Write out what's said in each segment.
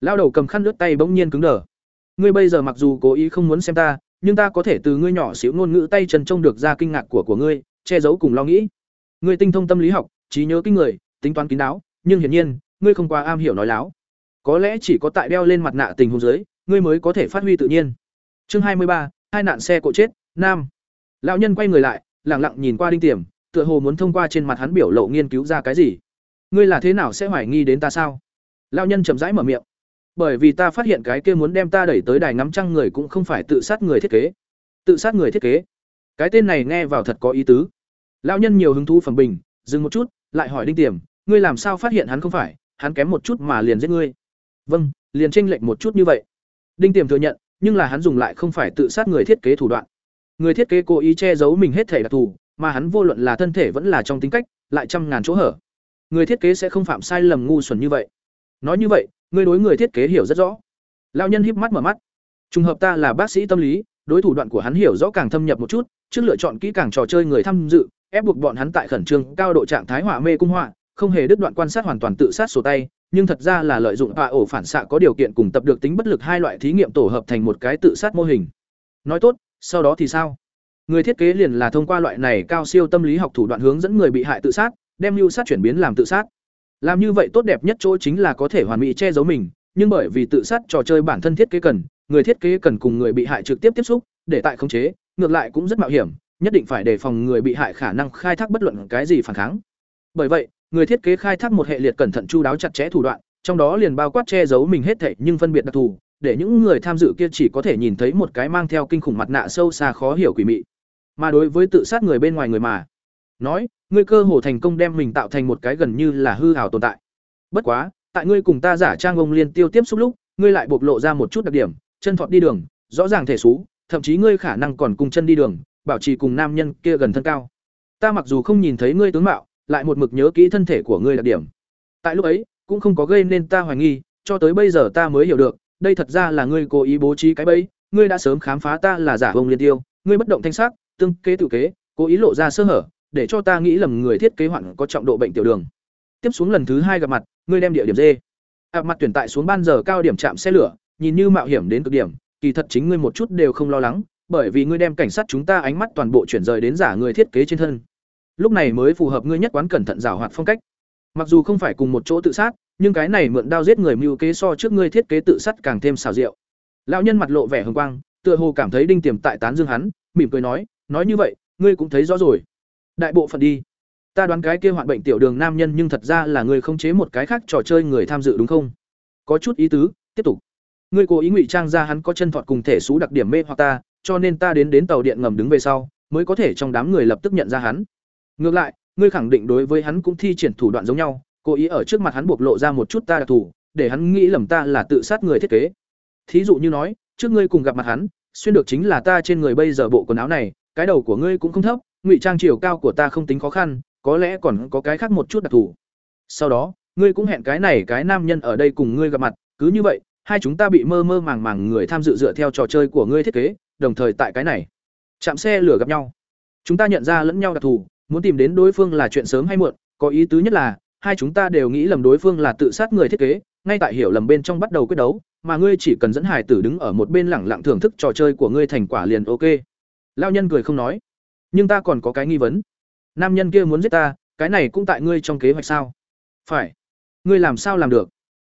Lao đầu cầm khăn lướt tay bỗng nhiên cứng đờ. Ngươi bây giờ mặc dù cố ý không muốn xem ta, nhưng ta có thể từ ngươi nhỏ xíu ngôn ngữ tay chân trông được ra kinh ngạc của của ngươi, che giấu cùng lo nghĩ. Ngươi tinh thông tâm lý học, trí nhớ kinh người, tính toán kín đáo, nhưng hiển nhiên, ngươi không quá am hiểu nói láo. Có lẽ chỉ có tại đeo lên mặt nạ tình huống dưới, ngươi mới có thể phát huy tự nhiên. Chương hai mươi ba, hai nạn xe cộ chết, nam. Lão nhân quay người lại, lặng lặng nhìn qua Đinh Tiềm, tựa hồ muốn thông qua trên mặt hắn biểu lộ nghiên cứu ra cái gì. Ngươi là thế nào sẽ hoài nghi đến ta sao? Lão nhân chậm rãi mở miệng. Bởi vì ta phát hiện cái kia muốn đem ta đẩy tới đài ngắm trăng người cũng không phải tự sát người thiết kế. Tự sát người thiết kế? Cái tên này nghe vào thật có ý tứ. Lão nhân nhiều hứng thú phẩm bình, dừng một chút, lại hỏi Đinh Tiềm, ngươi làm sao phát hiện hắn không phải, hắn kém một chút mà liền giết ngươi? Vâng, liền chênh lệch một chút như vậy. Đinh Tiềm thừa nhận, nhưng là hắn dùng lại không phải tự sát người thiết kế thủ đoạn. Người thiết kế cố ý che giấu mình hết thể đặc thù, mà hắn vô luận là thân thể vẫn là trong tính cách, lại trăm ngàn chỗ hở. Người thiết kế sẽ không phạm sai lầm ngu xuẩn như vậy. Nói như vậy, người đối người thiết kế hiểu rất rõ. Lão nhân híp mắt mở mắt. Trùng hợp ta là bác sĩ tâm lý, đối thủ đoạn của hắn hiểu rõ càng thâm nhập một chút, trước lựa chọn kỹ càng trò chơi người tham dự, ép buộc bọn hắn tại khẩn trương, cao độ trạng thái hỏa mê cung hỏa, không hề đứt đoạn quan sát hoàn toàn tự sát sổ tay, nhưng thật ra là lợi dụng bạ ổ phản xạ có điều kiện cùng tập được tính bất lực hai loại thí nghiệm tổ hợp thành một cái tự sát mô hình. Nói tốt, sau đó thì sao? Người thiết kế liền là thông qua loại này cao siêu tâm lý học thủ đoạn hướng dẫn người bị hại tự sát, đem lưu sát chuyển biến làm tự sát. Làm như vậy tốt đẹp nhất chỗ chính là có thể hoàn mỹ che giấu mình, nhưng bởi vì tự sát trò chơi bản thân thiết kế cần, người thiết kế cần cùng người bị hại trực tiếp tiếp xúc, để tại khống chế, ngược lại cũng rất mạo hiểm, nhất định phải đề phòng người bị hại khả năng khai thác bất luận cái gì phản kháng. Bởi vậy, người thiết kế khai thác một hệ liệt cẩn thận chu đáo chặt chẽ thủ đoạn, trong đó liền bao quát che giấu mình hết thảy nhưng phân biệt đặc thù, để những người tham dự kia chỉ có thể nhìn thấy một cái mang theo kinh khủng mặt nạ sâu xa khó hiểu quỷ mị. Mà đối với tự sát người bên ngoài người mà, nói, ngươi cơ hồ thành công đem mình tạo thành một cái gần như là hư ảo tồn tại. Bất quá, tại ngươi cùng ta giả trang ông liên tiêu tiếp xúc lúc, ngươi lại bộc lộ ra một chút đặc điểm, chân thọt đi đường, rõ ràng thể xú thậm chí ngươi khả năng còn cùng chân đi đường, bảo trì cùng nam nhân kia gần thân cao. Ta mặc dù không nhìn thấy ngươi tướng mạo, lại một mực nhớ kỹ thân thể của ngươi đặc điểm. Tại lúc ấy, cũng không có gây nên ta hoài nghi, cho tới bây giờ ta mới hiểu được, đây thật ra là ngươi cố ý bố trí cái bẫy, ngươi đã sớm khám phá ta là giả ông liên tiêu, ngươi bất động thanh sắc, tương kế tự kế, cố ý lộ ra sơ hở, để cho ta nghĩ lầm người thiết kế hoạn có trọng độ bệnh tiểu đường. Tiếp xuống lần thứ hai gặp mặt, ngươi đem địa điểm D. à, mặt tuyển tại xuống ban giờ cao điểm chạm xe lửa, nhìn như mạo hiểm đến cực điểm, kỳ thật chính ngươi một chút đều không lo lắng, bởi vì ngươi đem cảnh sát chúng ta ánh mắt toàn bộ chuyển rời đến giả người thiết kế trên thân. Lúc này mới phù hợp ngươi nhất quán cẩn thận giảo hoạt phong cách. Mặc dù không phải cùng một chỗ tự sát, nhưng cái này mượn đao giết người mưu kế so trước ngươi thiết kế tự sát càng thêm xảo diệu. Lão nhân mặt lộ vẻ hồng quang, tựa hồ cảm thấy đinh tiềm tại tán dương hắn, mỉm cười nói, nói như vậy, ngươi cũng thấy rõ rồi. Đại bộ phận đi. Ta đoán cái kia hoạn bệnh tiểu đường nam nhân nhưng thật ra là người không chế một cái khác trò chơi người tham dự đúng không? Có chút ý tứ, tiếp tục. Ngươi cố ý ngụy trang ra hắn có chân thọt cùng thể số đặc điểm mê hoặc ta, cho nên ta đến đến tàu điện ngầm đứng về sau, mới có thể trong đám người lập tức nhận ra hắn. Ngược lại, ngươi khẳng định đối với hắn cũng thi triển thủ đoạn giống nhau, cố ý ở trước mặt hắn bộc lộ ra một chút ta đặc thù, để hắn nghĩ lầm ta là tự sát người thiết kế. Thí dụ như nói, trước ngươi cùng gặp mặt hắn, xuyên được chính là ta trên người bây giờ bộ quần áo này, cái đầu của ngươi cũng không thấp, ngụy trang chiều cao của ta không tính khó khăn, có lẽ còn có cái khác một chút đặc thù. Sau đó, ngươi cũng hẹn cái này cái nam nhân ở đây cùng ngươi gặp mặt, cứ như vậy, hai chúng ta bị mơ mơ màng màng người tham dự dựa theo trò chơi của ngươi thiết kế, đồng thời tại cái này, chạm xe lửa gặp nhau. Chúng ta nhận ra lẫn nhau đặc thù, muốn tìm đến đối phương là chuyện sớm hay muộn, có ý tứ nhất là hai chúng ta đều nghĩ lầm đối phương là tự sát người thiết kế, ngay tại hiểu lầm bên trong bắt đầu quyết đấu, mà ngươi chỉ cần dẫn hải tử đứng ở một bên lẳng lặng thưởng thức trò chơi của ngươi thành quả liền ok. Lão nhân cười không nói, nhưng ta còn có cái nghi vấn. Nam nhân kia muốn giết ta, cái này cũng tại ngươi trong kế hoạch sao? Phải. Ngươi làm sao làm được?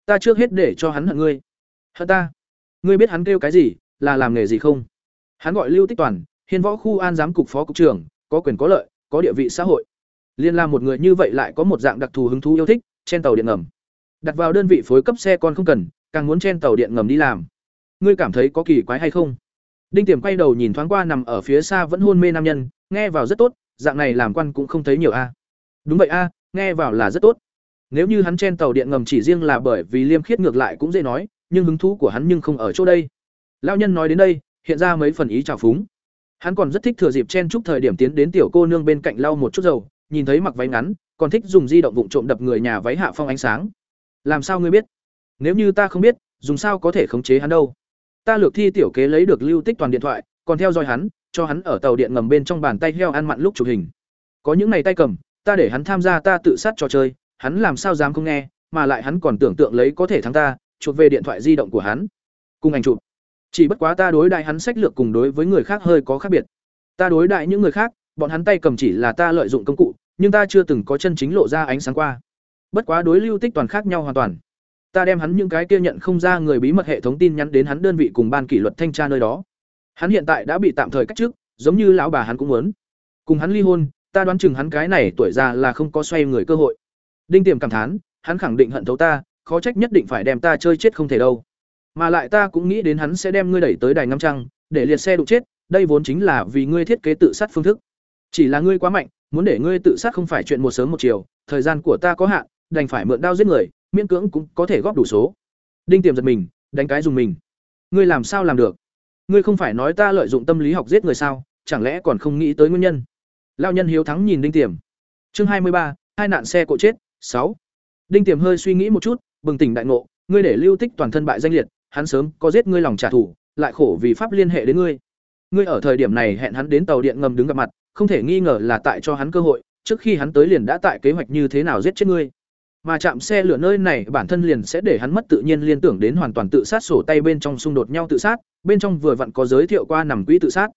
Ta trước hết để cho hắn hận ngươi. Hận ta? Ngươi biết hắn kêu cái gì, là làm nghề gì không? Hắn gọi Lưu Tích Toàn, Hiên Võ khu an giám cục phó cục trưởng, có quyền có lợi, có địa vị xã hội. Liên là một người như vậy lại có một dạng đặc thù hứng thú yêu thích, trên tàu điện ngầm. Đặt vào đơn vị phối cấp xe con không cần, càng muốn trên tàu điện ngầm đi làm. Ngươi cảm thấy có kỳ quái hay không? Đinh Tiềm quay đầu nhìn thoáng qua nằm ở phía xa vẫn hôn mê nam nhân, nghe vào rất tốt, dạng này làm quan cũng không thấy nhiều a. Đúng vậy a, nghe vào là rất tốt. Nếu như hắn trên tàu điện ngầm chỉ riêng là bởi vì liêm khiết ngược lại cũng dễ nói, nhưng hứng thú của hắn nhưng không ở chỗ đây. Lão nhân nói đến đây, hiện ra mấy phần ý trào phúng. Hắn còn rất thích thừa dịp chen chúc thời điểm tiến đến tiểu cô nương bên cạnh lau một chút dầu, nhìn thấy mặc váy ngắn, còn thích dùng di động vụng trộm đập người nhà váy hạ phong ánh sáng. Làm sao ngươi biết? Nếu như ta không biết, dùng sao có thể khống chế hắn đâu? Ta lược thi tiểu kế lấy được lưu tích toàn điện thoại, còn theo dõi hắn, cho hắn ở tàu điện ngầm bên trong bàn tay heo ăn mặn lúc chụp hình. Có những này tay cầm, ta để hắn tham gia ta tự sát trò chơi, hắn làm sao dám không nghe, mà lại hắn còn tưởng tượng lấy có thể thắng ta, chuột về điện thoại di động của hắn. Cùng ảnh chụp. Chỉ bất quá ta đối đại hắn sách lược cùng đối với người khác hơi có khác biệt. Ta đối đại những người khác bọn hắn tay cầm chỉ là ta lợi dụng công cụ nhưng ta chưa từng có chân chính lộ ra ánh sáng qua. Bất quá đối lưu tích toàn khác nhau hoàn toàn. Ta đem hắn những cái kia nhận không ra người bí mật hệ thống tin nhắn đến hắn đơn vị cùng ban kỷ luật thanh tra nơi đó hắn hiện tại đã bị tạm thời cách chức, giống như lão bà hắn cũng muốn. Cùng hắn ly hôn, ta đoán chừng hắn cái này tuổi già là không có xoay người cơ hội. Đinh tiềm cảm thán, hắn khẳng định hận thấu ta, khó trách nhất định phải đem ta chơi chết không thể đâu. Mà lại ta cũng nghĩ đến hắn sẽ đem ngươi đẩy tới đài ngắm trăng, để liệt xe đụng chết, đây vốn chính là vì ngươi thiết kế tự sát phương thức. Chỉ là ngươi quá mạnh, muốn để ngươi tự sát không phải chuyện một sớm một chiều, thời gian của ta có hạn, đành phải mượn đao giết người, miễn cưỡng cũng có thể góp đủ số. Đinh tiềm giật mình, đánh cái dùng mình. Ngươi làm sao làm được? Ngươi không phải nói ta lợi dụng tâm lý học giết người sao, chẳng lẽ còn không nghĩ tới nguyên nhân? Lao nhân hiếu thắng nhìn đinh tiềm. Chương hai mươi ba, hai nạn xe cộ chết, sáu. Đinh tiềm hơi suy nghĩ một chút, bừng tỉnh đại ngộ, ngươi để lưu tích toàn thân bại danh liệt, hắn sớm có giết ngươi lòng trả thù, lại khổ vì pháp liên hệ đến ngươi. Ngươi ở thời điểm này hẹn hắn đến tàu điện ngầm đứng gặp mặt, không thể nghi ngờ là tại cho hắn cơ hội, trước khi hắn tới liền đã tại kế hoạch như thế nào giết chết ngươi mà chạm xe lửa nơi này, bản thân liền sẽ để hắn mất tự nhiên liên tưởng đến hoàn toàn tự sát sổ tay bên trong xung đột nhau tự sát, bên trong vừa vặn có giới thiệu qua nằm quỹ tự sát.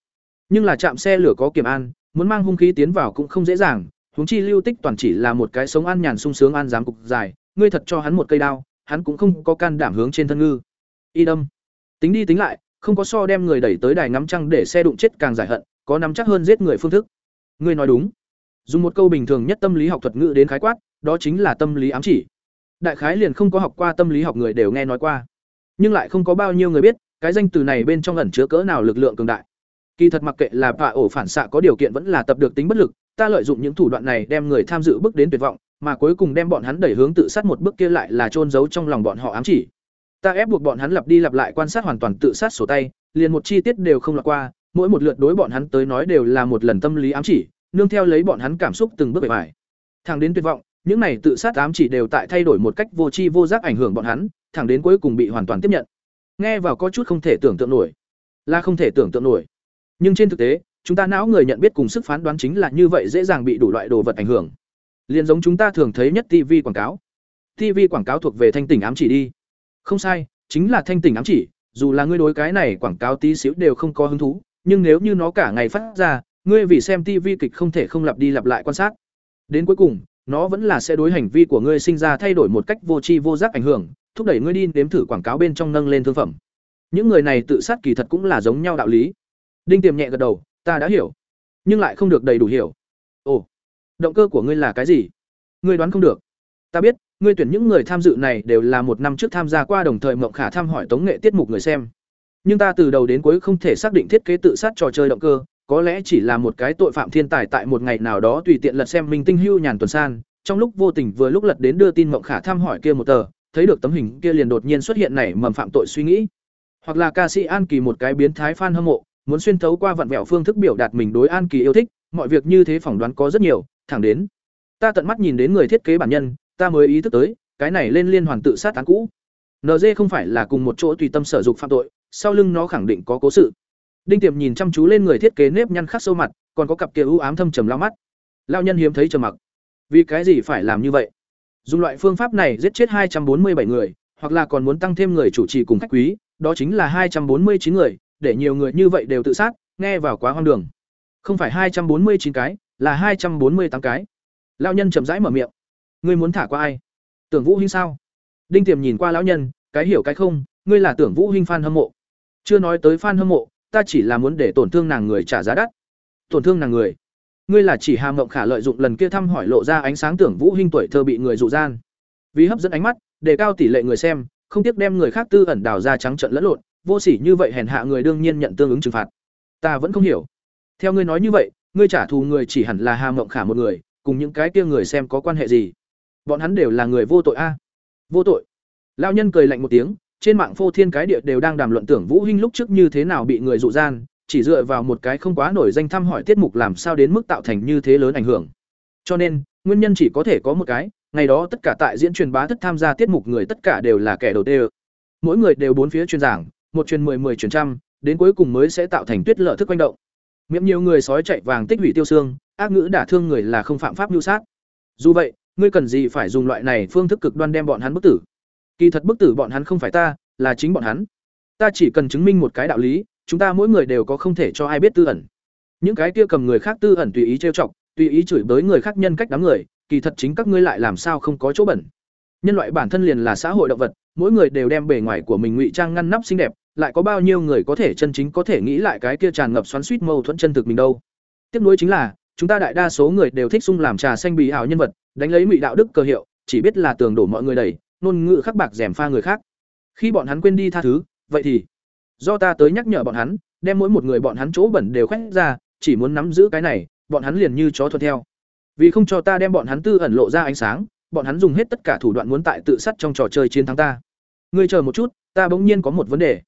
Nhưng là chạm xe lửa có kiểm an, muốn mang hung khí tiến vào cũng không dễ dàng, huống chi lưu tích toàn chỉ là một cái sống an nhàn sung sướng an giám cục dài, ngươi thật cho hắn một cây đao, hắn cũng không có can đảm hướng trên thân ngư. Y đâm. Tính đi tính lại, không có so đem người đẩy tới đài ngắm trăng để xe đụng chết càng giải hận, có nắm chắc hơn giết người phương thức. Ngươi nói đúng. Dùng một câu bình thường nhất tâm lý học thuật ngữ đến khái quát đó chính là tâm lý ám chỉ. Đại khái liền không có học qua tâm lý học người đều nghe nói qua. Nhưng lại không có bao nhiêu người biết, cái danh từ này bên trong ẩn chứa cỡ nào lực lượng cường đại. Kỳ thật mặc kệ là bạ ổ phản xạ có điều kiện vẫn là tập được tính bất lực, ta lợi dụng những thủ đoạn này đem người tham dự bước đến tuyệt vọng, mà cuối cùng đem bọn hắn đẩy hướng tự sát một bước kia lại là trôn giấu trong lòng bọn họ ám chỉ. Ta ép buộc bọn hắn lặp đi lặp lại quan sát hoàn toàn tự sát sổ tay, liền một chi tiết đều không lọt qua, mỗi một lượt đối bọn hắn tới nói đều là một lần tâm lý ám chỉ, nương theo lấy bọn hắn cảm xúc từng bước bề bài thẳng đến tuyệt vọng những này tự sát ám chỉ đều tại thay đổi một cách vô tri vô giác ảnh hưởng bọn hắn, thẳng đến cuối cùng bị hoàn toàn tiếp nhận. Nghe vào có chút không thể tưởng tượng nổi. Là không thể tưởng tượng nổi. Nhưng trên thực tế, chúng ta não người nhận biết cùng sức phán đoán chính là như vậy dễ dàng bị đủ loại đồ vật ảnh hưởng. Liên giống chúng ta thường thấy nhất tv quảng cáo. Tv quảng cáo thuộc về thanh tỉnh ám chỉ đi. Không sai, chính là thanh tỉnh ám chỉ, dù là ngươi đối cái này quảng cáo tí xíu đều không có hứng thú, nhưng nếu như nó cả ngày phát ra, ngươi vì xem tv kịch không thể không lặp đi lặp lại quan sát. Đến cuối cùng nó vẫn là sẽ đối hành vi của ngươi sinh ra thay đổi một cách vô tri vô giác ảnh hưởng, thúc đẩy ngươi đi nếm thử quảng cáo bên trong nâng lên thương phẩm. Những người này tự sát kỳ thật cũng là giống nhau đạo lý. Đinh tiềm nhẹ gật đầu, ta đã hiểu, nhưng lại không được đầy đủ hiểu. Ồ, động cơ của ngươi là cái gì? Ngươi đoán không được. Ta biết, ngươi tuyển những người tham dự này đều là một năm trước tham gia qua đồng thời mộng khả tham hỏi tống nghệ tiết mục người xem. Nhưng ta từ đầu đến cuối không thể xác định thiết kế tự sát trò chơi động cơ có lẽ chỉ là một cái tội phạm thiên tài tại một ngày nào đó tùy tiện lật xem minh tinh hưu nhàn tuần san, trong lúc vô tình vừa lúc lật đến đưa tin mộng khả thăm hỏi kia một tờ, thấy được tấm hình kia liền đột nhiên xuất hiện nảy mầm phạm tội suy nghĩ. Hoặc là ca sĩ an kỳ một cái biến thái fan hâm mộ, muốn xuyên thấu qua vặn vẹo phương thức biểu đạt mình đối an kỳ yêu thích, mọi việc như thế phỏng đoán có rất nhiều, thẳng đến, ta tận mắt nhìn đến người thiết kế bản nhân, ta mới ý thức tới, cái này lên liên hoàn tự sát án cũ. Nd không phải là cùng một chỗ tùy tâm sở dục phạm tội, sau lưng nó khẳng định có cố sự đinh tiềm nhìn chăm chú lên người thiết kế nếp nhăn khắc sâu mặt, còn có cặp kia ưu ám thâm trầm lao mắt. Lao nhân hiếm thấy trầm mặc. Vì cái gì phải làm như vậy? Dùng loại phương pháp này giết chết hai trăm bốn mươi bảy người, hoặc là còn muốn tăng thêm người chủ trì cùng khách quý, đó chính là hai trăm bốn mươi chín người, để nhiều người như vậy đều tự sát, nghe vào quá hoang đường. Không phải hai trăm bốn mươi chín cái, là hai trăm bốn mươi tám cái. Lao nhân chậm rãi mở miệng. Ngươi muốn thả qua ai? Tưởng vũ hinh sao? Đinh tiềm nhìn qua lão nhân, cái hiểu cái không, ngươi là tưởng vũ hinh fan hâm mộ. Chưa nói tới fan hâm mộ ta chỉ là muốn để tổn thương nàng người trả giá đắt. Tổn thương nàng người. Ngươi là chỉ hà mộng khả lợi dụng lần kia thăm hỏi lộ ra ánh sáng tưởng vũ hinh tuổi thơ bị người dụ gian vì hấp dẫn ánh mắt để cao tỷ lệ người xem, không tiếc đem người khác tư ẩn đào ra trắng trợn lẫn lộn, vô sỉ như vậy hèn hạ người đương nhiên nhận tương ứng trừng phạt. Ta vẫn không hiểu. Theo ngươi nói như vậy, ngươi trả thù người chỉ hẳn là hà mộng khả một người, cùng những cái kia người xem có quan hệ gì? Bọn hắn đều là người vô tội a. Vô tội. Lão nhân cười lạnh một tiếng trên mạng phô thiên cái địa đều đang đàm luận tưởng vũ hinh lúc trước như thế nào bị người dụ gian, chỉ dựa vào một cái không quá nổi danh thăm hỏi tiết mục làm sao đến mức tạo thành như thế lớn ảnh hưởng. Cho nên, nguyên nhân chỉ có thể có một cái, ngày đó tất cả tại diễn truyền bá thất tham gia tiết mục người tất cả đều là kẻ đầu tê. mỗi người đều bốn phía truyền giảng, một truyền mười mười truyền trăm, đến cuối cùng mới sẽ tạo thành tuyết lợ thức quanh động. Miệng nhiều người sói chạy vàng tích hủy tiêu xương, ác ngữ đả thương người là không phạm pháp lưu sát. Dù vậy, ngươi cần gì phải dùng loại này phương thức cực đoan đem bọn hắn bức tử? Kỳ thật bức tử bọn hắn không phải ta, là chính bọn hắn. Ta chỉ cần chứng minh một cái đạo lý, chúng ta mỗi người đều có không thể cho ai biết tư ẩn. Những cái kia cầm người khác tư ẩn tùy ý trêu chọc, tùy ý chửi bới người khác nhân cách đám người, kỳ thật chính các ngươi lại làm sao không có chỗ bẩn. Nhân loại bản thân liền là xã hội động vật, mỗi người đều đem bề ngoài của mình ngụy trang ngăn nắp xinh đẹp, lại có bao nhiêu người có thể chân chính có thể nghĩ lại cái kia tràn ngập xoắn xuýt mâu thuẫn chân thực mình đâu. Tiếp nối chính là, chúng ta đại đa số người đều thích sung làm trà xanh bì ảo nhân vật, đánh lấy ngụy đạo đức cơ hiệu, chỉ biết là tường đổ mọi người đẩy, ngôn ngữ khắc bạc rèm pha người khác. Khi bọn hắn quên đi tha thứ, vậy thì do ta tới nhắc nhở bọn hắn, đem mỗi một người bọn hắn chỗ bẩn đều khoét ra, chỉ muốn nắm giữ cái này, bọn hắn liền như chó thuận theo. Vì không cho ta đem bọn hắn tư ẩn lộ ra ánh sáng, bọn hắn dùng hết tất cả thủ đoạn muốn tại tự sát trong trò chơi chiến thắng ta. Ngươi chờ một chút, ta bỗng nhiên có một vấn đề.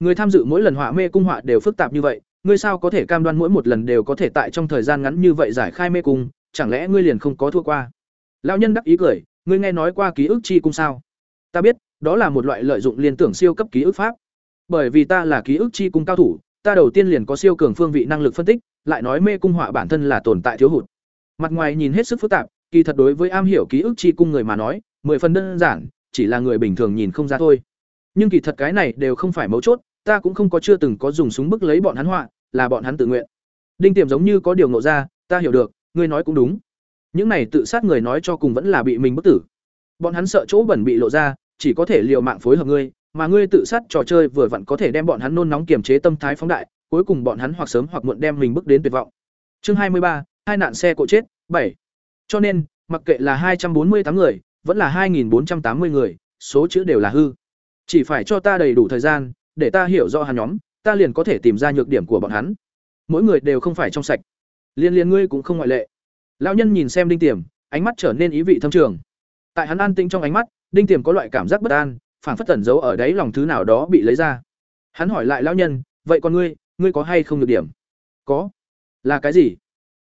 Người tham dự mỗi lần họa mê cung họa đều phức tạp như vậy, ngươi sao có thể cam đoan mỗi một lần đều có thể tại trong thời gian ngắn như vậy giải khai mê cung, chẳng lẽ ngươi liền không có thua qua? Lão nhân đắc ý cười, ngươi nghe nói qua ký ức chi cung sao? Ta biết, đó là một loại lợi dụng liên tưởng siêu cấp ký ức pháp. Bởi vì ta là ký ức chi cung cao thủ, ta đầu tiên liền có siêu cường phương vị năng lực phân tích, lại nói mê cung họa bản thân là tồn tại thiếu hụt. Mặt ngoài nhìn hết sức phức tạp, kỳ thật đối với am hiểu ký ức chi cung người mà nói, mười phần đơn giản, chỉ là người bình thường nhìn không ra thôi. Nhưng kỳ thật cái này đều không phải mấu chốt, ta cũng không có chưa từng có dùng súng bức lấy bọn hắn họa, là bọn hắn tự nguyện. Đinh Tiềm giống như có điều ngộ ra, ta hiểu được, ngươi nói cũng đúng. Những này tự sát người nói cho cùng vẫn là bị mình bức tử. Bọn hắn sợ chỗ bẩn bị lộ ra, chỉ có thể liều mạng phối hợp ngươi, mà ngươi tự sát trò chơi vừa vặn có thể đem bọn hắn nôn nóng kiềm chế tâm thái phóng đại, cuối cùng bọn hắn hoặc sớm hoặc muộn đem mình bước đến tuyệt vọng. Chương hai mươi ba, hai nạn xe cộ chết, bảy. Cho nên, mặc kệ là hai trăm bốn mươi tám người, vẫn là hai nghìn bốn trăm tám mươi người, số chữ đều là hư. Chỉ phải cho ta đầy đủ thời gian, để ta hiểu rõ hắn nhóm, ta liền có thể tìm ra nhược điểm của bọn hắn. Mỗi người đều không phải trong sạch. Liên liên ngươi cũng không ngoại lệ. Lão nhân nhìn xem Đinh Tiềm, ánh mắt trở nên ý vị thâm trường. Tại hắn an tĩnh trong ánh mắt, Đinh Tiềm có loại cảm giác bất an, phảng phất tẩn giấu ở đáy lòng thứ nào đó bị lấy ra. Hắn hỏi lại lão nhân, "Vậy còn ngươi, ngươi có hay không được điểm?" "Có." "Là cái gì?"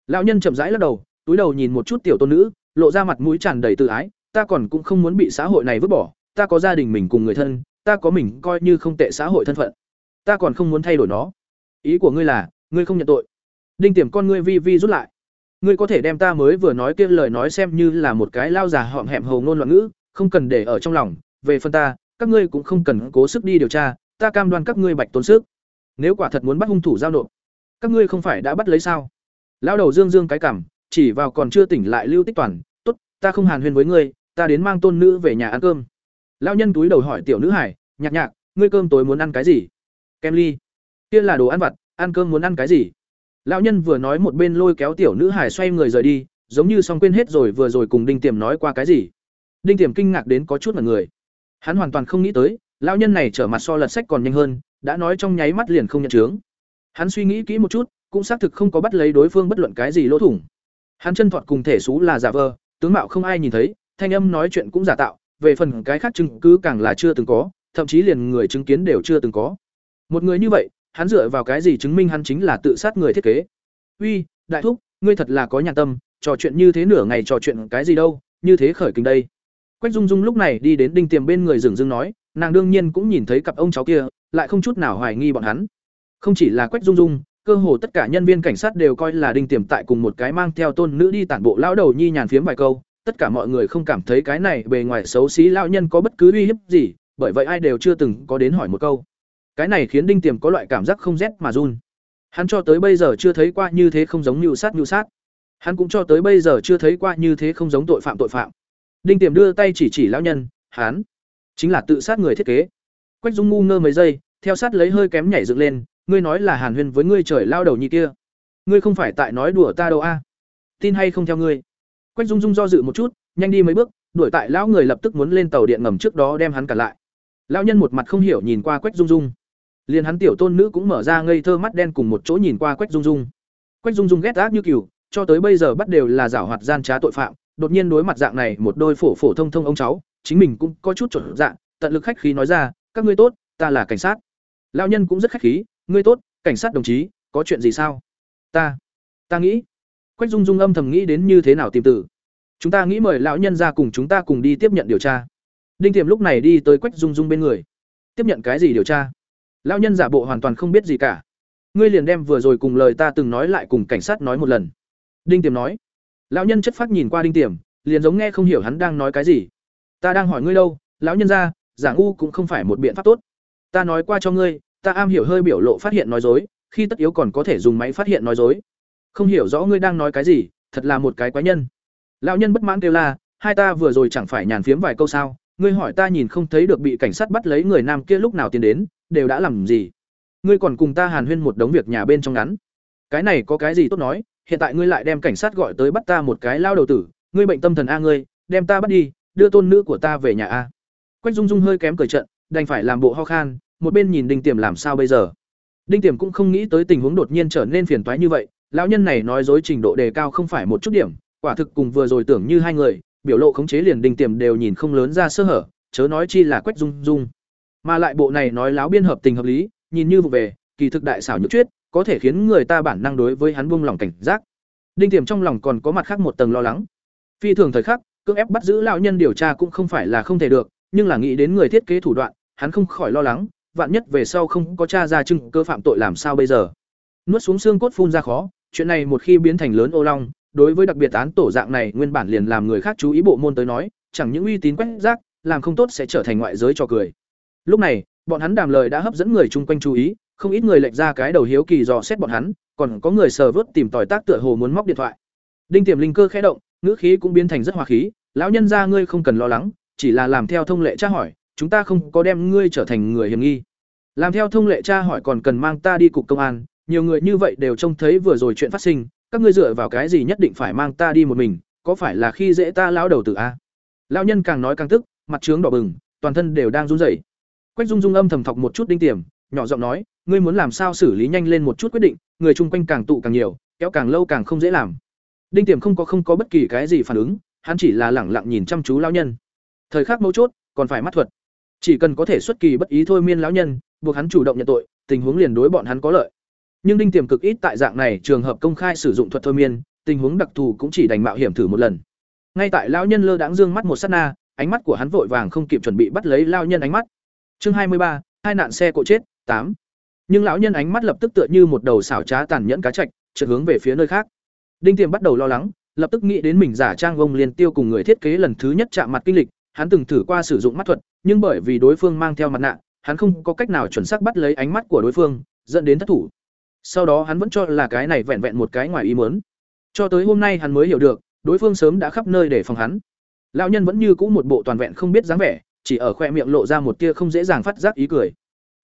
Lão nhân chậm rãi lắc đầu, túi đầu nhìn một chút tiểu tôn nữ, lộ ra mặt mũi tràn đầy tự ái, "Ta còn cũng không muốn bị xã hội này vứt bỏ, ta có gia đình mình cùng người thân, ta có mình coi như không tệ xã hội thân phận ta còn không muốn thay đổi nó ý của ngươi là ngươi không nhận tội đinh tiềm con ngươi vi vi rút lại ngươi có thể đem ta mới vừa nói kia lời nói xem như là một cái lao già họm hẹm hầu ngôn loạn ngữ, không cần để ở trong lòng. Về phần ta, các ngươi cũng không cần cố sức đi điều tra, ta cam đoan các ngươi bạch tốn sức. Nếu quả thật muốn bắt hung thủ giao nộp, các ngươi không phải đã bắt lấy sao? Lao đầu dương dương cái cảm, chỉ vào còn chưa tỉnh lại lưu tích toàn, tốt, ta không hàn huyên với ngươi, ta đến mang tôn nữ về nhà ăn cơm. Lao nhân túi đầu hỏi tiểu nữ hải, nhạc nhạc, ngươi cơm tối muốn ăn cái gì? Kem ly. Kia là đồ ăn vặt, ăn cơm muốn ăn cái gì? Lão nhân vừa nói một bên lôi kéo tiểu nữ hải xoay người rời đi, giống như xong quên hết rồi vừa rồi cùng đinh tiềm nói qua cái gì. Đinh tiềm kinh ngạc đến có chút mặt người. Hắn hoàn toàn không nghĩ tới, lão nhân này trở mặt so lật sách còn nhanh hơn, đã nói trong nháy mắt liền không nhận chướng. Hắn suy nghĩ kỹ một chút, cũng xác thực không có bắt lấy đối phương bất luận cái gì lỗ thủng. Hắn chân thoạt cùng thể xú là giả vờ, tướng mạo không ai nhìn thấy, thanh âm nói chuyện cũng giả tạo, về phần cái khác chứng cứ càng là chưa từng có, thậm chí liền người chứng kiến đều chưa từng có. Một người như vậy hắn dựa vào cái gì chứng minh hắn chính là tự sát người thiết kế? Uy, đại thúc, ngươi thật là có nhà tâm, trò chuyện như thế nửa ngày trò chuyện cái gì đâu, như thế khởi kinh đây. Quách dung dung lúc này đi đến đinh tiềm bên người dừng dưng nói, nàng đương nhiên cũng nhìn thấy cặp ông cháu kia, lại không chút nào hoài nghi bọn hắn. Không chỉ là quách dung dung, cơ hồ tất cả nhân viên cảnh sát đều coi là đinh tiềm tại cùng một cái mang theo tôn nữ đi tản bộ lão đầu nhi nhàn phiếm vài câu. Tất cả mọi người không cảm thấy cái này bề ngoài xấu xí lão nhân có bất cứ uy hiếp gì, bởi vậy ai đều chưa từng có đến hỏi một câu cái này khiến đinh tiềm có loại cảm giác không rét mà run. Hắn cho tới bây giờ chưa thấy qua như thế không giống như sát như sát. Hắn cũng cho tới bây giờ chưa thấy qua như thế không giống tội phạm tội phạm. Đinh tiềm đưa tay chỉ chỉ lão nhân hắn chính là tự sát người thiết kế. Quách dung ngu ngơ mấy giây, theo sát lấy hơi kém nhảy dựng lên, ngươi nói là hàn huyên với ngươi trời lao đầu như kia. Ngươi không phải tại nói đùa ta đâu a. Tin hay không theo ngươi? Quách dung dung do dự một chút, nhanh đi mấy bước, đuổi tại lão người lập tức muốn lên tàu điện ngầm trước đó đem hắn cả lại. Lão nhân một mặt không hiểu nhìn qua quách dung dung liền hắn tiểu tôn nữ cũng mở ra ngây thơ mắt đen cùng một chỗ nhìn qua quách dung dung. Quách dung dung ghét ác như cừu, cho tới bây giờ bắt đều là giảo hoạt gian trá tội phạm, đột nhiên đối mặt dạng này một đôi phổ phổ thông thông ông cháu, chính mình cũng có chút chuẩn dạng tận lực khách khí nói ra, các ngươi tốt, ta là cảnh sát. Lão nhân cũng rất khách khí, ngươi tốt, cảnh sát đồng chí, có chuyện gì sao? Ta ta nghĩ. Quách dung dung âm thầm nghĩ đến như thế nào tìm tử chúng ta nghĩ mời lão nhân ra cùng chúng ta cùng đi tiếp nhận điều tra. Đinh tiềm lúc này đi tới quách dung dung bên người. Tiếp nhận cái gì điều tra? Lão nhân giả bộ hoàn toàn không biết gì cả. Ngươi liền đem vừa rồi cùng lời ta từng nói lại cùng cảnh sát nói một lần. Đinh tiềm nói. Lão nhân chất phát nhìn qua đinh tiềm, liền giống nghe không hiểu hắn đang nói cái gì. Ta đang hỏi ngươi đâu, lão nhân ra giả ngu cũng không phải một biện pháp tốt. Ta nói qua cho ngươi, ta am hiểu hơi biểu lộ phát hiện nói dối, khi tất yếu còn có thể dùng máy phát hiện nói dối. Không hiểu rõ ngươi đang nói cái gì, thật là một cái quái nhân. Lão nhân bất mãn kêu la, hai ta vừa rồi chẳng phải nhàn phiếm vài câu sao? Ngươi hỏi ta nhìn không thấy được bị cảnh sát bắt lấy người nam kia lúc nào tiến đến đều đã làm gì? Ngươi còn cùng ta hàn huyên một đống việc nhà bên trong ngắn. Cái này có cái gì tốt nói? Hiện tại ngươi lại đem cảnh sát gọi tới bắt ta một cái lao đầu tử. Ngươi bệnh tâm thần a ngươi, đem ta bắt đi, đưa tôn nữ của ta về nhà a. Quách dung dung hơi kém cởi trận, đành phải làm bộ ho khan, một bên nhìn đinh tiềm làm sao bây giờ. Đinh tiềm cũng không nghĩ tới tình huống đột nhiên trở nên phiền toái như vậy, lão nhân này nói dối trình độ đề cao không phải một chút điểm, quả thực cùng vừa rồi tưởng như hai người, biểu lộ khống chế liền đinh tiềm đều nhìn không lớn ra sơ hở, chớ nói chi là quách dung dung mà lại bộ này nói láo biên hợp tình hợp lý, nhìn như vụ về, kỳ thực đại xảo nhược chuyết, có thể khiến người ta bản năng đối với hắn buông lỏng cảnh giác. Đinh tiềm trong lòng còn có mặt khác một tầng lo lắng. Phi thường thời khắc, cưỡng ép bắt giữ lão nhân điều tra cũng không phải là không thể được, nhưng là nghĩ đến người thiết kế thủ đoạn, hắn không khỏi lo lắng, vạn nhất về sau không có tra ra chứng cơ phạm tội làm sao bây giờ. Nuốt xuống xương cốt phun ra khó, chuyện này một khi biến thành lớn ô long, đối với đặc biệt án tổ dạng này nguyên bản liền làm người khác chú ý bộ môn tới nói, chẳng những uy tín quét rác, làm không tốt sẽ trở thành ngoại giới cho cười lúc này, bọn hắn đàm lời đã hấp dẫn người chung quanh chú ý, không ít người lệch ra cái đầu hiếu kỳ dò xét bọn hắn, còn có người sờ vớt tìm tòi tác tựa hồ muốn móc điện thoại. Đinh tiềm linh cơ khẽ động, ngữ khí cũng biến thành rất hòa khí, lão nhân gia ngươi không cần lo lắng, chỉ là làm theo thông lệ tra hỏi, chúng ta không có đem ngươi trở thành người hiểm nghi. Làm theo thông lệ tra hỏi còn cần mang ta đi cục công an, nhiều người như vậy đều trông thấy vừa rồi chuyện phát sinh, các ngươi dựa vào cái gì nhất định phải mang ta đi một mình, có phải là khi dễ ta lão đầu tử a? Lão nhân càng nói càng tức, mặt trướng đỏ bừng, toàn thân đều đang run rẩy quách dung dung âm thầm thọc một chút đinh tiềm, nhỏ giọng nói, ngươi muốn làm sao xử lý nhanh lên một chút quyết định, người chung quanh càng tụ càng nhiều, kéo càng lâu càng không dễ làm. Đinh tiềm không có không có bất kỳ cái gì phản ứng, hắn chỉ là lẳng lặng nhìn chăm chú lão nhân. Thời khắc mấu chốt, còn phải mắt thuật. Chỉ cần có thể xuất kỳ bất ý thôi miên lão nhân, buộc hắn chủ động nhận tội, tình huống liền đối bọn hắn có lợi. Nhưng đinh tiềm cực ít tại dạng này trường hợp công khai sử dụng thuật thôi miên, tình huống đặc thù cũng chỉ đành mạo hiểm thử một lần. Ngay tại lão nhân lơ đãng dương mắt một sát na, ánh mắt của hắn vội vàng không kịp chuẩn bị bắt lấy lão nhân ánh mắt chương hai mươi ba, hai nạn xe cộ chết, tám. Nhưng lão nhân ánh mắt lập tức tựa như một đầu xảo trá tàn nhẫn cá chạch trượt hướng về phía nơi khác. Đinh tiềm bắt đầu lo lắng, lập tức nghĩ đến mình giả trang vông liền tiêu cùng người thiết kế lần thứ nhất chạm mặt kinh lịch, hắn từng thử qua sử dụng mắt thuật, nhưng bởi vì đối phương mang theo mặt nạ, hắn không có cách nào chuẩn xác bắt lấy ánh mắt của đối phương, dẫn đến thất thủ. Sau đó hắn vẫn cho là cái này vẹn vẹn một cái ngoài ý muốn. Cho tới hôm nay hắn mới hiểu được, đối phương sớm đã khắp nơi để phòng hắn. Lão nhân vẫn như cũ một bộ toàn vẹn không biết dáng vẻ chỉ ở khoe miệng lộ ra một tia không dễ dàng phát giác ý cười.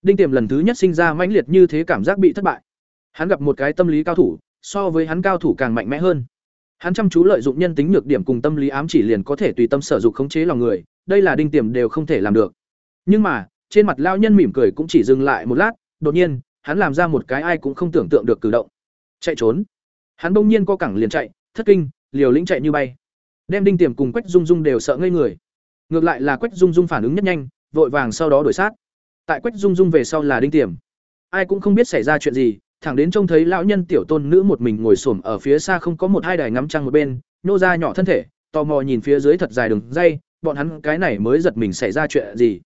Đinh tiềm lần thứ nhất sinh ra mãnh liệt như thế cảm giác bị thất bại. Hắn gặp một cái tâm lý cao thủ, so với hắn cao thủ càng mạnh mẽ hơn. Hắn chăm chú lợi dụng nhân tính nhược điểm cùng tâm lý ám chỉ liền có thể tùy tâm sở dụng khống chế lòng người, đây là đinh tiềm đều không thể làm được. Nhưng mà, trên mặt lão nhân mỉm cười cũng chỉ dừng lại một lát, đột nhiên, hắn làm ra một cái ai cũng không tưởng tượng được cử động. Chạy trốn. Hắn bỗng nhiên co cẳng liền chạy, thất kinh, liều lĩnh chạy như bay. Đem đinh tiềm cùng quách dung dung đều sợ ngây người ngược lại là quách dung dung phản ứng nhất nhanh, vội vàng sau đó đuổi sát. Tại quách dung dung về sau là đinh tiềm. Ai cũng không biết xảy ra chuyện gì, thẳng đến trông thấy lão nhân tiểu tôn nữ một mình ngồi xổm ở phía xa không có một hai đài ngắm trăng một bên, nô ra nhỏ thân thể, tò mò nhìn phía dưới thật dài đường dây, bọn hắn cái này mới giật mình xảy ra chuyện gì.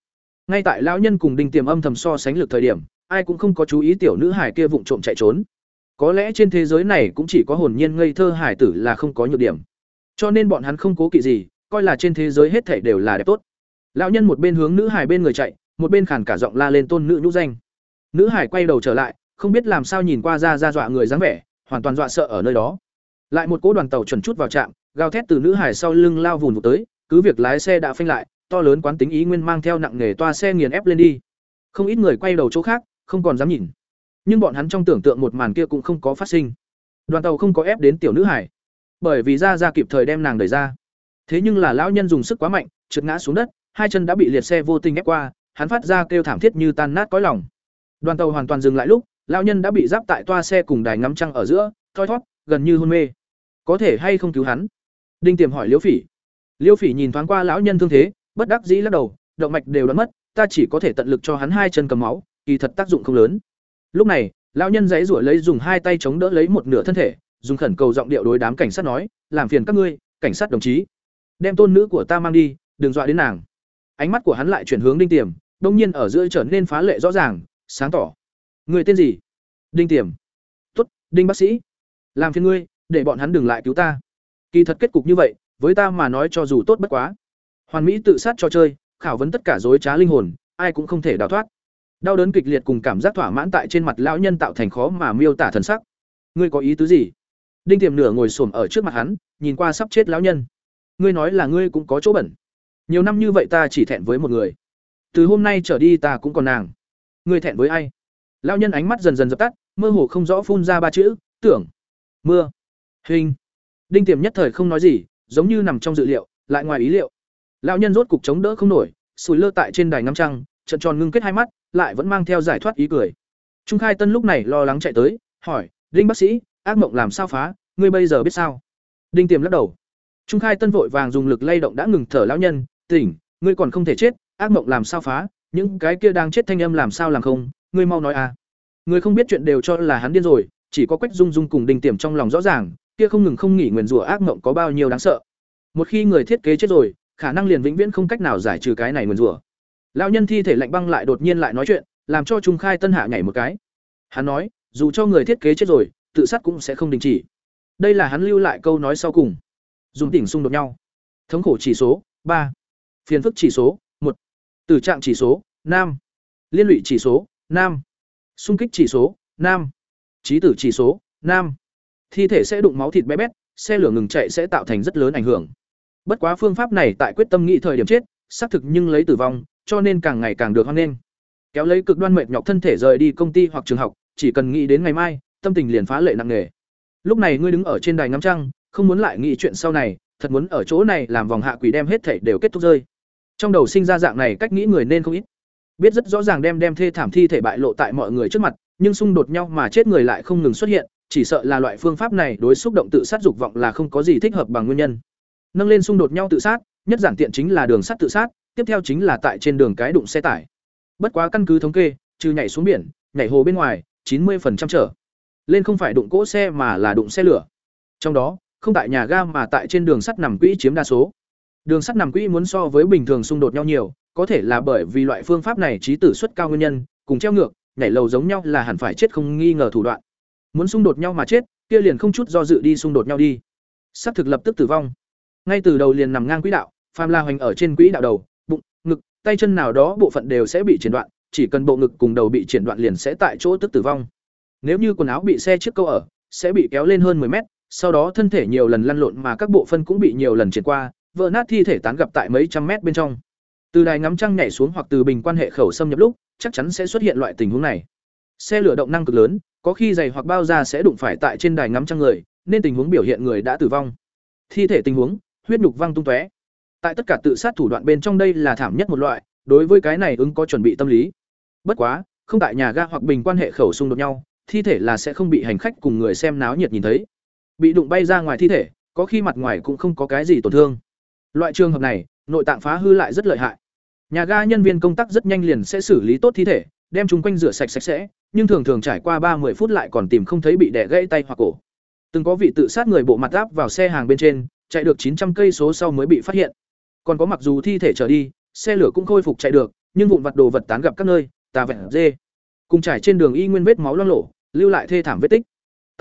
Ngay tại lão nhân cùng đinh tiềm âm thầm so sánh lực thời điểm, ai cũng không có chú ý tiểu nữ hải kia vụng trộm chạy trốn. Có lẽ trên thế giới này cũng chỉ có hồn nhiên ngây thơ hải tử là không có nhược điểm. Cho nên bọn hắn không cố kỵ gì coi là trên thế giới hết thảy đều là đẹp tốt. Lão nhân một bên hướng nữ hải bên người chạy, một bên khàn cả giọng la lên tôn nữ nhũ danh. Nữ hải quay đầu trở lại, không biết làm sao nhìn qua ra ra dọa người dáng vẻ, hoàn toàn dọa sợ ở nơi đó. Lại một cỗ đoàn tàu chuẩn chút vào trạm, gào thét từ nữ hải sau lưng lao vùn vụt tới, cứ việc lái xe đã phanh lại, to lớn quán tính ý nguyên mang theo nặng nghề toa xe nghiền ép lên đi. Không ít người quay đầu chỗ khác, không còn dám nhìn. Nhưng bọn hắn trong tưởng tượng một màn kia cũng không có phát sinh. Đoàn tàu không có ép đến tiểu nữ hải, bởi vì ra ra kịp thời đem nàng đẩy ra thế nhưng là lão nhân dùng sức quá mạnh, trượt ngã xuống đất, hai chân đã bị liệt xe vô tình ép qua, hắn phát ra kêu thảm thiết như tan nát cõi lòng. Đoàn tàu hoàn toàn dừng lại lúc, lão nhân đã bị giáp tại toa xe cùng đài ngắm trăng ở giữa, thoi thót gần như hôn mê. Có thể hay không cứu hắn? Đinh tiềm hỏi liễu phỉ. Liễu phỉ nhìn thoáng qua lão nhân thương thế, bất đắc dĩ lắc đầu, động mạch đều đã mất, ta chỉ có thể tận lực cho hắn hai chân cầm máu, kỳ thật tác dụng không lớn. Lúc này, lão nhân giấy rủa lấy dùng hai tay chống đỡ lấy một nửa thân thể, dùng khẩn cầu giọng điệu đối đám cảnh sát nói, làm phiền các ngươi, cảnh sát đồng chí đem tôn nữ của ta mang đi, đừng dọa đến nàng. Ánh mắt của hắn lại chuyển hướng đinh tiềm, đông nhiên ở giữa trở nên phá lệ rõ ràng, sáng tỏ. Người tên gì? Đinh tiềm. Tốt, đinh bác sĩ. Làm phiền ngươi, để bọn hắn đừng lại cứu ta. Kỳ thật kết cục như vậy, với ta mà nói cho dù tốt bất quá. Hoàn mỹ tự sát cho chơi, khảo vấn tất cả dối trá linh hồn, ai cũng không thể đào thoát. Đau đớn kịch liệt cùng cảm giác thỏa mãn tại trên mặt lão nhân tạo thành khó mà miêu tả thần sắc. Ngươi có ý tứ gì? Đinh tiềm nửa ngồi xổm ở trước mặt hắn, nhìn qua sắp chết lão nhân ngươi nói là ngươi cũng có chỗ bẩn. Nhiều năm như vậy ta chỉ thẹn với một người. Từ hôm nay trở đi ta cũng còn nàng. Ngươi thẹn với ai? Lão nhân ánh mắt dần dần dập tắt, mơ hồ không rõ phun ra ba chữ, tưởng, mưa, hình. Đinh tiềm nhất thời không nói gì, giống như nằm trong dự liệu, lại ngoài ý liệu. Lão nhân rốt cục chống đỡ không nổi sùi lơ tại trên đài ngắm trăng trận tròn ngưng kết hai mắt, lại vẫn mang theo giải thoát ý cười. Trung khai tân lúc này lo lắng chạy tới, hỏi, đinh bác sĩ, ác mộng làm sao phá? Ngươi bây giờ biết sao? Đinh tiềm lắc đầu trung khai tân vội vàng dùng lực lay động đã ngừng thở lão nhân, tỉnh, ngươi còn không thể chết, ác mộng làm sao phá? Những cái kia đang chết thanh âm làm sao làm không? Ngươi mau nói à. Người không biết chuyện đều cho là hắn điên rồi, chỉ có quách dung dung cùng đinh tiềm trong lòng rõ ràng, kia không ngừng không nghỉ nguyền rủa ác mộng có bao nhiêu đáng sợ. Một khi người thiết kế chết rồi, khả năng liền vĩnh viễn không cách nào giải trừ cái này nguyền rủa. Lão nhân thi thể lạnh băng lại đột nhiên lại nói chuyện, làm cho trung khai tân hạ nhảy một cái. Hắn nói, dù cho người thiết kế chết rồi, tự sát cũng sẽ không đình chỉ. Đây là hắn lưu lại câu nói sau cùng dùng tỉnh xung đột nhau. Thống khổ chỉ số, ba. Phiền phức chỉ số, một. Tử trạng chỉ số nam liên lụy chỉ số nam xung kích chỉ số nam trí tử chỉ số nam thi thể sẽ đụng máu thịt bé bét, xe lửa ngừng chạy sẽ tạo thành rất lớn ảnh hưởng. Bất quá phương pháp này tại quyết tâm nghĩ thời điểm chết, xác thực nhưng lấy tử vong, cho nên càng ngày càng được hoan nghênh. Kéo lấy cực đoan mệt nhọc thân thể rời đi công ty hoặc trường học, chỉ cần nghĩ đến ngày mai, tâm tình liền phá lệ nặng nề. Lúc này ngươi đứng ở trên đài ngắm trăng không muốn lại nghĩ chuyện sau này, thật muốn ở chỗ này làm vòng hạ quỷ đem hết thảy đều kết thúc rơi. Trong đầu sinh ra dạng này cách nghĩ người nên không ít. Biết rất rõ ràng đem đem thê thảm thi thể bại lộ tại mọi người trước mặt, nhưng xung đột nhau mà chết người lại không ngừng xuất hiện, chỉ sợ là loại phương pháp này đối xúc động tự sát dục vọng là không có gì thích hợp bằng nguyên nhân. Nâng lên xung đột nhau tự sát, nhất giản tiện chính là đường sắt tự sát, tiếp theo chính là tại trên đường cái đụng xe tải. Bất quá căn cứ thống kê, trừ nhảy xuống biển, nhảy hồ bên ngoài, chín 90% trở. Lên không phải đụng cỗ xe mà là đụng xe lửa. Trong đó không tại nhà ga mà tại trên đường sắt nằm quỹ chiếm đa số. Đường sắt nằm quỹ muốn so với bình thường xung đột nhau nhiều, có thể là bởi vì loại phương pháp này trí tử suất cao nguyên nhân, cùng treo ngược, nhảy lầu giống nhau là hẳn phải chết không nghi ngờ thủ đoạn. Muốn xung đột nhau mà chết, kia liền không chút do dự đi xung đột nhau đi. Sắp thực lập tức tử vong. Ngay từ đầu liền nằm ngang quỹ đạo, phàm la hoành ở trên quỹ đạo đầu, bụng, ngực, tay chân nào đó bộ phận đều sẽ bị triển đoạn, chỉ cần bộ ngực cùng đầu bị triển đoạn liền sẽ tại chỗ tức tử vong. Nếu như quần áo bị xe trước câu ở, sẽ bị kéo lên hơn 10 mét sau đó thân thể nhiều lần lăn lộn mà các bộ phân cũng bị nhiều lần triển qua, vỡ nát thi thể tán gặp tại mấy trăm mét bên trong. Từ đài ngắm trăng nhảy xuống hoặc từ bình quan hệ khẩu xâm nhập lúc, chắc chắn sẽ xuất hiện loại tình huống này. Xe lửa động năng cực lớn, có khi giày hoặc bao da sẽ đụng phải tại trên đài ngắm trăng người, nên tình huống biểu hiện người đã tử vong. Thi thể tình huống, huyết nhục văng tung tóe. Tại tất cả tự sát thủ đoạn bên trong đây là thảm nhất một loại, đối với cái này ứng có chuẩn bị tâm lý. Bất quá, không tại nhà ga hoặc bình quan hệ khẩu xung đột nhau, thi thể là sẽ không bị hành khách cùng người xem náo nhiệt nhìn thấy bị đụng bay ra ngoài thi thể, có khi mặt ngoài cũng không có cái gì tổn thương. Loại trường hợp này, nội tạng phá hư lại rất lợi hại. Nhà ga nhân viên công tác rất nhanh liền sẽ xử lý tốt thi thể, đem chúng quanh rửa sạch sạch sẽ, nhưng thường thường trải qua ba 10 phút lại còn tìm không thấy bị đẻ gãy tay hoặc cổ. Từng có vị tự sát người bộ mặt áp vào xe hàng bên trên, chạy được chín trăm cây số sau mới bị phát hiện. Còn có mặc dù thi thể trở đi, xe lửa cũng khôi phục chạy được, nhưng vụn vặt đồ vật tán gặp các nơi, tà vẹn dê. Cùng trải trên đường y nguyên vết máu loang lổ, lưu lại thê thảm vết tích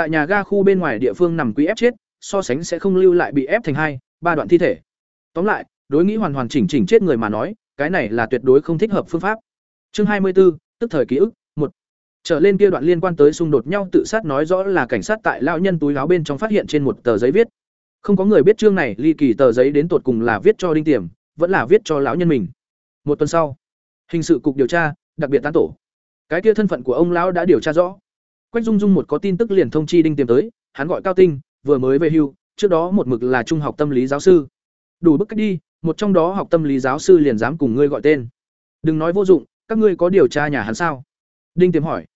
tại nhà ga khu bên ngoài địa phương nằm quý ép chết so sánh sẽ không lưu lại bị ép thành hai ba đoạn thi thể. Tóm lại đối nghĩ hoàn hoàn chỉnh chỉnh chết người mà nói cái này là tuyệt đối không thích hợp phương pháp. Chương hai mươi 24, tức thời ký ức một. Trở lên kia đoạn liên quan tới xung đột nhau tự sát nói rõ là cảnh sát tại lão nhân túi áo bên trong phát hiện trên một tờ giấy viết. Không có người biết chương này ly kỳ tờ giấy đến tột cùng là viết cho đinh tiềm vẫn là viết cho lão nhân mình. Một tuần sau hình sự cục điều tra đặc biệt tán tổ. Cái kia thân phận của ông lão đã điều tra rõ quách dung dung một có tin tức liền thông chi đinh tiềm tới, hắn gọi cao tinh, vừa mới về hưu, trước đó một mực là trung học tâm lý giáo sư. Đủ bức cách đi, một trong đó học tâm lý giáo sư liền dám cùng ngươi gọi tên. Đừng nói vô dụng, các ngươi có điều tra nhà hắn sao? Đinh tiềm hỏi.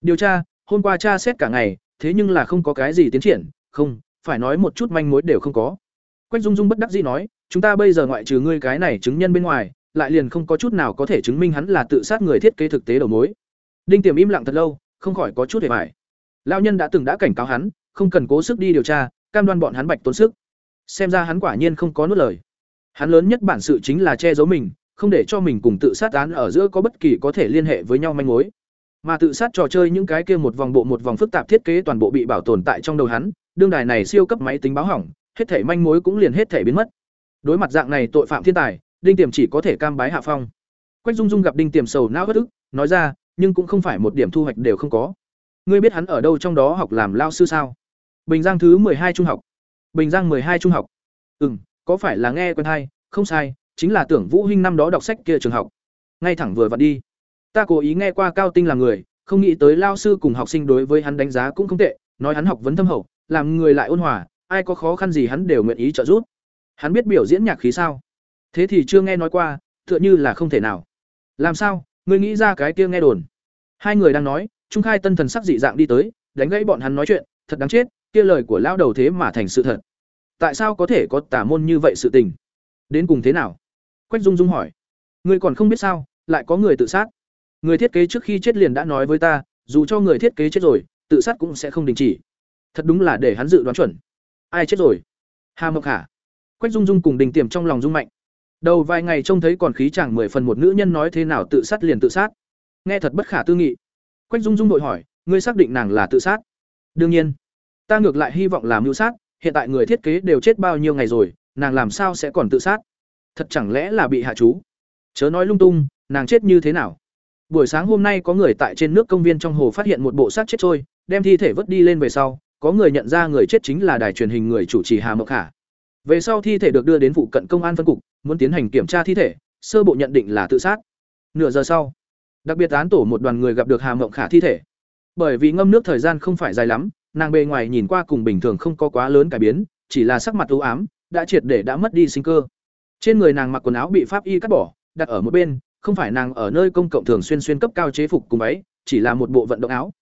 Điều tra, hôm qua tra xét cả ngày, thế nhưng là không có cái gì tiến triển, không, phải nói một chút manh mối đều không có. Quách dung dung bất đắc dĩ nói, chúng ta bây giờ ngoại trừ ngươi cái này chứng nhân bên ngoài, lại liền không có chút nào có thể chứng minh hắn là tự sát người thiết kế thực tế đầu mối. Đinh tiềm im lặng thật lâu không khỏi có chút hề bại lão nhân đã từng đã cảnh cáo hắn, không cần cố sức đi điều tra, cam đoan bọn hắn bạch tốn sức. Xem ra hắn quả nhiên không có nuốt lời. Hắn lớn nhất bản sự chính là che giấu mình, không để cho mình cùng tự sát án ở giữa có bất kỳ có thể liên hệ với nhau manh mối. Mà tự sát trò chơi những cái kia một vòng bộ một vòng phức tạp thiết kế toàn bộ bị bảo tồn tại trong đầu hắn, đương đài này siêu cấp máy tính báo hỏng, hết thể manh mối cũng liền hết thể biến mất. Đối mặt dạng này tội phạm thiên tài, đinh tiềm chỉ có thể cam bái hạ phong. Quách dung dung gặp đinh tiềm sầu não bất ức, nói ra nhưng cũng không phải một điểm thu hoạch đều không có. Ngươi biết hắn ở đâu trong đó học làm lao sư sao? Bình giang thứ hai trung học. Bình giang hai trung học. Ừ có phải là nghe quen hay? Không sai, chính là tưởng vũ hinh năm đó đọc sách kia trường học. Ngay thẳng vừa vặn đi. Ta cố ý nghe qua cao tinh là người, không nghĩ tới lao sư cùng học sinh đối với hắn đánh giá cũng không tệ, nói hắn học vấn thâm hậu, làm người lại ôn hòa, ai có khó khăn gì hắn đều nguyện ý trợ giúp. Hắn biết biểu diễn nhạc khí sao? Thế thì chưa nghe nói qua, tựa như là không thể nào. Làm sao? Ngươi nghĩ ra cái kia nghe đồn. Hai người đang nói, trung khai tân thần sắc dị dạng đi tới, đánh gãy bọn hắn nói chuyện, thật đáng chết, kia lời của lão đầu thế mà thành sự thật. Tại sao có thể có tả môn như vậy sự tình? Đến cùng thế nào? Quách dung dung hỏi. Ngươi còn không biết sao, lại có người tự sát. Người thiết kế trước khi chết liền đã nói với ta, dù cho người thiết kế chết rồi, tự sát cũng sẽ không đình chỉ. Thật đúng là để hắn dự đoán chuẩn. Ai chết rồi? Hà mộc hà. Quách dung dung cùng đình tiềm trong lòng dung mạnh đầu vài ngày trông thấy còn khí chẳng mười phần một nữ nhân nói thế nào tự sát liền tự sát. Nghe thật bất khả tư nghị. Quách dung dung đội hỏi, ngươi xác định nàng là tự sát? Đương nhiên. Ta ngược lại hy vọng làm mưu sát, hiện tại người thiết kế đều chết bao nhiêu ngày rồi, nàng làm sao sẽ còn tự sát? Thật chẳng lẽ là bị hạ chú? Chớ nói lung tung, nàng chết như thế nào? Buổi sáng hôm nay có người tại trên nước công viên trong hồ phát hiện một bộ xác chết trôi, đem thi thể vớt đi lên về sau, có người nhận ra người chết chính là đài truyền hình người chủ trì hà mộc khả về sau thi thể được đưa đến vụ cận công an phân cục muốn tiến hành kiểm tra thi thể, sơ bộ nhận định là tự sát. Nửa giờ sau, đặc biệt án tổ một đoàn người gặp được hà mộng khả thi thể. Bởi vì ngâm nước thời gian không phải dài lắm, nàng bề ngoài nhìn qua cùng bình thường không có quá lớn cải biến, chỉ là sắc mặt ưu ám, đã triệt để đã mất đi sinh cơ. Trên người nàng mặc quần áo bị pháp y cắt bỏ, đặt ở một bên, không phải nàng ở nơi công cộng thường xuyên xuyên cấp cao chế phục cùng váy, chỉ là một bộ vận động áo.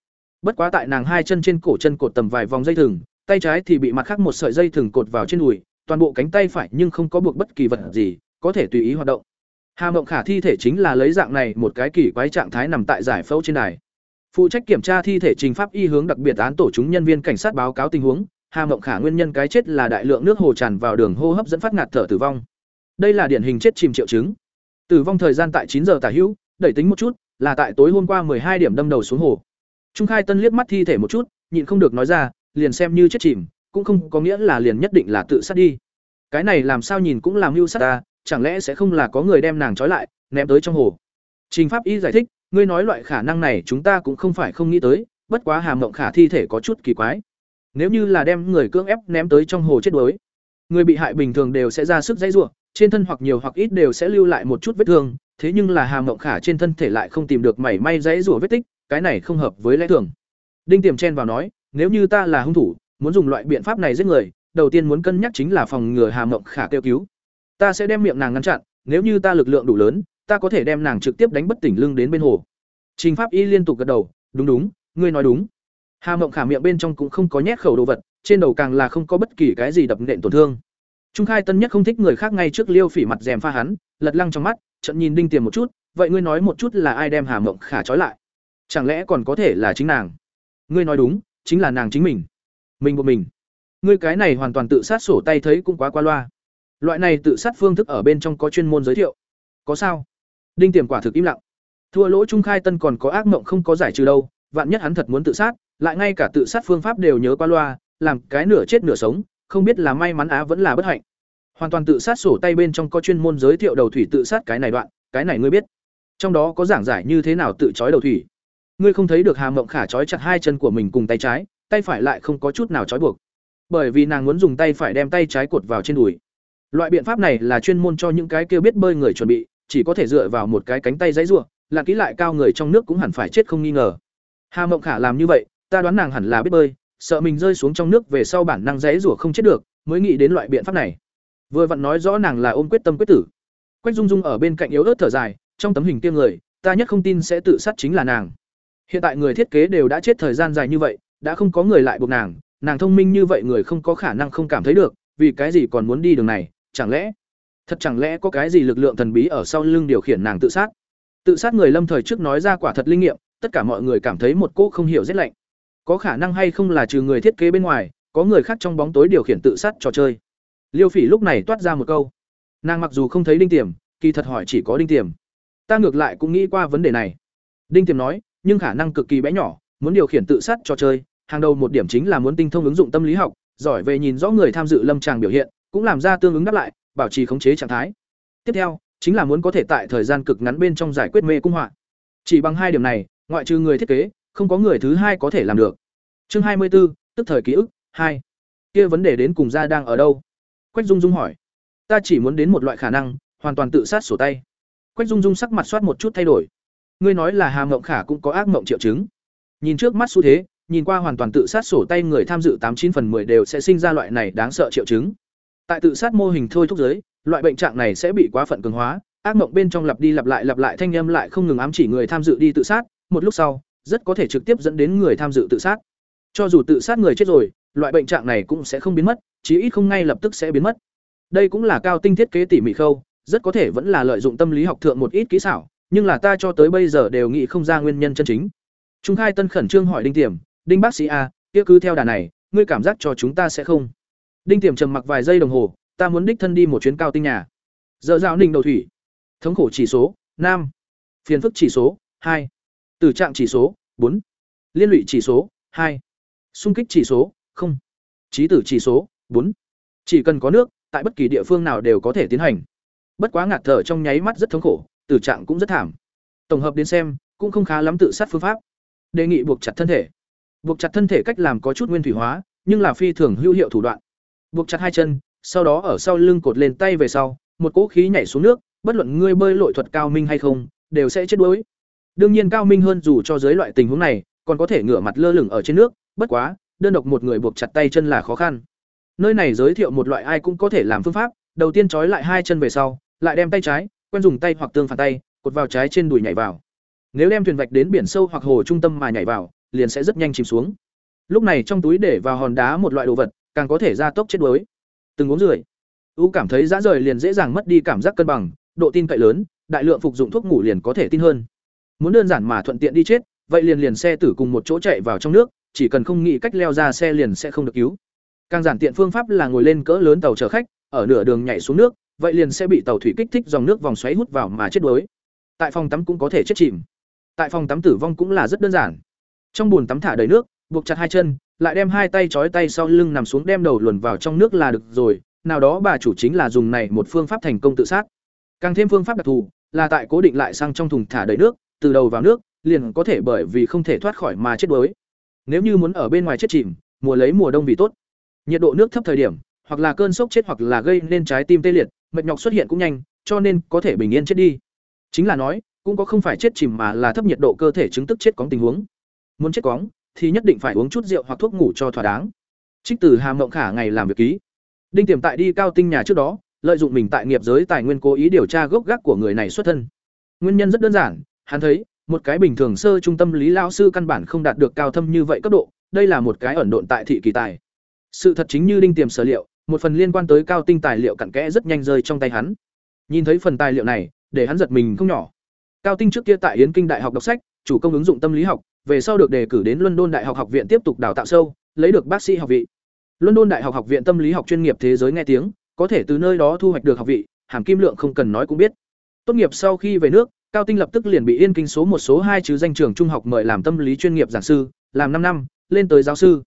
Bất quá tại nàng hai chân trên cổ chân cột tầm vài vòng dây thừng, tay trái thì bị mặt khác một sợi dây thừng cột vào trên đùi toàn bộ cánh tay phải nhưng không có buộc bất kỳ vật gì, có thể tùy ý hoạt động. Hà mộng khả thi thể chính là lấy dạng này một cái kỳ quái trạng thái nằm tại giải phẫu trên đài. Phụ trách kiểm tra thi thể trình pháp y hướng đặc biệt án tổ chúng nhân viên cảnh sát báo cáo tình huống, hà mộng khả nguyên nhân cái chết là đại lượng nước hồ tràn vào đường hô hấp dẫn phát ngạt thở tử vong. Đây là điển hình chết chìm triệu chứng. Tử vong thời gian tại chín giờ tả hữu, đẩy tính một chút, là tại tối hôm qua hai điểm đâm đầu xuống hồ. Trung khai tân liếc mắt thi thể một chút, nhịn không được nói ra, liền xem như chết chìm cũng không có nghĩa là liền nhất định là tự sát đi. Cái này làm sao nhìn cũng làm mưu sát ta chẳng lẽ sẽ không là có người đem nàng trói lại ném tới trong hồ? Trình pháp y giải thích ngươi nói loại khả năng này chúng ta cũng không phải không nghĩ tới bất quá hàm mộng khả thi thể có chút kỳ quái. Nếu như là đem người cưỡng ép ném tới trong hồ chết đuối người bị hại bình thường đều sẽ ra sức dãy rủa, trên thân hoặc nhiều hoặc ít đều sẽ lưu lại một chút vết thương thế nhưng là hàm mộng khả trên thân thể lại không tìm được mảy may dãy rủa vết tích cái này không hợp với lẽ thường. Đinh tiềm chen vào nói nếu như ta là hung thủ muốn dùng loại biện pháp này giết người, đầu tiên muốn cân nhắc chính là phòng ngừa hàm mộng khả kêu cứu. Ta sẽ đem miệng nàng ngăn chặn, nếu như ta lực lượng đủ lớn, ta có thể đem nàng trực tiếp đánh bất tỉnh lưng đến bên hồ. Trình pháp y liên tục gật đầu, đúng đúng, ngươi nói đúng. Hà mộng khả miệng bên trong cũng không có nhét khẩu đồ vật, trên đầu càng là không có bất kỳ cái gì đập nện tổn thương. Trung khai tân nhất không thích người khác ngay trước liêu phỉ mặt rèm pha hắn, lật lăng trong mắt trận nhìn đinh tiền một chút, vậy ngươi nói một chút là ai đem hà mộng khả trói lại? Chẳng lẽ còn có thể là chính nàng? Ngươi nói đúng, chính là nàng chính mình mình một mình. Ngươi cái này hoàn toàn tự sát sổ tay thấy cũng quá qua loa. Loại này tự sát phương thức ở bên trong có chuyên môn giới thiệu. Có sao? Đinh tiềm quả thực im lặng. Thua lỗ trung khai tân còn có ác mộng không có giải trừ đâu, vạn nhất hắn thật muốn tự sát, lại ngay cả tự sát phương pháp đều nhớ qua loa, làm cái nửa chết nửa sống, không biết là may mắn á vẫn là bất hạnh. Hoàn toàn tự sát sổ tay bên trong có chuyên môn giới thiệu đầu thủy tự sát cái này đoạn, cái này ngươi biết. Trong đó có giảng giải như thế nào tự trói đầu thủy. Ngươi không thấy được hà mộng khả trói chặt hai chân của mình cùng tay trái tay phải lại không có chút nào trói buộc. Bởi vì nàng muốn dùng tay phải đem tay trái cột vào trên đùi. Loại biện pháp này là chuyên môn cho những cái kia biết bơi người chuẩn bị, chỉ có thể dựa vào một cái cánh tay dãy ruộng là kỹ lại cao người trong nước cũng hẳn phải chết không nghi ngờ. Hà mộng khả làm như vậy, ta đoán nàng hẳn là biết bơi, sợ mình rơi xuống trong nước về sau bản năng dãy rủa không chết được, mới nghĩ đến loại biện pháp này. Vừa vặn nói rõ nàng là ôm quyết tâm quyết tử. Quách dung dung ở bên cạnh yếu ớt thở dài, trong tấm hình tiêm người, ta nhất không tin sẽ tự sát chính là nàng. Hiện tại người thiết kế đều đã chết thời gian dài như vậy đã không có người lại buộc nàng nàng thông minh như vậy người không có khả năng không cảm thấy được, vì cái gì còn muốn đi đường này, chẳng lẽ? Thật chẳng lẽ có cái gì lực lượng thần bí ở sau lưng điều khiển nàng tự sát? Tự sát người lâm thời trước nói ra quả thật linh nghiệm, tất cả mọi người cảm thấy một cô không hiểu rét lạnh. Có khả năng hay không là trừ người thiết kế bên ngoài, có người khác trong bóng tối điều khiển tự sát trò chơi. Liêu phỉ lúc này toát ra một câu. Nàng mặc dù không thấy đinh tiềm, kỳ thật hỏi chỉ có đinh tiềm. Ta ngược lại cũng nghĩ qua vấn đề này. Đinh tiềm nói, nhưng khả năng cực kỳ bé nhỏ, muốn điều khiển tự sát trò chơi hàng đầu một điểm chính là muốn tinh thông ứng dụng tâm lý học giỏi về nhìn rõ người tham dự lâm tràng biểu hiện cũng làm ra tương ứng đáp lại bảo trì khống chế trạng thái tiếp theo chính là muốn có thể tại thời gian cực ngắn bên trong giải quyết mê cung họa. Chỉ bằng hai điểm này, ngoại trừ người thiết kế, không có người thứ hai có thể làm được. Chương hai mươi 24, tức thời ký ức, hai. Kia vấn đề đến cùng ra đang ở đâu? Quách Dung Dung hỏi. Ta chỉ muốn đến một loại khả năng, hoàn toàn tự sát sổ tay. Quách Dung Dung sắc mặt soát một chút thay đổi. Ngươi nói là Hà Mộng Khả cũng có ác mộng triệu chứng. Nhìn trước mắt xu thế, nhìn qua hoàn toàn tự sát sổ tay người tham dự tám chín phần 10 đều sẽ sinh ra loại này đáng sợ triệu chứng. Tại tự sát mô hình thôi thúc giới, loại bệnh trạng này sẽ bị quá phận cường hóa, ác mộng bên trong lặp đi lặp lại lặp lại thanh âm lại không ngừng ám chỉ người tham dự đi tự sát, một lúc sau, rất có thể trực tiếp dẫn đến người tham dự tự sát. Cho dù tự sát người chết rồi, loại bệnh trạng này cũng sẽ không biến mất, chí ít không ngay lập tức sẽ biến mất. Đây cũng là cao tinh thiết kế tỉ mỉ khâu, rất có thể vẫn là lợi dụng tâm lý học thượng một ít kỹ xảo, nhưng là ta cho tới bây giờ đều nghĩ không ra nguyên nhân chân chính. Trung khai tân khẩn trương hỏi Đinh Tiềm, "Đinh bác sĩ a, kia cứ theo đà này, ngươi cảm giác cho chúng ta sẽ không?" Đinh Tiềm trầm mặc vài giây đồng hồ, "Ta muốn đích thân đi một chuyến cao tinh nhà." dợ dạo Ninh đầu thủy. Thống khổ chỉ số, nam. Phiền phức chỉ số, hai. Tử trạng chỉ số, bốn. Liên lụy chỉ số, hai. Xung kích chỉ số, không. Trí tử chỉ số, bốn. Chỉ cần có nước, tại bất kỳ địa phương nào đều có thể tiến hành. Bất quá ngạt thở trong nháy mắt rất thống khổ, tử trạng cũng rất thảm. Tổng hợp đến xem, cũng không khá lắm tự sát phương pháp. Đề nghị buộc chặt thân thể. Buộc chặt thân thể cách làm có chút nguyên thủy hóa, nhưng là phi thường hữu hiệu thủ đoạn. Buộc chặt hai chân, sau đó ở sau lưng cột lên tay về sau, một cỗ khí nhảy xuống nước, bất luận ngươi bơi lội thuật cao minh hay không, đều sẽ chết đuối. Đương nhiên cao minh hơn dù cho dưới loại tình huống này, còn có thể ngửa mặt lơ lửng ở trên nước, bất quá, đơn độc một người buộc chặt tay chân là khó khăn. Nơi này giới thiệu một loại ai cũng có thể làm phương pháp, đầu tiên trói lại hai chân về sau, lại đem tay trái, quen dùng tay hoặc tương phản tay, cột vào trái trên đùi nhảy vào. Nếu đem thuyền vạch đến biển sâu hoặc hồ trung tâm mà nhảy vào, liền sẽ rất nhanh chìm xuống. Lúc này trong túi để vào hòn đá một loại đồ vật, càng có thể gia tốc chết đuối. Từng uống rưỡi. U cảm thấy dã rời liền dễ dàng mất đi cảm giác cân bằng, độ tin cậy lớn, đại lượng phục dụng thuốc ngủ liền có thể tin hơn. Muốn đơn giản mà thuận tiện đi chết, vậy liền liền xe tử cùng một chỗ chạy vào trong nước, chỉ cần không nghĩ cách leo ra xe liền sẽ không được cứu. Càng giản tiện phương pháp là ngồi lên cỡ lớn tàu chở khách, ở nửa đường nhảy xuống nước, vậy liền sẽ bị tàu thủy kích thích dòng nước vòng xoáy hút vào mà chết đuối. Tại phòng tắm cũng có thể chết chìm. Tại phòng tắm tử vong cũng là rất đơn giản. Trong bồn tắm thả đầy nước, buộc chặt hai chân, lại đem hai tay trói tay sau lưng nằm xuống đem đầu luồn vào trong nước là được rồi, nào đó bà chủ chính là dùng này một phương pháp thành công tự sát. Càng thêm phương pháp đặc thù, là tại cố định lại sang trong thùng thả đầy nước, từ đầu vào nước, liền có thể bởi vì không thể thoát khỏi mà chết đuối. Nếu như muốn ở bên ngoài chết chìm, mùa lấy mùa đông vì tốt. Nhiệt độ nước thấp thời điểm, hoặc là cơn sốc chết hoặc là gây nên trái tim tê liệt, mệt nhọc xuất hiện cũng nhanh, cho nên có thể bình yên chết đi. Chính là nói, cũng có không phải chết chìm mà là thấp nhiệt độ cơ thể chứng tức chết có tình huống. Muốn chết quóng thì nhất định phải uống chút rượu hoặc thuốc ngủ cho thỏa đáng. Trích từ Hàm Mộng Khả ngày làm việc ký. Đinh Tiềm tại đi cao tinh nhà trước đó, lợi dụng mình tại nghiệp giới tài nguyên cố ý điều tra gốc gác của người này xuất thân. Nguyên nhân rất đơn giản, hắn thấy, một cái bình thường sơ trung tâm lý lao sư căn bản không đạt được cao thâm như vậy cấp độ, đây là một cái ẩn độn tại thị kỳ tài. Sự thật chính như đinh tiềm sở liệu, một phần liên quan tới cao tinh tài liệu cặn kẽ rất nhanh rơi trong tay hắn. Nhìn thấy phần tài liệu này, để hắn giật mình không nhỏ. Cao tinh trước kia tại Yến Kinh Đại học đọc sách, chủ công ứng dụng tâm lý học, về sau được đề cử đến London Đại học học viện tiếp tục đào tạo sâu, lấy được bác sĩ học vị. London Đại học học viện tâm lý học chuyên nghiệp thế giới nghe tiếng, có thể từ nơi đó thu hoạch được học vị, hàm kim lượng không cần nói cũng biết. Tốt nghiệp sau khi về nước, Cao Tinh lập tức liền bị Yên Kinh số một số hai chứ danh trường trung học mời làm tâm lý chuyên nghiệp giảng sư, làm năm năm, lên tới giáo sư.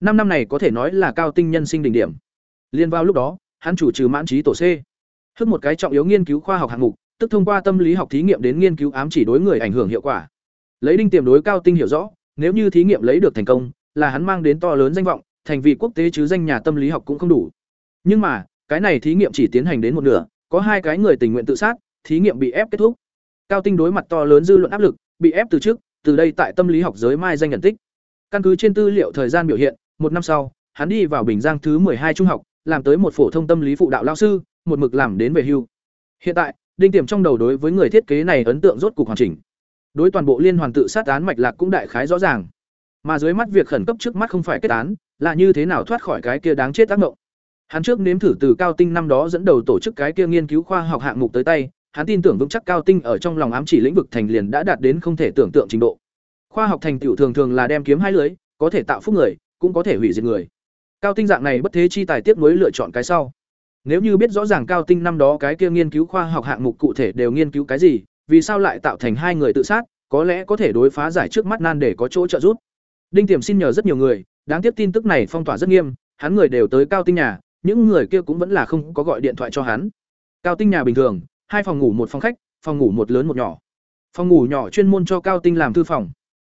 Năm năm này có thể nói là Cao Tinh nhân sinh đỉnh điểm. Liên vào lúc đó, hắn chủ trừ mãn trí tổ C. thức một cái trọng yếu nghiên cứu khoa học hạng mục, tức thông qua tâm lý học thí nghiệm đến nghiên cứu ám chỉ đối người ảnh hưởng hiệu quả. Lấy đinh tiềm đối Cao Tinh hiểu rõ, nếu như thí nghiệm lấy được thành công, là hắn mang đến to lớn danh vọng, thành vị quốc tế chứ danh nhà tâm lý học cũng không đủ. Nhưng mà, cái này thí nghiệm chỉ tiến hành đến một nửa, có hai cái người tình nguyện tự sát, thí nghiệm bị ép kết thúc. Cao Tinh đối mặt to lớn dư luận áp lực, bị ép từ trước, từ đây tại tâm lý học giới mai danh nhận tích. Căn cứ trên tư liệu thời gian biểu hiện, một năm sau, hắn đi vào Bình Giang thứ hai trung học, làm tới một phổ thông tâm lý phụ đạo lao sư, một mực làm đến về hưu. Hiện tại, đinh tiềm trong đầu đối với người thiết kế này ấn tượng rốt cục hoàn chỉnh. Đối toàn bộ liên hoàn tự sát án mạch lạc cũng đại khái rõ ràng. Mà dưới mắt việc khẩn cấp trước mắt không phải kết án, là như thế nào thoát khỏi cái kia đáng chết tác động. Hắn trước nếm thử từ Cao Tinh năm đó dẫn đầu tổ chức cái kia nghiên cứu khoa học hạng mục tới tay, hắn tin tưởng vững chắc Cao Tinh ở trong lòng ám chỉ lĩnh vực thành liền đã đạt đến không thể tưởng tượng trình độ. Khoa học thành tựu thường thường là đem kiếm hai lưới, có thể tạo phúc người, cũng có thể hủy diệt người. Cao Tinh dạng này bất thế chi tài tiếp nối lựa chọn cái sau. Nếu như biết rõ ràng Cao Tinh năm đó cái kia nghiên cứu khoa học hạng mục cụ thể đều nghiên cứu cái gì, vì sao lại tạo thành hai người tự sát, có lẽ có thể đối phá giải trước mắt nan để có chỗ trợ giúp. Đinh Tiềm xin nhờ rất nhiều người, đáng tiếc tin tức này phong tỏa rất nghiêm, hắn người đều tới Cao Tinh nhà, những người kia cũng vẫn là không có gọi điện thoại cho hắn. Cao Tinh nhà bình thường, hai phòng ngủ một phòng khách, phòng ngủ một lớn một nhỏ. Phòng ngủ nhỏ chuyên môn cho Cao Tinh làm thư phòng.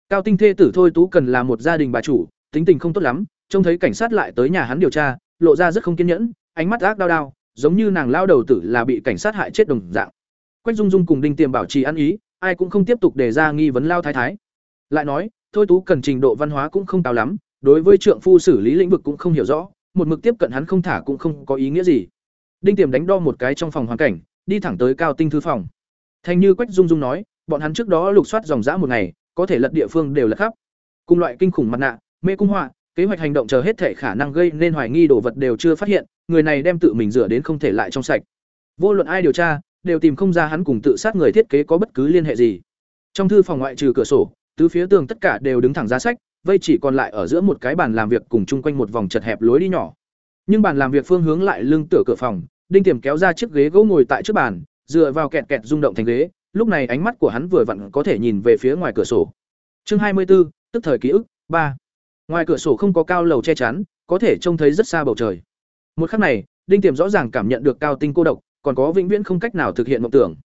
Cao Tinh thê tử thôi Tú cần là một gia đình bà chủ, tính tình không tốt lắm, trông thấy cảnh sát lại tới nhà hắn điều tra, lộ ra rất không kiên nhẫn, ánh mắt ác đau đau, giống như nàng lao đầu tử là bị cảnh sát hại chết đồng dạng. Quách Dung Dung cùng Đinh Tiềm bảo trì ăn ý, ai cũng không tiếp tục đề ra nghi vấn lao thái thái. Lại nói, thôi Tú cần trình độ văn hóa cũng không cao lắm, đối với trượng phu xử lý lĩnh vực cũng không hiểu rõ, một mực tiếp cận hắn không thả cũng không có ý nghĩa gì. Đinh Tiềm đánh đo một cái trong phòng hoàn cảnh, đi thẳng tới Cao Tinh thư phòng. Thành như Quách Dung Dung nói, bọn hắn trước đó lục soát dòng dã một ngày, có thể lật địa phương đều lật khắp. Cùng loại kinh khủng mặt nạ, mê cung họa, kế hoạch hành động chờ hết thể khả năng gây nên hoài nghi đồ vật đều chưa phát hiện, người này đem tự mình rửa đến không thể lại trong sạch. Vô luận ai điều tra, đều tìm không ra hắn cùng tự sát người thiết kế có bất cứ liên hệ gì. Trong thư phòng ngoại trừ cửa sổ, tứ phía tường tất cả đều đứng thẳng giá sách, vây chỉ còn lại ở giữa một cái bàn làm việc cùng chung quanh một vòng chật hẹp lối đi nhỏ. Nhưng bàn làm việc phương hướng lại lưng tựa cửa phòng, Đinh Tiềm kéo ra chiếc ghế gỗ ngồi tại trước bàn, dựa vào kẹt kẹt rung động thành ghế, lúc này ánh mắt của hắn vừa vặn có thể nhìn về phía ngoài cửa sổ. Chương 24, tức thời ký ức, 3. Ngoài cửa sổ không có cao lầu che chắn, có thể trông thấy rất xa bầu trời. Một khắc này, Đinh Tiềm rõ ràng cảm nhận được cao tinh cô độc, còn có vĩnh viễn không cách nào thực hiện mộng tưởng.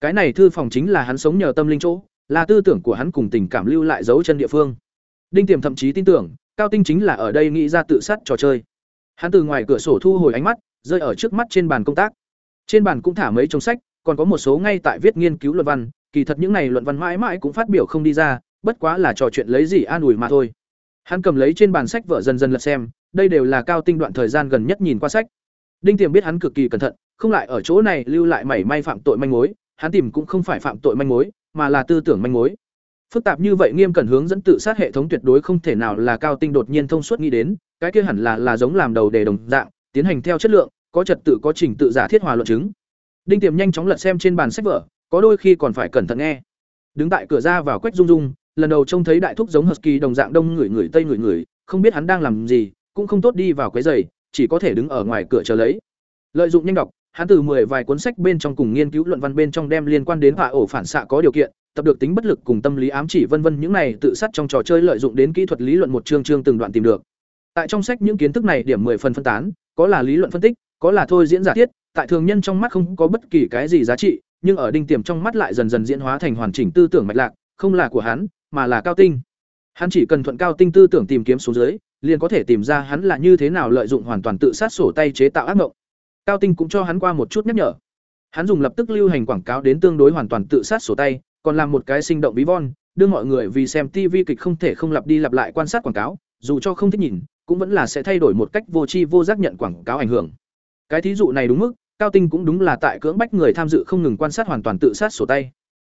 Cái này thư phòng chính là hắn sống nhờ tâm linh chỗ, là tư tưởng của hắn cùng tình cảm lưu lại dấu chân địa phương. Đinh Tiềm thậm chí tin tưởng, Cao Tinh chính là ở đây nghĩ ra tự sát trò chơi. Hắn từ ngoài cửa sổ thu hồi ánh mắt, rơi ở trước mắt trên bàn công tác. Trên bàn cũng thả mấy chồng sách, còn có một số ngay tại viết nghiên cứu luận văn, kỳ thật những này luận văn mãi mãi cũng phát biểu không đi ra, bất quá là trò chuyện lấy gì an ủi mà thôi. Hắn cầm lấy trên bàn sách vợ dần dần lật xem, đây đều là Cao Tinh đoạn thời gian gần nhất nhìn qua sách. Đinh Tiềm biết hắn cực kỳ cẩn thận, không lại ở chỗ này lưu lại mảy may phạm tội manh mối, hắn tìm cũng không phải phạm tội manh mối, mà là tư tưởng manh mối. Phức tạp như vậy nghiêm cẩn hướng dẫn tự sát hệ thống tuyệt đối không thể nào là cao tinh đột nhiên thông suốt nghĩ đến, cái kia hẳn là là giống làm đầu đề đồng dạng, tiến hành theo chất lượng, có trật tự có trình tự giả thiết hòa luận chứng. Đinh Tiềm nhanh chóng lật xem trên bàn sách vở, có đôi khi còn phải cẩn thận nghe. Đứng tại cửa ra vào Quách Dung Dung, lần đầu trông thấy đại thúc giống husky đồng dạng đông người người tây người người, không biết hắn đang làm gì, cũng không tốt đi vào quấy giày, chỉ có thể đứng ở ngoài cửa chờ lấy. Lợi dụng nhanh đọc, hắn từ mười vài cuốn sách bên trong cùng nghiên cứu luận văn bên trong đem liên quan đến hỏa ổ phản xạ có điều kiện, tập được tính bất lực cùng tâm lý ám chỉ vân vân những này tự sát trong trò chơi lợi dụng đến kỹ thuật lý luận một chương chương từng đoạn tìm được. Tại trong sách những kiến thức này điểm 10 phần phân tán, có là lý luận phân tích, có là thôi diễn giả thiết, tại thường nhân trong mắt không có bất kỳ cái gì giá trị, nhưng ở đinh tiềm trong mắt lại dần dần diễn hóa thành hoàn chỉnh tư tưởng mạch lạc, không là của hắn, mà là cao tinh. Hắn chỉ cần thuận cao tinh tư tưởng tìm kiếm xuống dưới, liền có thể tìm ra hắn là như thế nào lợi dụng hoàn toàn tự sát sổ tay chế tạo ác mộng. Cao tinh cũng cho hắn qua một chút nhắc nhở. Hắn dùng lập tức lưu hành quảng cáo đến tương đối hoàn toàn tự sát sổ tay, còn làm một cái sinh động ví von, đưa mọi người vì xem TV kịch không thể không lặp đi lặp lại quan sát quảng cáo, dù cho không thích nhìn, cũng vẫn là sẽ thay đổi một cách vô tri vô giác nhận quảng cáo ảnh hưởng. Cái thí dụ này đúng mức, Cao Tinh cũng đúng là tại cưỡng bách người tham dự không ngừng quan sát hoàn toàn tự sát sổ tay.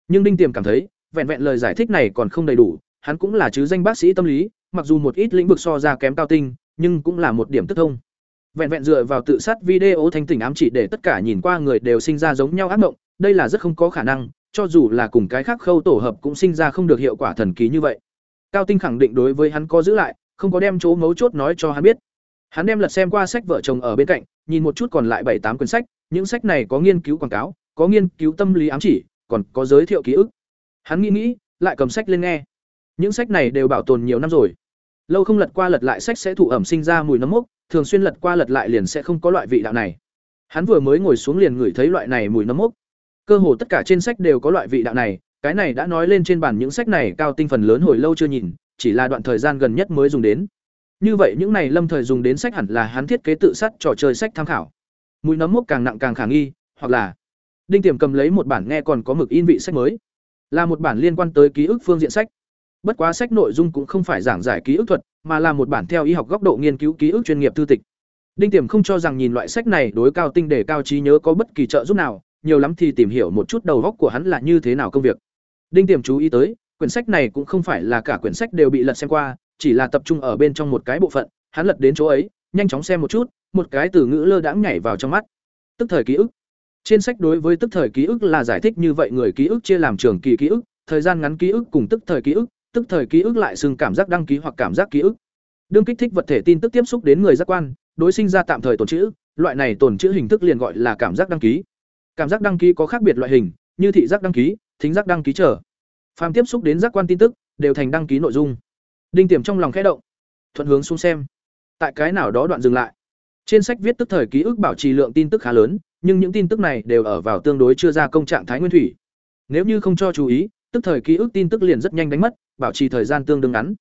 Nhưng Đinh Tiềm cảm thấy, vẹn vẹn lời giải thích này còn không đầy đủ, hắn cũng là chứ danh bác sĩ tâm lý, mặc dù một ít lĩnh vực so ra kém Cao Tinh, nhưng cũng là một điểm tức thông. Vẹn vẹn dựa vào tự sát video thanh tỉnh ám chỉ để tất cả nhìn qua người đều sinh ra giống nhau ác mộng, đây là rất không có khả năng, cho dù là cùng cái khác khâu tổ hợp cũng sinh ra không được hiệu quả thần kỳ như vậy. Cao Tinh khẳng định đối với hắn có giữ lại, không có đem chỗ mấu chốt nói cho hắn biết. Hắn đem lật xem qua sách vợ chồng ở bên cạnh, nhìn một chút còn lại bảy tám quyển sách, những sách này có nghiên cứu quảng cáo, có nghiên cứu tâm lý ám chỉ, còn có giới thiệu ký ức. Hắn nghĩ nghĩ, lại cầm sách lên nghe. Những sách này đều bảo tồn nhiều năm rồi. Lâu không lật qua lật lại sách sẽ thụ ẩm sinh ra mùi nấm mốc, thường xuyên lật qua lật lại liền sẽ không có loại vị đạo này. Hắn vừa mới ngồi xuống liền ngửi thấy loại này mùi nấm mốc. Cơ hồ tất cả trên sách đều có loại vị đạo này, cái này đã nói lên trên bản những sách này cao tinh phần lớn hồi lâu chưa nhìn, chỉ là đoạn thời gian gần nhất mới dùng đến. Như vậy những này lâm thời dùng đến sách hẳn là hắn thiết kế tự sát trò chơi sách tham khảo. Mùi nấm mốc càng nặng càng khả nghi, hoặc là Đinh Tiềm cầm lấy một bản nghe còn có mực in vị sách mới, là một bản liên quan tới ký ức phương diện sách. Bất quá sách nội dung cũng không phải giảng giải ký ức thuật, mà là một bản theo y học góc độ nghiên cứu ký ức chuyên nghiệp thư tịch. Đinh Tiềm không cho rằng nhìn loại sách này đối cao tinh để cao trí nhớ có bất kỳ trợ giúp nào, nhiều lắm thì tìm hiểu một chút đầu óc của hắn là như thế nào công việc. Đinh Tiềm chú ý tới, quyển sách này cũng không phải là cả quyển sách đều bị lật xem qua, chỉ là tập trung ở bên trong một cái bộ phận, hắn lật đến chỗ ấy, nhanh chóng xem một chút, một cái từ ngữ lơ đãng nhảy vào trong mắt. Tức thời ký ức. Trên sách đối với tức thời ký ức là giải thích như vậy người ký ức chia làm trường kỳ ký ức, thời gian ngắn ký ức cùng tức thời ký ức, tức thời ký ức lại xưng cảm giác đăng ký hoặc cảm giác ký ức. Đương kích thích vật thể tin tức tiếp xúc đến người giác quan, đối sinh ra tạm thời tồn chữ, loại này tồn chữ hình thức liền gọi là cảm giác đăng ký. Cảm giác đăng ký có khác biệt loại hình, như thị giác đăng ký, thính giác đăng ký trở. Phàm tiếp xúc đến giác quan tin tức, đều thành đăng ký nội dung. Đinh Tiềm trong lòng khẽ động, thuận hướng xuống xem. Tại cái nào đó đoạn dừng lại. Trên sách viết tức thời ký ức bảo trì lượng tin tức khá lớn, nhưng những tin tức này đều ở vào tương đối chưa ra công trạng thái nguyên thủy. Nếu như không cho chú ý, tức thời ký ức tin tức liền rất nhanh đánh mất, bảo trì thời gian tương đương ngắn.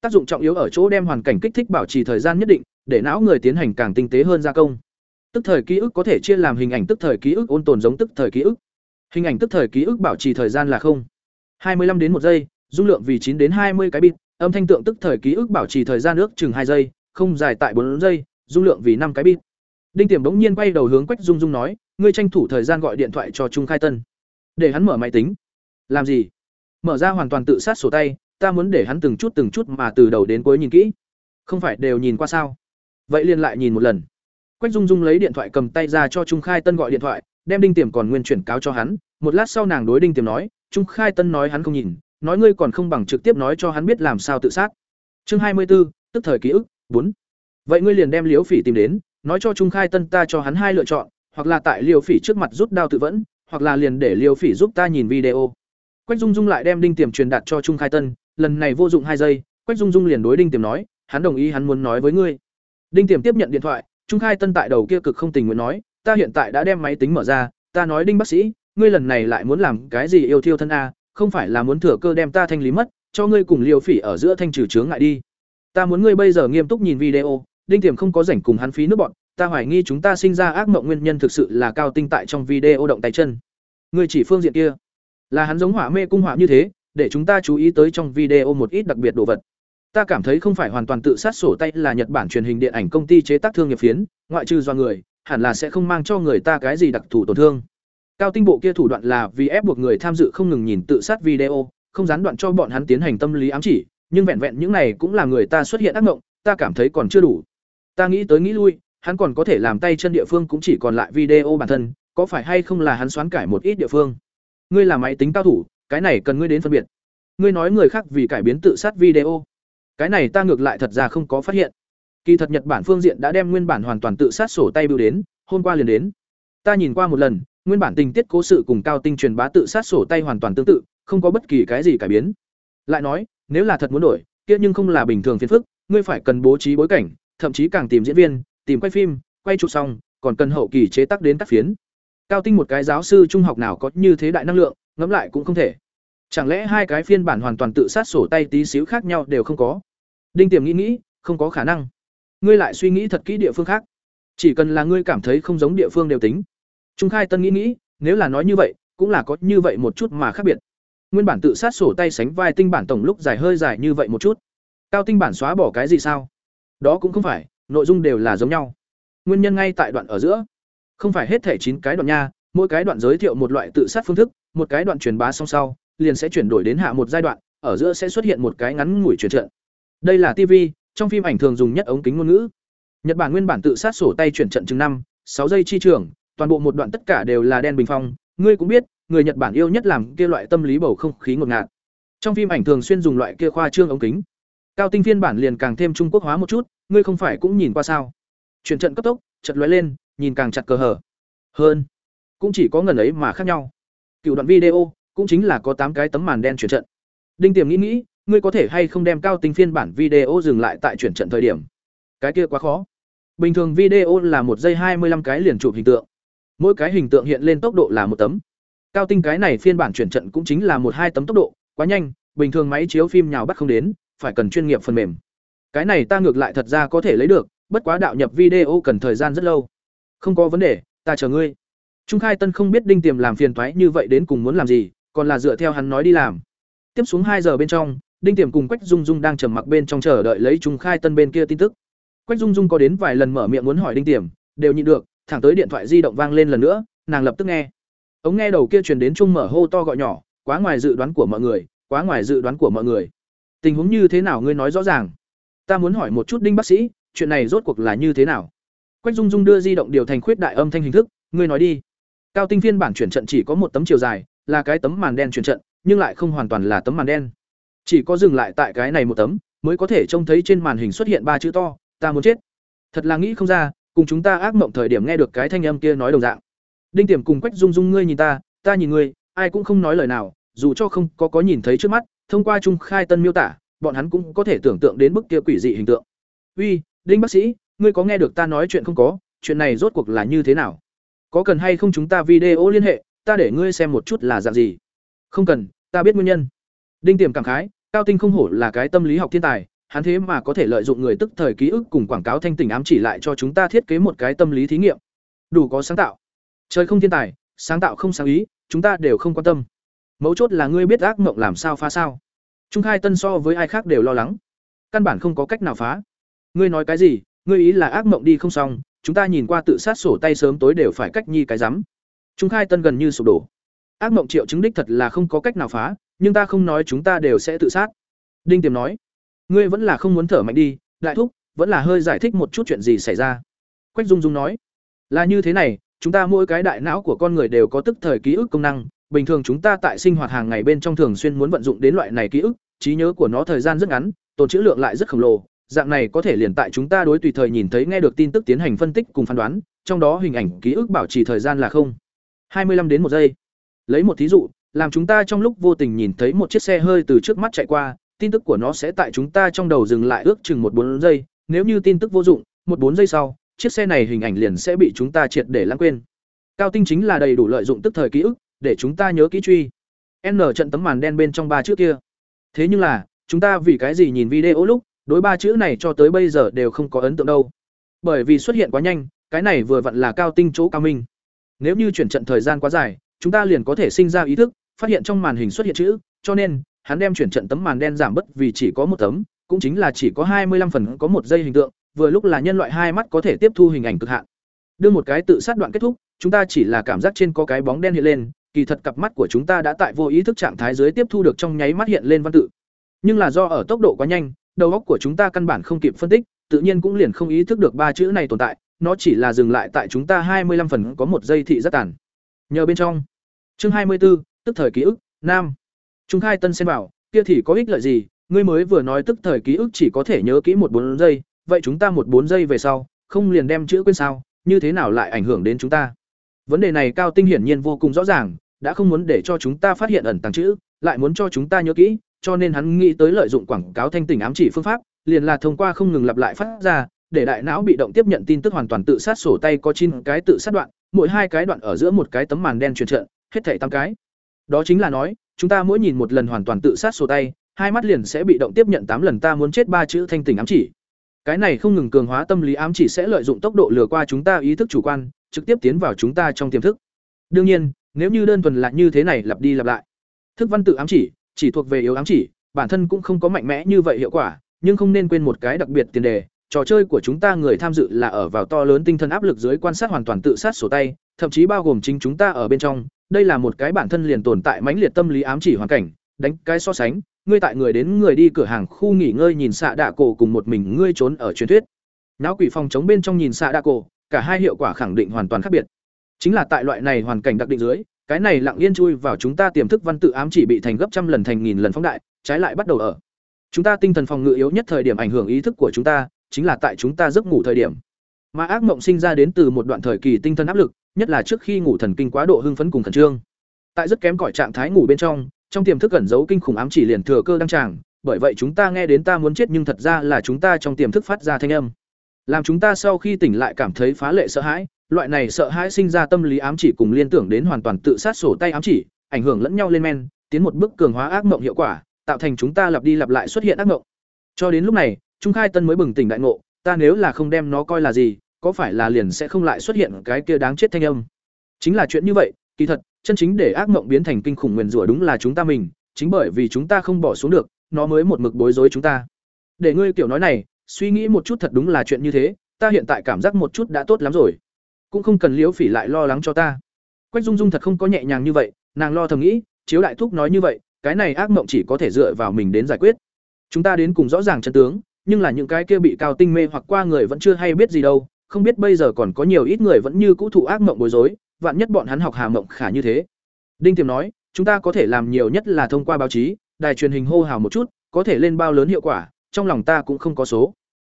Tác dụng trọng yếu ở chỗ đem hoàn cảnh kích thích bảo trì thời gian nhất định, để não người tiến hành càng tinh tế hơn gia công. Tức thời ký ức có thể chia làm hình ảnh tức thời ký ức ôn tồn giống tức thời ký ức. Hình ảnh tức thời ký ức bảo trì thời gian là không 25 đến một giây, dung lượng vì 9 đến 20 cái bit, âm thanh tượng tức thời ký ức bảo trì thời gian ước chừng hai giây, không dài tại bốn giây, dung lượng vì năm cái bit. Đinh Tiềm bỗng nhiên quay đầu hướng Quách Dung Dung nói, ngươi tranh thủ thời gian gọi điện thoại cho Trung Khai Tân, để hắn mở máy tính. Làm gì? Mở ra hoàn toàn tự sát sổ tay, ta muốn để hắn từng chút từng chút mà từ đầu đến cuối nhìn kỹ. Không phải đều nhìn qua sao? Vậy liền lại nhìn một lần. Quách Dung Dung lấy điện thoại cầm tay ra cho Trung Khai Tân gọi điện thoại, đem Đinh Tiềm còn nguyên chuyển cáo cho hắn, một lát sau nàng đối Đinh Tiềm nói, Trung Khai Tân nói hắn không nhìn, nói ngươi còn không bằng trực tiếp nói cho hắn biết làm sao tự sát. Chương hai mươi 24, tức thời ký ức, bốn. Vậy ngươi liền đem Liễu Phỉ tìm đến, nói cho Trung Khai Tân ta cho hắn hai lựa chọn, hoặc là tại Liễu Phỉ trước mặt rút đao tự vẫn, hoặc là liền để Liễu Phỉ giúp ta nhìn video. Quách Dung Dung lại đem Đinh Tiềm truyền đạt cho Trung Khai Tân, lần này vô dụng hai giây, Quách Dung Dung liền đối Đinh Tiềm nói, hắn đồng ý hắn muốn nói với ngươi. Đinh Tiềm tiếp nhận điện thoại, Trung Khai Tân tại đầu kia cực không tình nguyện nói, ta hiện tại đã đem máy tính mở ra, ta nói Đinh bác sĩ, ngươi lần này lại muốn làm cái gì yêu thiêu thân a, không phải là muốn thừa cơ đem ta thanh lý mất, cho ngươi cùng liều Phỉ ở giữa thanh trừ chướng ngại đi. Ta muốn ngươi bây giờ nghiêm túc nhìn video, Đinh Tiềm không có rảnh cùng hắn phí nước bọn, ta hoài nghi chúng ta sinh ra ác mộng nguyên nhân thực sự là cao tinh tại trong video động tay chân. Ngươi chỉ phương diện kia, là hắn giống hỏa mê cung hỏa như thế, để chúng ta chú ý tới trong video một ít đặc biệt đồ vật. Ta cảm thấy không phải hoàn toàn tự sát sổ tay là Nhật Bản truyền hình điện ảnh công ty chế tác thương nghiệp phiến, ngoại trừ do người, hẳn là sẽ không mang cho người ta cái gì đặc thù tổn thương. Cao tinh bộ kia thủ đoạn là vì ép buộc người tham dự không ngừng nhìn tự sát video, không gián đoạn cho bọn hắn tiến hành tâm lý ám chỉ, nhưng vẹn vẹn những này cũng là người ta xuất hiện ác mộng, ta cảm thấy còn chưa đủ. Ta nghĩ tới nghĩ lui, hắn còn có thể làm tay chân địa phương cũng chỉ còn lại video bản thân, có phải hay không là hắn xoán cải một ít địa phương. Ngươi là máy tính cao thủ, cái này cần ngươi đến phân biệt. Ngươi nói người khác vì cải biến tự sát video. Cái này ta ngược lại thật ra không có phát hiện. Kỳ thật Nhật Bản phương diện đã đem nguyên bản hoàn toàn tự sát sổ tay bưu đến, hôm qua liền đến. Ta nhìn qua một lần, nguyên bản tình tiết cố sự cùng cao tinh truyền bá tự sát sổ tay hoàn toàn tương tự, không có bất kỳ cái gì cải biến. Lại nói, nếu là thật muốn đổi, kia nhưng không là bình thường phiền phức, ngươi phải cần bố trí bối cảnh, thậm chí càng tìm diễn viên, tìm quay phim, quay chụp xong, còn cần hậu kỳ chế tác đến tác phiến. Cao tinh một cái giáo sư trung học nào có như thế đại năng lượng, ngẫm lại cũng không thể. Chẳng lẽ hai cái phiên bản hoàn toàn tự sát sổ tay tí xíu khác nhau đều không có? Đinh Tiềm nghĩ nghĩ, không có khả năng. Ngươi lại suy nghĩ thật kỹ địa phương khác. Chỉ cần là ngươi cảm thấy không giống địa phương đều tính. Trung Khai Tân nghĩ nghĩ, nếu là nói như vậy, cũng là có như vậy một chút mà khác biệt. Nguyên bản tự sát sổ tay sánh vai tinh bản tổng lúc dài hơi dài như vậy một chút. Cao tinh bản xóa bỏ cái gì sao? Đó cũng không phải, nội dung đều là giống nhau. Nguyên nhân ngay tại đoạn ở giữa. Không phải hết thể chín cái đoạn nha, mỗi cái đoạn giới thiệu một loại tự sát phương thức, một cái đoạn truyền bá song sau, liền sẽ chuyển đổi đến hạ một giai đoạn, ở giữa sẽ xuất hiện một cái ngắn ngủi chuyển trận. Đây là TV, trong phim ảnh thường dùng nhất ống kính ngôn ngữ. Nhật Bản nguyên bản tự sát sổ tay chuyển trận chừng năm, sáu giây chi trường, toàn bộ một đoạn tất cả đều là đen bình phong, ngươi cũng biết, người Nhật Bản yêu nhất làm kia loại tâm lý bầu không khí ngột ngạt. Trong phim ảnh thường xuyên dùng loại kia khoa trương ống kính. Cao tinh phiên bản liền càng thêm trung quốc hóa một chút, ngươi không phải cũng nhìn qua sao? Chuyển trận cấp tốc, chợt lóe lên, nhìn càng chặt cờ hở. Hơn, cũng chỉ có ngần ấy mà khác nhau. Cựu đoạn video, cũng chính là có tám cái tấm màn đen chuyển trận. Đinh Tiềm nghĩ nghĩ, ngươi có thể hay không đem cao tinh phiên bản video dừng lại tại chuyển trận thời điểm. Cái kia quá khó. Bình thường video là một giây hai mươi 25 cái liền chụp hình tượng. Mỗi cái hình tượng hiện lên tốc độ là một tấm. Cao tinh cái này phiên bản chuyển trận cũng chính là một hai tấm tốc độ, quá nhanh, bình thường máy chiếu phim nhào bắt không đến, phải cần chuyên nghiệp phần mềm. Cái này ta ngược lại thật ra có thể lấy được, bất quá đạo nhập video cần thời gian rất lâu. Không có vấn đề, ta chờ ngươi. Trung Khai Tân không biết Đinh Tiềm làm phiền toái như vậy đến cùng muốn làm gì, còn là dựa theo hắn nói đi làm. Tiếp xuống hai giờ bên trong, Đinh Tiềm cùng Quách Dung Dung đang trầm mặc bên trong chờ đợi lấy Trung Khai Tân bên kia tin tức. Quách Dung Dung có đến vài lần mở miệng muốn hỏi Đinh Tiềm, đều nhịn được, thẳng tới điện thoại di động vang lên lần nữa, nàng lập tức nghe. Ống nghe đầu kia truyền đến trung mở hô to gọi nhỏ, quá ngoài dự đoán của mọi người, quá ngoài dự đoán của mọi người. Tình huống như thế nào ngươi nói rõ ràng. Ta muốn hỏi một chút Đinh bác sĩ, chuyện này rốt cuộc là như thế nào? Quách Dung Dung đưa di động điều thành khuyết đại âm thanh hình thức, ngươi nói đi. Cao tinh phiên bản chuyển trận chỉ có một tấm chiều dài, là cái tấm màn đen chuyển trận, nhưng lại không hoàn toàn là tấm màn đen. Chỉ có dừng lại tại cái này một tấm, mới có thể trông thấy trên màn hình xuất hiện ba chữ to, ta muốn chết. Thật là nghĩ không ra, cùng chúng ta ác mộng thời điểm nghe được cái thanh âm kia nói đồng dạng. Đinh Tiềm cùng Quách Dung Dung ngươi nhìn ta, ta nhìn ngươi, ai cũng không nói lời nào, dù cho không có có nhìn thấy trước mắt, thông qua trung khai tân miêu tả, bọn hắn cũng có thể tưởng tượng đến bức kia quỷ dị hình tượng. "Uy, Đinh bác sĩ, ngươi có nghe được ta nói chuyện không có, chuyện này rốt cuộc là như thế nào?" có cần hay không chúng ta video liên hệ ta để ngươi xem một chút là dạng gì. Không cần, ta biết nguyên nhân. Đinh tiềm cảm khái, cao tinh không hổ là cái tâm lý học thiên tài, hắn thế mà có thể lợi dụng người tức thời ký ức cùng quảng cáo thanh tỉnh ám chỉ lại cho chúng ta thiết kế một cái tâm lý thí nghiệm. Đủ có sáng tạo. Trời không thiên tài, sáng tạo không sáng ý, chúng ta đều không quan tâm. Mấu chốt là ngươi biết ác mộng làm sao phá sao. Trung khai tân so với ai khác đều lo lắng. Căn bản không có cách nào phá. Ngươi nói cái gì, ngươi ý là ác mộng đi không xong, chúng ta nhìn qua tự sát sổ tay sớm tối đều phải cách nhi cái rắm trung khai tân gần như sụp đổ. Ác mộng triệu chứng đích thật là không có cách nào phá, nhưng ta không nói chúng ta đều sẽ tự sát. Đinh tiềm nói, ngươi vẫn là không muốn thở mạnh đi, đại thúc, vẫn là hơi giải thích một chút chuyện gì xảy ra. Quách dung dung nói, là như thế này, chúng ta mỗi cái đại não của con người đều có tức thời ký ức công năng, bình thường chúng ta tại sinh hoạt hàng ngày bên trong thường xuyên muốn vận dụng đến loại này ký ức, trí nhớ của nó thời gian rất ngắn, tồn trữ lượng lại rất khổng lồ, dạng này có thể liền tại chúng ta đối tùy thời nhìn thấy nghe được tin tức tiến hành phân tích cùng phán đoán, trong đó hình ảnh ký ức bảo trì thời gian là không. 25 đến một giây. Lấy một thí dụ, làm chúng ta trong lúc vô tình nhìn thấy một chiếc xe hơi từ trước mắt chạy qua, tin tức của nó sẽ tại chúng ta trong đầu dừng lại ước chừng một bốn giây. Nếu như tin tức vô dụng, một bốn giây sau, chiếc xe này hình ảnh liền sẽ bị chúng ta triệt để lãng quên. Cao tinh chính là đầy đủ lợi dụng tức thời ký ức, để chúng ta nhớ kỹ truy. N trận tấm màn đen bên trong ba chữ kia. Thế nhưng là, chúng ta vì cái gì nhìn video lúc, đối ba chữ này cho tới bây giờ đều không có ấn tượng đâu. Bởi vì xuất hiện quá nhanh, cái này vừa vặn là cao tinh chỗ cao minh nếu như chuyển trận thời gian quá dài, chúng ta liền có thể sinh ra ý thức, phát hiện trong màn hình xuất hiện chữ, cho nên, hắn đem chuyển trận tấm màn đen giảm bớt vì chỉ có một tấm, cũng chính là chỉ có hai mươi lăm phần, có một giây hình tượng, vừa lúc là nhân loại hai mắt có thể tiếp thu hình ảnh cực hạn. Đưa một cái tự sát đoạn kết thúc, chúng ta chỉ là cảm giác trên có cái bóng đen hiện lên, kỳ thật cặp mắt của chúng ta đã tại vô ý thức trạng thái dưới tiếp thu được trong nháy mắt hiện lên văn tự. Nhưng là do ở tốc độ quá nhanh, đầu óc của chúng ta căn bản không kịp phân tích, tự nhiên cũng liền không ý thức được ba chữ này tồn tại nó chỉ là dừng lại tại chúng ta hai mươi 25 phần có một giây thị rất tàn. Nhờ bên trong. Chương hai mươi 24, tức thời ký ức nam. Trung khai tân xem bảo kia thì có ích lợi gì? Ngươi mới vừa nói tức thời ký ức chỉ có thể nhớ kỹ một bốn giây vậy chúng ta một bốn giây về sau không liền đem chữ quên sao? Như thế nào lại ảnh hưởng đến chúng ta? Vấn đề này cao tinh hiển nhiên vô cùng rõ ràng đã không muốn để cho chúng ta phát hiện ẩn tàng chữ lại muốn cho chúng ta nhớ kỹ cho nên hắn nghĩ tới lợi dụng quảng cáo thanh tỉnh ám chỉ phương pháp liền là thông qua không ngừng lặp lại phát ra để đại não bị động tiếp nhận tin tức hoàn toàn tự sát sổ tay có chín cái tự sát đoạn, mỗi hai cái đoạn ở giữa một cái tấm màn đen truyền trận hết thảy tám cái. Đó chính là nói, chúng ta mỗi nhìn một lần hoàn toàn tự sát sổ tay, hai mắt liền sẽ bị động tiếp nhận tám lần ta muốn chết ba chữ thanh tỉnh ám chỉ. Cái này không ngừng cường hóa tâm lý ám chỉ sẽ lợi dụng tốc độ lừa qua chúng ta ý thức chủ quan, trực tiếp tiến vào chúng ta trong tiềm thức. Đương nhiên, nếu như đơn thuần là như thế này lặp đi lặp lại. Thức văn tự ám chỉ chỉ thuộc về yếu ám chỉ, bản thân cũng không có mạnh mẽ như vậy hiệu quả, nhưng không nên quên một cái đặc biệt tiền đề trò chơi của chúng ta người tham dự là ở vào to lớn tinh thần áp lực dưới quan sát hoàn toàn tự sát sổ tay, thậm chí bao gồm chính chúng ta ở bên trong. Đây là một cái bản thân liền tồn tại mãnh liệt tâm lý ám chỉ hoàn cảnh, đánh cái so sánh, ngươi tại người đến người đi cửa hàng khu nghỉ ngơi nhìn xạ đạ cổ cùng một mình ngươi trốn ở truyền thuyết. Não quỷ phòng chống bên trong nhìn xạ đạ cổ, cả hai hiệu quả khẳng định hoàn toàn khác biệt. Chính là tại loại này hoàn cảnh đặc định dưới, cái này lặng yên chui vào chúng ta tiềm thức văn tự ám chỉ bị thành gấp trăm lần thành nghìn lần phóng đại, trái lại bắt đầu ở. Chúng ta tinh thần phòng ngự yếu nhất thời điểm ảnh hưởng ý thức của chúng ta chính là tại chúng ta giấc ngủ thời điểm. Mà ác mộng sinh ra đến từ một đoạn thời kỳ tinh thần áp lực, nhất là trước khi ngủ thần kinh quá độ hưng phấn cùng khẩn trương. Tại rất kém cỏi trạng thái ngủ bên trong trong tiềm thức ẩn giấu kinh khủng ám chỉ liền thừa cơ đăng tràng, bởi vậy chúng ta nghe đến ta muốn chết nhưng thật ra là chúng ta trong tiềm thức phát ra thanh âm. Làm chúng ta sau khi tỉnh lại cảm thấy phá lệ sợ hãi, loại này sợ hãi sinh ra tâm lý ám chỉ cùng liên tưởng đến hoàn toàn tự sát sổ tay ám chỉ, ảnh hưởng lẫn nhau lên men, tiến một bước cường hóa ác mộng hiệu quả, tạo thành chúng ta lặp đi lặp lại xuất hiện ác mộng. Cho đến lúc này trung khai tân mới bừng tỉnh đại ngộ, ta nếu là không đem nó coi là gì, có phải là liền sẽ không lại xuất hiện cái kia đáng chết thanh âm? Chính là chuyện như vậy, kỳ thật, chân chính để ác mộng biến thành kinh khủng nguyền rủa đúng là chúng ta mình, chính bởi vì chúng ta không bỏ xuống được, nó mới một mực bối rối chúng ta. Để ngươi kiểu nói này, suy nghĩ một chút thật đúng là chuyện như thế, ta hiện tại cảm giác một chút đã tốt lắm rồi. Cũng không cần liễu phỉ lại lo lắng cho ta. Quách dung dung thật không có nhẹ nhàng như vậy, nàng lo thầm nghĩ, chiếu đại thúc nói như vậy, cái này ác mộng chỉ có thể dựa vào mình đến giải quyết. Chúng ta đến cùng rõ ràng chân tướng nhưng là những cái kia bị cao tinh mê hoặc qua người vẫn chưa hay biết gì đâu, không biết bây giờ còn có nhiều ít người vẫn như cũ thụ ác mộng bối rối, vạn nhất bọn hắn học hà mộng khả như thế. Đinh tiềm nói, chúng ta có thể làm nhiều nhất là thông qua báo chí, đài truyền hình hô hào một chút, có thể lên bao lớn hiệu quả, trong lòng ta cũng không có số.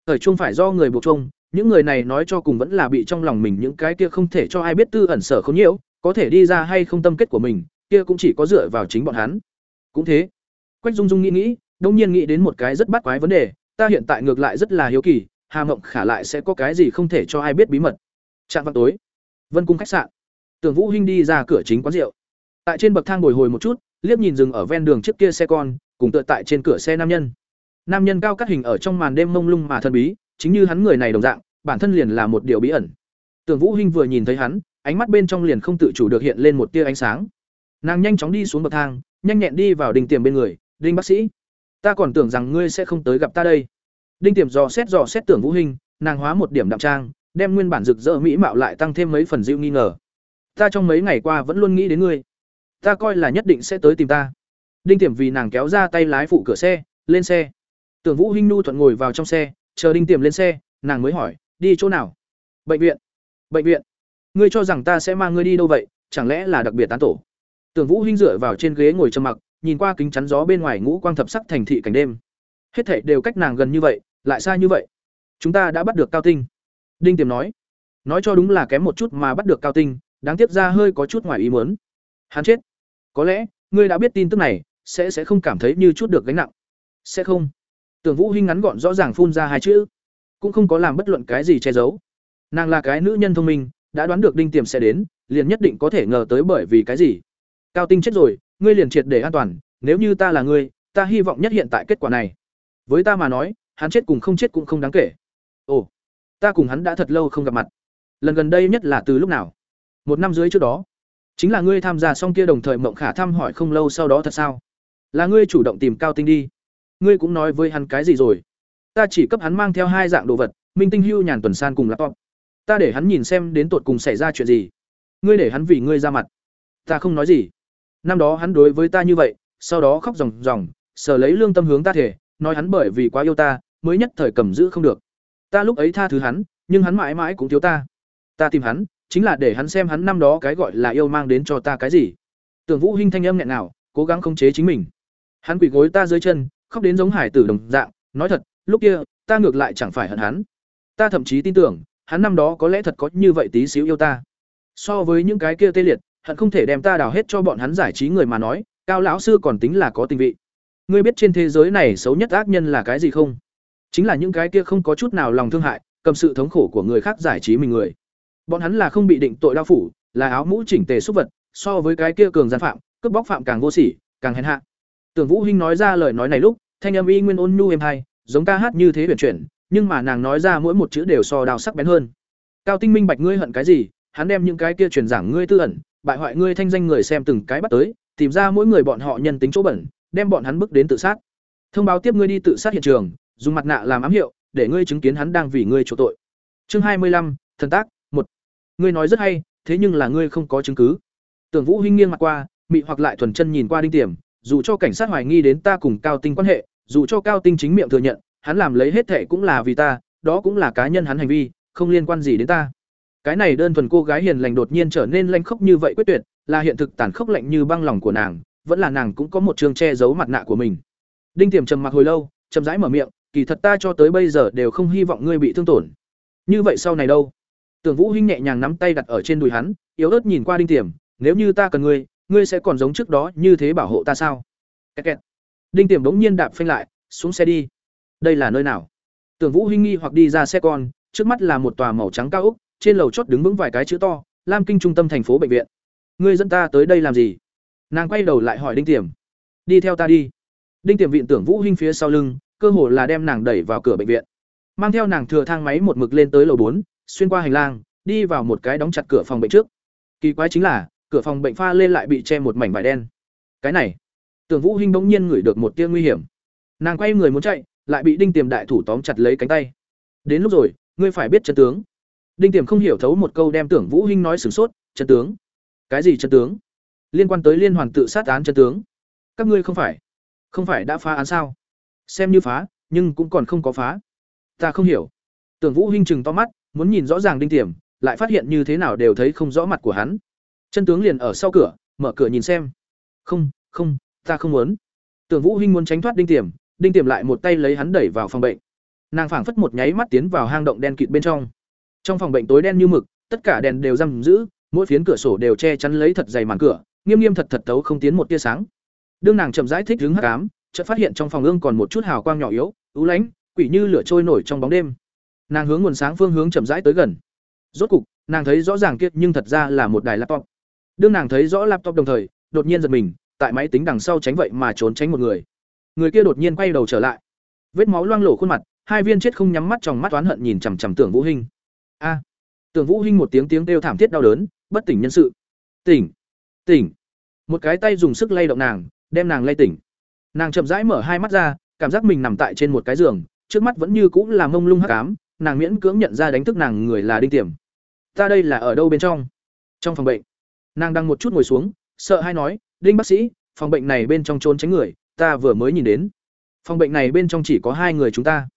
Thời chung phải do người buộc chung, những người này nói cho cùng vẫn là bị trong lòng mình những cái kia không thể cho ai biết tư ẩn sở không nhiễu, có thể đi ra hay không tâm kết của mình, kia cũng chỉ có dựa vào chính bọn hắn. Cũng thế. Quách dung dung nghĩ nghĩ đông nhiên nghĩ đến một cái rất bắt quái vấn đề ta hiện tại ngược lại rất là hiếu kỳ hà mộng khả lại sẽ có cái gì không thể cho ai biết bí mật trạng vào tối vân cung khách sạn Tưởng Vũ Hinh đi ra cửa chính quán rượu. Tại trên bậc thang bồi hồi một chút, liếc nhìn dừng ở ven đường trước kia xe con, cùng tựa tại trên cửa xe nam nhân. Nam nhân cao cắt hình ở trong màn đêm mông lung mà thần bí, chính như hắn người này đồng dạng, bản thân liền là một điều bí ẩn. Tưởng Vũ Hinh vừa nhìn thấy hắn, ánh mắt bên trong liền không tự chủ được hiện lên một tia ánh sáng. Nàng nhanh chóng đi xuống bậc thang, nhanh nhẹn đi vào đình tiềm bên người, "Đinh bác sĩ, ta còn tưởng rằng ngươi sẽ không tới gặp ta đây." Đinh Tiềm dò xét dò xét Tưởng Vũ Hinh, nàng hóa một điểm đạm trang, đem nguyên bản rực rỡ mỹ mạo lại tăng thêm mấy phần dịu nghi ngờ. "Ta trong mấy ngày qua vẫn luôn nghĩ đến ngươi, ta coi là nhất định sẽ tới tìm ta." Đinh Tiềm vì nàng kéo ra tay lái phụ cửa xe, lên xe. Tưởng Vũ Hinh nu thuận ngồi vào trong xe, chờ Đinh Tiềm lên xe, nàng mới hỏi, "Đi chỗ nào?" "Bệnh viện." "Bệnh viện?" "Ngươi cho rằng ta sẽ mang ngươi đi đâu vậy, chẳng lẽ là đặc biệt tán tổ?" Tưởng Vũ Hinh dựa vào trên ghế ngồi trầm mặc, nhìn qua kính chắn gió bên ngoài ngũ quang thập sắc thành thị cảnh đêm. Hết thảy đều cách nàng gần như vậy, lại xa như vậy. Chúng ta đã bắt được Cao Tinh. Đinh Tiềm nói. Nói cho đúng là kém một chút mà bắt được Cao Tinh, đáng tiếc ra hơi có chút ngoài ý muốn. Hắn chết. Có lẽ, ngươi đã biết tin tức này, sẽ sẽ không cảm thấy như chút được gánh nặng. Sẽ không. Tưởng Vũ Hinh ngắn gọn rõ ràng phun ra hai chữ, cũng không có làm bất luận cái gì che giấu. Nàng là cái nữ nhân thông minh, đã đoán được Đinh Tiềm sẽ đến, liền nhất định có thể ngờ tới bởi vì cái gì. Cao Tinh chết rồi, ngươi liền triệt để an toàn, nếu như ta là ngươi, ta hy vọng nhất hiện tại kết quả này. Với ta mà nói, hắn chết cùng không chết cũng không đáng kể. Ồ, ta cùng hắn đã thật lâu không gặp mặt. Lần gần đây nhất là từ lúc nào? Một năm dưới trước đó. Chính là ngươi tham gia xong kia đồng thời mộng khả thăm hỏi không lâu sau đó thật sao? Là ngươi chủ động tìm Cao Tinh đi. Ngươi cũng nói với hắn cái gì rồi? Ta chỉ cấp hắn mang theo hai dạng đồ vật, Minh Tinh Hưu nhàn tuần san cùng laptop. Ta để hắn nhìn xem đến tột cùng xảy ra chuyện gì. Ngươi để hắn vì ngươi ra mặt. Ta không nói gì năm đó hắn đối với ta như vậy sau đó khóc ròng ròng sờ lấy lương tâm hướng ta thể nói hắn bởi vì quá yêu ta, mới nhất thời cầm giữ không được. Ta lúc ấy tha thứ hắn, nhưng hắn mãi mãi cũng thiếu ta. Ta tìm hắn, chính là để hắn xem hắn năm đó cái gọi là yêu mang đến cho ta cái gì. Tưởng vũ hinh thanh âm nghẹn nào cố gắng khống chế chính mình. Hắn quỳ gối ta dưới chân, khóc đến giống hải tử đồng dạng, nói thật, lúc kia, ta ngược lại chẳng phải hận hắn. Ta thậm chí tin tưởng, hắn năm đó có lẽ thật có như vậy tí xíu yêu ta. So với những cái kia tê liệt, hận không thể đem ta đào hết cho bọn hắn giải trí người mà nói, cao lão sư còn tính là có tình vị ngươi biết trên thế giới này xấu nhất ác nhân là cái gì không? Chính là những cái kia không có chút nào lòng thương hại cầm sự thống khổ của người khác giải trí mình người. Bọn hắn là không bị định tội đao phủ là áo mũ chỉnh tề xúc vật so với cái kia cường gian phạm cướp bóc phạm càng vô sỉ càng hèn hạ. Tưởng vũ hinh nói ra lời nói này lúc thanh âm y nguyên ôn nhu êm hay giống ca hát như thế huyền chuyển nhưng mà nàng nói ra mỗi một chữ đều so đào sắc bén hơn. Cao tinh minh bạch ngươi hận cái gì? Hắn đem những cái kia truyền giảng ngươi tư ẩn bại hoại ngươi thanh danh người xem từng cái bắt tới, tìm ra mỗi người bọn họ nhân tính chỗ bẩn, đem bọn hắn bức đến tự sát. Thông báo tiếp ngươi đi tự sát hiện trường, dùng mặt nạ làm ám hiệu, để ngươi chứng kiến hắn đang vì ngươi chỗ tội. Chương hai mươi lăm, thần tác, một. Ngươi nói rất hay, thế nhưng là ngươi không có chứng cứ. Tưởng Vũ Hinh nghiêng mặt qua, mị hoặc lại thuần chân nhìn qua Đinh Tiềm, dù cho cảnh sát hoài nghi đến ta cùng Cao Tinh quan hệ, dù cho Cao Tinh chính miệng thừa nhận, hắn làm lấy hết thể cũng là vì ta, đó cũng là cá nhân hắn hành vi, không liên quan gì đến ta cái này đơn thuần cô gái hiền lành đột nhiên trở nên lanh khốc như vậy quyết tuyệt là hiện thực tàn khốc lạnh như băng lòng của nàng vẫn là nàng cũng có một trường che giấu mặt nạ của mình. Đinh tiềm trầm mặc hồi lâu, chậm rãi mở miệng, kỳ thật ta cho tới bây giờ đều không hy vọng ngươi bị thương tổn. Như vậy sau này đâu? Tưởng vũ hinh nhẹ nhàng nắm tay đặt ở trên đùi hắn, yếu ớt nhìn qua đinh tiềm, nếu như ta cần ngươi ngươi sẽ còn giống trước đó như thế bảo hộ ta sao? Kẹt kẹt. đinh tiềm đống nhiên đạp phanh lại, xuống xe đi. Đây là nơi nào? Tưởng vũ hinh nghi hoặc đi ra xe con, trước mắt là một tòa màu trắng cao ốc, trên lầu chót đứng vững vài cái chữ to, lam kinh trung tâm thành phố bệnh viện. Ngươi dẫn ta tới đây làm gì? Nàng quay đầu lại hỏi đinh tiềm. Đi theo ta đi. Đinh tiềm viện tưởng vũ hinh phía sau lưng cơ hồ là đem nàng đẩy vào cửa bệnh viện. Mang theo nàng thừa thang máy một mực lên tới lầu bốn xuyên qua hành lang đi vào một cái đóng chặt cửa phòng bệnh trước. Kỳ quái chính là cửa phòng bệnh pha lên lại bị che một mảnh vải đen. Cái này tưởng vũ hinh bỗng nhiên ngửi được một tia nguy hiểm. Nàng quay người muốn chạy lại bị đinh tiềm đại thủ tóm chặt lấy cánh tay. Đến lúc rồi ngươi phải biết chân tướng. Đinh Tiềm không hiểu thấu một câu đem Tưởng Vũ Hinh nói sửng sốt, "Chân tướng? Cái gì chân tướng? Liên quan tới liên hoàn tự sát án chân tướng? Các ngươi không phải, không phải đã phá án sao? Xem như phá, nhưng cũng còn không có phá." "Ta không hiểu." Tưởng Vũ Hinh chừng to mắt, muốn nhìn rõ ràng Đinh Tiềm, lại phát hiện như thế nào đều thấy không rõ mặt của hắn. Chân tướng liền ở sau cửa, mở cửa nhìn xem. "Không, không, ta không muốn." Tưởng Vũ Hinh muốn tránh thoát Đinh Tiềm, Đinh Tiềm lại một tay lấy hắn đẩy vào phòng bệnh. Nàng phảng phất một nháy mắt tiến vào hang động đen kịt bên trong. Trong phòng bệnh tối đen như mực, tất cả đèn đều giam giữ, mỗi phiến cửa sổ đều che chắn lấy thật dày màn cửa, nghiêm nghiêm thật thật tấu không tiến một tia sáng. Đương nàng chậm rãi thích đứng hắc ám, chợt phát hiện trong phòng ương còn một chút hào quang nhỏ yếu, ú lánh, quỷ như lửa trôi nổi trong bóng đêm. Nàng hướng nguồn sáng phương hướng chậm rãi tới gần. Rốt cục, nàng thấy rõ ràng kia nhưng thật ra là một đài laptop. đương nàng thấy rõ laptop đồng thời đột nhiên giật mình tại máy tính đằng sau tránh vậy mà trốn tránh một người người kia đột nhiên quay đầu trở lại vết máu loang lổ khuôn mặt hai viên chết không nhắm mắt trong mắt oán hận nhìn chằm chằm tưởng vũ hinh a tưởng vũ hinh một tiếng tiếng kêu thảm thiết đau đớn bất tỉnh nhân sự tỉnh tỉnh. Một cái tay dùng sức lay động nàng, đem nàng lay tỉnh. Nàng chậm rãi mở hai mắt ra, cảm giác mình nằm tại trên một cái giường, trước mắt vẫn như cũng là mông lung hắc ám, nàng miễn cưỡng nhận ra đánh thức nàng người là đinh tiềm. Ta đây là ở đâu bên trong? Trong phòng bệnh. Nàng đang một chút ngồi xuống, sợ hay nói, đinh bác sĩ, phòng bệnh này bên trong trốn tránh người, ta vừa mới nhìn đến. Phòng bệnh này bên trong chỉ có hai người chúng ta.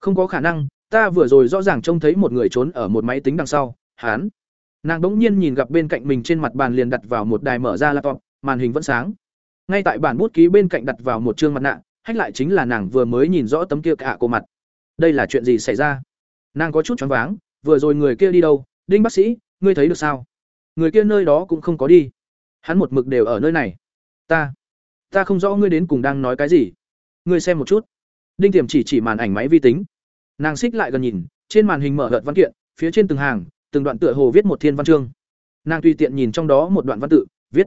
Không có khả năng, ta vừa rồi rõ ràng trông thấy một người trốn ở một máy tính đằng sau hán nàng bỗng nhiên nhìn gặp bên cạnh mình trên mặt bàn liền đặt vào một đài mở ra laptop, màn hình vẫn sáng. Ngay tại bản bút ký bên cạnh đặt vào một chương mặt nạ, hách lại chính là nàng vừa mới nhìn rõ tấm kia cả cổ mặt. Đây là chuyện gì xảy ra? Nàng có chút choáng váng, vừa rồi người kia đi đâu? Đinh bác sĩ, ngươi thấy được sao? Người kia nơi đó cũng không có đi. Hắn một mực đều ở nơi này. Ta ta không rõ ngươi đến cùng đang nói cái gì. Ngươi xem một chút. Đinh tiềm chỉ chỉ màn ảnh máy vi tính. Nàng xích lại gần nhìn, trên màn hình mở hợt văn kiện, phía trên từng hàng từng đoạn tựa hồ viết một thiên văn chương. Nàng tùy tiện nhìn trong đó một đoạn văn tự, viết,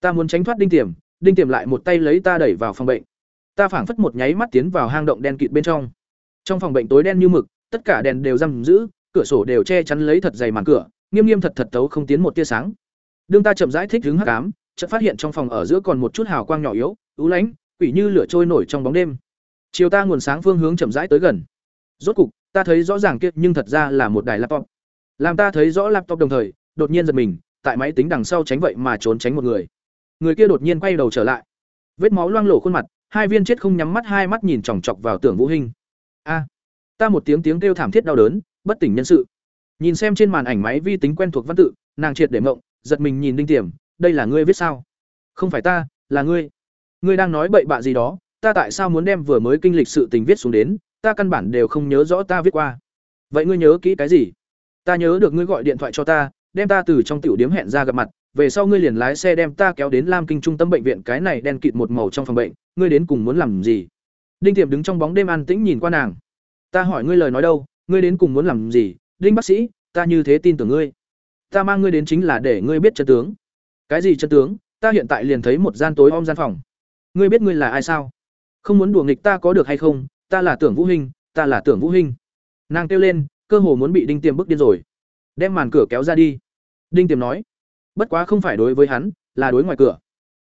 ta muốn tránh thoát đinh tiềm đinh tiềm lại một tay lấy ta đẩy vào phòng bệnh. Ta phảng phất một nháy mắt tiến vào hang động đen kịt bên trong. Trong phòng bệnh tối đen như mực, tất cả đèn đều rằm giữ, cửa sổ đều che chắn lấy thật dày màn cửa, nghiêm nghiêm thật thật tấu không tiến một tia sáng. Đương ta chậm rãi thích hứng hắc ám, chợt phát hiện trong phòng ở giữa còn một chút hào quang nhỏ yếu ú lánh quỷ như lửa trôi nổi trong bóng đêm. Chiều ta nguồn sáng phương hướng chậm rãi tới gần. Rốt cục, ta thấy rõ ràng kia nhưng thật ra là một đài laptop làm ta thấy rõ laptop đồng thời, đột nhiên giật mình, tại máy tính đằng sau tránh vậy mà trốn tránh một người. Người kia đột nhiên quay đầu trở lại. Vết máu loang lổ khuôn mặt, hai viên chết không nhắm mắt hai mắt nhìn chòng chọc vào tưởng vũ hình a! Ta một tiếng tiếng kêu thảm thiết đau đớn, bất tỉnh nhân sự. Nhìn xem trên màn ảnh máy vi tính quen thuộc văn tự, nàng triệt để mộng, giật mình nhìn đinh tiềm, đây là ngươi viết sao? Không phải ta, là ngươi. Ngươi đang nói bậy bạ gì đó, ta tại sao muốn đem vừa mới kinh lịch sự tình viết xuống đến, ta căn bản đều không nhớ rõ ta viết qua. Vậy ngươi nhớ kỹ cái gì? Ta nhớ được ngươi gọi điện thoại cho ta, đem ta từ trong tiểu điếm hẹn ra gặp mặt, về sau ngươi liền lái xe đem ta kéo đến lam kinh trung tâm bệnh viện, cái này đen kịt một màu trong phòng bệnh, ngươi đến cùng muốn làm gì? Đinh tiệm đứng trong bóng đêm an tĩnh nhìn qua nàng. Ta hỏi ngươi lời nói đâu, ngươi đến cùng muốn làm gì? Đinh bác sĩ, ta như thế tin tưởng ngươi. Ta mang ngươi đến chính là để ngươi biết chân tướng. Cái gì chân tướng? Ta hiện tại liền thấy một gian tối om gian phòng. Ngươi biết ngươi là ai sao? Không muốn đùa nghịch ta có được hay không? Ta là tưởng vũ hình ta là tưởng vũ hình nàng kêu lên cơ hồ muốn bị đinh tiềm bức điên rồi. Đem màn cửa kéo ra đi. Đinh tiềm nói, bất quá không phải đối với hắn, là đối ngoài cửa.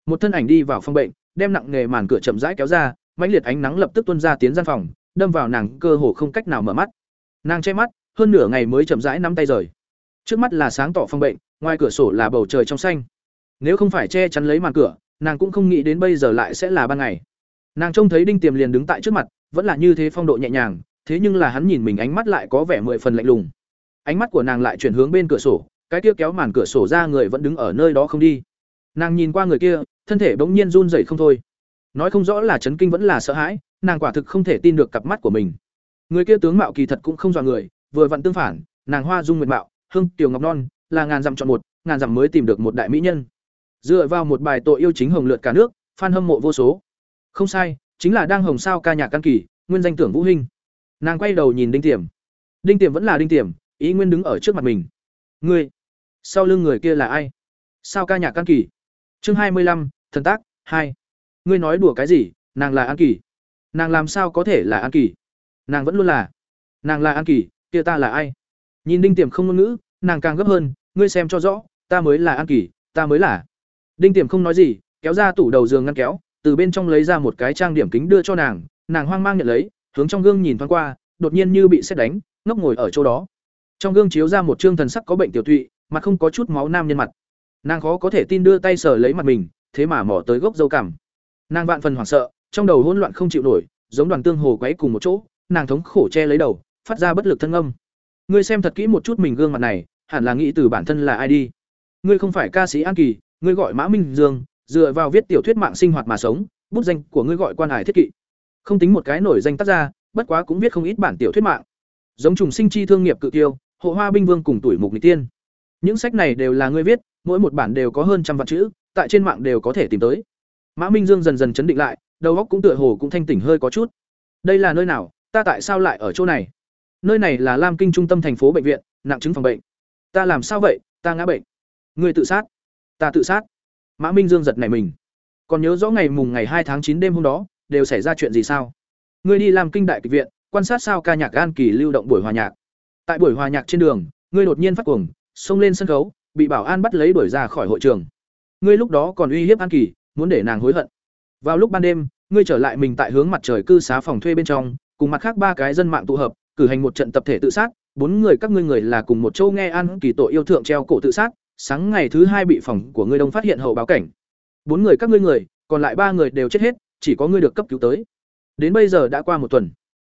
Một thân ảnh đi vào phòng bệnh, đem nặng nghề màn cửa chậm rãi kéo ra, mãnh liệt ánh nắng lập tức tuôn ra tiến gian phòng, đâm vào nàng cơ hồ không cách nào mở mắt. Nàng che mắt, hơn nửa ngày mới chậm rãi nắm tay rời. Trước mắt là sáng tỏ phòng bệnh, ngoài cửa sổ là bầu trời trong xanh. Nếu không phải che chắn lấy màn cửa, nàng cũng không nghĩ đến bây giờ lại sẽ là ban ngày. Nàng trông thấy đinh tiềm liền đứng tại trước mặt, vẫn là như thế phong độ nhẹ nhàng thế nhưng là hắn nhìn mình ánh mắt lại có vẻ mười phần lạnh lùng. Ánh mắt của nàng lại chuyển hướng bên cửa sổ, cái kia kéo màn cửa sổ ra người vẫn đứng ở nơi đó không đi. Nàng nhìn qua người kia, thân thể bỗng nhiên run rẩy không thôi. Nói không rõ là chấn kinh vẫn là sợ hãi, nàng quả thực không thể tin được cặp mắt của mình. Người kia tướng mạo kỳ thật cũng không dọa người, vừa vặn tương phản, nàng hoa dung nguyệt mạo hưng tiểu ngọc non, là ngàn dặm chọn một, ngàn dặm mới tìm được một đại mỹ nhân. Dựa vào một bài tội yêu chính hồng lượt cả nước, fan hâm mộ vô số. Không sai, chính là đang hồng sao ca nhạc căn kỳ, nguyên danh tưởng vũ hinh nàng quay đầu nhìn đinh tiềm. Đinh tiềm vẫn là đinh tiềm, ý nguyên đứng ở trước mặt mình. Ngươi, sau lưng người kia là ai? Sao ca nhạc căn kỳ? Chương hai mươi lăm, thần tác, hai. Ngươi nói đùa cái gì? Nàng là an kỳ. Nàng làm sao có thể là an kỳ? Nàng vẫn luôn là. Nàng là an kỳ, kia ta là ai? Nhìn đinh tiềm không ngôn ngữ, nàng càng gấp hơn, ngươi xem cho rõ, ta mới là an kỳ, ta mới là. Đinh tiềm không nói gì, kéo ra tủ đầu giường ngăn kéo, từ bên trong lấy ra một cái trang điểm kính đưa cho nàng nàng hoang mang nhận lấy hướng trong gương nhìn thoáng qua, đột nhiên như bị xét đánh, ngốc ngồi ở chỗ đó. Trong gương chiếu ra một trương thần sắc có bệnh tiểu tụy, mặt không có chút máu nam nhân mặt. Nàng khó có thể tin đưa tay sờ lấy mặt mình, thế mà mỏ tới gốc dâu cảm nàng vạn phần hoảng sợ, trong đầu hỗn loạn không chịu nổi, giống đoàn tương hồ quấy cùng một chỗ, nàng thống khổ che lấy đầu, phát ra bất lực thân âm. Ngươi xem thật kỹ một chút mình gương mặt này, hẳn là nghĩ từ bản thân là ai đi. Ngươi không phải ca sĩ an kỳ, ngươi gọi mã minh dương, dựa vào viết tiểu thuyết mạng sinh hoạt mà sống, bút danh của ngươi gọi quan hải thiết kỵ không tính một cái nổi danh tác gia, bất quá cũng viết không ít bản tiểu thuyết mạng. Giống trùng sinh chi thương nghiệp cự tiêu hộ hoa binh vương cùng tuổi mục nghịch tiên. Những sách này đều là ngươi viết, mỗi một bản đều có hơn trăm vạn chữ, tại trên mạng đều có thể tìm tới. Mã minh dương dần dần chấn định lại, đầu óc cũng tựa hồ cũng thanh tỉnh hơi có chút. Đây là nơi nào, ta tại sao lại ở chỗ này? Nơi này là lam kinh trung tâm thành phố bệnh viện, nặng chứng phòng bệnh. Ta làm sao vậy, ta ngã bệnh. Người tự sát. Ta tự sát. Mã minh dương giật nảy mình. Còn nhớ rõ ngày mùng ngày hai tháng chín đêm hôm đó đều xảy ra chuyện gì sao? Ngươi đi làm kinh đại kịch viện, quan sát sao ca nhạc an kỳ lưu động buổi hòa nhạc. Tại buổi hòa nhạc trên đường, ngươi đột nhiên phát cuồng, xông lên sân khấu, bị bảo an bắt lấy đuổi ra khỏi hội trường. Ngươi lúc đó còn uy hiếp an kỳ, muốn để nàng hối hận. Vào lúc ban đêm, ngươi trở lại mình tại hướng mặt trời cư xá phòng thuê bên trong, cùng mặt khác ba cái dân mạng tụ hợp, cử hành một trận tập thể tự sát, bốn người các ngươi người là cùng một châu nghe an kỳ tội yêu thượng treo cổ tự sát, sáng ngày thứ hai bị phòng của ngươi đông phát hiện hậu báo cảnh. Bốn người các ngươi người, còn lại ba người đều chết hết chỉ có ngươi được cấp cứu tới. Đến bây giờ đã qua một tuần.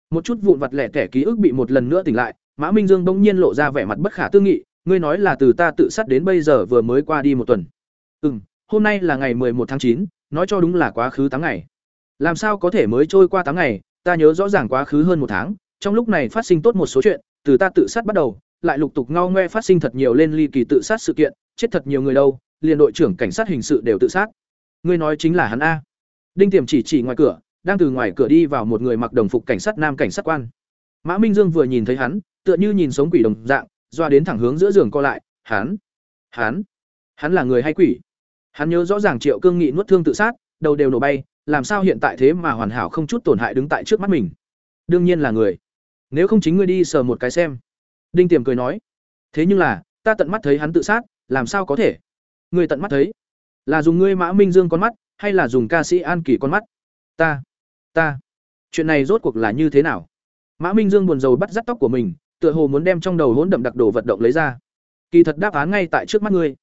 Một chút vụn vặt lẻ tẻ ký ức bị một lần nữa tỉnh lại, mã minh dương bỗng nhiên lộ ra vẻ mặt bất khả tư nghị, ngươi nói là từ ta tự sát đến bây giờ vừa mới qua đi một tuần. Ừ m hôm nay là ngày một tháng chín, nói cho đúng là quá khứ tám ngày. Làm sao có thể mới trôi qua tám ngày, ta nhớ rõ ràng quá khứ hơn một tháng, trong lúc này phát sinh tốt một số chuyện, từ ta tự sát bắt đầu, lại lục tục ngao ngoe phát sinh thật nhiều lên ly kỳ tự sát sự kiện, chết thật nhiều người đâu, liền đội trưởng cảnh sát hình sự đều tự sát. Ngươi nói chính là hắn a đinh tiềm chỉ chỉ ngoài cửa, đang từ ngoài cửa đi vào một người mặc đồng phục cảnh sát nam cảnh sát quan. Mã minh dương vừa nhìn thấy hắn, tựa như nhìn sống quỷ đồng dạng, doa đến thẳng hướng giữa giường co lại, hắn hắn hắn là người hay quỷ? Hắn nhớ rõ ràng triệu cương nghị nuốt thương tự sát, đầu đều nổ bay, làm sao hiện tại thế mà hoàn hảo không chút tổn hại đứng tại trước mắt mình? Đương nhiên là người. Nếu không chính ngươi đi sờ một cái xem. Đinh tiềm cười nói, thế nhưng là, ta tận mắt thấy hắn tự sát, làm sao có thể? Ngươi tận mắt thấy, là dùng ngươi mã minh dương con mắt hay là dùng ca sĩ an kỳ con mắt? Ta ta. Chuyện này rốt cuộc là như thế nào? Mã minh dương buồn rầu bắt dắt tóc của mình, tựa hồ muốn đem trong đầu hỗn đậm đặc đồ vận động lấy ra. Kỳ thật đáp án ngay tại trước mắt ngươi.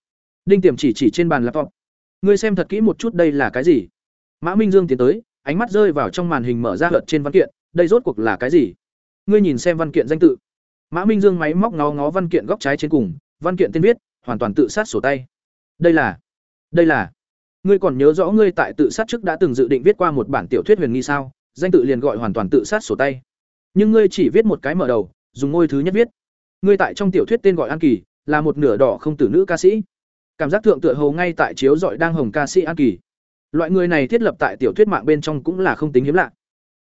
Đinh tiềm chỉ chỉ trên bàn laptop. Ngươi xem thật kỹ một chút đây là cái gì? Mã minh dương tiến tới, ánh mắt rơi vào trong màn hình mở ra hợt trên văn kiện, đây rốt cuộc là cái gì? Ngươi nhìn xem văn kiện danh tự. Mã minh dương máy móc ngó ngó văn kiện góc trái trên cùng, văn kiện tên viết, hoàn toàn tự sát sổ tay. Đây là đây là ngươi còn nhớ rõ ngươi tại tự sát trước đã từng dự định viết qua một bản tiểu thuyết huyền nghi sao? Danh tự liền gọi hoàn toàn tự sát sổ tay. Nhưng ngươi chỉ viết một cái mở đầu, dùng ngôi thứ nhất viết. Ngươi tại trong tiểu thuyết tên gọi an kỳ, là một nửa đỏ không tử nữ ca sĩ. Cảm giác thượng tựa hầu ngay tại chiếu dọi đang hồng ca sĩ an kỳ. Loại người này thiết lập tại tiểu thuyết mạng bên trong cũng là không tính hiếm lạ.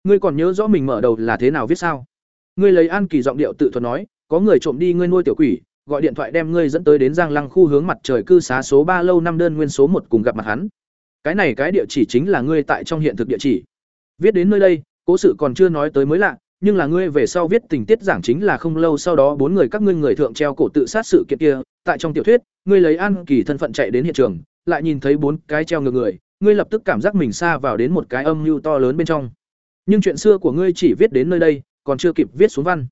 Ngươi còn nhớ rõ mình mở đầu là thế nào viết sao? Ngươi lấy an kỳ giọng điệu tự thuật nói, có người trộm đi ngươi nuôi tiểu quỷ gọi điện thoại đem ngươi dẫn tới đến giang lăng khu hướng mặt trời cư xá số ba lâu năm đơn nguyên số một cùng gặp mặt hắn. Cái này cái địa chỉ chính là ngươi tại trong hiện thực địa chỉ. Viết đến nơi đây, cố sự còn chưa nói tới mới lạ, nhưng là ngươi về sau viết tình tiết giảng chính là không lâu sau đó bốn người các ngươi người thượng treo cổ tự sát sự kiện kia, tại trong tiểu thuyết, ngươi lấy an kỳ thân phận chạy đến hiện trường, lại nhìn thấy bốn cái treo ngược người, ngươi lập tức cảm giác mình xa vào đến một cái âm mưu to lớn bên trong. Nhưng chuyện xưa của ngươi chỉ viết đến nơi đây, còn chưa kịp viết xuống văn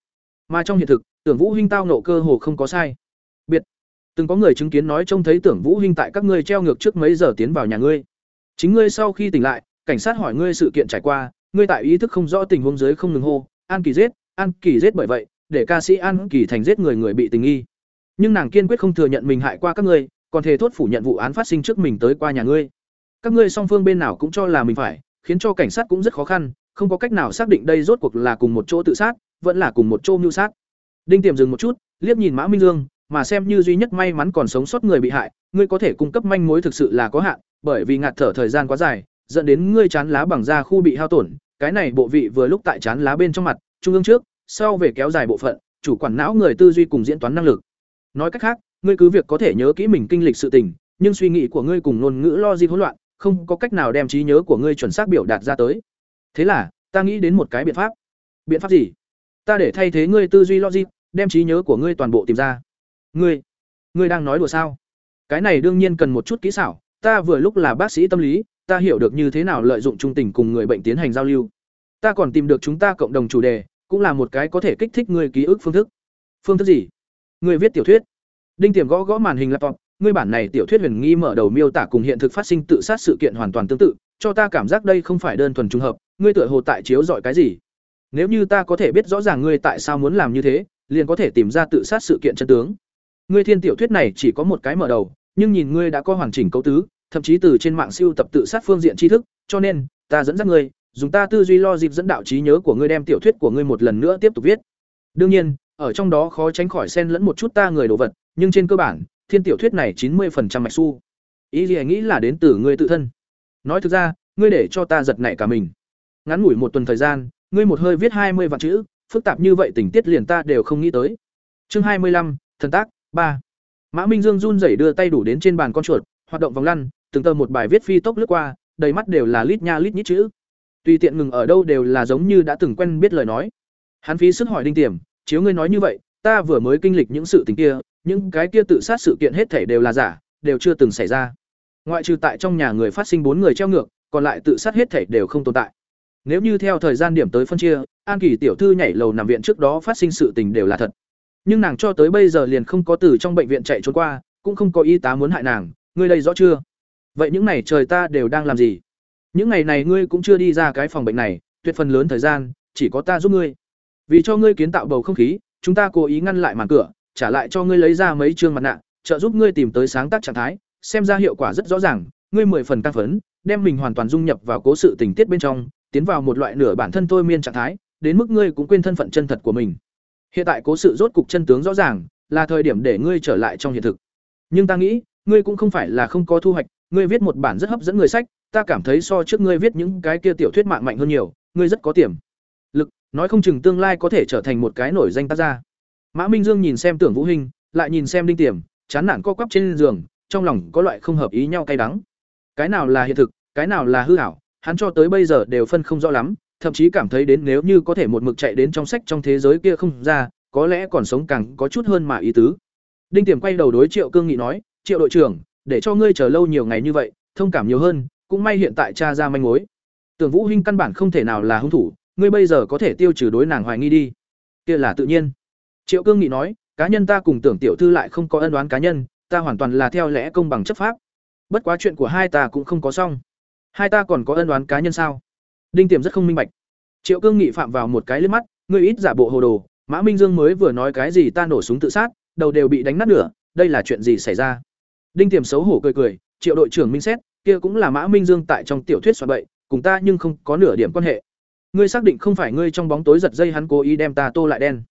mà trong hiện thực, tưởng vũ huynh tao nộ cơ hồ không có sai. Biệt, từng có người chứng kiến nói trông thấy tưởng vũ huynh tại các ngươi treo ngược trước mấy giờ tiến vào nhà ngươi. Chính ngươi sau khi tỉnh lại, cảnh sát hỏi ngươi sự kiện trải qua, ngươi tại ý thức không rõ tình huống dưới không ngừng hô, an kỳ giết, an kỳ giết bởi vậy, để ca sĩ an kỳ thành giết người người bị tình nghi. Nhưng nàng kiên quyết không thừa nhận mình hại qua các ngươi, còn thề thốt phủ nhận vụ án phát sinh trước mình tới qua nhà ngươi. Các ngươi song phương bên nào cũng cho là mình phải, khiến cho cảnh sát cũng rất khó khăn không có cách nào xác định đây rốt cuộc là cùng một chỗ tự sát, vẫn là cùng một chỗ mưu sát. Đinh tiềm dừng một chút, liếc nhìn mã minh dương, mà xem như duy nhất may mắn còn sống sót người bị hại, ngươi có thể cung cấp manh mối thực sự là có hạn, bởi vì ngạt thở thời gian quá dài, dẫn đến ngươi chán lá bằng da khu bị hao tổn, cái này bộ vị vừa lúc tại chán lá bên trong mặt, trung ương trước, sau về kéo dài bộ phận, chủ quản não người tư duy cùng diễn toán năng lực. Nói cách khác, ngươi cứ việc có thể nhớ kỹ mình kinh lịch sự tình, nhưng suy nghĩ của ngươi cùng ngôn ngữ logic hỗn loạn, không có cách nào đem trí nhớ của ngươi chuẩn xác biểu đạt ra tới thế là, ta nghĩ đến một cái biện pháp. Biện pháp gì? Ta để thay thế ngươi tư duy logic, đem trí nhớ của ngươi toàn bộ tìm ra. Ngươi ngươi đang nói đùa sao? Cái này đương nhiên cần một chút kỹ xảo, ta vừa lúc là bác sĩ tâm lý, ta hiểu được như thế nào lợi dụng trung tình cùng người bệnh tiến hành giao lưu. Ta còn tìm được chúng ta cộng đồng chủ đề, cũng là một cái có thể kích thích ngươi ký ức phương thức. Phương thức gì? Ngươi viết tiểu thuyết. Đinh tiềm gõ gõ màn hình laptop, ngươi bản này tiểu thuyết huyền nghi mở đầu miêu tả cùng hiện thực phát sinh tự sát sự kiện hoàn toàn tương tự, cho ta cảm giác đây không phải đơn thuần trùng hợp ngươi tựa hồ tại chiếu dọi cái gì? Nếu như ta có thể biết rõ ràng ngươi tại sao muốn làm như thế, liền có thể tìm ra tự sát sự kiện chân tướng. Ngươi thiên tiểu thuyết này chỉ có một cái mở đầu, nhưng nhìn ngươi đã có hoàn chỉnh cấu tứ, thậm chí từ trên mạng siêu tập tự sát phương diện tri thức, cho nên, ta dẫn dắt ngươi, dùng ta tư duy lo dịp dẫn đạo trí nhớ của ngươi đem tiểu thuyết của ngươi một lần nữa tiếp tục viết. Đương nhiên, ở trong đó khó tránh khỏi xen lẫn một chút ta người đồ vật, nhưng trên cơ bản, thiên tiểu thuyết này chín mươi mạch su ý gì nghĩ là đến từ ngươi tự thân. Nói thực ra, ngươi để cho ta giật nảy cả mình ngắn ngủi một tuần thời gian, ngươi một hơi viết hai mươi vạn chữ, phức tạp như vậy tình tiết liền ta đều không nghĩ tới. Chương hai mươi lăm, thần tác, ba. Mã minh dương run rẩy đưa tay đủ đến trên bàn con chuột, hoạt động vòng lăn, từng tờ một bài viết phi tốc lướt qua, đầy mắt đều là lít nha lít nhít chữ. Tùy tiện ngừng ở đâu đều là giống như đã từng quen biết lời nói. Hắn phí sức hỏi đinh tiềm, chiếu ngươi nói như vậy, ta vừa mới kinh lịch những sự tình kia, những cái kia tự sát sự kiện hết thể đều là giả, đều chưa từng xảy ra. Ngoại trừ tại trong nhà người phát sinh bốn người treo ngược, còn lại tự sát hết thể đều không tồn tại nếu như theo thời gian điểm tới phân chia, an kỳ tiểu thư nhảy lầu nằm viện trước đó phát sinh sự tình đều là thật. Nhưng nàng cho tới bây giờ liền không có từ trong bệnh viện chạy trốn qua, cũng không có y tá muốn hại nàng, ngươi đây rõ chưa? Vậy những ngày trời ta đều đang làm gì? Những ngày này ngươi cũng chưa đi ra cái phòng bệnh này, tuyệt phần lớn thời gian, chỉ có ta giúp ngươi. Vì cho ngươi kiến tạo bầu không khí, chúng ta cố ý ngăn lại màn cửa, trả lại cho ngươi lấy ra mấy chương mặt nạ, trợ giúp ngươi tìm tới sáng tác trạng thái, xem ra hiệu quả rất rõ ràng, ngươi mười phần tăng phấn, đem mình hoàn toàn dung nhập vào cố sự tình tiết bên trong tiến vào một loại nửa bản thân thôi miên trạng thái, đến mức ngươi cũng quên thân phận chân thật của mình. Hiện tại cố sự rốt cục chân tướng rõ ràng, là thời điểm để ngươi trở lại trong hiện thực. Nhưng ta nghĩ, ngươi cũng không phải là không có thu hoạch, ngươi viết một bản rất hấp dẫn người sách, ta cảm thấy so trước ngươi viết những cái kia tiểu thuyết mạng mạnh hơn nhiều, ngươi rất có tiềm lực, nói không chừng tương lai có thể trở thành một cái nổi danh tác gia. Mã minh dương nhìn xem tưởng vũ hình lại nhìn xem đinh tiềm, chán nản co quắp trên giường, trong lòng có loại không hợp ý nhau cay đắng. Cái nào là hiện thực, cái nào là hư ảo hắn cho tới bây giờ đều phân không rõ lắm, thậm chí cảm thấy đến nếu như có thể một mực chạy đến trong sách trong thế giới kia không ra, có lẽ còn sống càng có chút hơn mà ý tứ. Đinh tiềm quay đầu đối triệu cương nghị nói, triệu đội trưởng, để cho ngươi chờ lâu nhiều ngày như vậy, thông cảm nhiều hơn, cũng may hiện tại cha ra manh mối. Tưởng vũ hinh căn bản không thể nào là hung thủ, ngươi bây giờ có thể tiêu trừ đối nàng hoài nghi đi. Kia là tự nhiên. Triệu cương nghị nói, cá nhân ta cùng tưởng tiểu thư lại không có ân oán cá nhân, ta hoàn toàn là theo lẽ công bằng chấp pháp. Bất quá chuyện của hai ta cũng không có xong hai ta còn có ân oán cá nhân sao? Đinh tiềm rất không minh bạch. Triệu cương nghị phạm vào một cái liếc mắt, ngươi ít giả bộ hồ đồ, mã minh dương mới vừa nói cái gì ta nổ súng tự sát, đầu đều bị đánh nát nửa, đây là chuyện gì xảy ra? Đinh tiềm xấu hổ cười cười, triệu đội trưởng minh xét, kia cũng là mã minh dương tại trong tiểu thuyết soạn bậy, cùng ta nhưng không có nửa điểm quan hệ. Ngươi xác định không phải ngươi trong bóng tối giật dây hắn cố ý đem ta tô lại đen.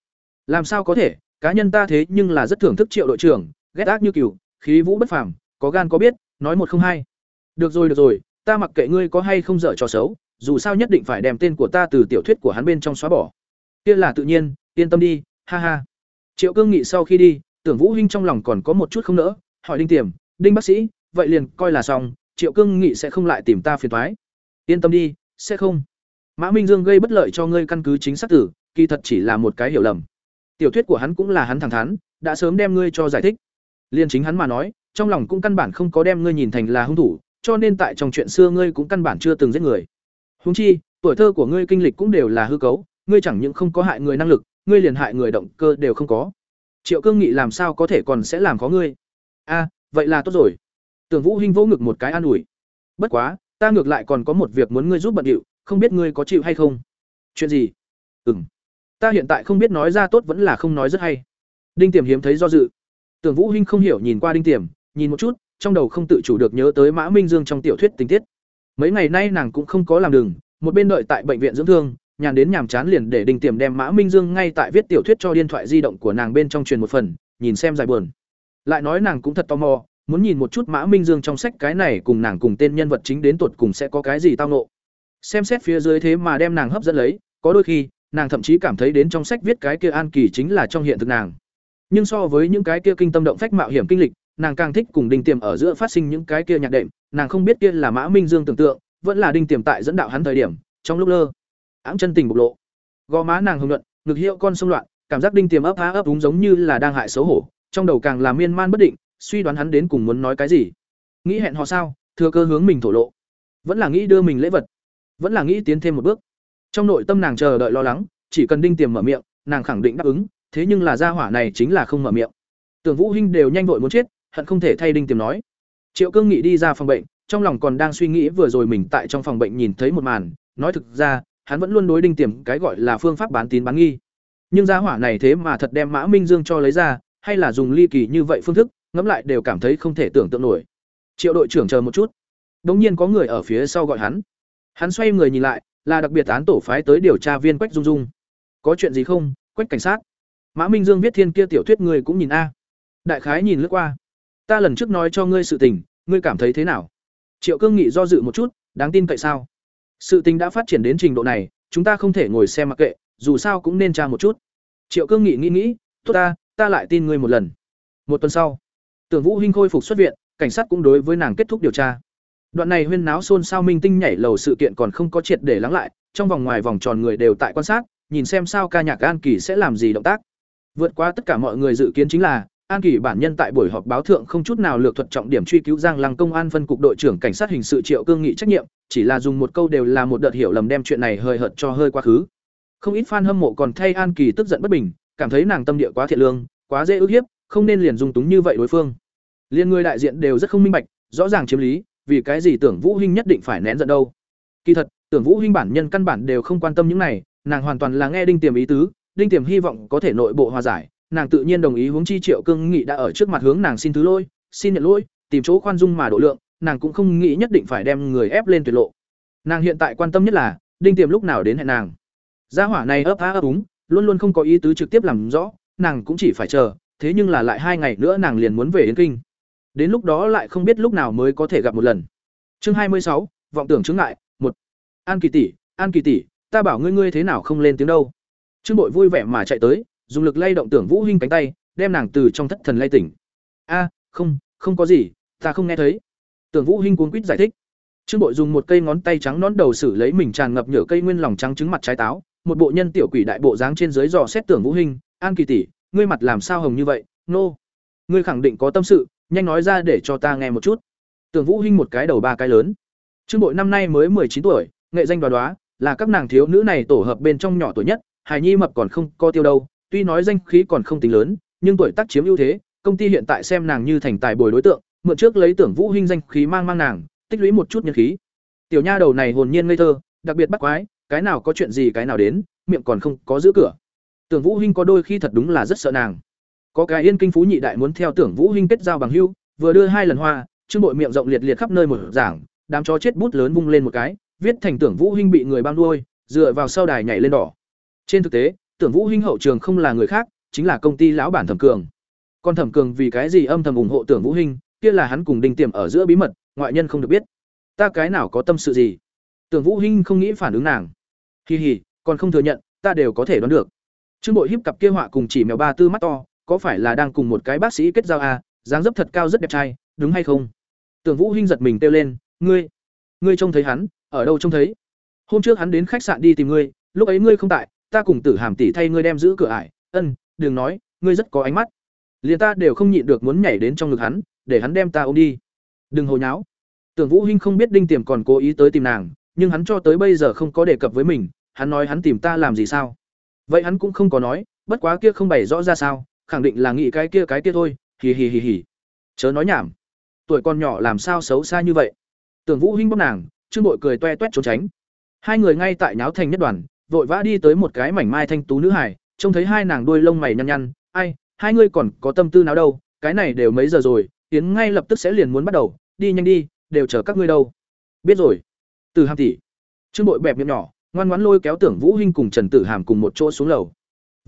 Làm sao có thể, cá nhân ta thế nhưng là rất thưởng thức triệu đội trưởng, ghét ác như cừu, khí vũ bất phàm, có gan có biết, nói một không hai. Được rồi được rồi ta mặc kệ ngươi có hay không dở cho xấu, dù sao nhất định phải đem tên của ta từ tiểu thuyết của hắn bên trong xóa bỏ. Kia là tự nhiên, yên tâm đi, ha ha. Triệu cương nghị sau khi đi, tưởng vũ hinh trong lòng còn có một chút không nỡ, hỏi đinh tiềm, đinh bác sĩ, vậy liền coi là xong, triệu cương nghị sẽ không lại tìm ta phiền toái. Yên tâm đi, sẽ không. Mã minh dương gây bất lợi cho ngươi căn cứ chính xác tử, kỳ thật chỉ là một cái hiểu lầm. Tiểu thuyết của hắn cũng là hắn thẳng thắn, đã sớm đem ngươi cho giải thích. Liên chính hắn mà nói, trong lòng cũng căn bản không có đem ngươi nhìn thành là hung thủ cho nên tại trong chuyện xưa ngươi cũng căn bản chưa từng giết người Huống chi, tuổi thơ của ngươi kinh lịch cũng đều là hư cấu, ngươi chẳng những không có hại người năng lực, ngươi liền hại người động cơ đều không có. Triệu Cương Nghị làm sao có thể còn sẽ làm có ngươi? A, vậy là tốt rồi. Tưởng Vũ Hinh vỗ ngực một cái an ủi. Bất quá, ta ngược lại còn có một việc muốn ngươi giúp bận điệu, không biết ngươi có chịu hay không? Chuyện gì? Ừm. Ta hiện tại không biết nói ra tốt vẫn là không nói rất hay. Đinh Tiềm hiếm thấy do dự. Tưởng Vũ Hinh không hiểu nhìn qua Đinh Tiềm, nhìn một chút, trong đầu không tự chủ được nhớ tới Mã Minh Dương trong tiểu thuyết tình tiết. Mấy ngày nay nàng cũng không có làm đường, một bên đợi tại bệnh viện dưỡng thương, nhàn đến nhàm chán liền để Đinh Tiềm đem Mã Minh Dương ngay tại viết tiểu thuyết cho điện thoại di động của nàng bên trong truyền một phần, nhìn xem dài buồn. Lại nói nàng cũng thật tò mò, muốn nhìn một chút Mã Minh Dương trong sách cái này cùng nàng cùng tên nhân vật chính đến tuột cùng sẽ có cái gì tao ngộ Xem xét phía dưới thế mà đem nàng hấp dẫn lấy, có đôi khi, nàng thậm chí cảm thấy đến trong sách viết cái kia An Kỳ chính là trong hiện thực nàng. Nhưng so với những cái kia kinh tâm động phách mạo hiểm kinh lịch, nàng càng thích cùng Đinh Tiềm ở giữa phát sinh những cái kia nhạc đệm, nàng không biết kia là Mã Minh Dương tưởng tượng, vẫn là Đinh Tiềm tại dẫn đạo hắn thời điểm, trong lúc lơ, áng chân tình bộc lộ. Gò má nàng hồng luận, ngực hiệu con sông loạn, cảm giác Đinh Tiềm ấp há ấp úng giống như là đang hại xấu hổ, trong đầu càng là miên man bất định, suy đoán hắn đến cùng muốn nói cái gì. Nghĩ hẹn họ sao, thừa cơ hướng mình thổ lộ. Vẫn là nghĩ đưa mình lễ vật, vẫn là nghĩ tiến thêm một bước. Trong nội tâm nàng chờ đợi lo lắng, chỉ cần Đinh Tiềm mở miệng, nàng khẳng định đáp ứng, thế nhưng là gia hỏa này chính là không mở miệng. Tưởng Vũ Hinh đều nhanh vội muốn chết, hận không thể thay đinh tiềm nói. Triệu cương nghị đi ra phòng bệnh, trong lòng còn đang suy nghĩ vừa rồi mình tại trong phòng bệnh nhìn thấy một màn, nói thực ra, hắn vẫn luôn đối đinh tiềm cái gọi là phương pháp bán tín bán nghi. Nhưng gia hỏa này thế mà thật đem mã minh dương cho lấy ra, hay là dùng ly kỳ như vậy phương thức, ngẫm lại đều cảm thấy không thể tưởng tượng nổi. Triệu đội trưởng chờ một chút. Đống nhiên có người ở phía sau gọi hắn. Hắn xoay người nhìn lại, là đặc biệt án tổ phái tới điều tra viên quách dung dung. Có chuyện gì không? Quách cảnh sát. Mã minh dương viết thiên kia tiểu thuyết người cũng nhìn a. Đại khái nhìn lướt qua ta lần trước nói cho ngươi sự tình, ngươi cảm thấy thế nào? Triệu cương nghị do dự một chút, đáng tin cậy sao? Sự tình đã phát triển đến trình độ này, chúng ta không thể ngồi xem mặc kệ, dù sao cũng nên tra một chút. Triệu cương nghị nghĩ nghĩ, tốt ta ta lại tin ngươi một lần. Một tuần sau, tưởng vũ hinh khôi phục xuất viện, cảnh sát cũng đối với nàng kết thúc điều tra. Đoạn này huyên náo xôn xao minh tinh nhảy lầu sự kiện còn không có triệt để lắng lại, trong vòng ngoài vòng tròn người đều tại quan sát, nhìn xem sao ca nhạc an kỳ sẽ làm gì động tác. Vượt qua tất cả mọi người dự kiến chính là An Kỳ bản nhân tại buổi họp báo thượng không chút nào lược thuật trọng điểm truy cứu Giang Lăng công an phân cục đội trưởng cảnh sát hình sự Triệu Cương nghị trách nhiệm, chỉ là dùng một câu đều là một đợt hiểu lầm đem chuyện này hơi hợt cho hơi quá khứ. Không ít fan hâm mộ còn thay An Kỳ tức giận bất bình, cảm thấy nàng tâm địa quá thiện lương, quá dễ ức hiếp, không nên liền dung túng như vậy đối phương. Liên người đại diện đều rất không minh bạch, rõ ràng chiếm lý, vì cái gì tưởng Vũ Hinh nhất định phải nén giận đâu. Kỳ thật, tưởng Vũ Hinh bản nhân căn bản đều không quan tâm những này, nàng hoàn toàn là nghe Đinh Tiềm ý tứ, Đinh Tiềm hy vọng có thể nội bộ hòa giải, nàng tự nhiên đồng ý huống chi Triệu Cương Nghị đã ở trước mặt hướng nàng xin thứ lỗi, xin nhận lỗi, tìm chỗ khoan dung mà độ lượng, nàng cũng không nghĩ nhất định phải đem người ép lên tuyệt lộ. Nàng hiện tại quan tâm nhất là Đinh Tiềm lúc nào đến hẹn nàng. Gia hỏa này ấp á ấp úng, luôn luôn không có ý tứ trực tiếp làm rõ, nàng cũng chỉ phải chờ, thế nhưng là lại hai ngày nữa nàng liền muốn về Yến Kinh. Đến lúc đó lại không biết lúc nào mới có thể gặp một lần. Chương hai mươi sáu, vọng tưởng chứng ngại, một. An Kỳ tỷ, An Kỳ tỷ, ta bảo ngươi ngươi thế nào không lên tiếng đâu. Trương Bội vui vẻ mà chạy tới, dùng lực lay động tưởng Vũ Hinh cánh tay, đem nàng từ trong thất thần lay tỉnh. "A, không, không có gì, ta không nghe thấy." Tưởng Vũ Hinh cuốn quýt giải thích. Trương Bội dùng một cây ngón tay trắng nón đầu xử lấy mình tràn ngập nhựa cây nguyên lòng trắng trứng mặt trái táo, một bộ nhân tiểu quỷ đại bộ dáng trên dưới dò xét tưởng Vũ Hinh, "An Kỳ tỷ, ngươi mặt làm sao hồng như vậy?" "Nô, ngươi khẳng định có tâm sự, nhanh nói ra để cho ta nghe một chút." Tưởng Vũ Hinh một cái đầu ba cái lớn. Trương Bội năm nay mới mười chín tuổi, nghệ danh đoá đoá, là các nàng thiếu nữ này tổ hợp bên trong nhỏ tuổi nhất, hài nhi mập còn không co tiêu đâu, tuy nói danh khí còn không tính lớn, nhưng tuổi tác chiếm ưu thế, công ty hiện tại xem nàng như thành tài bồi đối tượng, mượn trước lấy tưởng Vũ Hinh danh khí mang mang nàng, tích lũy một chút nhân khí. Tiểu nha đầu này hồn nhiên ngây thơ, đặc biệt bắt quái, cái nào có chuyện gì cái nào đến, miệng còn không có giữ cửa. Tưởng Vũ Hinh có đôi khi thật đúng là rất sợ nàng. Có cái yên kinh phú nhị đại muốn theo Tưởng Vũ Hinh kết giao bằng hữu, vừa đưa hai lần hoa, trương bội miệng rộng liệt liệt khắp nơi một giảng, đám chó chết bút lớn vung lên một cái, viết thành Tưởng Vũ Hinh bị người bao nuôi, dựa vào sau đài nhảy lên đỏ. Trên thực tế, Tưởng Vũ Hinh hậu trường không là người khác, chính là công ty lão bản Thẩm Cường. Còn Thẩm Cường vì cái gì âm thầm ủng hộ Tưởng Vũ Hinh, kia là hắn cùng Đinh Tiềm ở giữa bí mật, ngoại nhân không được biết. Ta cái nào có tâm sự gì? Tưởng Vũ Hinh không nghĩ phản ứng nàng. Hi hi, còn không thừa nhận, ta đều có thể đoán được. Trương Bội híp cặp kia họa cùng chỉ mèo ba tư mắt to, có phải là đang cùng một cái bác sĩ kết giao à, dáng dấp thật cao rất đẹp trai, đúng hay không? Tưởng Vũ Hinh giật mình kêu lên, ngươi, ngươi trông thấy hắn, ở đâu trông thấy? Hôm trước hắn đến khách sạn đi tìm ngươi, lúc ấy ngươi không tại, ta cùng Tử Hàm tỷ thay ngươi đem giữ cửa ải, ân, đừng nói, ngươi rất có ánh mắt. Liền ta đều không nhịn được muốn nhảy đến trong ngực hắn, để hắn đem ta ôm đi. Đừng hồ nháo. Tưởng Vũ Hinh không biết Đinh Tiềm còn cố ý tới tìm nàng, nhưng hắn cho tới bây giờ không có đề cập với mình, hắn nói hắn tìm ta làm gì sao? Vậy hắn cũng không có nói, bất quá kia không bày rõ ra sao, khẳng định là nghĩ cái kia cái kia thôi, hì hì hì hì. Chớ nói nhảm. Tuổi con nhỏ làm sao xấu xa như vậy? Tưởng Vũ Hinh bóc nàng, Trương Bội cười toe toét trốn tránh. Hai người ngay tại nháo thành nhất đoàn, vội vã đi tới một cái mảnh mai thanh tú nữ hải, trông thấy hai nàng đuôi lông mày nhăn nhăn, ai, hai ngươi còn có tâm tư nào đâu, cái này đều mấy giờ rồi, tiến ngay lập tức sẽ liền muốn bắt đầu, đi nhanh đi, đều chờ các ngươi đâu. Biết rồi. Từ Hàm tỷ. Trương Bội bẹp miệng nhỏ, ngoan ngoãn lôi kéo Tưởng Vũ Hinh cùng Trần Tử Hàm cùng một chỗ xuống lầu.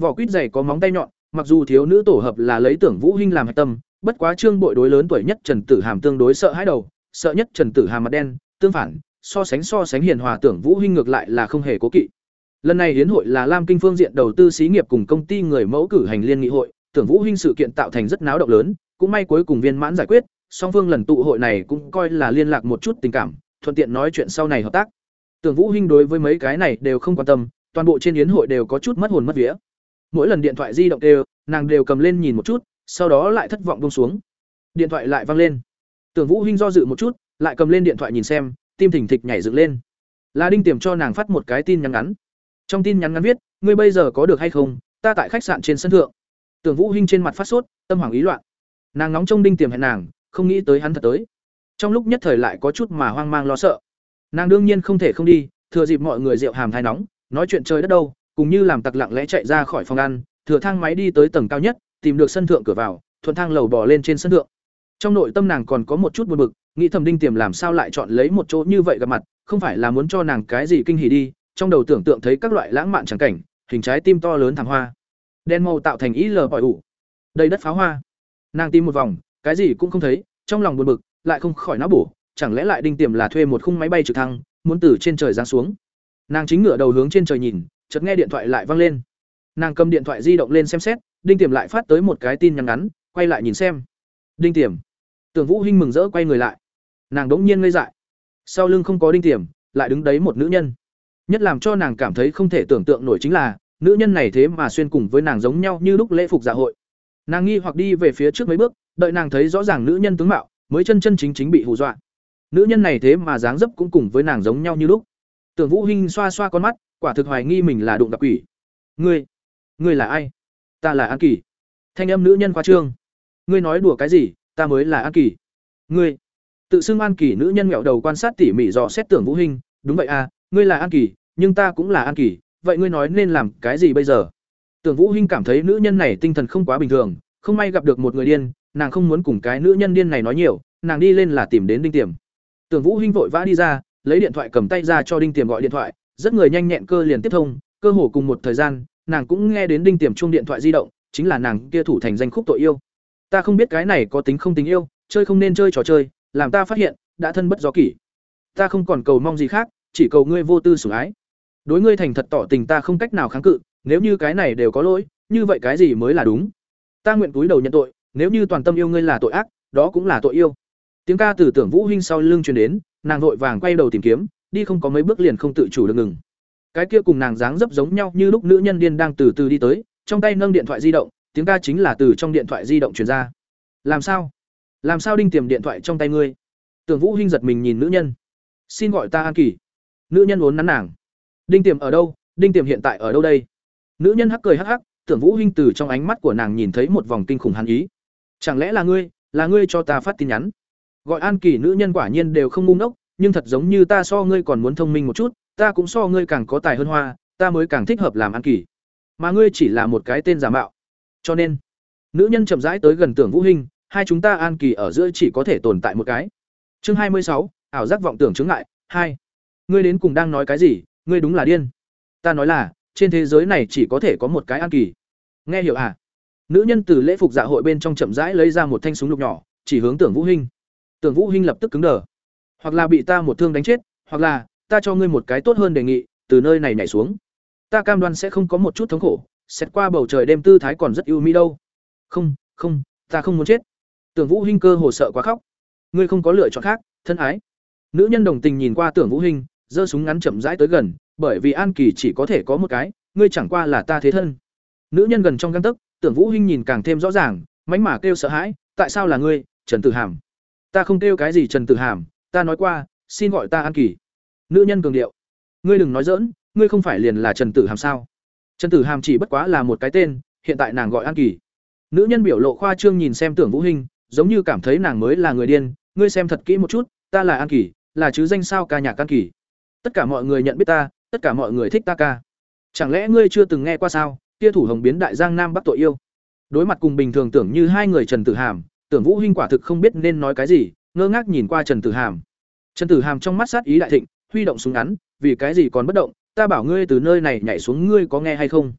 Vỏ quýt dày có móng tay nhọn, mặc dù thiếu nữ tổ hợp là lấy Tưởng Vũ Hinh làm hạch tâm, bất quá Trương Bội đối lớn tuổi nhất Trần Tử Hàm tương đối sợ hãi đầu, sợ nhất Trần Tử Hàm mặt đen, tương phản, so sánh so sánh hiền hòa Tưởng Vũ Hinh ngược lại là không hề cố kỵ. Lần này hiến hội là Lam Kinh phương diện đầu tư xí nghiệp cùng công ty người mẫu cử hành liên nghị hội, Tưởng Vũ huynh sự kiện tạo thành rất náo động lớn, cũng may cuối cùng viên mãn giải quyết, song phương lần tụ hội này cũng coi là liên lạc một chút tình cảm, thuận tiện nói chuyện sau này hợp tác. Tưởng Vũ huynh đối với mấy cái này đều không quan tâm, toàn bộ trên yến hội đều có chút mất hồn mất vía. Mỗi lần điện thoại di động đều, nàng đều cầm lên nhìn một chút, sau đó lại thất vọng buông xuống. Điện thoại lại vang lên. Tưởng Vũ huynh do dự một chút, lại cầm lên điện thoại nhìn xem, tim thình thịch nhảy dựng lên. Là Đinh Tiềm cho nàng phát một cái tin nhắn ngắn. Trong tin nhắn ngắn viết, ngươi bây giờ có được hay không? Ta tại khách sạn trên sân thượng. Tưởng Vũ Hinh trên mặt phát sốt, tâm hoảng ý loạn. Nàng nóng trông Đinh Tiềm hẹn nàng, không nghĩ tới hắn thật tới. Trong lúc nhất thời lại có chút mà hoang mang lo sợ. Nàng đương nhiên không thể không đi, thừa dịp mọi người rượu hàm thai nóng, nói chuyện trời đất đâu, cùng như làm tặc lặng lẽ chạy ra khỏi phòng ăn, thừa thang máy đi tới tầng cao nhất, tìm được sân thượng cửa vào, thuận thang lầu bò lên trên sân thượng. Trong nội tâm nàng còn có một chút buồn bực, nghĩ thầm Đinh Tiềm làm sao lại chọn lấy một chỗ như vậy gặp mặt, không phải là muốn cho nàng cái gì kinh hỉ đi, trong đầu tưởng tượng thấy các loại lãng mạn chẳng cảnh, hình trái tim to lớn thảm hoa. Đen màu tạo thành ý lờ bỏi ủ. Đây đất pháo hoa. Nàng tìm một vòng, cái gì cũng không thấy, trong lòng buồn bực, lại không khỏi não bổ, chẳng lẽ lại Đinh Tiềm là thuê một khung máy bay trực thăng, muốn từ trên trời giáng xuống. Nàng chính ngửa đầu hướng trên trời nhìn, chợt nghe điện thoại lại vang lên. Nàng cầm điện thoại di động lên xem xét, Đinh Tiềm lại phát tới một cái tin nhắn ngắn, quay lại nhìn xem. Đinh Tiềm, Tưởng Vũ Hinh mừng rỡ quay người lại. Nàng đống nhiên ngây dại. Sau lưng không có đinh tiềm, lại đứng đấy một nữ nhân. Nhất làm cho nàng cảm thấy không thể tưởng tượng nổi chính là, nữ nhân này thế mà xuyên cùng với nàng giống nhau như lúc lễ phục dạ hội. Nàng nghi hoặc đi về phía trước mấy bước, đợi nàng thấy rõ ràng nữ nhân tướng mạo, mới chân chân chính chính bị hù dọa. Nữ nhân này thế mà dáng dấp cũng cùng với nàng giống nhau như lúc. Tưởng Vũ Hinh xoa xoa con mắt, quả thực hoài nghi mình là đụng gặp quỷ. "Ngươi, ngươi là ai?" "Ta là An Kỳ." Thanh âm nữ nhân khoa trương. "Ngươi nói đùa cái gì? Ta mới là An Kỳ." "Ngươi?" Tự xưng An Kỳ nữ nhân ngẹo đầu quan sát tỉ mỉ dò xét Tưởng Vũ Hinh, "Đúng vậy à, ngươi là An Kỳ, nhưng ta cũng là An Kỳ, vậy ngươi nói nên làm cái gì bây giờ?" Tưởng Vũ Hinh cảm thấy nữ nhân này tinh thần không quá bình thường, không may gặp được một người điên, nàng không muốn cùng cái nữ nhân điên này nói nhiều, nàng đi lên là tìm đến Đinh Tiềm. Tưởng Vũ Hinh vội vã đi ra, lấy điện thoại cầm tay ra cho Đinh Tiềm gọi điện thoại, rất người nhanh nhẹn cơ liền tiếp thông, cơ hồ cùng một thời gian, nàng cũng nghe đến Đinh Tiềm chuông điện thoại di động, chính là nàng kia thủ thành danh khúc tội yêu. Ta không biết cái này có tính không tính yêu, chơi không nên chơi trò chơi, làm ta phát hiện, đã thân bất do kỷ. Ta không còn cầu mong gì khác, chỉ cầu ngươi vô tư sủng ái. Đối ngươi thành thật tỏ tình ta không cách nào kháng cự, nếu như cái này đều có lỗi, như vậy cái gì mới là đúng? Ta nguyện túi đầu nhận tội, nếu như toàn tâm yêu ngươi là tội ác, đó cũng là tội yêu. Tiếng ca từ Tưởng Vũ Hinh sau lưng truyền đến, nàng vội vàng quay đầu tìm kiếm, đi không có mấy bước liền không tự chủ được ngừng. Cái kia cùng nàng dáng dấp giống nhau như lúc nữ nhân điên đang từ từ đi tới, trong tay nâng điện thoại di động, tiếng ca chính là từ trong điện thoại di động truyền ra. Làm sao? Làm sao đinh tiềm điện thoại trong tay ngươi? Tưởng Vũ Hinh giật mình nhìn nữ nhân. Xin gọi ta An Kỳ. Nữ nhân uốn nắn nàng. Đinh tiềm ở đâu? Đinh tiềm hiện tại ở đâu đây? Nữ nhân hắc cười hắc hắc, Tưởng Vũ Hinh từ trong ánh mắt của nàng nhìn thấy một vòng kinh khủng hàn ý. Chẳng lẽ là ngươi, là ngươi cho ta phát tin nhắn? Gọi An Kỳ nữ nhân quả nhiên đều không ngu ngốc, nhưng thật giống như ta so ngươi còn muốn thông minh một chút, ta cũng so ngươi càng có tài hơn hoa, ta mới càng thích hợp làm An Kỳ. Mà ngươi chỉ là một cái tên giả mạo. Cho nên, nữ nhân chậm rãi tới gần Tưởng Vũ Hinh, hai chúng ta An Kỳ ở giữa chỉ có thể tồn tại một cái. Chương hai mươi sáu, ảo giác vọng tưởng chứng ngại, hai. Ngươi đến cùng đang nói cái gì, ngươi đúng là điên. Ta nói là, trên thế giới này chỉ có thể có một cái An Kỳ. Nghe hiểu à? Nữ nhân từ lễ phục dạ hội bên trong chậm rãi lấy ra một thanh súng lục nhỏ, chỉ hướng Tưởng Vũ Hinh. Tưởng Vũ Hinh lập tức cứng đờ. Hoặc là bị ta một thương đánh chết, hoặc là ta cho ngươi một cái tốt hơn đề nghị, từ nơi này nhảy xuống. Ta cam đoan sẽ không có một chút thống khổ, xét qua bầu trời đêm tư thái còn rất ưu mỹ đâu. Không, không, ta không muốn chết. Tưởng Vũ Hinh cơ hồ sợ quá khóc. Ngươi không có lựa chọn khác, thân ái. Nữ nhân đồng tình nhìn qua Tưởng Vũ Hinh, giơ súng ngắn chậm rãi tới gần, bởi vì An Kỳ chỉ có thể có một cái, ngươi chẳng qua là ta thế thân. Nữ nhân gần trong gang tấc, Tưởng Vũ Hinh nhìn càng thêm rõ ràng, mánh mà kêu sợ hãi, tại sao là ngươi, Trần Tử Hàm? Ta không kêu cái gì Trần Tử Hàm, ta nói qua, xin gọi ta An Kỳ. Nữ nhân cường điệu, ngươi đừng nói dỡn, ngươi không phải liền là Trần Tử Hàm sao? Trần Tử Hàm chỉ bất quá là một cái tên, hiện tại nàng gọi An Kỳ. Nữ nhân biểu lộ khoa trương nhìn xem Tưởng Vũ Hinh, giống như cảm thấy nàng mới là người điên, ngươi xem thật kỹ một chút, ta là An Kỳ, là chứ danh sao ca nhạc An Kỳ. Tất cả mọi người nhận biết ta, tất cả mọi người thích ta ca. Chẳng lẽ ngươi chưa từng nghe qua sao? Kia thủ hồng biến đại giang nam bắc tội yêu. Đối mặt cùng bình thường tưởng như hai người Trần Tử Hàm, Tưởng Vũ huynh quả thực không biết nên nói cái gì, ngơ ngác nhìn qua Trần Tử Hàm. Trần Tử Hàm trong mắt sát ý đại thịnh, huy động súng ngắn, vì cái gì còn bất động, ta bảo ngươi từ nơi này nhảy xuống ngươi có nghe hay không?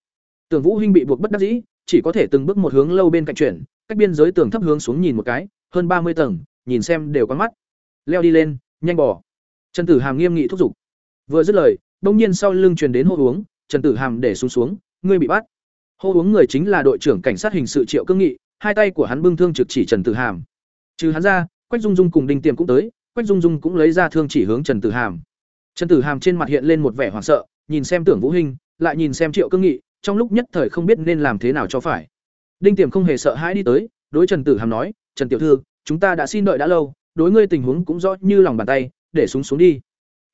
Tưởng Vũ huynh bị buộc bất đắc dĩ, chỉ có thể từng bước một hướng lâu bên cạnh chuyển, cách biên giới tường thấp hướng xuống nhìn một cái, hơn ba mươi tầng, nhìn xem đều có mắt. Leo đi lên, nhanh bỏ. Trần Tử Hàm nghiêm nghị thúc giục. Vừa dứt lời, đông nhiên sau lưng truyền đến hô uống, Trần Tử Hàm để xuống xuống, ngươi bị bắt. Hô uống người chính là đội trưởng cảnh sát hình sự Triệu Cương Nghị, hai tay của hắn bưng thương trực chỉ Trần Tử Hàm. Trừ hắn ra, Quách Dung Dung cùng Đinh Tiềm cũng tới, Quách Dung Dung cũng lấy ra thương chỉ hướng Trần Tử Hàm. Trần Tử Hàm trên mặt hiện lên một vẻ hoảng sợ, nhìn xem Tưởng Vũ Hinh, lại nhìn xem Triệu Cương Nghị, trong lúc nhất thời không biết nên làm thế nào cho phải. Đinh Tiềm không hề sợ hãi đi tới, đối Trần Tử Hàm nói, "Trần tiểu thư, chúng ta đã xin đợi đã lâu, đối ngươi tình huống cũng rõ như lòng bàn tay, để xuống xuống đi."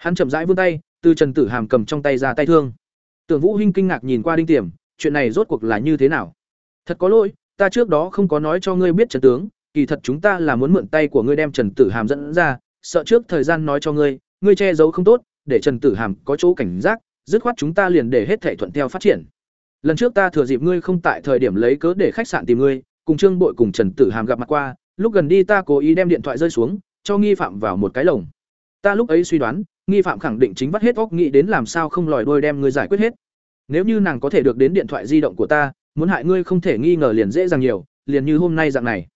Hắn chậm rãi vươn tay, từ Trần Tử Hàm cầm trong tay ra tay thương. Tưởng Vũ Hinh kinh ngạc nhìn qua Đinh Tiềm, chuyện này rốt cuộc là như thế nào? Thật có lỗi, ta trước đó không có nói cho ngươi biết Trần tướng, kỳ thật chúng ta là muốn mượn tay của ngươi đem Trần Tử Hàm dẫn ra, sợ trước thời gian nói cho ngươi, ngươi che giấu không tốt, để Trần Tử Hàm có chỗ cảnh giác, dứt khoát chúng ta liền để hết thảy thuận theo phát triển. Lần trước ta thừa dịp ngươi không tại thời điểm lấy cớ để khách sạn tìm ngươi, cùng Trương Bội cùng Trần Tử Hàm gặp mặt qua, lúc gần đi ta cố ý đem điện thoại rơi xuống, cho nghi phạm vào một cái lồng. Ta lúc ấy suy đoán, nghi phạm khẳng định chính vắt hết óc nghĩ đến làm sao không lòi đuôi đem ngươi giải quyết hết. Nếu như nàng có thể được đến điện thoại di động của ta, muốn hại ngươi không thể nghi ngờ liền dễ dàng nhiều, liền như hôm nay dạng này.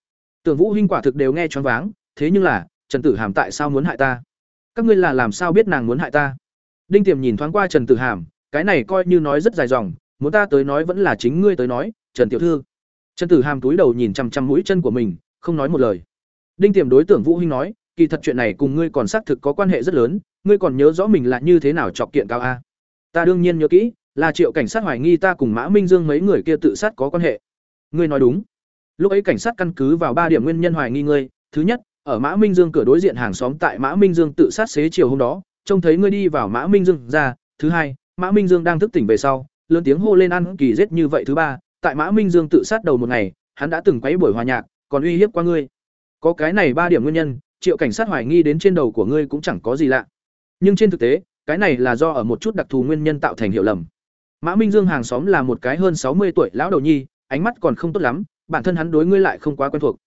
Tưởng Vũ Hinh quả thực đều nghe choáng váng, thế nhưng là, Trần Tử Hàm tại sao muốn hại ta? Các ngươi là làm sao biết nàng muốn hại ta? Đinh Tiềm nhìn thoáng qua Trần Tử Hàm, cái này coi như nói rất dài dòng, muốn ta tới nói vẫn là chính ngươi tới nói, Trần tiểu thư. Trần Tử Hàm túi đầu nhìn chằm chằm mũi chân của mình, không nói một lời. Đinh Tiềm đối Tưởng Vũ Hinh nói, kỳ thật chuyện này cùng ngươi còn xác thực có quan hệ rất lớn, ngươi còn nhớ rõ mình là như thế nào chọc kiện cao a? Ta đương nhiên nhớ kỹ, là Triệu cảnh sát hoài nghi ta cùng Mã Minh Dương mấy người kia tự sát có quan hệ. Ngươi nói đúng. Lúc ấy cảnh sát căn cứ vào ba điểm nguyên nhân hoài nghi ngươi, thứ nhất, ở Mã Minh Dương cửa đối diện hàng xóm tại Mã Minh Dương tự sát xế chiều hôm đó, trông thấy ngươi đi vào Mã Minh Dương ra, thứ hai, Mã Minh Dương đang thức tỉnh về sau, lớn tiếng hô lên ăn kỳ rết như vậy thứ ba, tại Mã Minh Dương tự sát đầu một ngày, hắn đã từng quấy buổi hòa nhạc, còn uy hiếp qua ngươi. Có cái này ba điểm nguyên nhân, Triệu cảnh sát hoài nghi đến trên đầu của ngươi cũng chẳng có gì lạ. Nhưng trên thực tế, cái này là do ở một chút đặc thù nguyên nhân tạo thành hiểu lầm. Mã Minh Dương hàng xóm là một cái hơn sáu mươi tuổi lão đầu nhi, ánh mắt còn không tốt lắm, bản thân hắn đối ngươi lại không quá quen thuộc.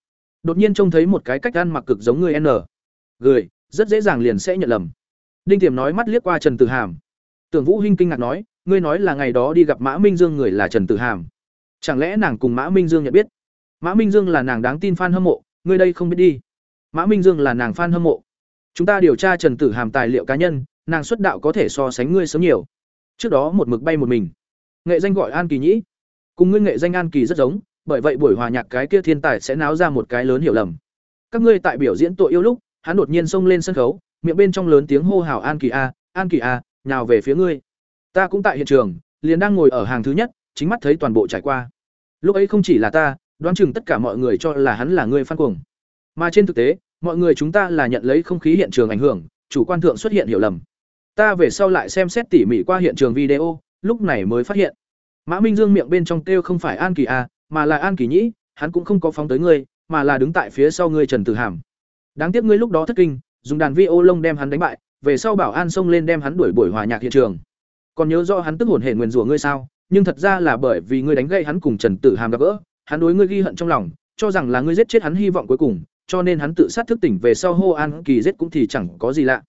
Đột nhiên trông thấy một cái cách ăn mặc cực giống ngươi N. Gửi, rất dễ dàng liền sẽ nhận lầm. Đinh Tiềm nói mắt liếc qua Trần Tử Hàm. Tưởng Vũ Hinh kinh ngạc nói, ngươi nói là ngày đó đi gặp Mã Minh Dương người là Trần Tử Hàm. Chẳng lẽ nàng cùng Mã Minh Dương nhận biết? Mã Minh Dương là nàng đáng tin fan hâm mộ, ngươi đây không biết đi. Mã Minh Dương là nàng fan hâm mộ. Chúng ta điều tra Trần Tử Hàm tài liệu cá nhân, nàng xuất đạo có thể so sánh ngươi sớm nhiều. Trước đó một mực bay một mình. Nghệ danh gọi An Kỳ Nhĩ, cùng ngươi nghệ danh An Kỳ rất giống, bởi vậy buổi hòa nhạc cái kia thiên tài sẽ náo ra một cái lớn hiểu lầm. Các ngươi tại biểu diễn tội yêu lúc, hắn đột nhiên xông lên sân khấu, miệng bên trong lớn tiếng hô hào An Kỳ a, An Kỳ a, nhào về phía ngươi. Ta cũng tại hiện trường, liền đang ngồi ở hàng thứ nhất, chính mắt thấy toàn bộ trải qua. Lúc ấy không chỉ là ta, đoán chừng tất cả mọi người cho là hắn là người phan cuồng. Mà trên thực tế, mọi người chúng ta là nhận lấy không khí hiện trường ảnh hưởng, chủ quan thượng xuất hiện hiểu lầm. Ta về sau lại xem xét tỉ mỉ qua hiện trường video, lúc này mới phát hiện. Mã Minh Dương miệng bên trong kêu không phải An Kỳ A, mà là An Kỳ Nhĩ, hắn cũng không có phóng tới ngươi, mà là đứng tại phía sau ngươi Trần Tử Hàm. Đáng tiếc ngươi lúc đó thất kinh, dùng đàn vi ô lông đem hắn đánh bại, về sau bảo An xông lên đem hắn đuổi buổi hòa nhạc hiện trường. Còn nhớ rõ hắn tức hồn hệ nguyền rủa ngươi sao? Nhưng thật ra là bởi vì ngươi đánh gậy hắn cùng Trần Tử Hàm gặp gỡ, hắn đối ngươi ghi hận trong lòng, cho rằng là ngươi giết chết hắn hy vọng cuối cùng, cho nên hắn tự sát thức tỉnh về sau hô An Kỳ giết cũng thì chẳng có gì lạ.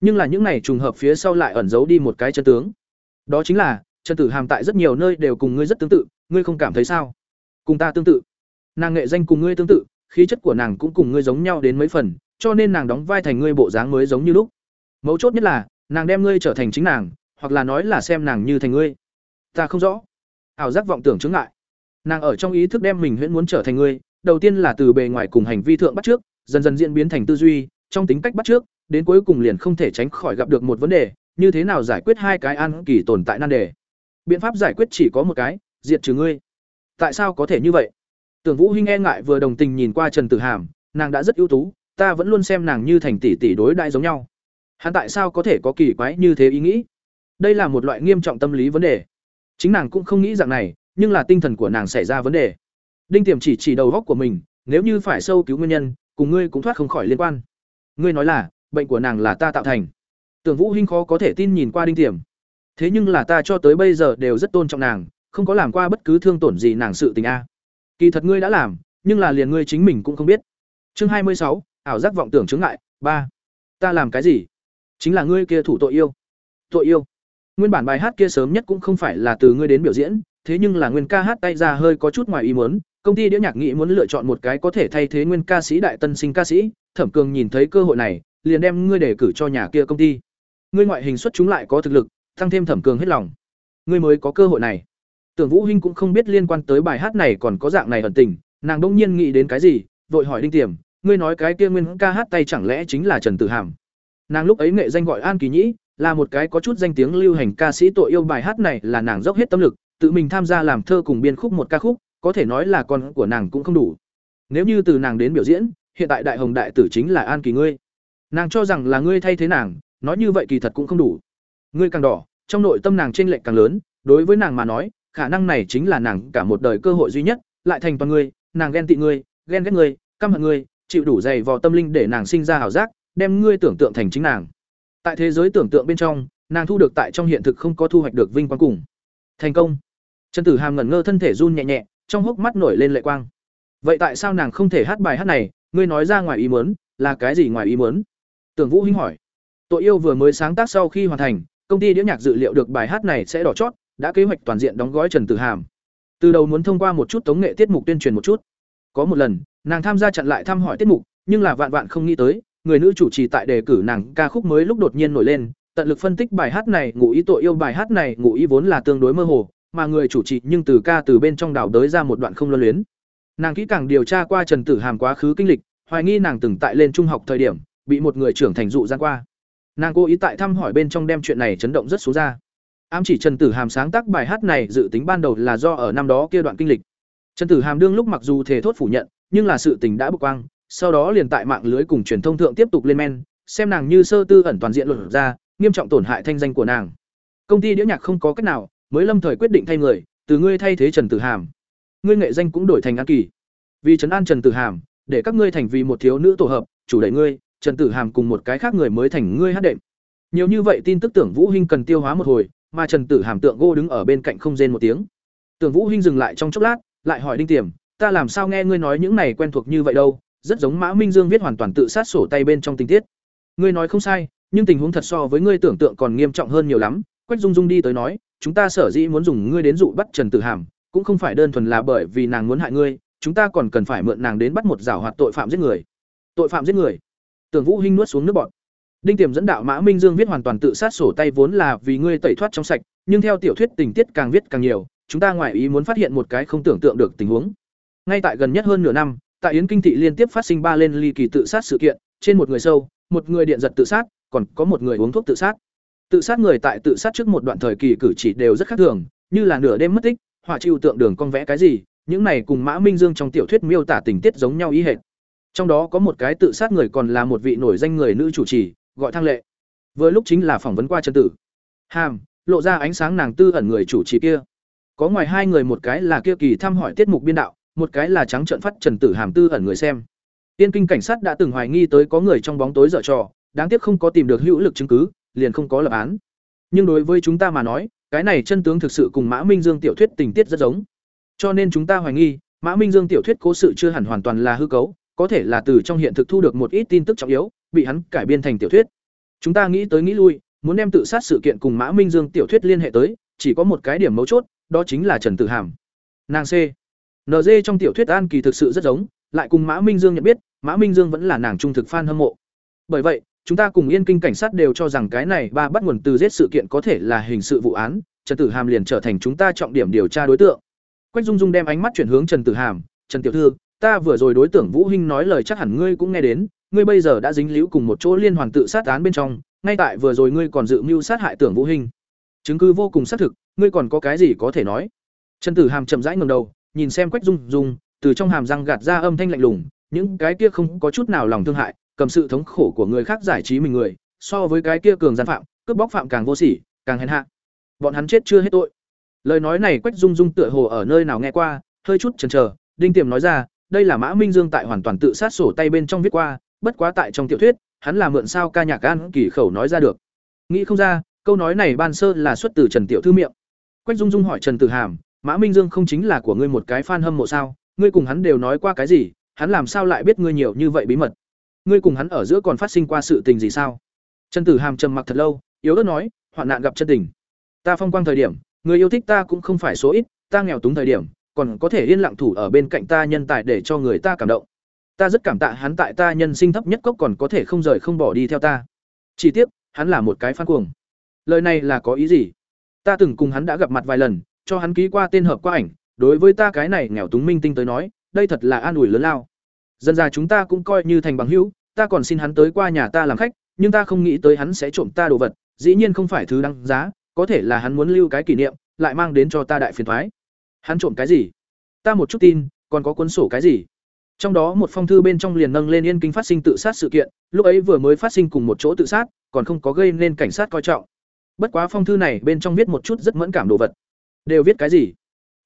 Nhưng là những này trùng hợp phía sau lại ẩn giấu đi một cái chân tướng. Đó chính là, Trần Tử Hàm tại rất nhiều nơi đều cùng ngươi rất tương tự, ngươi không cảm thấy sao? Cùng ta tương tự. Nàng nghệ danh cùng ngươi tương tự, khí chất của nàng cũng cùng ngươi giống nhau đến mấy phần, cho nên nàng đóng vai thành ngươi bộ dáng mới giống như lúc. Mấu chốt nhất là, nàng đem ngươi trở thành chính nàng, hoặc là nói là xem nàng như thành ngươi. Ta không rõ. Ảo giác vọng tưởng chứng ngại. Nàng ở trong ý thức đem mình huyễn muốn trở thành ngươi, đầu tiên là từ bề ngoài cùng hành vi thượng bắt trước, dần dần diễn biến thành tư duy, trong tính cách bắt trước, đến cuối cùng liền không thể tránh khỏi gặp được một vấn đề, như thế nào giải quyết hai cái an kỳ tồn tại nan đề. Biện pháp giải quyết chỉ có một cái, diệt trừ ngươi. Tại sao có thể như vậy? Tưởng Vũ Hinh e ngại vừa đồng tình nhìn qua Trần Tử Hàm, nàng đã rất ưu tú, ta vẫn luôn xem nàng như thành tỷ tỷ đối đại giống nhau. Hắn tại sao có thể có kỳ quái như thế ý nghĩ? Đây là một loại nghiêm trọng tâm lý vấn đề. Chính nàng cũng không nghĩ dạng này, nhưng là tinh thần của nàng xảy ra vấn đề. Đinh Tiềm chỉ chỉ đầu góc của mình, nếu như phải sâu cứu nguyên nhân, cùng ngươi cũng thoát không khỏi liên quan. Ngươi nói là, bệnh của nàng là ta tạo thành. Tưởng Vũ Hinh khó có thể tin nhìn qua Đinh Tiềm. Thế nhưng là ta cho tới bây giờ đều rất tôn trọng nàng, không có làm qua bất cứ thương tổn gì nàng sự tình a. Kỳ thật ngươi đã làm, nhưng là liền ngươi chính mình cũng không biết. Chương hai mươi sáu, ảo giác vọng tưởng chứng ngại, ba. Ta làm cái gì? Chính là ngươi kia thủ tội yêu. Tội yêu? Nguyên bản bài hát kia sớm nhất cũng không phải là từ ngươi đến biểu diễn, thế nhưng là nguyên ca hát tay ra hơi có chút ngoài ý muốn, công ty đĩa nhạc nghĩ muốn lựa chọn một cái có thể thay thế nguyên ca sĩ đại tân sinh ca sĩ, Thẩm Cường nhìn thấy cơ hội này, liền đem ngươi đề cử cho nhà kia công ty. Ngươi ngoại hình xuất chúng lại có thực lực, tăng thêm Thẩm Cường hết lòng. Ngươi mới có cơ hội này. Tưởng Vũ Hinh cũng không biết liên quan tới bài hát này còn có dạng này ẩn tình, nàng đương nhiên nghĩ đến cái gì, vội hỏi Đinh Tiềm, ngươi nói cái kia nguyên ca hát tay chẳng lẽ chính là Trần Tử Hàm? Nàng lúc ấy nghệ danh gọi An Kỳ Nhĩ, là một cái có chút danh tiếng lưu hành ca sĩ tội yêu bài hát này là nàng dốc hết tâm lực, tự mình tham gia làm thơ cùng biên khúc một ca khúc, có thể nói là con của nàng cũng không đủ. Nếu như từ nàng đến biểu diễn, hiện tại đại hồng đại tử chính là An Kỳ ngươi. Nàng cho rằng là ngươi thay thế nàng, nói như vậy kỳ thật cũng không đủ. Ngươi càng đỏ, trong nội tâm nàng chênh lệch càng lớn, đối với nàng mà nói, khả năng này chính là nàng cả một đời cơ hội duy nhất, lại thành toàn ngươi, nàng ghen tị ngươi, ghen ghét ngươi, căm hận ngươi, chịu đủ dày vò tâm linh để nàng sinh ra ảo giác, đem ngươi tưởng tượng thành chính nàng. Tại thế giới tưởng tượng bên trong, nàng thu được tại trong hiện thực không có thu hoạch được vinh quang cùng. Thành công. Trần Tử Hàm ngẩn ngơ thân thể run nhẹ nhẹ, trong hốc mắt nổi lên lệ quang. Vậy tại sao nàng không thể hát bài hát này, ngươi nói ra ngoài ý muốn, là cái gì ngoài ý muốn? Tưởng Vũ Hinh hỏi. Tội yêu vừa mới sáng tác sau khi hoàn thành, công ty đĩa nhạc dự liệu được bài hát này sẽ đỏ chót, đã kế hoạch toàn diện đóng gói Trần Tử Hàm. Từ đầu muốn thông qua một chút tống nghệ tiết mục tuyên truyền một chút. Có một lần, nàng tham gia chặn lại thăm hỏi tiết mục, nhưng là vạn vạn không nghĩ tới, người nữ chủ trì tại đề cử nàng ca khúc mới lúc đột nhiên nổi lên, tận lực phân tích bài hát này, ngụ ý tội yêu bài hát này, ngụ ý vốn là tương đối mơ hồ, mà người chủ trì nhưng từ ca từ bên trong đảo đới ra một đoạn không luân luyến. Nàng kỹ càng điều tra qua Trần Tử Hàm quá khứ kinh lịch, hoài nghi nàng từng tại lên trung học thời điểm bị một người trưởng thành dụ gian qua. Nàng cố ý tại thăm hỏi bên trong đem chuyện này chấn động rất xuống ra. Ám chỉ trần tử hàm sáng tác bài hát này dự tính ban đầu là do ở năm đó kia đoạn kinh lịch. Trần tử hàm đương lúc mặc dù thể thốt phủ nhận nhưng là sự tình đã bực quang sau đó liền tại mạng lưới cùng truyền thông thượng tiếp tục lên men xem nàng như sơ tư ẩn toàn diện luật ra nghiêm trọng tổn hại thanh danh của nàng. Công ty đĩa nhạc không có cách nào mới lâm thời quyết định thay người, từ ngươi thay thế trần tử hàm. Ngươi nghệ danh cũng đổi thành an kỳ. Vì trấn an trần tử hàm, để các ngươi thành vì một thiếu nữ tổ hợp, chủ đẩy ngươi, trần tử hàm cùng một cái khác người mới thành ngươi hát đệm. Nhiều như vậy tin tức tưởng vũ hinh cần tiêu hóa một hồi, mà trần tử hàm tượng gô đứng ở bên cạnh không rên một tiếng. Tưởng vũ hinh dừng lại trong chốc lát, lại hỏi đinh tiềm, ta làm sao nghe ngươi nói những này quen thuộc như vậy đâu? Rất giống mã minh dương viết hoàn toàn tự sát sổ tay bên trong tình tiết. Ngươi nói không sai, nhưng tình huống thật so với ngươi tưởng tượng còn nghiêm trọng hơn nhiều lắm. Quách dung dung đi tới nói chúng ta sở dĩ muốn dùng ngươi đến dụ bắt trần tử hàm, cũng không phải đơn thuần là bởi vì nàng muốn hại ngươi, chúng ta còn cần phải mượn nàng đến bắt một giảo hoạt tội phạm giết người. Tội phạm giết người. Tưởng vũ hinh nuốt xuống nước bọt. Đinh tiềm dẫn đạo mã minh dương viết hoàn toàn tự sát sổ tay vốn là vì ngươi tẩy thoát trong sạch, nhưng theo tiểu thuyết tình tiết càng viết càng nhiều, chúng ta ngoài ý muốn phát hiện một cái không tưởng tượng được tình huống. Ngay tại gần nhất hơn nửa năm, tại yến kinh thị liên tiếp phát sinh ba lên ly kỳ tự sát sự kiện, trên một người sâu, một người điện giật tự sát, còn có một người uống thuốc tự sát tự sát người tại tự sát trước một đoạn thời kỳ cử chỉ đều rất khác thường, như là nửa đêm mất tích, họa chịu tượng đường con vẽ cái gì, những này cùng mã minh dương trong tiểu thuyết miêu tả tình tiết giống nhau ý hệt. Trong đó có một cái tự sát người còn là một vị nổi danh người nữ chủ trì, gọi thang lệ. Vừa lúc chính là phỏng vấn qua chân tử. Hàm, lộ ra ánh sáng nàng tư ẩn người chủ trì kia. Có ngoài hai người một cái là kia kỳ thăm hỏi tiết mục biên đạo, một cái là trắng trợn phát trần tử hàm tư ẩn người xem. Tiên kinh cảnh sát đã từng hoài nghi tới có người trong bóng tối dở trò, đáng tiếc không có tìm được hữu lực chứng cứ liền không có lập án. Nhưng đối với chúng ta mà nói, cái này chân tướng thực sự cùng mã minh dương tiểu thuyết tình tiết rất giống. Cho nên chúng ta hoài nghi, mã minh dương tiểu thuyết cố sự chưa hẳn hoàn toàn là hư cấu, có thể là từ trong hiện thực thu được một ít tin tức trọng yếu, bị hắn cải biên thành tiểu thuyết. Chúng ta nghĩ tới nghĩ lui, muốn đem tự sát sự kiện cùng mã minh dương tiểu thuyết liên hệ tới, chỉ có một cái điểm mấu chốt, đó chính là trần tử hàm. Nàng c. NG trong tiểu thuyết an kỳ thực sự rất giống, lại cùng mã minh dương nhận biết, mã minh dương vẫn là nàng trung thực fan hâm mộ. Bởi vậy chúng ta cùng yên kinh cảnh sát đều cho rằng cái này ba bắt nguồn từ giết sự kiện có thể là hình sự vụ án, trần tử hàm liền trở thành chúng ta trọng điểm điều tra đối tượng. Quách dung dung đem ánh mắt chuyển hướng trần tử hàm, trần tiểu thư, ta vừa rồi đối tượng vũ hinh nói lời chắc hẳn ngươi cũng nghe đến, ngươi bây giờ đã dính líu cùng một chỗ liên hoàn tự sát án bên trong, ngay tại vừa rồi ngươi còn dự mưu sát hại tưởng vũ hinh. Chứng cứ vô cùng xác thực, ngươi còn có cái gì có thể nói? Trần tử hàm chậm rãi ngẩng đầu, nhìn xem quách dung dung, từ trong hàm răng gạt ra âm thanh lạnh lùng, những cái kia không có chút nào lòng thương hại cầm sự thống khổ của người khác giải trí mình người, so với cái kia cường gian phạm, cướp bóc phạm càng vô sỉ, càng hèn hạ. Bọn hắn chết chưa hết tội. Lời nói này quách dung dung tựa hồ ở nơi nào nghe qua, hơi chút chần chờ, đinh tiềm nói ra, đây là mã minh dương tại hoàn toàn tự sát sổ tay bên trong viết qua, bất quá tại trong tiểu thuyết, hắn là mượn sao ca nhạc an kỳ khẩu nói ra được. Nghĩ không ra, câu nói này ban sơ là xuất từ trần tiểu thư miệng. Quách dung dung hỏi trần tử hàm, mã minh dương không chính là của ngươi một cái fan hâm mộ sao? Ngươi cùng hắn đều nói qua cái gì? Hắn làm sao lại biết ngươi nhiều như vậy bí mật? Ngươi cùng hắn ở giữa còn phát sinh qua sự tình gì sao? Trần tử hàm trầm mặc thật lâu, yếu ớt nói, hoạn nạn gặp chân tình. Ta phong quang thời điểm, người yêu thích ta cũng không phải số ít, ta nghèo túng thời điểm, còn có thể yên lặng thủ ở bên cạnh ta nhân tài để cho người ta cảm động. Ta rất cảm tạ hắn tại ta nhân sinh thấp nhất cốc còn có thể không rời không bỏ đi theo ta. Chỉ tiếc, hắn là một cái phan cuồng. Lời này là có ý gì? Ta từng cùng hắn đã gặp mặt vài lần, cho hắn ký qua tên hợp qua ảnh, đối với ta cái này nghèo túng minh tinh tới nói, đây thật là an ủi lớn lao dần ra chúng ta cũng coi như thành bằng hữu, ta còn xin hắn tới qua nhà ta làm khách, nhưng ta không nghĩ tới hắn sẽ trộm ta đồ vật, dĩ nhiên không phải thứ đăng giá, có thể là hắn muốn lưu cái kỷ niệm, lại mang đến cho ta đại phiền thoái. Hắn trộm cái gì? Ta một chút tin, còn có cuốn sổ cái gì? Trong đó một phong thư bên trong liền nâng lên yên kinh phát sinh tự sát sự kiện, lúc ấy vừa mới phát sinh cùng một chỗ tự sát, còn không có gây nên cảnh sát coi trọng. Bất quá phong thư này bên trong viết một chút rất mẫn cảm đồ vật. Đều viết cái gì?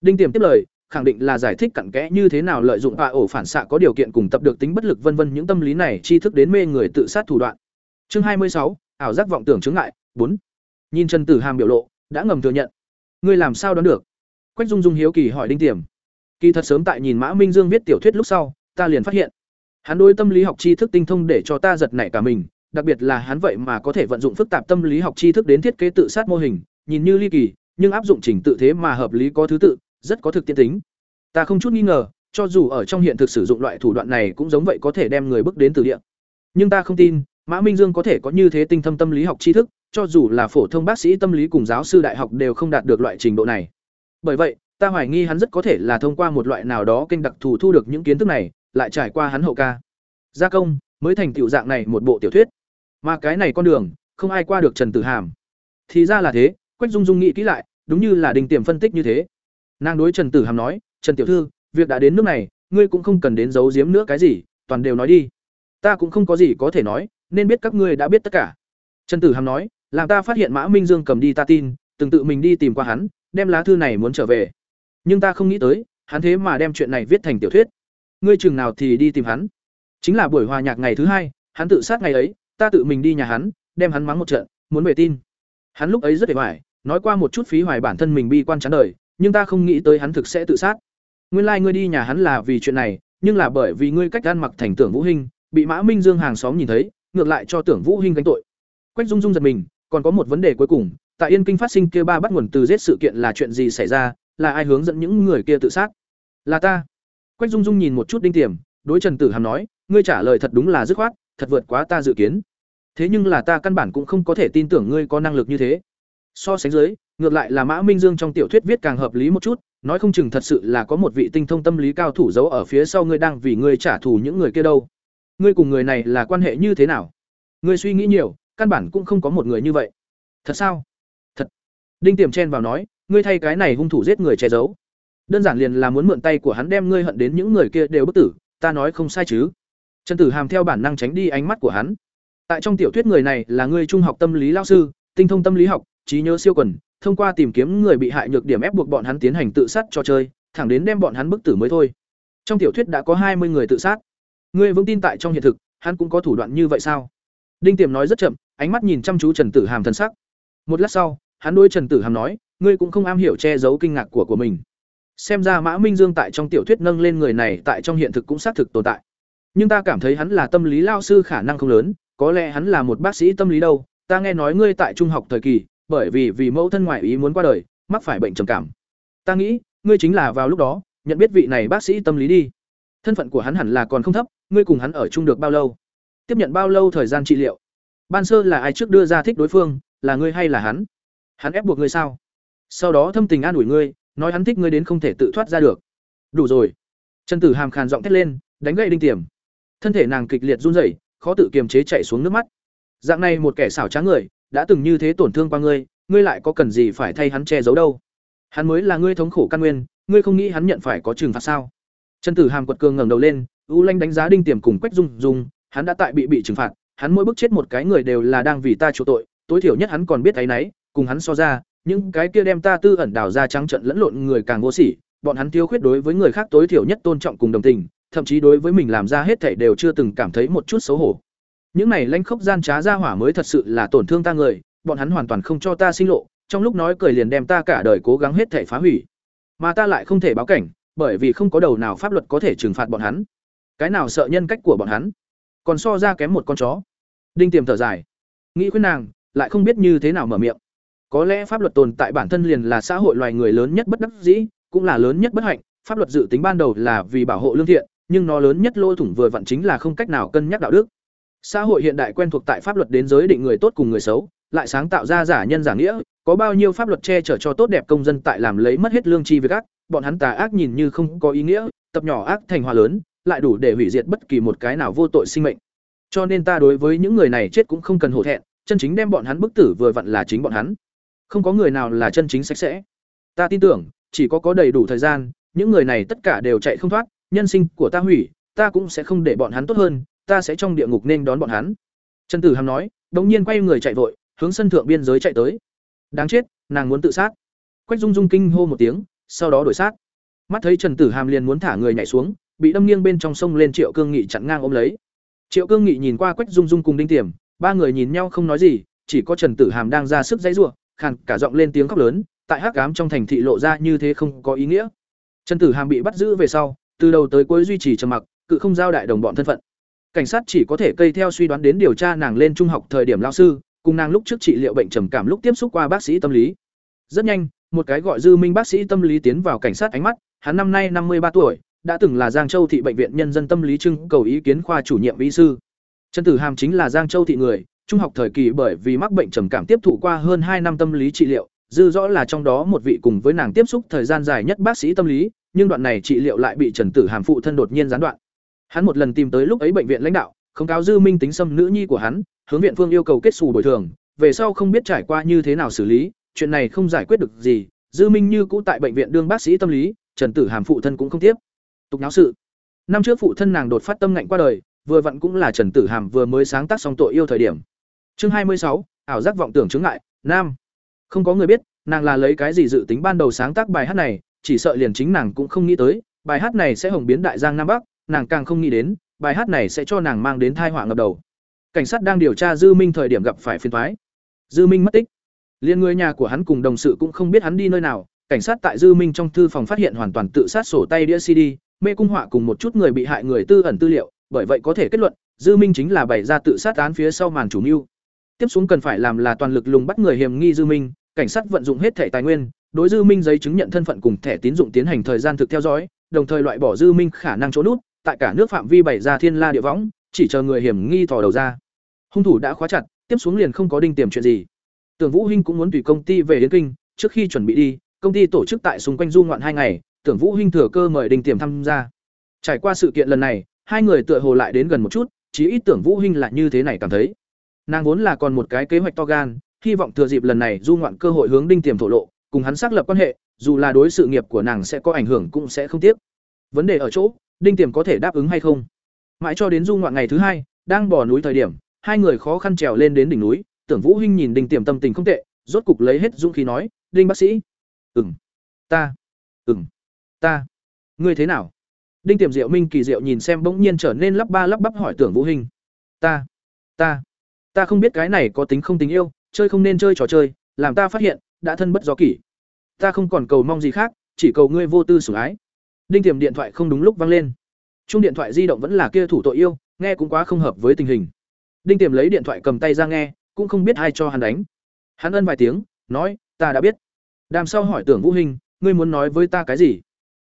Đinh tiềm tiếp lời khẳng định là giải thích cặn kẽ như thế nào lợi dụng tọa ổ phản xạ có điều kiện cùng tập được tính bất lực vân vân những tâm lý này, tri thức đến mê người tự sát thủ đoạn. Chương hai mươi sáu, ảo giác vọng tưởng chứng ngại, bốn. Nhìn trần tử hàm biểu lộ, đã ngầm thừa nhận. Ngươi làm sao đoán được? Quách dung dung hiếu kỳ hỏi đinh tiềm. Kỳ thật sớm tại nhìn mã minh dương viết tiểu thuyết lúc sau, ta liền phát hiện. Hắn đối tâm lý học tri thức tinh thông để cho ta giật nảy cả mình, đặc biệt là hắn vậy mà có thể vận dụng phức tạp tâm lý học tri thức đến thiết kế tự sát mô hình, nhìn như ly kỳ, nhưng áp dụng trình tự thế mà hợp lý có thứ tự rất có thực tiễn tính. Ta không chút nghi ngờ, cho dù ở trong hiện thực sử dụng loại thủ đoạn này cũng giống vậy có thể đem người bước đến từ địa. Nhưng ta không tin, mã minh dương có thể có như thế tinh thâm tâm lý học tri thức, cho dù là phổ thông bác sĩ tâm lý cùng giáo sư đại học đều không đạt được loại trình độ này. Bởi vậy, ta hoài nghi hắn rất có thể là thông qua một loại nào đó kênh đặc thù thu được những kiến thức này, lại trải qua hắn hậu ca. Gia công, mới thành tiểu dạng này một bộ tiểu thuyết. Mà cái này con đường, không ai qua được trần tử hàm. Thì ra là thế, quách dung dung nghĩ kỹ lại, đúng như là đình tiềm phân tích như thế nàng đối trần tử hàm nói, trần tiểu thư, việc đã đến nước này, ngươi cũng không cần đến giấu giếm nữa cái gì, toàn đều nói đi. Ta cũng không có gì có thể nói, nên biết các ngươi đã biết tất cả. Trần tử hàm nói, làm ta phát hiện mã minh dương cầm đi ta tin, từng tự mình đi tìm qua hắn, đem lá thư này muốn trở về. Nhưng ta không nghĩ tới, hắn thế mà đem chuyện này viết thành tiểu thuyết. Ngươi chừng nào thì đi tìm hắn. Chính là buổi hòa nhạc ngày thứ hai, hắn tự sát ngày ấy, ta tự mình đi nhà hắn, đem hắn mắng một trận, muốn về tin. Hắn lúc ấy rất để hoài nói qua một chút phí hoài bản thân mình bi quan chán đời nhưng ta không nghĩ tới hắn thực sẽ tự sát. Nguyên lai ngươi đi nhà hắn là vì chuyện này, nhưng là bởi vì ngươi cách ăn mặc thành tưởng vũ hinh, bị mã minh dương hàng xóm nhìn thấy, ngược lại cho tưởng vũ hinh gánh tội. Quách dung dung giật mình, còn có một vấn đề cuối cùng, tại yên kinh phát sinh kia ba bắt nguồn từ giết sự kiện là chuyện gì xảy ra, là ai hướng dẫn những người kia tự sát? Là ta. Quách dung dung nhìn một chút đinh tiềm, đối trần tử hàm nói, ngươi trả lời thật đúng là dứt khoát, thật vượt quá ta dự kiến. Thế nhưng là ta căn bản cũng không có thể tin tưởng ngươi có năng lực như thế. So sánh dưới ngược lại là mã minh dương trong tiểu thuyết viết càng hợp lý một chút, nói không chừng thật sự là có một vị tinh thông tâm lý cao thủ giấu ở phía sau ngươi đang vì ngươi trả thù những người kia đâu. Ngươi cùng người này là quan hệ như thế nào? Ngươi suy nghĩ nhiều, căn bản cũng không có một người như vậy. Thật sao? Thật. Đinh tiềm chen vào nói, ngươi thay cái này hung thủ giết người che giấu. Đơn giản liền là muốn mượn tay của hắn đem ngươi hận đến những người kia đều bất tử, ta nói không sai chứ. Trần tử hàm theo bản năng tránh đi ánh mắt của hắn. Tại trong tiểu thuyết người này là ngươi trung học tâm lý lao sư, tinh thông tâm lý học, trí nhớ siêu quần thông qua tìm kiếm người bị hại nhược điểm ép buộc bọn hắn tiến hành tự sát cho chơi, thẳng đến đem bọn hắn bức tử mới thôi. Trong tiểu thuyết đã có hai mươi người tự sát. Ngươi vững tin tại trong hiện thực, hắn cũng có thủ đoạn như vậy sao? Đinh tiềm nói rất chậm, ánh mắt nhìn chăm chú trần tử hàm thần sắc. Một lát sau, hắn đối trần tử hàm nói, ngươi cũng không am hiểu che giấu kinh ngạc của của mình. Xem ra mã minh dương tại trong tiểu thuyết nâng lên người này tại trong hiện thực cũng xác thực tồn tại. Nhưng ta cảm thấy hắn là tâm lý lao sư khả năng không lớn, có lẽ hắn là một bác sĩ tâm lý đâu. Ta nghe nói ngươi tại trung học thời kỳ bởi vì vì mẫu thân ngoại ý muốn qua đời, mắc phải bệnh trầm cảm. Ta nghĩ, ngươi chính là vào lúc đó, nhận biết vị này bác sĩ tâm lý đi. Thân phận của hắn hẳn là còn không thấp, ngươi cùng hắn ở chung được bao lâu? Tiếp nhận bao lâu thời gian trị liệu? Ban sơ là ai trước đưa ra thích đối phương, là ngươi hay là hắn? Hắn ép buộc ngươi sao? Sau đó thâm tình an ủi ngươi, nói hắn thích ngươi đến không thể tự thoát ra được. Đủ rồi. Trần tử hàm khàn giọng thét lên, đánh gậy đinh tiềm. Thân thể nàng kịch liệt run rẩy, khó tự kiềm chế chạy xuống nước mắt. Dạng này một kẻ xảo trá người đã từng như thế tổn thương qua ngươi ngươi lại có cần gì phải thay hắn che giấu đâu? Hắn mới là ngươi thống khổ căn nguyên, ngươi không nghĩ hắn nhận phải có trừng phạt sao? Trần tử hàm quật cường ngẩng đầu lên, u lanh đánh giá đinh tiềm cùng quách dung dung, hắn đã tại bị bị trừng phạt, hắn mỗi bước chết một cái người đều là đang vì ta chỗ tội, tối thiểu nhất hắn còn biết thấy nấy cùng hắn so ra, những cái kia đem ta tư ẩn đào ra trắng trận lẫn lộn người càng vô sỉ, bọn hắn thiếu khuyết đối với người khác tối thiểu nhất tôn trọng cùng đồng tình, thậm chí đối với mình làm ra hết thảy đều chưa từng cảm thấy một chút xấu hổ những này lanh khốc gian trá ra hỏa mới thật sự là tổn thương ta người, bọn hắn hoàn toàn không cho ta sinh lộ, trong lúc nói cười liền đem ta cả đời cố gắng hết thể phá hủy. Mà ta lại không thể báo cảnh, bởi vì không có đầu nào pháp luật có thể trừng phạt bọn hắn. Cái nào sợ nhân cách của bọn hắn? Còn so ra kém một con chó. Đinh tiềm thở dài. Nghĩ khuyên nàng, lại không biết như thế nào mở miệng. Có lẽ pháp luật tồn tại bản thân liền là xã hội loài người lớn nhất bất đắc dĩ, cũng là lớn nhất bất hạnh. Pháp luật dự tính ban đầu là vì bảo hộ lương thiện, nhưng nó lớn nhất lỗ thủng vừa vặn chính là không cách nào cân nhắc đạo đức xã hội hiện đại quen thuộc tại pháp luật đến giới định người tốt cùng người xấu, lại sáng tạo ra giả nhân giả nghĩa, có bao nhiêu pháp luật che chở cho tốt đẹp công dân tại làm lấy mất hết lương chi việc ác, bọn hắn tà ác nhìn như không có ý nghĩa, tập nhỏ ác thành hòa lớn, lại đủ để hủy diệt bất kỳ một cái nào vô tội sinh mệnh. Cho nên ta đối với những người này chết cũng không cần hổ thẹn, chân chính đem bọn hắn bức tử vừa vặn là chính bọn hắn. Không có người nào là chân chính sạch sẽ. Ta tin tưởng, chỉ có có đầy đủ thời gian, những người này tất cả đều chạy không thoát, nhân sinh của ta hủy, ta cũng sẽ không để bọn hắn tốt hơn ta sẽ trong địa ngục nên đón bọn hắn. Trần tử hàm nói, đống nhiên quay người chạy vội, hướng sân thượng biên giới chạy tới. Đáng chết, nàng muốn tự sát. Quách dung dung kinh hô một tiếng, sau đó đổi sát. Mắt thấy trần tử hàm liền muốn thả người nhảy xuống, bị đâm nghiêng bên trong sông lên triệu cương nghị chặn ngang ôm lấy. Triệu cương nghị nhìn qua quách dung dung cùng đinh tiềm, ba người nhìn nhau không nói gì, chỉ có trần tử hàm đang ra sức dãy giụa khàn cả giọng lên tiếng khóc lớn, tại hắc ám trong thành thị lộ ra như thế không có ý nghĩa. Trần tử hàm bị bắt giữ về sau, từ đầu tới cuối duy trì trầm mặc, cự không giao đại đồng bọn thân phận cảnh sát chỉ có thể cây theo suy đoán đến điều tra nàng lên trung học thời điểm lao sư, cùng nàng lúc trước trị liệu bệnh trầm cảm lúc tiếp xúc qua bác sĩ tâm lý. Rất nhanh, một cái gọi dư minh bác sĩ tâm lý tiến vào cảnh sát ánh mắt, hắn năm nay năm mươi ba tuổi, đã từng là giang châu thị bệnh viện nhân dân tâm lý trưng cầu ý kiến khoa chủ nhiệm y sư. Trần tử hàm chính là giang châu thị người, trung học thời kỳ bởi vì mắc bệnh trầm cảm tiếp thụ qua hơn hai năm tâm lý trị liệu, dư rõ là trong đó một vị cùng với nàng tiếp xúc thời gian dài nhất bác sĩ tâm lý, nhưng đoạn này trị liệu lại bị trần tử hàm phụ thân đột nhiên gián đoạn. Hắn một lần tìm tới lúc ấy bệnh viện lãnh đạo, không cáo dư minh tính xâm nữ nhi của hắn, hướng viện phương yêu cầu kết sổ bồi thường, về sau không biết trải qua như thế nào xử lý, chuyện này không giải quyết được gì, dư minh như cũ tại bệnh viện đương bác sĩ tâm lý, Trần Tử Hàm phụ thân cũng không tiếp. Tục náo sự. Năm trước phụ thân nàng đột phát tâm ngạnh qua đời, vừa vặn cũng là Trần Tử Hàm vừa mới sáng tác xong tội yêu thời điểm. Chương hai mươi sáu, ảo giác vọng tưởng chứng ngại, nam. Không có người biết, nàng là lấy cái gì dự tính ban đầu sáng tác bài hát này, chỉ sợ liền chính nàng cũng không nghĩ tới, bài hát này sẽ hồng biến đại giang nam bắc, nàng càng không nghĩ đến, bài hát này sẽ cho nàng mang đến tai họa ngập đầu. Cảnh sát đang điều tra Dư Minh thời điểm gặp phải phiền toái. Dư Minh mất tích. Liên người nhà của hắn cùng đồng sự cũng không biết hắn đi nơi nào, cảnh sát tại Dư Minh trong thư phòng phát hiện hoàn toàn tự sát sổ tay đĩa CD, mê cung họa cùng một chút người bị hại người tư ẩn tư liệu, bởi vậy có thể kết luận, Dư Minh chính là bày ra tự sát án phía sau màn chủ mưu. Tiếp xuống cần phải làm là toàn lực lùng bắt người hiểm nghi Dư Minh, cảnh sát vận dụng hết thẻ tài nguyên, đối Dư Minh giấy chứng nhận thân phận cùng thẻ tín dụng tiến hành thời gian thực theo dõi, đồng thời loại bỏ Dư Minh khả năng trốn nút, tại cả nước phạm vi bày ra thiên la địa võng, chỉ chờ người hiểm nghi thò đầu ra. Hung thủ đã khóa chặt, tiếp xuống liền không có đinh tiềm chuyện gì. Tưởng Vũ Hinh cũng muốn tùy công ty về đến kinh, trước khi chuẩn bị đi, công ty tổ chức tại xung quanh du ngoạn hai ngày, Tưởng Vũ Hinh thừa cơ mời Đinh Tiềm tham gia. Trải qua sự kiện lần này, hai người tựa hồ lại đến gần một chút, chí ít Tưởng Vũ Hinh là như thế này cảm thấy. Nàng vốn là còn một cái kế hoạch to gan, hy vọng thừa dịp lần này du ngoạn cơ hội hướng Đinh Tiềm thổ lộ, cùng hắn xác lập quan hệ, dù là đối sự nghiệp của nàng sẽ có ảnh hưởng cũng sẽ không tiếc. Vấn đề ở chỗ, Đinh Tiềm có thể đáp ứng hay không. Mãi cho đến du ngoạn ngày thứ hai, đang bò núi thời điểm, hai người khó khăn trèo lên đến đỉnh núi, Tưởng Vũ Hinh nhìn Đinh Tiềm tâm tình không tệ, rốt cục lấy hết dũng khí nói, "Đinh bác sĩ, ừng ta, ừng ta, ngươi thế nào?" Đinh Tiềm Diệu Minh kỳ diệu nhìn xem bỗng nhiên trở nên lắp ba lắp bắp hỏi Tưởng Vũ Hinh, "Ta, ta, ta không biết cái này có tính không tình yêu, chơi không nên chơi trò chơi, làm ta phát hiện, đã thân bất do kỷ. Ta không còn cầu mong gì khác, chỉ cầu ngươi vô tư sủng ái." Đinh Tiềm điện thoại không đúng lúc vang lên. Chung điện thoại di động vẫn là kia thủ tội yêu, nghe cũng quá không hợp với tình hình. Đinh Tiềm lấy điện thoại cầm tay ra nghe, cũng không biết ai cho hắn đánh. Hắn ân vài tiếng, nói, ta đã biết. Đàm sau hỏi Tưởng Vũ Hình, ngươi muốn nói với ta cái gì?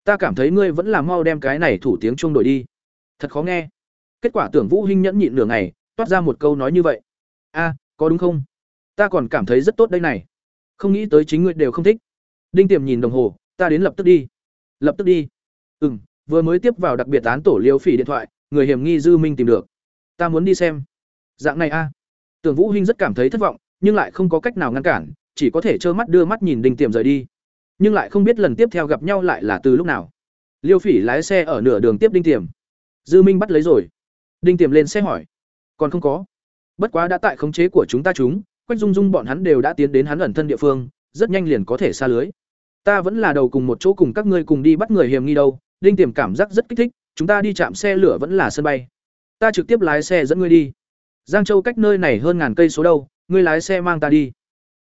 Ta cảm thấy ngươi vẫn là mau đem cái này thủ tiếng chuông đổi đi. Thật khó nghe. Kết quả Tưởng Vũ Hinh nhẫn nhịn nửa ngày, toát ra một câu nói như vậy. A, có đúng không? Ta còn cảm thấy rất tốt đây này. Không nghĩ tới chính ngươi đều không thích. Đinh Tiềm nhìn đồng hồ, ta đến lập tức đi. Lập tức đi. Ừm, vừa mới tiếp vào đặc biệt án tổ Liêu Phỉ điện thoại, người hiểm nghi Dư Minh tìm được. Ta muốn đi xem. Dạng này a. Tưởng Vũ Hinh rất cảm thấy thất vọng, nhưng lại không có cách nào ngăn cản, chỉ có thể trơ mắt đưa mắt nhìn Đinh Tiềm rời đi. Nhưng lại không biết lần tiếp theo gặp nhau lại là từ lúc nào. Liêu Phỉ lái xe ở nửa đường tiếp Đinh Tiềm. Dư Minh bắt lấy rồi. Đinh Tiềm lên xe hỏi, còn không có. Bất quá đã tại khống chế của chúng ta chúng, Quách Dung Dung bọn hắn đều đã tiến đến hắn ẩn thân địa phương, rất nhanh liền có thể xa lưới. Ta vẫn là đầu cùng một chỗ cùng các ngươi cùng đi bắt người hiểm nghi đâu. Đinh Tiềm cảm giác rất kích thích, chúng ta đi chạm xe lửa vẫn là sân bay. Ta trực tiếp lái xe dẫn ngươi đi. Giang Châu cách nơi này hơn ngàn cây số đâu, ngươi lái xe mang ta đi.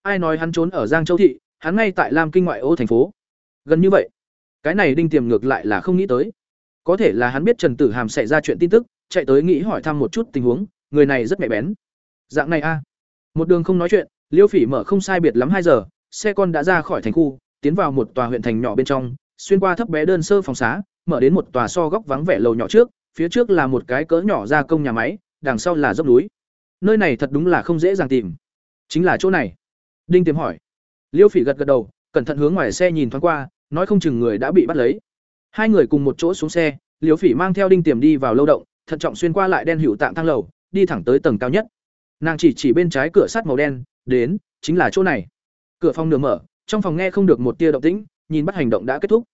Ai nói hắn trốn ở Giang Châu thị, hắn ngay tại Lam Kinh ngoại ô thành phố. Gần như vậy. Cái này Đinh Tiềm ngược lại là không nghĩ tới. Có thể là hắn biết Trần Tử Hàm xảy ra chuyện tin tức, chạy tới nghĩ hỏi thăm một chút tình huống, người này rất mẹ bén. Dạng này a. Một đường không nói chuyện, Liêu Phỉ mở không sai biệt lắm hai giờ, xe con đã ra khỏi thành khu, tiến vào một tòa huyện thành nhỏ bên trong, xuyên qua thấp bé đơn sơ phòng xá, mở đến một tòa so góc vắng vẻ lầu nhỏ trước, phía trước là một cái cỡ nhỏ gia công nhà máy, đằng sau là dốc núi. Nơi này thật đúng là không dễ dàng tìm. Chính là chỗ này. Đinh tiềm hỏi. Liêu phỉ gật gật đầu cẩn thận hướng ngoài xe nhìn thoáng qua nói không chừng người đã bị bắt lấy. Hai người cùng một chỗ xuống xe liêu phỉ mang theo đinh tiềm đi vào lâu động thận trọng xuyên qua lại đen hữu tạm thang lầu đi thẳng tới tầng cao nhất. Nàng chỉ chỉ bên trái cửa sắt màu đen đến chính là chỗ này. Cửa phòng nửa mở trong phòng nghe không được một tia động tĩnh nhìn bắt hành động đã kết thúc.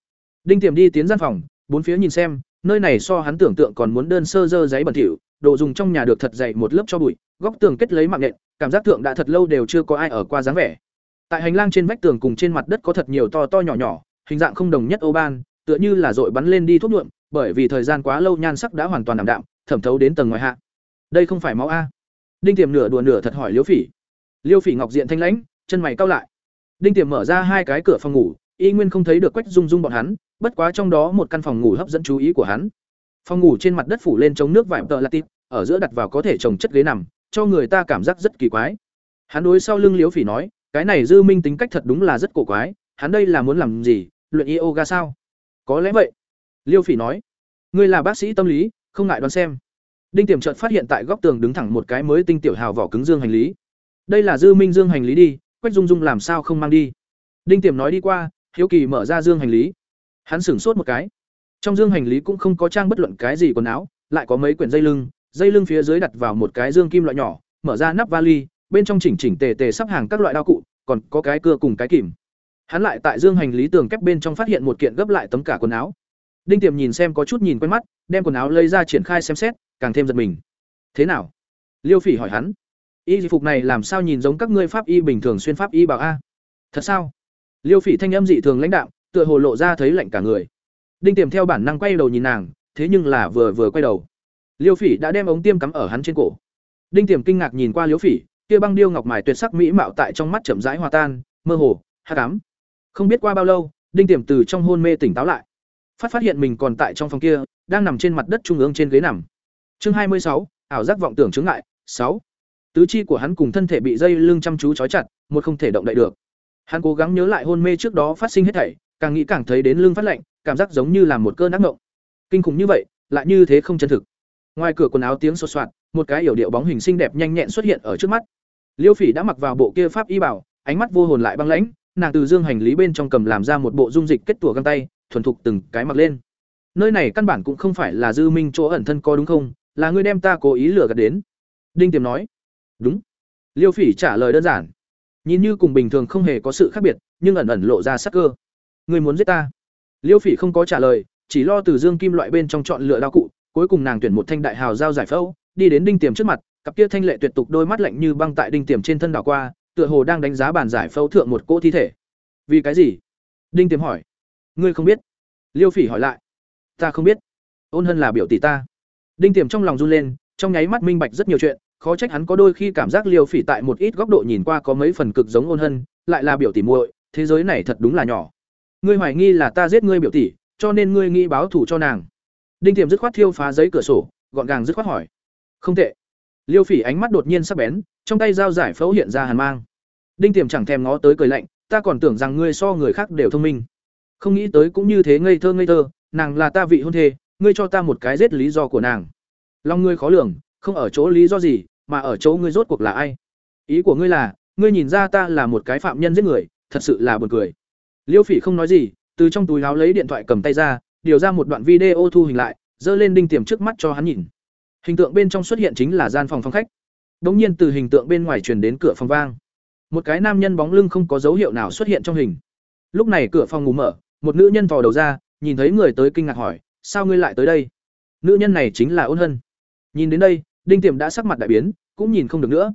Đinh tiềm đi tiến gian phòng, bốn phía nhìn xem, nơi này so hắn tưởng tượng còn muốn đơn sơ dơ giấy bẩn thỉu, đồ dùng trong nhà được thật dày một lớp cho bụi, góc tường kết lấy mạng nện cảm giác thượng đã thật lâu đều chưa có ai ở qua dáng vẻ. Tại hành lang trên vách tường cùng trên mặt đất có thật nhiều to to nhỏ nhỏ, hình dạng không đồng nhất ô ban, tựa như là dội bắn lên đi thuốc nhuộm, bởi vì thời gian quá lâu nhan sắc đã hoàn toàn đảm đạm, thẩm thấu đến tầng ngoài hạ. Đây không phải máu a. Đinh tiềm nửa đùa nửa thật hỏi liêu phỉ. Liêu phỉ ngọc diện thanh lãnh, chân mày cau lại. Đinh tiềm mở ra hai cái cửa phòng ngủ y nguyên không thấy được quách dung dung bọn hắn, bất quá trong đó một căn phòng ngủ hấp dẫn chú ý của hắn. Phòng ngủ trên mặt đất phủ lên chống nước vải tợ latit ở giữa đặt vào có thể trồng chất ghế nằm, cho người ta cảm giác rất kỳ quái. Hắn đối sau lưng liếu phỉ nói, cái này dư minh tính cách thật đúng là rất cổ quái, hắn đây là muốn làm gì, luyện yoga sao? Có lẽ vậy. Liêu phỉ nói, ngươi là bác sĩ tâm lý, không ngại đoán xem. Đinh tiềm chợt phát hiện tại góc tường đứng thẳng một cái mới tinh tiểu hào vỏ cứng dương hành lý. Đây là dư minh dương hành lý đi, quách dung dung làm sao không mang đi? Đinh tiềm nói đi qua hiếu kỳ mở ra dương hành lý hắn sửng sốt một cái trong dương hành lý cũng không có trang bất luận cái gì quần áo lại có mấy quyển dây lưng, dây lưng phía dưới đặt vào một cái dương kim loại nhỏ, mở ra nắp vali, bên trong chỉnh chỉnh tề tề sắp hàng các loại đao cụ, còn có cái cưa cùng cái kìm. Hắn lại tại dương hành lý tường kép bên trong phát hiện một kiện gấp lại tấm cả quần áo. Đinh Tiềm nhìn xem có chút nhìn quen mắt, đem quần áo lấy ra triển khai xem xét, càng thêm giật mình. Thế nào? Liêu Phỉ hỏi hắn. Y phục này làm sao nhìn giống các ngươi pháp y bình thường xuyên pháp y bảo a? Thật sao? Liêu Phỉ thanh âm dị thường lãnh đạm, tựa hồ lộ ra thấy lạnh cả người. Đinh Tiềm theo bản năng quay đầu nhìn nàng, thế nhưng là vừa vừa quay đầu, Liêu Phỉ đã đem ống tiêm cắm ở hắn trên cổ. Đinh Tiềm kinh ngạc nhìn qua Liêu Phỉ, kia băng điêu ngọc mài tuyệt sắc mỹ mạo tại trong mắt chậm rãi hòa tan, mơ hồ, hắc ám. Không biết qua bao lâu, Đinh Tiềm từ trong hôn mê tỉnh táo lại. Phát phát hiện mình còn tại trong phòng kia, đang nằm trên mặt đất trung ương trên ghế nằm. Chương hai mươi sáu, ảo giác vọng tưởng chứng ngại, sáu. Tứ chi của hắn cùng thân thể bị dây lưng chăm chú trói chặt, một không thể động đậy được. Hắn cố gắng nhớ lại hôn mê trước đó phát sinh hết thảy, càng nghĩ càng thấy đến lưng phát lạnh, cảm giác giống như là một cơn ác mộng. Kinh khủng như vậy, lại như thế không chân thực. Ngoài cửa quần áo tiếng xột xoạt, một cái yểu điệu bóng hình xinh đẹp nhanh nhẹn xuất hiện ở trước mắt. Liêu Phỉ đã mặc vào bộ kia pháp y bảo, ánh mắt vô hồn lại băng lãnh, nàng từ dương hành lý bên trong cầm làm ra một bộ dung dịch kết tủa găng tay, thuần thục từng cái mặc lên. Nơi này căn bản cũng không phải là dư minh chỗ ẩn thân có đúng không? Là ngươi đem ta cố ý lừa gạt đến. Đinh Tiềm nói. Đúng. Liêu Phỉ trả lời đơn giản. Nhìn như cùng bình thường không hề có sự khác biệt, nhưng ẩn ẩn lộ ra sắc cơ. người muốn giết ta? Liêu Phỉ không có trả lời, chỉ lo từ dương kim loại bên trong chọn lựa đao cụ, cuối cùng nàng tuyển một thanh đại hào giao giải phẫu, đi đến đinh tiềm trước mặt, cặp kia thanh lệ tuyệt tục đôi mắt lạnh như băng tại đinh tiềm trên thân đảo qua, tựa hồ đang đánh giá bản giải phẫu thượng một cỗ thi thể. Vì cái gì? Đinh tiềm hỏi. Ngươi không biết? Liêu Phỉ hỏi lại. Ta không biết. Ôn Hân là biểu tỷ ta. Đinh tiềm trong lòng run lên, trong nháy mắt minh bạch rất nhiều chuyện, khó trách hắn có đôi khi cảm giác Liêu Phỉ tại một ít góc độ nhìn qua có mấy phần cực giống Ôn Hân, lại là biểu tỷ muội, thế giới này thật đúng là nhỏ. Ngươi hoài nghi là ta giết ngươi biểu tỷ, cho nên ngươi nghĩ báo thù cho nàng. Đinh tiềm dứt khoát thiêu phá giấy cửa sổ gọn gàng dứt khoát hỏi. Không tệ. Liêu phỉ ánh mắt đột nhiên sắc bén trong tay dao giải phẫu hiện ra hàn mang. Đinh tiềm chẳng thèm ngó tới cười lạnh ta còn tưởng rằng ngươi so người khác đều thông minh. Không nghĩ tới cũng như thế ngây thơ ngây thơ nàng là ta vị hôn thê ngươi cho ta một cái giết lý do của nàng. Lòng ngươi khó lường không ở chỗ lý do gì mà ở chỗ ngươi rốt cuộc là ai? Ý của ngươi là, ngươi nhìn ra ta là một cái phạm nhân giết người, thật sự là buồn cười. Liêu phỉ không nói gì, từ trong túi áo lấy điện thoại cầm tay ra, điều ra một đoạn video thu hình lại, dơ lên đinh tiềm trước mắt cho hắn nhìn. Hình tượng bên trong xuất hiện chính là gian phòng phòng khách. Đống nhiên từ hình tượng bên ngoài truyền đến cửa phòng vang. Một cái nam nhân bóng lưng không có dấu hiệu nào xuất hiện trong hình. Lúc này cửa phòng ngủ mở, một nữ nhân thò đầu ra, nhìn thấy người tới kinh ngạc hỏi, sao ngươi lại tới đây? Nữ nhân này chính là ôn hân. Nhìn đến đây đinh tiềm đã sắc mặt đại biến, cũng nhìn không được nữa.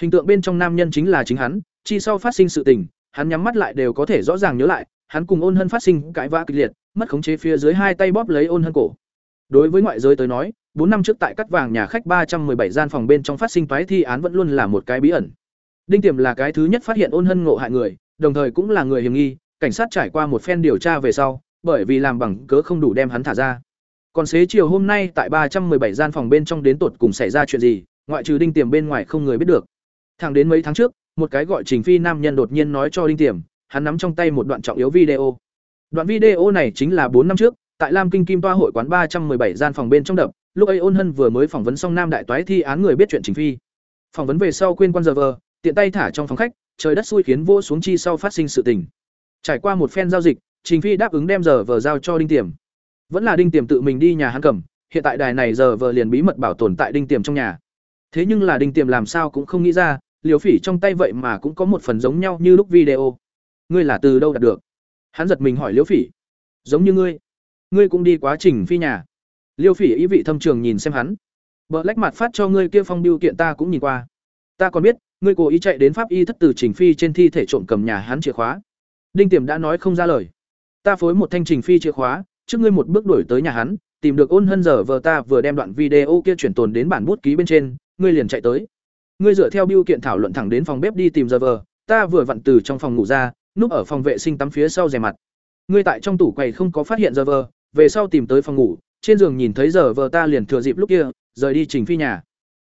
Hình tượng bên trong nam nhân chính là chính hắn, chi sau phát sinh sự tình, hắn nhắm mắt lại đều có thể rõ ràng nhớ lại, hắn cùng ôn hân phát sinh cãi vã kịch liệt, mất khống chế phía dưới hai tay bóp lấy ôn hân cổ. Đối với ngoại giới tới nói, bốn năm trước tại cắt vàng nhà khách ba trăm bảy gian phòng bên trong phát sinh toái thi án vẫn luôn là một cái bí ẩn. Đinh tiềm là cái thứ nhất phát hiện ôn hân ngộ hại người, đồng thời cũng là người hiểm nghi, cảnh sát trải qua một phen điều tra về sau, bởi vì làm bằng cớ không đủ đem hắn thả ra còn xế chiều hôm nay tại ba trăm bảy gian phòng bên trong đến tột cùng xảy ra chuyện gì ngoại trừ đinh tiềm bên ngoài không người biết được thẳng đến mấy tháng trước một cái gọi trình phi nam nhân đột nhiên nói cho đinh tiềm hắn nắm trong tay một đoạn trọng yếu video. Đoạn video này chính là bốn năm trước, tại Lam Kinh Kim Toa hội quán ba trăm bảy gian phòng bên trong đập, lúc ấy Ôn Hân vừa mới phỏng vấn xong Nam đại toái thi án người biết chuyện trình phi. Phỏng vấn về sau quên quan giờ vờ, tiện tay thả trong phòng khách, trời đất xui khiến vô xuống chi sau phát sinh sự tình. Trải qua một phen giao dịch, Trình Phi đáp ứng đem giờ vờ giao cho Đinh Tiềm. Vẫn là Đinh Tiềm tự mình đi nhà hắn cầm, hiện tại đài này giờ vờ liền bí mật bảo tồn tại Đinh Tiềm trong nhà. Thế nhưng là Đinh Tiềm làm sao cũng không nghĩ ra, Liều Phỉ trong tay vậy mà cũng có một phần giống nhau như lúc video. Ngươi là từ đâu đạt được? Hắn giật mình hỏi liễu phỉ. Giống như ngươi. Ngươi cũng đi quá trình phi nhà. Liêu phỉ ý vị thâm trường nhìn xem hắn. Bờ lách mặt phát cho ngươi kia phong biêu kiện ta cũng nhìn qua. Ta còn biết ngươi cố ý chạy đến pháp y thất từ trình phi trên thi thể trộm cầm nhà hắn chìa khóa. Đinh tiềm đã nói không ra lời. Ta phối một thanh trình phi chìa khóa trước ngươi một bước đuổi tới nhà hắn, tìm được ôn hân giờ vờ ta vừa đem đoạn video kia chuyển tồn đến bản bút ký bên trên, ngươi liền chạy tới. Ngươi dựa theo biêu kiện thảo luận thẳng đến phòng bếp đi tìm giờ vờ, ta vừa vặn từ trong phòng ngủ ra, núp ở phòng vệ sinh tắm phía sau rèm mặt. Ngươi tại trong tủ quầy không có phát hiện giờ vờ, về sau tìm tới phòng ngủ, trên giường nhìn thấy giờ vờ ta liền thừa dịp lúc kia, rời đi trình phi nhà.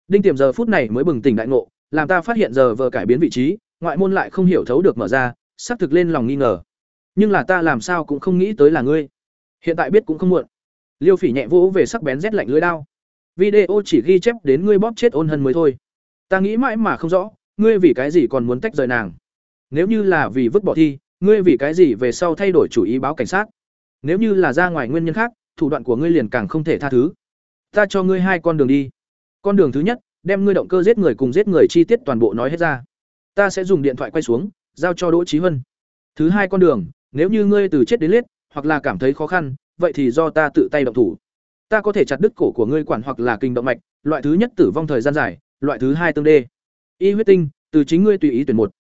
Đinh tiềm giờ phút này mới bừng tỉnh đại ngộ, làm ta phát hiện giờ vờ cải biến vị trí, ngoại môn lại không hiểu thấu được mở ra xác thực lên lòng nghi ngờ. Nhưng là ta làm sao cũng không nghĩ tới là ngươi hiện tại biết cũng không muộn. Liêu phỉ nhẹ vỗ về sắc bén rét lạnh lưới đao. Video chỉ ghi chép đến ngươi bóp chết ôn hân mới thôi. Ta nghĩ mãi mà không rõ ngươi vì cái gì còn muốn tách rời nàng. Nếu như là vì vứt bỏ thi, ngươi vì cái gì về sau thay đổi chủ ý báo cảnh sát? Nếu như là ra ngoài nguyên nhân khác, thủ đoạn của ngươi liền càng không thể tha thứ. ta cho ngươi hai con đường đi. Con đường thứ nhất đem ngươi động cơ giết người cùng giết người chi tiết toàn bộ nói hết ra. Ta sẽ dùng điện thoại quay xuống giao cho đỗ trí huân thứ hai con đường nếu như ngươi từ chết đến liết hoặc là cảm thấy khó khăn, vậy thì do ta tự tay động thủ. Ta có thể chặt đứt cổ của ngươi quản hoặc là kinh động mạch, loại thứ nhất tử vong thời gian dài, loại thứ hai tương đê. Y huyết tinh, từ chính ngươi tùy ý tuyển một.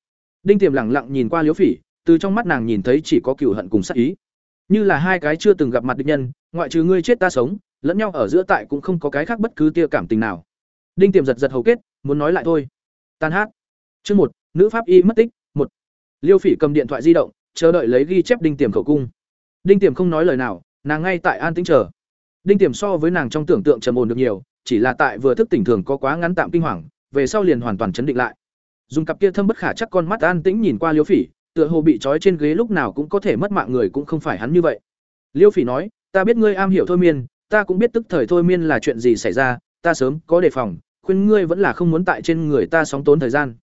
Đinh tiềm lẳng lặng nhìn qua liễu phỉ, từ trong mắt nàng nhìn thấy chỉ có cựu hận cùng sát ý. Như là hai cái chưa từng gặp mặt địch nhân, ngoại trừ ngươi chết ta sống, lẫn nhau ở giữa tại cũng không có cái khác bất cứ tia cảm tình nào. Đinh tiềm giật giật hầu kết, muốn nói lại thôi. Tan hát. Chương một, nữ pháp y mất tích, một. Liêu phỉ cầm điện thoại di động, chờ đợi lấy ghi chép đinh tiềm khẩu cung đinh tiềm không nói lời nào, nàng ngay tại an tĩnh chờ. Đinh tiềm so với nàng trong tưởng tượng trầm ổn được nhiều, chỉ là tại vừa thức tỉnh thường có quá ngắn tạm kinh hoàng, về sau liền hoàn toàn chấn định lại. Dùng cặp kia thâm bất khả chắc con mắt an tĩnh nhìn qua liêu phỉ, tựa hồ bị trói trên ghế lúc nào cũng có thể mất mạng người cũng không phải hắn như vậy. Liêu phỉ nói, ta biết ngươi am hiểu thôi miên, ta cũng biết tức thời thôi miên là chuyện gì xảy ra, ta sớm có đề phòng, khuyên ngươi vẫn là không muốn tại trên người ta sóng tốn thời gian.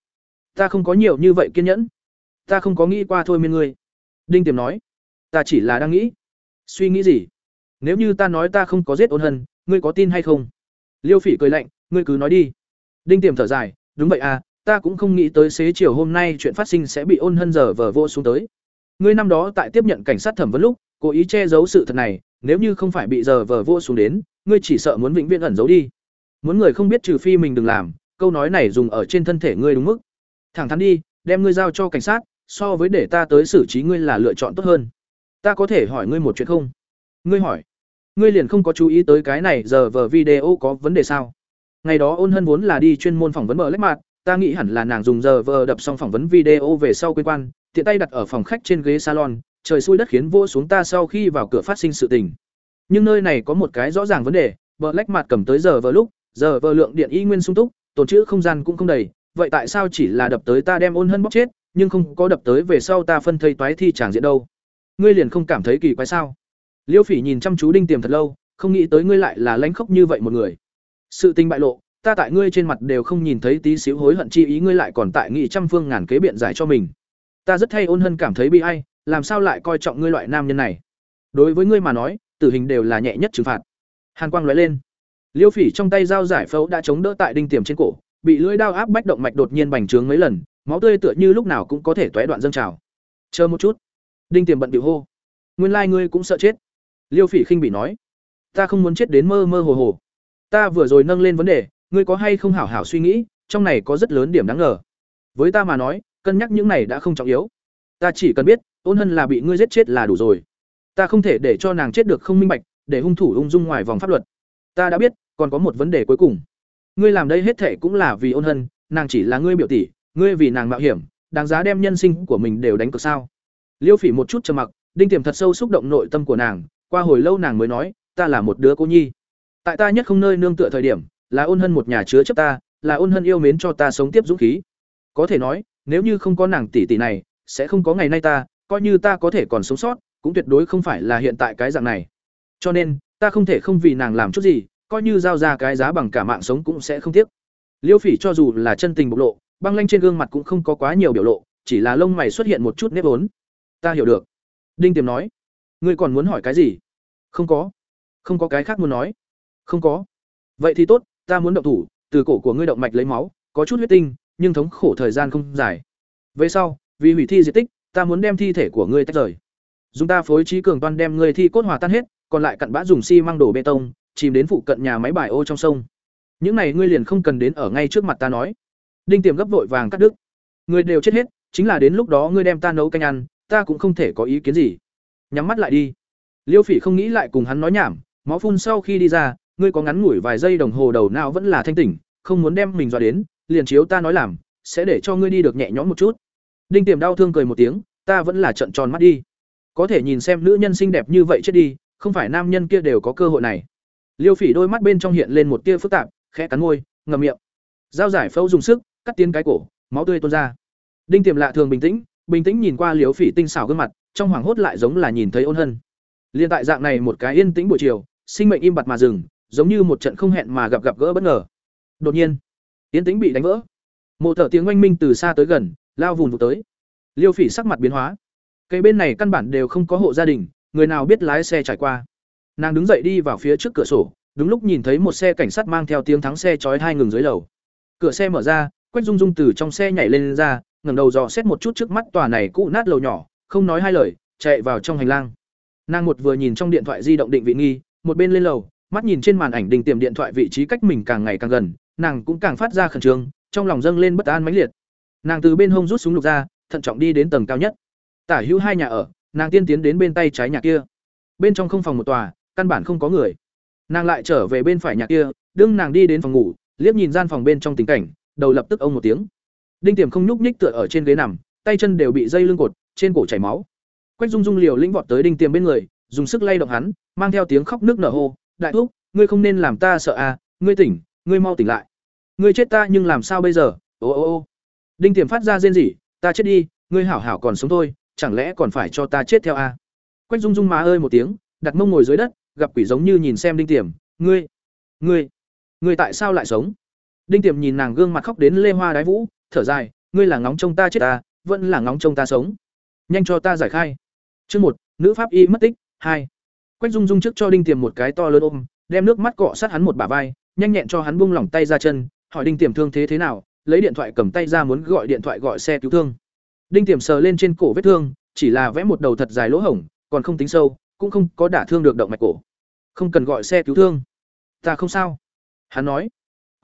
Ta không có nhiều như vậy kiên nhẫn. Ta không có nghĩ qua thôi miên ngươi. Đinh tiềm nói ta chỉ là đang nghĩ. Suy nghĩ gì? Nếu như ta nói ta không có giết ôn hân, ngươi có tin hay không? Liêu phỉ cười lạnh, ngươi cứ nói đi. Đinh tiềm thở dài, đúng vậy à ta cũng không nghĩ tới xế chiều hôm nay chuyện phát sinh sẽ bị ôn hân giờ vờ vô xuống tới. Ngươi năm đó tại tiếp nhận cảnh sát thẩm vấn lúc, cố ý che giấu sự thật này, nếu như không phải bị giờ vờ vô xuống đến, ngươi chỉ sợ muốn vĩnh viễn ẩn giấu đi. Muốn người không biết trừ phi mình đừng làm, câu nói này dùng ở trên thân thể ngươi đúng mức. Thẳng thắn đi, đem ngươi giao cho cảnh sát, so với để ta tới xử trí ngươi là lựa chọn tốt hơn ta có thể hỏi ngươi một chuyện không? Ngươi hỏi. Ngươi liền không có chú ý tới cái này giờ vờ video có vấn đề sao? Ngày đó ôn hân vốn là đi chuyên môn phỏng vấn mở lách mặt ta nghĩ hẳn là nàng dùng giờ vờ đập xong phỏng vấn video về sau quên quan, tiện tay đặt ở phòng khách trên ghế salon, trời xui đất khiến vô xuống ta sau khi vào cửa phát sinh sự tình. Nhưng nơi này có một cái rõ ràng vấn đề vợ lách mặt cầm tới giờ vờ lúc, giờ vờ lượng điện y nguyên sung túc, tồn chữ không gian cũng không đầy, vậy tại sao chỉ là đập tới ta đem ôn hân bóc chết, nhưng không có đập tới về sau ta phân thây toái thi tràng diện đâu? Ngươi liền không cảm thấy kỳ quái sao? Liêu phỉ nhìn chăm chú đinh tiềm thật lâu, không nghĩ tới ngươi lại là lãnh khốc như vậy một người. Sự tình bại lộ, ta tại ngươi trên mặt đều không nhìn thấy tí xíu hối hận chi ý ngươi lại còn tại nghị trăm phương ngàn kế biện giải cho mình. Ta rất hay ôn hân cảm thấy bị ai, làm sao lại coi trọng ngươi loại nam nhân này? Đối với ngươi mà nói, tử hình đều là nhẹ nhất trừng phạt. Hàn quang lóe lên. Liêu phỉ trong tay dao giải phẫu đã chống đỡ tại đinh tiềm trên cổ, bị lưỡi dao áp bách động mạch đột nhiên bành trướng mấy lần, máu tươi tựa như lúc nào cũng có thể tóe đoạn dâng trào. Chờ một chút đinh tiềm bận điệu hô. Nguyên lai ngươi cũng sợ chết. Liêu phỉ khinh bị nói. Ta không muốn chết đến mơ mơ hồ hồ. Ta vừa rồi nâng lên vấn đề, ngươi có hay không hảo hảo suy nghĩ, trong này có rất lớn điểm đáng ngờ. Với ta mà nói, cân nhắc những này đã không trọng yếu. Ta chỉ cần biết, ôn hân là bị ngươi giết chết là đủ rồi. Ta không thể để cho nàng chết được không minh bạch, để hung thủ ung dung ngoài vòng pháp luật. Ta đã biết, còn có một vấn đề cuối cùng. Ngươi làm đây hết thể cũng là vì ôn hân, nàng chỉ là ngươi biểu tỷ, ngươi vì nàng mạo hiểm, đáng giá đem nhân sinh của mình đều đánh cược sao? Liêu phỉ một chút trầm mặc, đinh tiềm thật sâu xúc động nội tâm của nàng, qua hồi lâu nàng mới nói, ta là một đứa cô nhi. Tại ta nhất không nơi nương tựa thời điểm, là ôn hân một nhà chứa chấp ta, là ôn hân yêu mến cho ta sống tiếp dũng khí. Có thể nói, nếu như không có nàng tỷ tỷ này, sẽ không có ngày nay ta, coi như ta có thể còn sống sót, cũng tuyệt đối không phải là hiện tại cái dạng này. Cho nên, ta không thể không vì nàng làm chút gì, coi như giao ra cái giá bằng cả mạng sống cũng sẽ không tiếc. Liêu phỉ cho dù là chân tình bộc lộ, băng lanh trên gương mặt cũng không có quá nhiều biểu lộ, chỉ là lông mày xuất hiện một chút nếp vốn ta hiểu được. Đinh tiềm nói. Ngươi còn muốn hỏi cái gì? Không có. Không có cái khác muốn nói. Không có. Vậy thì tốt, ta muốn động thủ, từ cổ của ngươi động mạch lấy máu, có chút huyết tinh, nhưng thống khổ thời gian không dài. Về sau, vì hủy thi diệt tích, ta muốn đem thi thể của ngươi tách rời. Dùng ta phối trí cường toan đem ngươi thi cốt hòa tan hết, còn lại cặn bã dùng xi măng đổ bê tông, chìm đến phụ cận nhà máy bài ô trong sông. Những này ngươi liền không cần đến ở ngay trước mặt ta nói. Đinh tiềm gấp vội vàng cắt đứt. Người đều chết hết, chính là đến lúc đó ngươi đem ta nấu canh ăn ta cũng không thể có ý kiến gì. Nhắm mắt lại đi. Liêu phỉ không nghĩ lại cùng hắn nói nhảm, máu phun sau khi đi ra, ngươi có ngắn ngủi vài giây đồng hồ đầu nào vẫn là thanh tỉnh, không muốn đem mình dọa đến, liền chiếu ta nói làm, sẽ để cho ngươi đi được nhẹ nhõm một chút. Đinh tiềm đau thương cười một tiếng, ta vẫn là trận tròn mắt đi. Có thể nhìn xem nữ nhân xinh đẹp như vậy chết đi, không phải nam nhân kia đều có cơ hội này. Liêu phỉ đôi mắt bên trong hiện lên một tia phức tạp, khẽ cắn môi, ngậm miệng. Dao giải phẫu dùng sức, cắt tiến cái cổ, máu tươi tuôn ra. Đinh tiềm lạ thường bình tĩnh bình tĩnh nhìn qua liêu phỉ tinh xảo gương mặt, trong hoàng hốt lại giống là nhìn thấy ôn hân. Liên tại dạng này một cái yên tĩnh buổi chiều, sinh mệnh im bặt mà dừng, giống như một trận không hẹn mà gặp gặp gỡ bất ngờ. Đột nhiên, yên tĩnh bị đánh vỡ. Một thở tiếng oanh minh từ xa tới gần, lao vùn vụt tới. Liêu phỉ sắc mặt biến hóa. Cây bên này căn bản đều không có hộ gia đình, người nào biết lái xe trải qua. Nàng đứng dậy đi vào phía trước cửa sổ, đúng lúc nhìn thấy một xe cảnh sát mang theo tiếng thắng xe chói hai ngừng dưới lầu. Cửa xe mở ra quách dung dung từ trong xe nhảy lên, lên ra ngẩng đầu dò xét một chút trước mắt tòa này cũ nát lầu nhỏ không nói hai lời chạy vào trong hành lang. Nàng một vừa nhìn trong điện thoại di động định vị nghi một bên lên lầu mắt nhìn trên màn ảnh đình tiềm điện thoại vị trí cách mình càng ngày càng gần nàng cũng càng phát ra khẩn trương trong lòng dâng lên bất an mãnh liệt. Nàng từ bên hông rút súng lục ra thận trọng đi đến tầng cao nhất. Tả hữu hai nhà ở nàng tiên tiến đến bên tay trái nhà kia. Bên trong không phòng một tòa căn bản không có người. Nàng lại trở về bên phải nhà kia đương nàng đi đến phòng ngủ liếc nhìn gian phòng bên trong tình cảnh đầu lập tức ông một tiếng. Đinh tiềm không nhúc nhích tựa ở trên ghế nằm, tay chân đều bị dây lưng cột, trên cổ chảy máu. Quách dung dung liều lĩnh vọt tới đinh tiềm bên người, dùng sức lay động hắn, mang theo tiếng khóc nước nở hô, đại thúc, ngươi không nên làm ta sợ à ngươi tỉnh, ngươi mau tỉnh lại. Ngươi chết ta nhưng làm sao bây giờ? Ô ô ô. Đinh tiềm phát ra rên rỉ, ta chết đi, ngươi hảo hảo còn sống thôi, chẳng lẽ còn phải cho ta chết theo à? quách dung dung má ơi một tiếng, đặt mông ngồi dưới đất, gặp quỷ giống như nhìn xem đinh tiềm, ngươi ngươi ngươi tại sao lại sống? Đinh Tiệm nhìn nàng gương mặt khóc đến lê hoa đái vũ, thở dài, ngươi là ngóng trông ta chết ta, vẫn là ngóng trông ta sống. Nhanh cho ta giải khai. Chương một, nữ pháp y mất tích, hai. Quách dung dung trước cho đinh tiềm một cái to lớn ôm, đem nước mắt cọ sát hắn một bả vai, nhanh nhẹn cho hắn buông lỏng tay ra chân, hỏi đinh tiềm thương thế thế nào, lấy điện thoại cầm tay ra muốn gọi điện thoại gọi xe cứu thương. Đinh tiềm sờ lên trên cổ vết thương, chỉ là vẽ một đầu thật dài lỗ hổng, còn không tính sâu, cũng không có đả thương được động mạch cổ. Không cần gọi xe cứu thương. Ta không sao. Hắn nói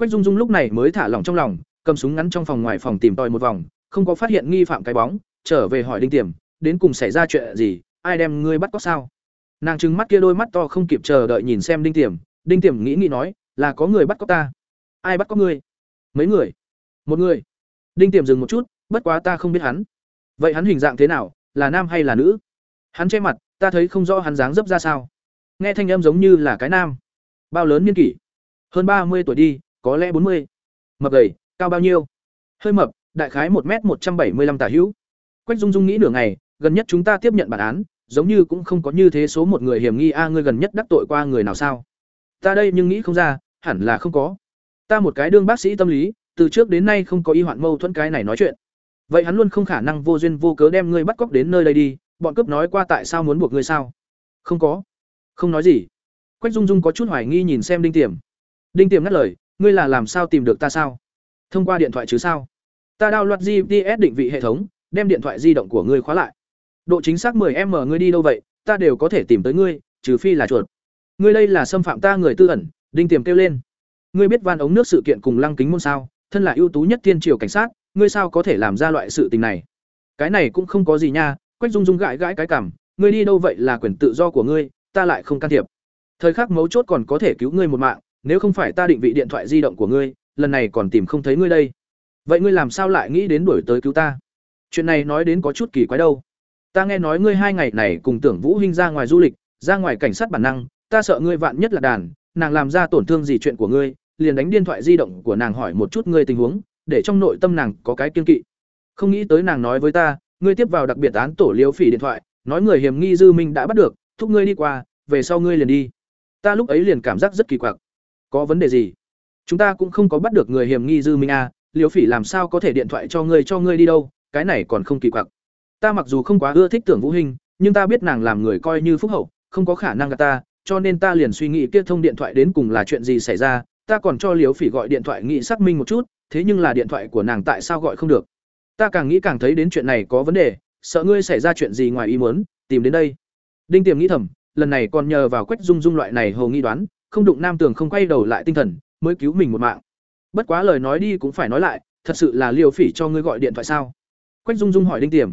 quách dung dung lúc này mới thả lỏng trong lòng, cầm súng ngắn trong phòng ngoài phòng tìm tòi một vòng, không có phát hiện nghi phạm cái bóng, trở về hỏi đinh tiềm, đến cùng xảy ra chuyện gì? Ai đem ngươi bắt có sao? Nàng trừng mắt kia đôi mắt to không kịp chờ đợi nhìn xem đinh tiềm đinh tiềm nghĩ nghĩ nói, là có người bắt cóc ta. Ai bắt cóc ngươi? Mấy người. Một người. Đinh tiềm dừng một chút, bất quá ta không biết hắn. Vậy hắn hình dạng thế nào, là nam hay là nữ? Hắn che mặt, ta thấy không rõ hắn dáng dấp ra sao. Nghe thanh âm giống như là cái nam. Bao lớn niên kỷ? Hơn ba mươi tuổi đi có lẽ bốn mươi. Mập gầy, cao bao nhiêu? Hơi mập, đại khái một m một trăm bảy mươi lăm tả hữu. Quách dung dung nghĩ nửa ngày, gần nhất chúng ta tiếp nhận bản án, giống như cũng không có như thế số một người hiểm nghi, a, ngươi gần nhất đắc tội qua người nào sao? Ta đây nhưng nghĩ không ra, hẳn là không có. Ta một cái đương bác sĩ tâm lý, từ trước đến nay không có y hoạn mâu thuẫn cái này nói chuyện. Vậy hắn luôn không khả năng vô duyên vô cớ đem ngươi bắt cóc đến nơi đây đi, bọn cướp nói qua tại sao muốn buộc ngươi sao? Không có. Không nói gì. Quách dung dung có chút hoài nghi nhìn xem đinh tiềm. Đinh tiềm ngắt lời ngươi là làm sao tìm được ta sao? Thông qua điện thoại chứ sao? Ta đao loạt gps định vị hệ thống, đem điện thoại di động của ngươi khóa lại. Độ chính xác 10 m, ngươi đi đâu vậy? Ta đều có thể tìm tới ngươi, trừ phi là chuột. Ngươi đây là xâm phạm ta người tư ẩn, đinh tiềm kêu lên. Ngươi biết van ống nước sự kiện cùng lăng kính môn sao? Thân là ưu tú nhất thiên triều cảnh sát, ngươi sao có thể làm ra loại sự tình này? Cái này cũng không có gì nha, quách dung dung gãi gãi cái cảm ngươi đi đâu vậy là quyền tự do của ngươi, ta lại không can thiệp. Thời khắc mấu chốt còn có thể cứu ngươi một mạng nếu không phải ta định vị điện thoại di động của ngươi, lần này còn tìm không thấy ngươi đây. Vậy ngươi làm sao lại nghĩ đến đuổi tới cứu ta? Chuyện này nói đến có chút kỳ quái đâu. Ta nghe nói ngươi hai ngày này cùng tưởng vũ hinh ra ngoài du lịch, ra ngoài cảnh sát bản năng, ta sợ ngươi vạn nhất là đàn, nàng làm ra tổn thương gì chuyện của ngươi, liền đánh điện thoại di động của nàng hỏi một chút ngươi tình huống, để trong nội tâm nàng có cái kiên kỵ. Không nghĩ tới nàng nói với ta, ngươi tiếp vào đặc biệt án tổ liêu phỉ điện thoại, nói người hiểm nghi dư minh đã bắt được, thúc ngươi đi qua, về sau ngươi liền đi. Ta lúc ấy liền cảm giác rất kỳ quặc có vấn đề gì? Chúng ta cũng không có bắt được người hiểm nghi dư minh a à, liêu phỉ làm sao có thể điện thoại cho ngươi cho ngươi đi đâu cái này còn không kỳ quặc. Ta mặc dù không quá ưa thích tưởng vũ hình nhưng ta biết nàng làm người coi như phúc hậu không có khả năng gặp ta cho nên ta liền suy nghĩ kết thông điện thoại đến cùng là chuyện gì xảy ra ta còn cho liếu phỉ gọi điện thoại nghĩ xác minh một chút thế nhưng là điện thoại của nàng tại sao gọi không được? Ta càng nghĩ càng thấy đến chuyện này có vấn đề sợ ngươi xảy ra chuyện gì ngoài ý muốn tìm đến đây. Đinh tiềm nghĩ thầm lần này còn nhờ vào quách dung dung loại này hầu nghi đoán không đụng nam tường không quay đầu lại tinh thần, mới cứu mình một mạng. Bất quá lời nói đi cũng phải nói lại, thật sự là liều phỉ cho ngươi gọi điện thoại sao? Quách dung dung hỏi đinh tiềm.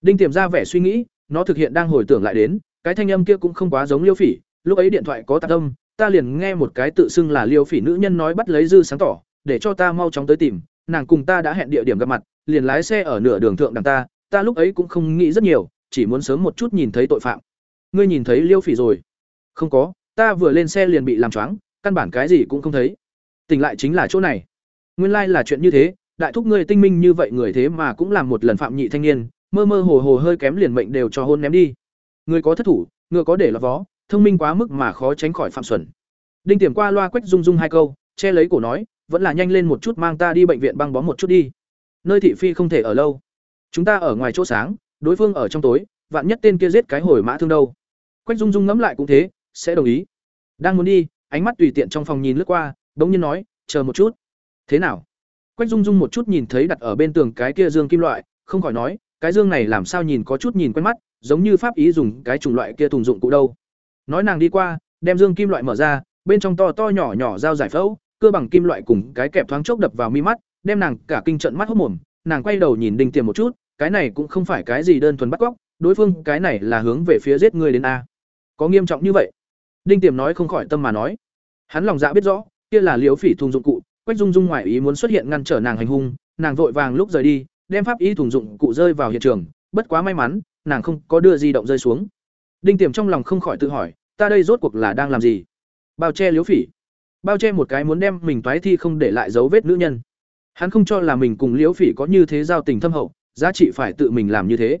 Đinh tiềm ra vẻ suy nghĩ, nó thực hiện đang hồi tưởng lại đến, cái thanh âm kia cũng không quá giống liêu phỉ, lúc ấy điện thoại có tạc âm, ta liền nghe một cái tự xưng là liêu phỉ nữ nhân nói bắt lấy dư sáng tỏ, để cho ta mau chóng tới tìm, nàng cùng ta đã hẹn địa điểm gặp mặt, liền lái xe ở nửa đường thượng đằng ta ta lúc ấy cũng không nghĩ rất nhiều, chỉ muốn sớm một chút nhìn thấy tội phạm. Ngươi nhìn thấy liêu phỉ rồi? Không có ta vừa lên xe liền bị làm choáng, căn bản cái gì cũng không thấy. Tỉnh lại chính là chỗ này. Nguyên lai là chuyện như thế, đại thúc ngươi tinh minh như vậy người thế mà cũng làm một lần phạm nhị thanh niên, mơ mơ hồ hồ hơi kém liền mệnh đều cho hôn ném đi. Người có thất thủ, ngựa có để lọt vó, thông minh quá mức mà khó tránh khỏi phạm xuẩn. Đinh tiềm qua loa quách rung rung hai câu, che lấy cổ nói, vẫn là nhanh lên một chút mang ta đi bệnh viện băng bó một chút đi. Nơi thị phi không thể ở lâu. Chúng ta ở ngoài chỗ sáng, đối phương ở trong tối, vạn nhất tên kia giết cái hồi mã thương đâu. Quách dung dung ngẫm lại cũng thế sẽ đồng ý. Đang muốn đi, ánh mắt tùy tiện trong phòng nhìn lướt qua, bỗng nhiên nói, chờ một chút. Thế nào? Quách dung dung một chút nhìn thấy đặt ở bên tường cái kia dương kim loại, không khỏi nói, cái dương này làm sao nhìn có chút nhìn quen mắt, giống như pháp ý dùng cái chủng loại kia thùng dụng cụ đâu. Nói nàng đi qua, đem dương kim loại mở ra, bên trong to to nhỏ nhỏ dao giải phẫu, cơ bằng kim loại cùng cái kẹp thoáng chốc đập vào mi mắt, đem nàng cả kinh trận mắt hốc mồm, nàng quay đầu nhìn đinh tiềm một chút, cái này cũng không phải cái gì đơn thuần bắt cóc, đối phương cái này là hướng về phía giết người đến a. Có nghiêm trọng như vậy? Đinh tiềm nói không khỏi tâm mà nói. Hắn lòng dạ biết rõ, kia là liếu phỉ thùng dụng cụ, quách dung dung ngoại ý muốn xuất hiện ngăn trở nàng hành hung, nàng vội vàng lúc rời đi, đem pháp y thùng dụng cụ rơi vào hiện trường, bất quá may mắn, nàng không có đưa di động rơi xuống. Đinh tiềm trong lòng không khỏi tự hỏi, ta đây rốt cuộc là đang làm gì? Bao che liếu phỉ. Bao che một cái muốn đem mình toái thi không để lại dấu vết nữ nhân. Hắn không cho là mình cùng Liễu phỉ có như thế giao tình thâm hậu, giá trị phải tự mình làm như thế.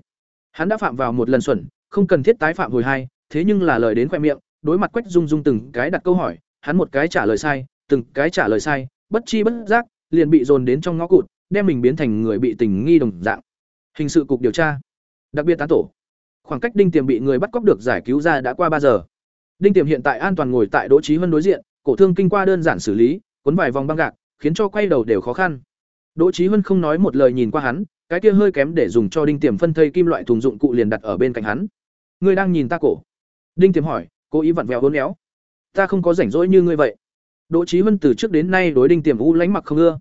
Hắn đã phạm vào một lần xuẩn, không cần thiết tái phạm hồi hai, thế nhưng là lời đến khoe miệng đối mặt quách dung dung từng cái đặt câu hỏi, hắn một cái trả lời sai, từng cái trả lời sai, bất chi bất giác, liền bị dồn đến trong ngõ cụt, đem mình biến thành người bị tình nghi đồng dạng. Hình sự cục điều tra, đặc biệt tán tổ. Khoảng cách đinh tiềm bị người bắt cóc được giải cứu ra đã qua ba giờ. Đinh tiềm hiện tại an toàn ngồi tại đỗ trí Hân đối diện, cổ thương kinh qua đơn giản xử lý, cuốn vài vòng băng gạc, khiến cho quay đầu đều khó khăn. Đỗ trí Hân không nói một lời nhìn qua hắn, cái kia hơi kém để dùng cho đinh tiềm phân thây kim loại thùng dụng cụ liền đặt ở bên cạnh hắn. Ngươi đang nhìn ta cổ? Đinh tiềm hỏi cố ý vặn vẹo hôn éo. Ta không có rảnh rỗi như ngươi vậy. Đỗ trí huân từ trước đến nay đối đinh tiềm u lánh mặc không ưa.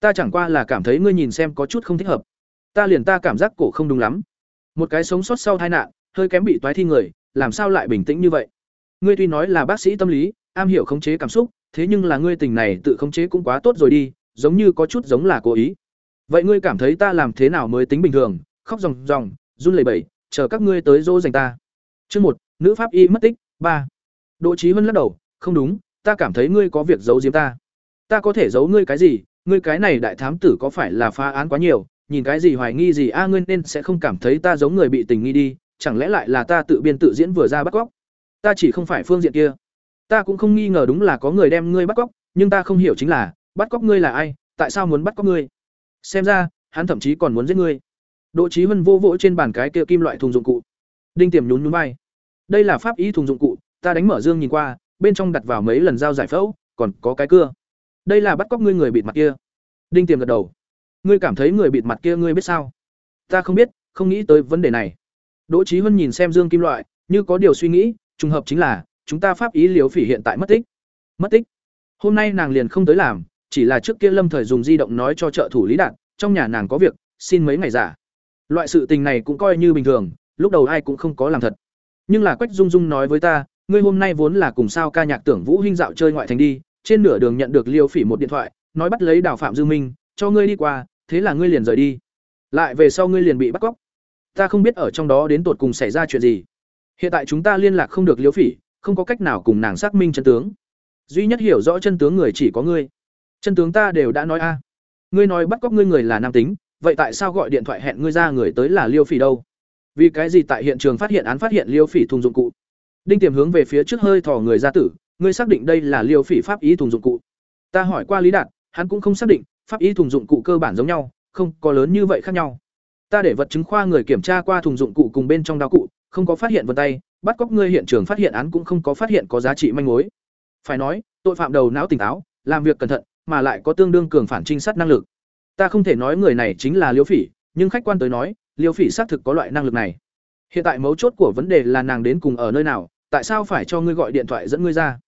Ta chẳng qua là cảm thấy ngươi nhìn xem có chút không thích hợp. Ta liền ta cảm giác cổ không đúng lắm. Một cái sống sót sau tai nạn, hơi kém bị toái thi người, làm sao lại bình tĩnh như vậy? Ngươi tuy nói là bác sĩ tâm lý, am hiểu khống chế cảm xúc, thế nhưng là ngươi tình này tự khống chế cũng quá tốt rồi đi, giống như có chút giống là cố ý. Vậy ngươi cảm thấy ta làm thế nào mới tính bình thường? Khóc ròng ròng, run lẩy bẩy, chờ các ngươi tới dỗ dành ta. Chương một, nữ pháp y mất tích ba. Đỗ trí huân lắc đầu, không đúng, ta cảm thấy ngươi có việc giấu giếm ta. Ta có thể giấu ngươi cái gì? Ngươi cái này đại thám tử có phải là phá án quá nhiều? Nhìn cái gì hoài nghi gì? A, ngươi nên sẽ không cảm thấy ta giống người bị tình nghi đi. Chẳng lẽ lại là ta tự biên tự diễn vừa ra bắt cóc? Ta chỉ không phải phương diện kia. Ta cũng không nghi ngờ đúng là có người đem ngươi bắt cóc, nhưng ta không hiểu chính là, bắt cóc ngươi là ai? Tại sao muốn bắt cóc ngươi? Xem ra, hắn thậm chí còn muốn giết ngươi. Đỗ trí huân vô vỗ trên bàn cái kia kim loại thùng dụng cụ. Đinh tiềm nhún nhún vai đây là pháp y thùng dụng cụ, ta đánh mở dương nhìn qua, bên trong đặt vào mấy lần dao giải phẫu, còn có cái cưa. Đây là bắt cóc ngươi người bịt mặt kia. Đinh tiềm gật đầu. Ngươi cảm thấy người bịt mặt kia ngươi biết sao? Ta không biết, không nghĩ tới vấn đề này. Đỗ trí huân nhìn xem dương kim loại, như có điều suy nghĩ, trùng hợp chính là, chúng ta pháp ý liều phỉ hiện tại mất tích. Mất tích? Hôm nay nàng liền không tới làm, chỉ là trước kia lâm thời dùng di động nói cho trợ thủ lý đạt, trong nhà nàng có việc, xin mấy ngày giả. Loại sự tình này cũng coi như bình thường, lúc đầu ai cũng không có làm thật nhưng là quách dung dung nói với ta, ngươi hôm nay vốn là cùng sao ca nhạc tưởng vũ hinh dạo chơi ngoại thành đi, trên nửa đường nhận được liêu phỉ một điện thoại, nói bắt lấy đào phạm dư minh, cho ngươi đi qua, thế là ngươi liền rời đi. Lại về sau ngươi liền bị bắt cóc. Ta không biết ở trong đó đến tột cùng xảy ra chuyện gì. Hiện tại chúng ta liên lạc không được liêu phỉ, không có cách nào cùng nàng xác minh chân tướng. Duy nhất hiểu rõ chân tướng người chỉ có ngươi. Chân tướng ta đều đã nói a. Ngươi nói bắt cóc ngươi người là nam tính, vậy tại sao gọi điện thoại hẹn ngươi ra người tới là liêu phỉ đâu? Vì cái gì tại hiện trường phát hiện án phát hiện liêu phỉ thùng dụng cụ? Đinh tiềm hướng về phía trước hơi thò người ra tử, ngươi xác định đây là liêu phỉ pháp ý thùng dụng cụ? Ta hỏi qua lý đạt, hắn cũng không xác định, pháp ý thùng dụng cụ cơ bản giống nhau, không có lớn như vậy khác nhau. Ta để vật chứng khoa người kiểm tra qua thùng dụng cụ cùng bên trong đao cụ, không có phát hiện vân tay, bắt cóc ngươi hiện trường phát hiện án cũng không có phát hiện có giá trị manh mối. Phải nói, tội phạm đầu não tỉnh táo, làm việc cẩn thận, mà lại có tương đương cường phản trinh sát năng lực. Ta không thể nói người này chính là liêu phỉ, nhưng khách quan tới nói liêu phỉ xác thực có loại năng lực này. Hiện tại mấu chốt của vấn đề là nàng đến cùng ở nơi nào, tại sao phải cho ngươi gọi điện thoại dẫn ngươi ra?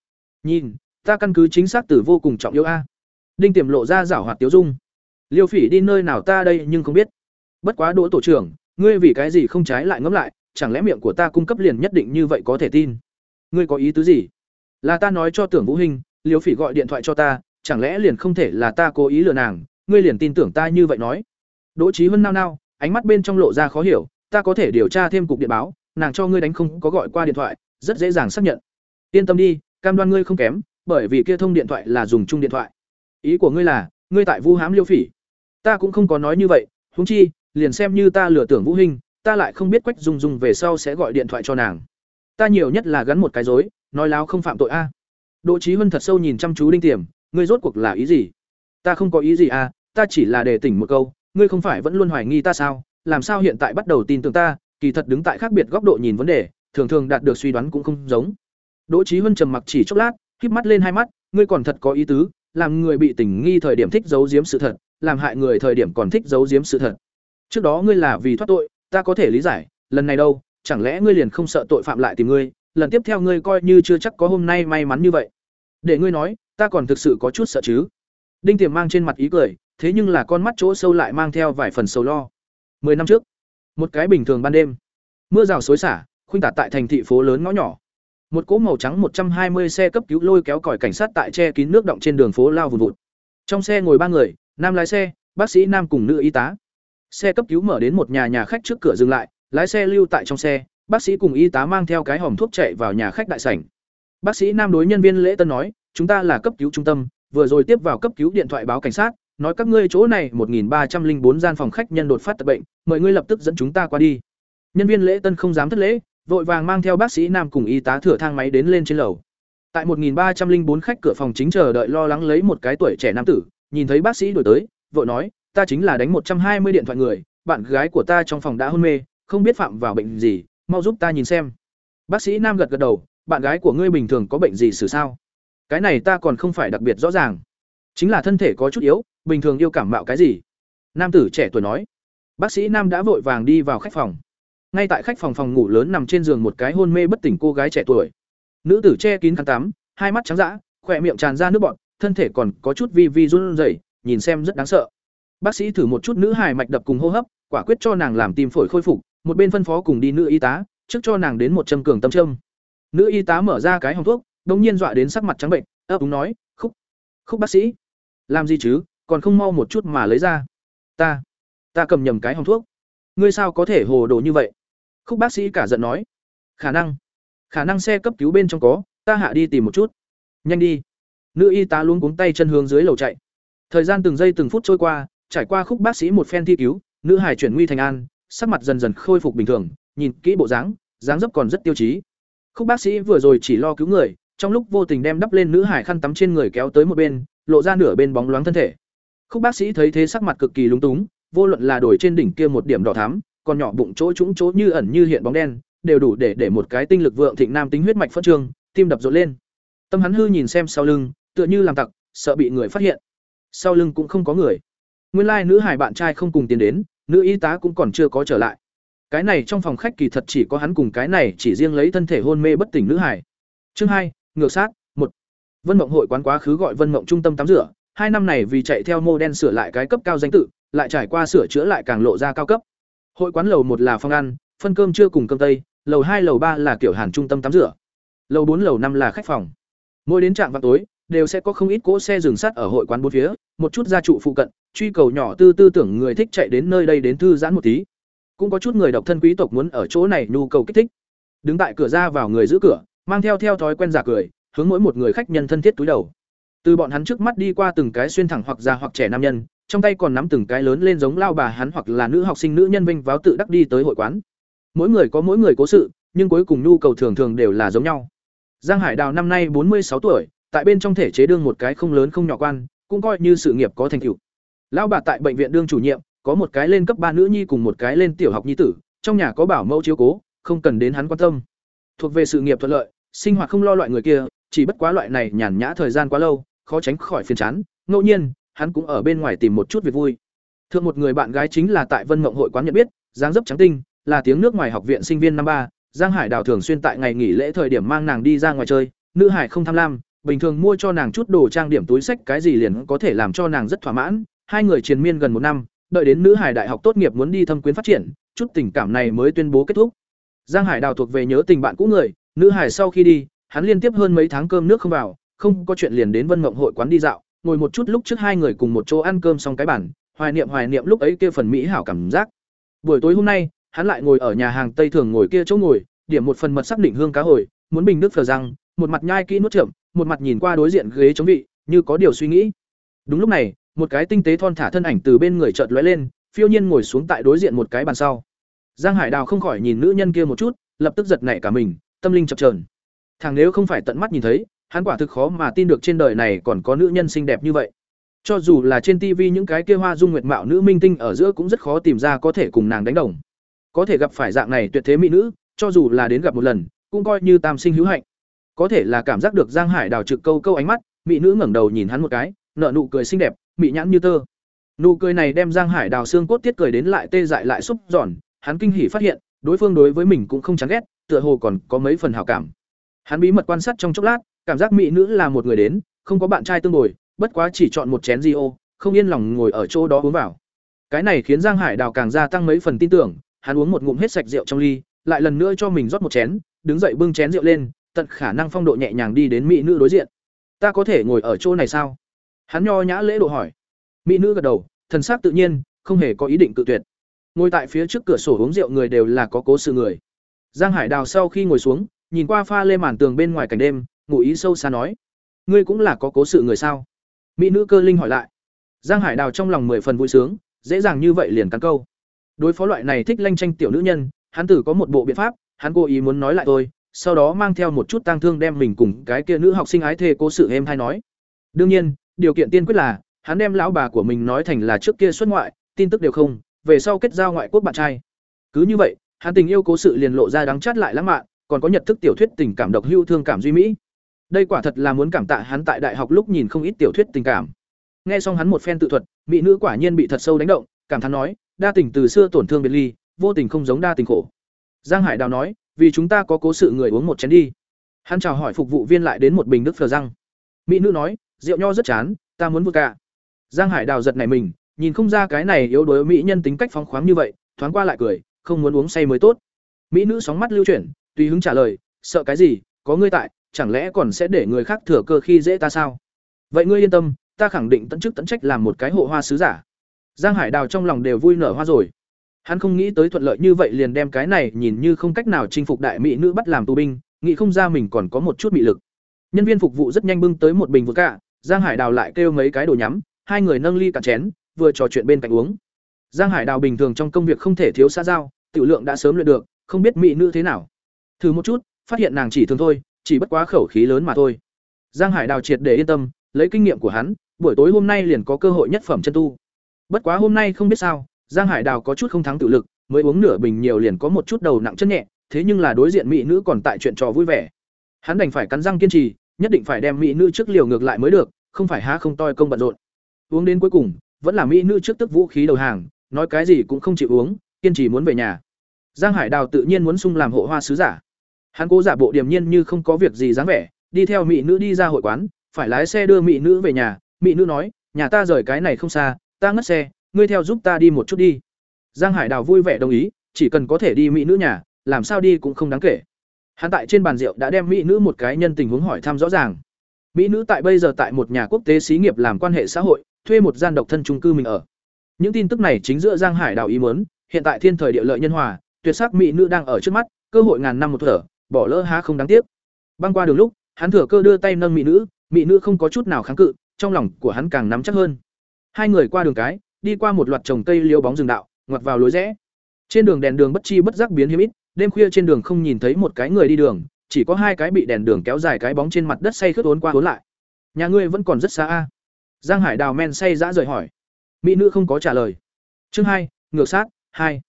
Nhìn, ta căn cứ chính xác từ vô cùng trọng yêu a. Đinh tiềm lộ ra giảo hoạt tiếu dung. Liêu phỉ đi nơi nào ta đây nhưng không biết. Bất quá đỗ tổ trưởng, ngươi vì cái gì không trái lại ngẫm lại, chẳng lẽ miệng của ta cung cấp liền nhất định như vậy có thể tin? Ngươi có ý tứ gì? Là ta nói cho tưởng vũ hình liêu phỉ gọi điện thoại cho ta, chẳng lẽ liền không thể là ta cố ý lừa nàng? Ngươi liền tin tưởng ta như vậy nói. Đỗ trí huân nao nao ánh mắt bên trong lộ ra khó hiểu, ta có thể điều tra thêm cục điện báo, nàng cho ngươi đánh không có gọi qua điện thoại, rất dễ dàng xác nhận. Yên tâm đi, cam đoan ngươi không kém, bởi vì kia thông điện thoại là dùng chung điện thoại. Ý của ngươi là, ngươi tại vu hám liêu phỉ. Ta cũng không có nói như vậy, huống chi, liền xem như ta lừa tưởng vũ hình ta lại không biết quách dung dung về sau sẽ gọi điện thoại cho nàng. Ta nhiều nhất là gắn một cái dối nói láo không phạm tội a. Đỗ trí huân thật sâu nhìn chăm chú đinh tiềm, ngươi rốt cuộc là ý gì? Ta không có ý gì a ta chỉ là để tỉnh một câu ngươi không phải vẫn luôn hoài nghi ta sao làm sao hiện tại bắt đầu tin tưởng ta kỳ thật đứng tại khác biệt góc độ nhìn vấn đề thường thường đạt được suy đoán cũng không giống đỗ trí huân trầm mặc chỉ chốc lát híp mắt lên hai mắt, ngươi còn thật có ý tứ, làm người bị tình nghi thời điểm thích giấu giếm sự thật, làm hại người thời điểm còn thích giấu giếm sự thật. Trước đó ngươi là vì thoát tội, ta có thể lý giải, lần này đâu, chẳng lẽ ngươi liền không sợ tội phạm lại tìm ngươi, lần tiếp theo ngươi coi như chưa chắc có hôm nay may mắn như vậy. Để ngươi nói, ta còn thực sự có chút sợ chứ. Đinh Tiềm mang trên mặt ý cười, thế nhưng là con mắt chỗ sâu lại mang theo vài phần sầu lo. Mười năm trước, một cái bình thường ban đêm, mưa rào xối xả, khuynh tả tại thành thị phố lớn ngõ nhỏ. Một cỗ màu trắng một trăm hai mươi xe cấp cứu lôi kéo còi cảnh sát tại che kín nước động trên đường phố lao vùn vụt. Trong xe ngồi ba người, nam lái xe, bác sĩ nam cùng nữ y tá. Xe cấp cứu mở đến một nhà nhà khách trước cửa dừng lại, lái xe lưu tại trong xe, bác sĩ cùng y tá mang theo cái hòm thuốc chạy vào nhà khách đại sảnh. Bác sĩ nam đối nhân viên lễ tân nói, "Chúng ta là cấp cứu trung tâm, vừa rồi tiếp vào cấp cứu điện thoại báo cảnh sát, nói các ngươi chỗ này một ba trăm linh bốn gian phòng khách nhân đột phát tật bệnh, mời ngươi lập tức dẫn chúng ta qua đi." Nhân viên lễ tân không dám thất lễ, vội vàng mang theo bác sĩ nam cùng y tá thửa thang máy đến lên trên lầu. Tại 1304 khách cửa phòng chính chờ đợi lo lắng lấy một cái tuổi trẻ nam tử, nhìn thấy bác sĩ đuổi tới, vội nói, ta chính là đánh 120 điện thoại người, bạn gái của ta trong phòng đã hôn mê, không biết phạm vào bệnh gì, mau giúp ta nhìn xem. Bác sĩ nam gật gật đầu, bạn gái của ngươi bình thường có bệnh gì xử sao? Cái này ta còn không phải đặc biệt rõ ràng. Chính là thân thể có chút yếu, bình thường yêu cảm mạo cái gì? Nam tử trẻ tuổi nói. Bác sĩ nam đã vội vàng đi vào khách phòng. Ngay tại khách phòng phòng ngủ lớn nằm trên giường một cái hôn mê bất tỉnh cô gái trẻ tuổi. Nữ tử che kín khăn tắm, hai mắt trắng dã, khỏe miệng tràn ra nước bọt, thân thể còn có chút vi vi run rẩy, nhìn xem rất đáng sợ. Bác sĩ thử một chút nữ hài mạch đập cùng hô hấp, quả quyết cho nàng làm tim phổi khôi phục, một bên phân phó cùng đi nữ y tá, trước cho nàng đến một châm cường tâm châm. Nữ y tá mở ra cái hòng thuốc đống nhiên dọa đến sắc mặt trắng bệnh, ấp úng nói, khúc khúc bác sĩ, làm gì chứ? Còn không mau một chút mà lấy ra ta ta cầm nhầm cái hòng thuốc ngươi sao có thể hồ đồ như vậy Khúc bác sĩ cả giận nói, khả năng, khả năng xe cấp cứu bên trong có, ta hạ đi tìm một chút. Nhanh đi. Nữ y tá luôn cuống tay chân hướng dưới lầu chạy. Thời gian từng giây từng phút trôi qua, trải qua khúc bác sĩ một phen thi cứu, nữ hải chuyển nguy thành an, sắc mặt dần dần khôi phục bình thường, nhìn kỹ bộ dáng, dáng dấp còn rất tiêu chí. Khúc bác sĩ vừa rồi chỉ lo cứu người, trong lúc vô tình đem đắp lên nữ hải khăn tắm trên người kéo tới một bên, lộ ra nửa bên bóng loáng thân thể. Khúc bác sĩ thấy thế sắc mặt cực kỳ lúng túng, vô luận là đổi trên đỉnh kia một điểm đỏ thắm, còn nhỏ bụng chỗ trũng chỗ như ẩn như hiện bóng đen, đều đủ để để một cái tinh lực vượng thịnh nam tính huyết mạch phân trương, tim đập rộn lên. Tâm hắn hư nhìn xem sau lưng, tựa như làm tặc, sợ bị người phát hiện. Sau lưng cũng không có người. Nguyên lai like, nữ hải bạn trai không cùng tiến đến, nữ y tá cũng còn chưa có trở lại. Cái này trong phòng khách kỳ thật chỉ có hắn cùng cái này chỉ riêng lấy thân thể hôn mê bất tỉnh nữ hải. Chương hai, ngược sát, một. Vân Mộng hội quán quá khứ gọi Vân Mộng trung tâm tắm rửa, hai năm này vì chạy theo mô đen sửa lại cái cấp cao danh tự, lại trải qua sửa chữa lại càng lộ ra cao cấp. Hội quán lầu một là phòng ăn, phân cơm trưa cùng cơm tây, lầu hai lầu ba là kiểu Hàn trung tâm tắm rửa. Lầu bốn lầu năm là khách phòng. Mỗi đến trạm vào tối, đều sẽ có không ít cỗ xe dừng sát ở hội quán bốn phía, một chút gia trụ phụ cận, truy cầu nhỏ tư tư tưởng người thích chạy đến nơi đây đến thư giãn một tí. Cũng có chút người độc thân quý tộc muốn ở chỗ này nhu cầu kích thích. Đứng tại cửa ra vào người giữ cửa, mang theo theo thói quen giả cười, hướng mỗi một người khách nhân thân thiết túi đầu. Từ bọn hắn trước mắt đi qua từng cái xuyên thẳng hoặc già hoặc trẻ nam nhân, trong tay còn nắm từng cái lớn lên giống lao bà hắn hoặc là nữ học sinh nữ nhân vinh váo tự đắc đi tới hội quán. Mỗi người có mỗi người cố sự nhưng cuối cùng nhu cầu thường thường đều là giống nhau. Giang hải đào năm nay bốn mươi sáu tuổi tại bên trong thể chế đương một cái không lớn không nhỏ quan cũng coi như sự nghiệp có thành tựu. Lão bà tại bệnh viện đương chủ nhiệm có một cái lên cấp ba nữ nhi cùng một cái lên tiểu học nhi tử trong nhà có bảo mẫu chiếu cố không cần đến hắn quan tâm. Thuộc về sự nghiệp thuận lợi sinh hoạt không lo loại người kia chỉ bất quá loại này nhàn nhã thời gian quá lâu khó tránh khỏi phiền chán ngẫu nhiên hắn cũng ở bên ngoài tìm một chút việc vui. Thượng một người bạn gái chính là tại Vân Mộng hội quán nhận biết, dáng dấp trắng tinh, là tiếng nước ngoài học viện sinh viên năm ba, Giang Hải Đào thường xuyên tại ngày nghỉ lễ thời điểm mang nàng đi ra ngoài chơi, nữ hải không tham lam, bình thường mua cho nàng chút đồ trang điểm túi sách cái gì liền có thể làm cho nàng rất thỏa mãn. Hai người triền miên gần một năm, đợi đến nữ hải đại học tốt nghiệp muốn đi thâm quyến phát triển, chút tình cảm này mới tuyên bố kết thúc. Giang Hải Đào thuộc về nhớ tình bạn cũ người, nữ hải sau khi đi, hắn liên tiếp hơn mấy tháng cơm nước không vào, không có chuyện liền đến Vân Mộng hội quán đi dạo, ngồi một chút lúc trước hai người cùng một chỗ ăn cơm xong cái bản, hoài niệm hoài niệm lúc ấy kia phần mỹ hảo cảm giác. Buổi tối hôm nay, hắn lại ngồi ở nhà hàng Tây thường ngồi kia chỗ ngồi, điểm một phần mật sắc định hương cá hồi, muốn bình nước phở răng, một mặt nhai kỹ nuốt chậm, một mặt nhìn qua đối diện ghế chống vị, như có điều suy nghĩ. Đúng lúc này, một cái tinh tế thon thả thân ảnh từ bên người chợt lóe lên, phiêu nhiên ngồi xuống tại đối diện một cái bàn sau. Giang Hải Đào không khỏi nhìn nữ nhân kia một chút, lập tức giật nảy cả mình, tâm linh chập chờn. Thằng nếu không phải tận mắt nhìn thấy, hắn quả thực khó mà tin được trên đời này còn có nữ nhân xinh đẹp như vậy. Cho dù là trên TV những cái kia hoa dung nguyệt mạo nữ minh tinh ở giữa cũng rất khó tìm ra có thể cùng nàng đánh đồng. Có thể gặp phải dạng này tuyệt thế mỹ nữ, cho dù là đến gặp một lần, cũng coi như tam sinh hữu hạnh. có thể là cảm giác được giang hải đào trực câu câu ánh mắt mỹ nữ ngẩng đầu nhìn hắn một cái nợ nụ cười xinh đẹp mỹ nhãn như tơ nụ cười này đem giang hải đào xương cốt tiết cười đến lại tê dại lại xúc giòn hắn kinh hỉ phát hiện đối phương đối với mình cũng không chán ghét tựa hồ còn có mấy phần hảo cảm hắn bí mật quan sát trong chốc lát cảm giác mỹ nữ là một người đến, không có bạn trai tương bồi, bất quá chỉ chọn một chén di ô không yên lòng ngồi ở chỗ đó uống vào. Cái này khiến giang hải đào càng gia tăng mấy phần tin tưởng, hắn uống một ngụm hết sạch rượu trong ly, lại lần nữa cho mình rót một chén, đứng dậy bưng chén rượu lên, tận khả năng phong độ nhẹ nhàng đi đến mỹ nữ đối diện. Ta có thể ngồi ở chỗ này sao? Hắn nho nhã lễ độ hỏi. Mỹ nữ gật đầu, thần sắc tự nhiên, không hề có ý định tự tuyệt. Ngồi tại phía trước cửa sổ uống rượu người đều là có cố sự người. Giang hải đào sau khi ngồi xuống, nhìn qua pha lê màn tường bên ngoài cảnh đêm ngụ ý sâu xa nói. Ngươi cũng là có cố sự người sao? Mỹ nữ cơ linh hỏi lại. Giang hải đào trong lòng mười phần vui sướng, dễ dàng như vậy liền cắn câu. Đối phó loại này thích lanh tranh tiểu nữ nhân, hắn tử có một bộ biện pháp, hắn cố ý muốn nói lại tôi sau đó mang theo một chút tang thương đem mình cùng cái kia nữ học sinh ái thê cố sự em hay nói. Đương nhiên, điều kiện tiên quyết là, hắn đem lão bà của mình nói thành là trước kia xuất ngoại, tin tức đều không, về sau kết giao ngoại quốc bạn trai. Cứ như vậy, hắn tình yêu cố sự liền lộ ra đắng chát lại lãng mạn, còn có nhận thức tiểu thuyết tình cảm độc hưu thương cảm duy mỹ đây quả thật là muốn cảm tạ hắn tại đại học lúc nhìn không ít tiểu thuyết tình cảm. Nghe xong hắn một phen tự thuật, mỹ nữ quả nhiên bị thật sâu đánh động, cảm thán nói, đa tình từ xưa tổn thương biệt ly, vô tình không giống đa tình khổ. Giang hải đào nói, vì chúng ta có cố sự người uống một chén đi. Hắn chào hỏi phục vụ viên lại đến một bình nước phờ răng. Mỹ nữ nói, rượu nho rất chán, ta muốn vượt cả giang hải đào giật này mình, nhìn không ra cái này yếu đuối mỹ nhân tính cách phóng khoáng như vậy, thoáng qua lại cười, không muốn uống say mới tốt. Mỹ nữ sóng mắt lưu chuyển, tùy hứng trả lời, sợ cái gì, có ngươi tại chẳng lẽ còn sẽ để người khác thừa cơ khi dễ ta sao? Vậy ngươi yên tâm, ta khẳng định tận chức tận trách làm một cái hộ hoa sứ giả. Giang hải đào trong lòng đều vui nở hoa rồi. Hắn không nghĩ tới thuận lợi như vậy liền đem cái này nhìn như không cách nào chinh phục đại mỹ nữ bắt làm tù binh, nghĩ không ra mình còn có một chút mị lực. Nhân viên phục vụ rất nhanh bưng tới một bình vừa cả giang hải đào lại kêu mấy cái đồ nhắm, hai người nâng ly cả chén, vừa trò chuyện bên cạnh uống. Giang hải đào bình thường trong công việc không thể thiếu xã giao, tiểu lượng đã sớm luyện được, không biết mỹ nữ thế nào. Thử một chút, phát hiện nàng chỉ thường thôi chỉ bất quá khẩu khí lớn mà thôi. Giang hải đào triệt để yên tâm, lấy kinh nghiệm của hắn, buổi tối hôm nay liền có cơ hội nhất phẩm chân tu. Bất quá hôm nay không biết sao, giang hải đào có chút không thắng tự lực, mới uống nửa bình nhiều liền có một chút đầu nặng chân nhẹ, thế nhưng là đối diện mỹ nữ còn tại chuyện trò vui vẻ. Hắn đành phải cắn răng kiên trì, nhất định phải đem mỹ nữ trước liều ngược lại mới được, không phải há không toi công bận rộn. Uống đến cuối cùng, vẫn là mỹ nữ trước tức vũ khí đầu hàng, nói cái gì cũng không chịu uống, kiên trì muốn về nhà. Giang hải đào tự nhiên muốn sung làm hộ hoa sứ giả hắn cố giả bộ điềm nhiên như không có việc gì dáng vẻ, đi theo mỹ nữ đi ra hội quán, phải lái xe đưa mỹ nữ về nhà. Mỹ nữ nói, nhà ta rời cái này không xa, ta ngất xe, ngươi theo giúp ta đi một chút đi. Giang hải đào vui vẻ đồng ý, chỉ cần có thể đi mỹ nữ nhà, làm sao đi cũng không đáng kể. Hắn tại trên bàn rượu đã đem mỹ nữ một cái nhân tình huống hỏi thăm rõ ràng. Mỹ nữ tại bây giờ tại một nhà quốc tế xí nghiệp làm quan hệ xã hội, thuê một gian độc thân trung cư mình ở. Những tin tức này chính giữa giang hải đào ý muốn, hiện tại thiên thời địa lợi nhân hòa, tuyệt sắc mỹ nữ đang ở trước mắt, cơ hội ngàn năm một thở bỏ lỡ há không đáng tiếc. Băng qua đường lúc, hắn thừa cơ đưa tay nâng mỹ nữ mỹ nữ không có chút nào kháng cự, trong lòng của hắn càng nắm chắc hơn. Hai người qua đường cái, đi qua một loạt trồng cây liêu bóng rừng đạo, ngoặt vào lối rẽ. Trên đường đèn đường bất chi bất giác biến hiếm ít, đêm khuya trên đường không nhìn thấy một cái người đi đường, chỉ có hai cái bị đèn đường kéo dài cái bóng trên mặt đất say khướt ốn qua ốn lại. Nhà ngươi vẫn còn rất xa a. Giang hải đào men say dã rời hỏi. Mỹ nữ không có trả lời. Chương hai, ngược sát, hai.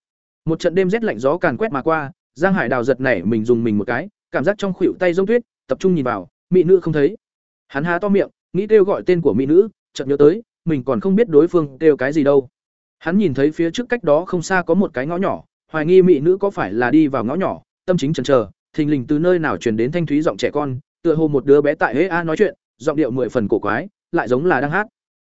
Một trận đêm rét lạnh gió càn quét mà qua giang hải đào giật nảy mình dùng mình một cái, cảm giác trong khuỷu tay giống tuyết, tập trung nhìn vào, mỹ nữ không thấy. Hắn há to miệng, nghĩ kêu gọi tên của mỹ nữ, chợt nhớ tới, mình còn không biết đối phương kêu cái gì đâu. Hắn nhìn thấy phía trước cách đó không xa có một cái ngõ nhỏ, hoài nghi mỹ nữ có phải là đi vào ngõ nhỏ, tâm chính chần chờ, thình lình từ nơi nào truyền đến thanh thúy giọng trẻ con, tựa hồ một đứa bé tại hế a nói chuyện, giọng điệu mười phần cổ quái, lại giống là đang hát.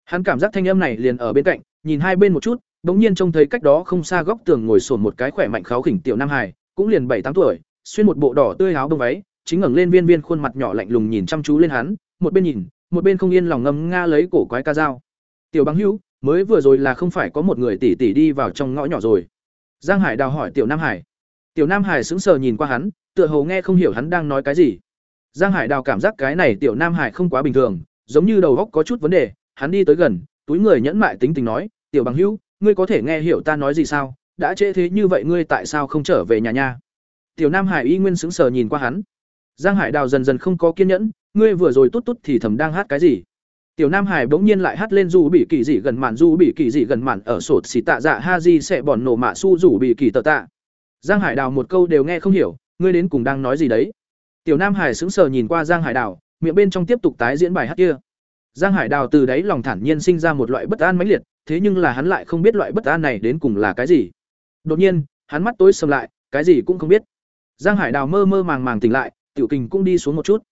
Hắn cảm giác thanh âm này liền ở bên cạnh, nhìn hai bên một chút bỗng nhiên trông thấy cách đó không xa góc tường ngồi sồn một cái khỏe mạnh kháo khỉnh tiểu nam hải cũng liền bảy tám tuổi, xuyên một bộ đỏ tươi áo bông váy, chính ngẩng lên viên viên khuôn mặt nhỏ lạnh lùng nhìn chăm chú lên hắn, một bên nhìn, một bên không yên lòng ngâm nga lấy cổ quái ca dao. Tiểu bằng hữu, mới vừa rồi là không phải có một người tỷ tỷ đi vào trong ngõ nhỏ rồi. Giang hải đào hỏi tiểu nam hải. Tiểu nam hải sững sờ nhìn qua hắn, tựa hồ nghe không hiểu hắn đang nói cái gì. Giang hải đào cảm giác cái này tiểu nam hải không quá bình thường, giống như đầu góc có chút vấn đề, hắn đi tới gần, túi người nhẫn mại tính tình nói, tiểu bằng hữu, ngươi có thể nghe hiểu ta nói gì sao? Đã trễ thế như vậy ngươi tại sao không trở về nhà nha? Tiểu nam hải y nguyên sững sờ nhìn qua hắn. Giang hải đào dần dần không có kiên nhẫn ngươi vừa rồi tốt tốt thì thầm đang hát cái gì? Tiểu nam hải bỗng nhiên lại hát lên du bị kỳ dị gần mạn du bị kỳ dị gần mạn ở sột xì tạ dạ ha di sẽ bòn nổ mạ su rủ bị kỳ tờ tạ. Giang hải đào một câu đều nghe không hiểu ngươi đến cùng đang nói gì đấy? Tiểu Nam Hải sững sờ nhìn qua Giang Hải Đào, miệng bên trong tiếp tục tái diễn bài hát kia. Giang Hải Đào từ đáy lòng thản nhiên sinh ra một loại bất an mãnh liệt, thế nhưng là hắn lại không biết loại bất an này đến cùng là cái gì. Đột nhiên, hắn mắt tối sầm lại, cái gì cũng không biết. Giang Hải Đào mơ mơ màng màng tỉnh lại, tiểu kình cũng đi xuống một chút.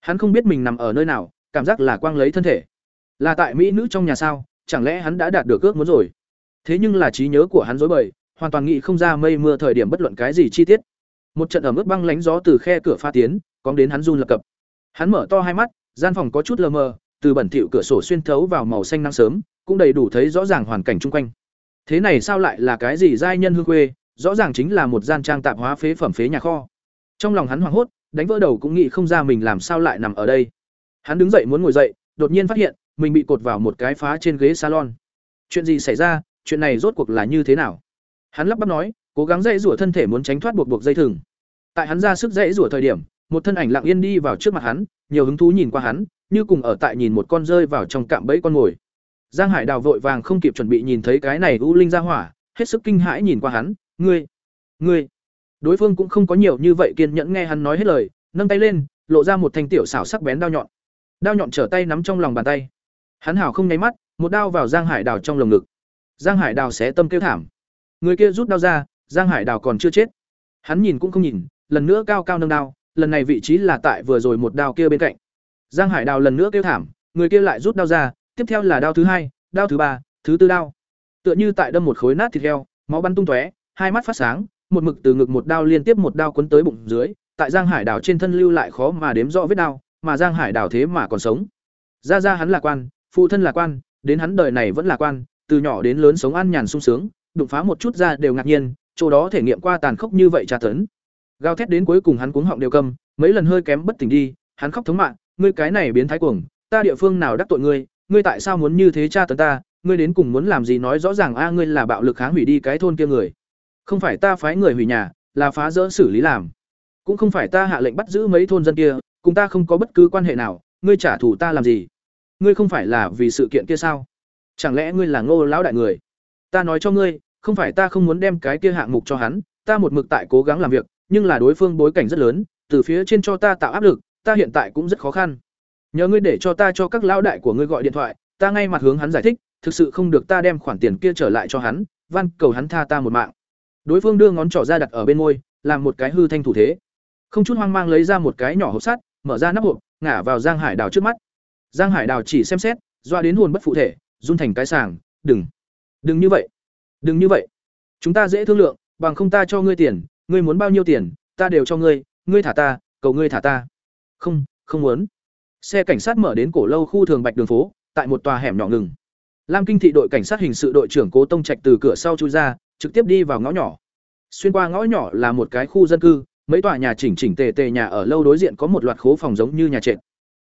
Hắn không biết mình nằm ở nơi nào, cảm giác là quang lấy thân thể. Là tại mỹ nữ trong nhà sao, chẳng lẽ hắn đã đạt được ước muốn rồi? Thế nhưng là trí nhớ của hắn rối bời, hoàn toàn nghĩ không ra mây mưa thời điểm bất luận cái gì chi tiết. Một trận ẩm ướt băng lánh gió từ khe cửa pha tiến, cóng đến hắn run lập cập. Hắn mở to hai mắt, gian phòng có chút lờ mờ, từ bẩn thỉu cửa sổ xuyên thấu vào màu xanh nắng sớm, cũng đầy đủ thấy rõ ràng hoàn cảnh chung quanh. Thế này sao lại là cái gì giai nhân hương quê, rõ ràng chính là một gian trang tạp hóa phế phẩm phế nhà kho. Trong lòng hắn hoảng hốt, đánh vỡ đầu cũng nghĩ không ra mình làm sao lại nằm ở đây. Hắn đứng dậy muốn ngồi dậy, đột nhiên phát hiện, mình bị cột vào một cái phá trên ghế salon. Chuyện gì xảy ra, chuyện này rốt cuộc là như thế nào? Hắn lắp bắp nói, cố gắng dãy rủa thân thể muốn tránh thoát buộc buộc dây thừng. Tại hắn ra sức dãy rủa thời điểm, một thân ảnh lặng yên đi vào trước mặt hắn, nhiều hứng thú nhìn qua hắn, như cùng ở tại nhìn một con rơi vào trong cạm bẫy con mồi. Giang Hải Đào vội vàng không kịp chuẩn bị nhìn thấy cái này u linh ra hỏa, hết sức kinh hãi nhìn qua hắn, "Ngươi, ngươi?" Đối phương cũng không có nhiều như vậy kiên nhẫn nghe hắn nói hết lời, nâng tay lên, lộ ra một thanh tiểu xảo sắc bén đao nhọn. Đao nhọn trở tay nắm trong lòng bàn tay. Hắn hảo không nháy mắt, một đao vào Giang Hải Đào trong lồng ngực. Giang Hải Đào xé tâm kêu thảm. Người kia rút đao ra, Giang Hải Đào còn chưa chết. Hắn nhìn cũng không nhìn, lần nữa cao cao nâng đao, lần này vị trí là tại vừa rồi một đao kia bên cạnh. Giang Hải Đào lần nữa kêu thảm, người kia lại rút đao ra, tiếp theo là đao thứ hai, đao thứ ba, thứ tư đao. Tựa như tại đâm một khối nát thịt heo, máu bắn tung tóe, hai mắt phát sáng, một mực từ ngực một đao liên tiếp một đao cuốn tới bụng dưới, tại Giang Hải đảo trên thân lưu lại khó mà đếm rõ vết đao, mà Giang Hải đảo thế mà còn sống. Ra ra hắn là quan, phụ thân là quan, đến hắn đời này vẫn là quan, từ nhỏ đến lớn sống an nhàn sung sướng, đụng phá một chút ra đều ngạc nhiên, chỗ đó thể nghiệm qua tàn khốc như vậy tra tấn. Gào thét đến cuối cùng hắn cuống họng đều cầm mấy lần hơi kém bất tỉnh đi, hắn khóc thống mạng, ngươi cái này biến thái cuồng, ta địa phương nào đắc tội ngươi, ngươi tại sao muốn như thế tra tấn ta, ngươi đến cùng muốn làm gì nói rõ ràng a ngươi là bạo lực kháng hủy đi cái thôn kia người. Không phải ta phái người hủy nhà, là phá rỡ xử lý làm. Cũng không phải ta hạ lệnh bắt giữ mấy thôn dân kia, cùng ta không có bất cứ quan hệ nào, ngươi trả thù ta làm gì? Ngươi không phải là vì sự kiện kia sao? Chẳng lẽ ngươi là Ngô lão đại người? Ta nói cho ngươi, không phải ta không muốn đem cái kia hạng mục cho hắn, ta một mực tại cố gắng làm việc, nhưng là đối phương bối cảnh rất lớn, từ phía trên cho ta tạo áp lực, ta hiện tại cũng rất khó khăn. Nhờ ngươi để cho ta cho các lão đại của ngươi gọi điện thoại, ta ngay mặt hướng hắn giải thích, thực sự không được ta đem khoản tiền kia trở lại cho hắn, van cầu hắn tha ta một mạng. Đối phương đưa ngón trỏ ra đặt ở bên môi, làm một cái hư thanh thủ thế. Không chút hoang mang lấy ra một cái nhỏ hộp sắt, mở ra nắp hộp, ngả vào Giang Hải Đào trước mắt. Giang Hải Đào chỉ xem xét, doa đến hồn bất phụ thể, run thành cái sàng, "Đừng, đừng như vậy. Đừng như vậy. Chúng ta dễ thương lượng, bằng không ta cho ngươi tiền, ngươi muốn bao nhiêu tiền, ta đều cho ngươi, ngươi thả ta, cầu ngươi thả ta." "Không, không muốn." Xe cảnh sát mở đến cổ lâu khu thường Bạch đường phố, tại một tòa hẻm nhỏ ngừng. Lam Kinh thị đội cảnh sát hình sự đội trưởng Cố Tông Trạch từ cửa sau chui ra, trực tiếp đi vào ngõ nhỏ. Xuyên qua ngõ nhỏ là một cái khu dân cư, mấy tòa nhà chỉnh chỉnh tề tề nhà ở lâu đối diện có một loạt khố phòng giống như nhà trệt.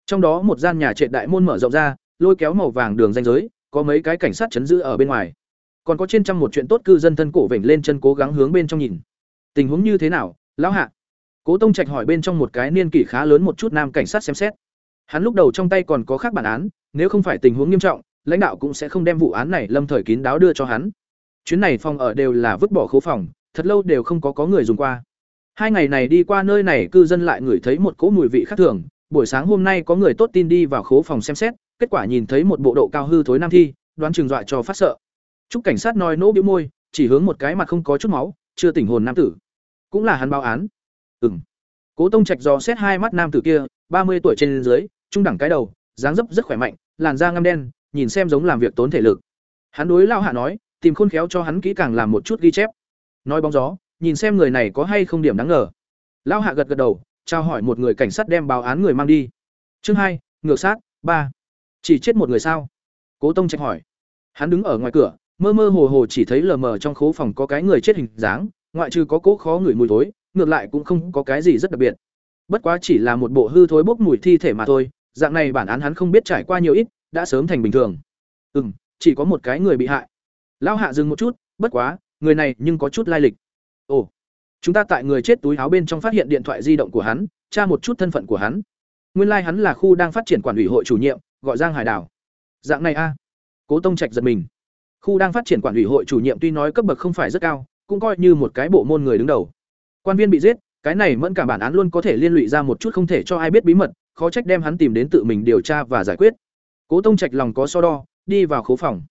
Trong đó một gian nhà trệt đại môn mở rộng ra, lôi kéo màu vàng đường ranh giới, có mấy cái cảnh sát chấn giữ ở bên ngoài. Còn có trên trăm một chuyện tốt cư dân thân cổ vểnh lên chân cố gắng hướng bên trong nhìn. Tình huống như thế nào, lão hạ? Cố Tông Trạch hỏi bên trong một cái niên kỷ khá lớn một chút nam cảnh sát xem xét. Hắn lúc đầu trong tay còn có khác bản án, nếu không phải tình huống nghiêm trọng, lãnh đạo cũng sẽ không đem vụ án này lâm thời kín đáo đưa cho hắn. Chuyến này phòng ở đều là vứt bỏ khố phòng, thật lâu đều không có có người dùng qua. Hai ngày này đi qua nơi này cư dân lại ngửi thấy một cỗ mùi vị khác thường, buổi sáng hôm nay có người tốt tin đi vào khố phòng xem xét, kết quả nhìn thấy một bộ độ cao hư thối nam thi, đoán chừng dọa cho phát sợ. Trúc cảnh sát nói nỗ bĩu môi, chỉ hướng một cái mặt không có chút máu, chưa tỉnh hồn nam tử. Cũng là hắn báo án. Ừm. Cố Tông Trạch dò xét hai mắt nam tử kia, ba mươi tuổi trên dưới, trung đẳng cái đầu, dáng dấp rất khỏe mạnh, làn da ngăm đen, nhìn xem giống làm việc tốn thể lực. Hắn đối lao hạ nói, tìm khôn khéo cho hắn kỹ càng làm một chút ghi chép. Nói bóng gió, nhìn xem người này có hay không điểm đáng ngờ. Lao hạ gật gật đầu, trao hỏi một người cảnh sát đem báo án người mang đi. Chương hai, ngược sát, ba. Chỉ chết một người sao? Cố Tông trách hỏi. Hắn đứng ở ngoài cửa, mơ mơ hồ hồ chỉ thấy lờ mờ trong khố phòng có cái người chết hình dáng, ngoại trừ có cố khó người mùi thối, ngược lại cũng không có cái gì rất đặc biệt. Bất quá chỉ là một bộ hư thối bốc mùi thi thể mà thôi, dạng này bản án hắn không biết trải qua nhiều ít, đã sớm thành bình thường. Ừm, chỉ có một cái người bị hại. Lão hạ dừng một chút, bất quá, người này nhưng có chút lai lịch. Ồ, chúng ta tại người chết túi áo bên trong phát hiện điện thoại di động của hắn, tra một chút thân phận của hắn. Nguyên lai like hắn là khu đang phát triển quản ủy hội chủ nhiệm, gọi Giang Hải Đảo. Dạng này a. Cố Tông Trạch giật mình. Khu đang phát triển quản ủy hội chủ nhiệm tuy nói cấp bậc không phải rất cao, cũng coi như một cái bộ môn người đứng đầu. Quan viên bị giết, cái này mẫn cả bản án luôn có thể liên lụy ra một chút không thể cho ai biết bí mật khó trách đem hắn tìm đến tự mình điều tra và giải quyết. Cố tông trạch lòng có so đo, đi vào khố phòng.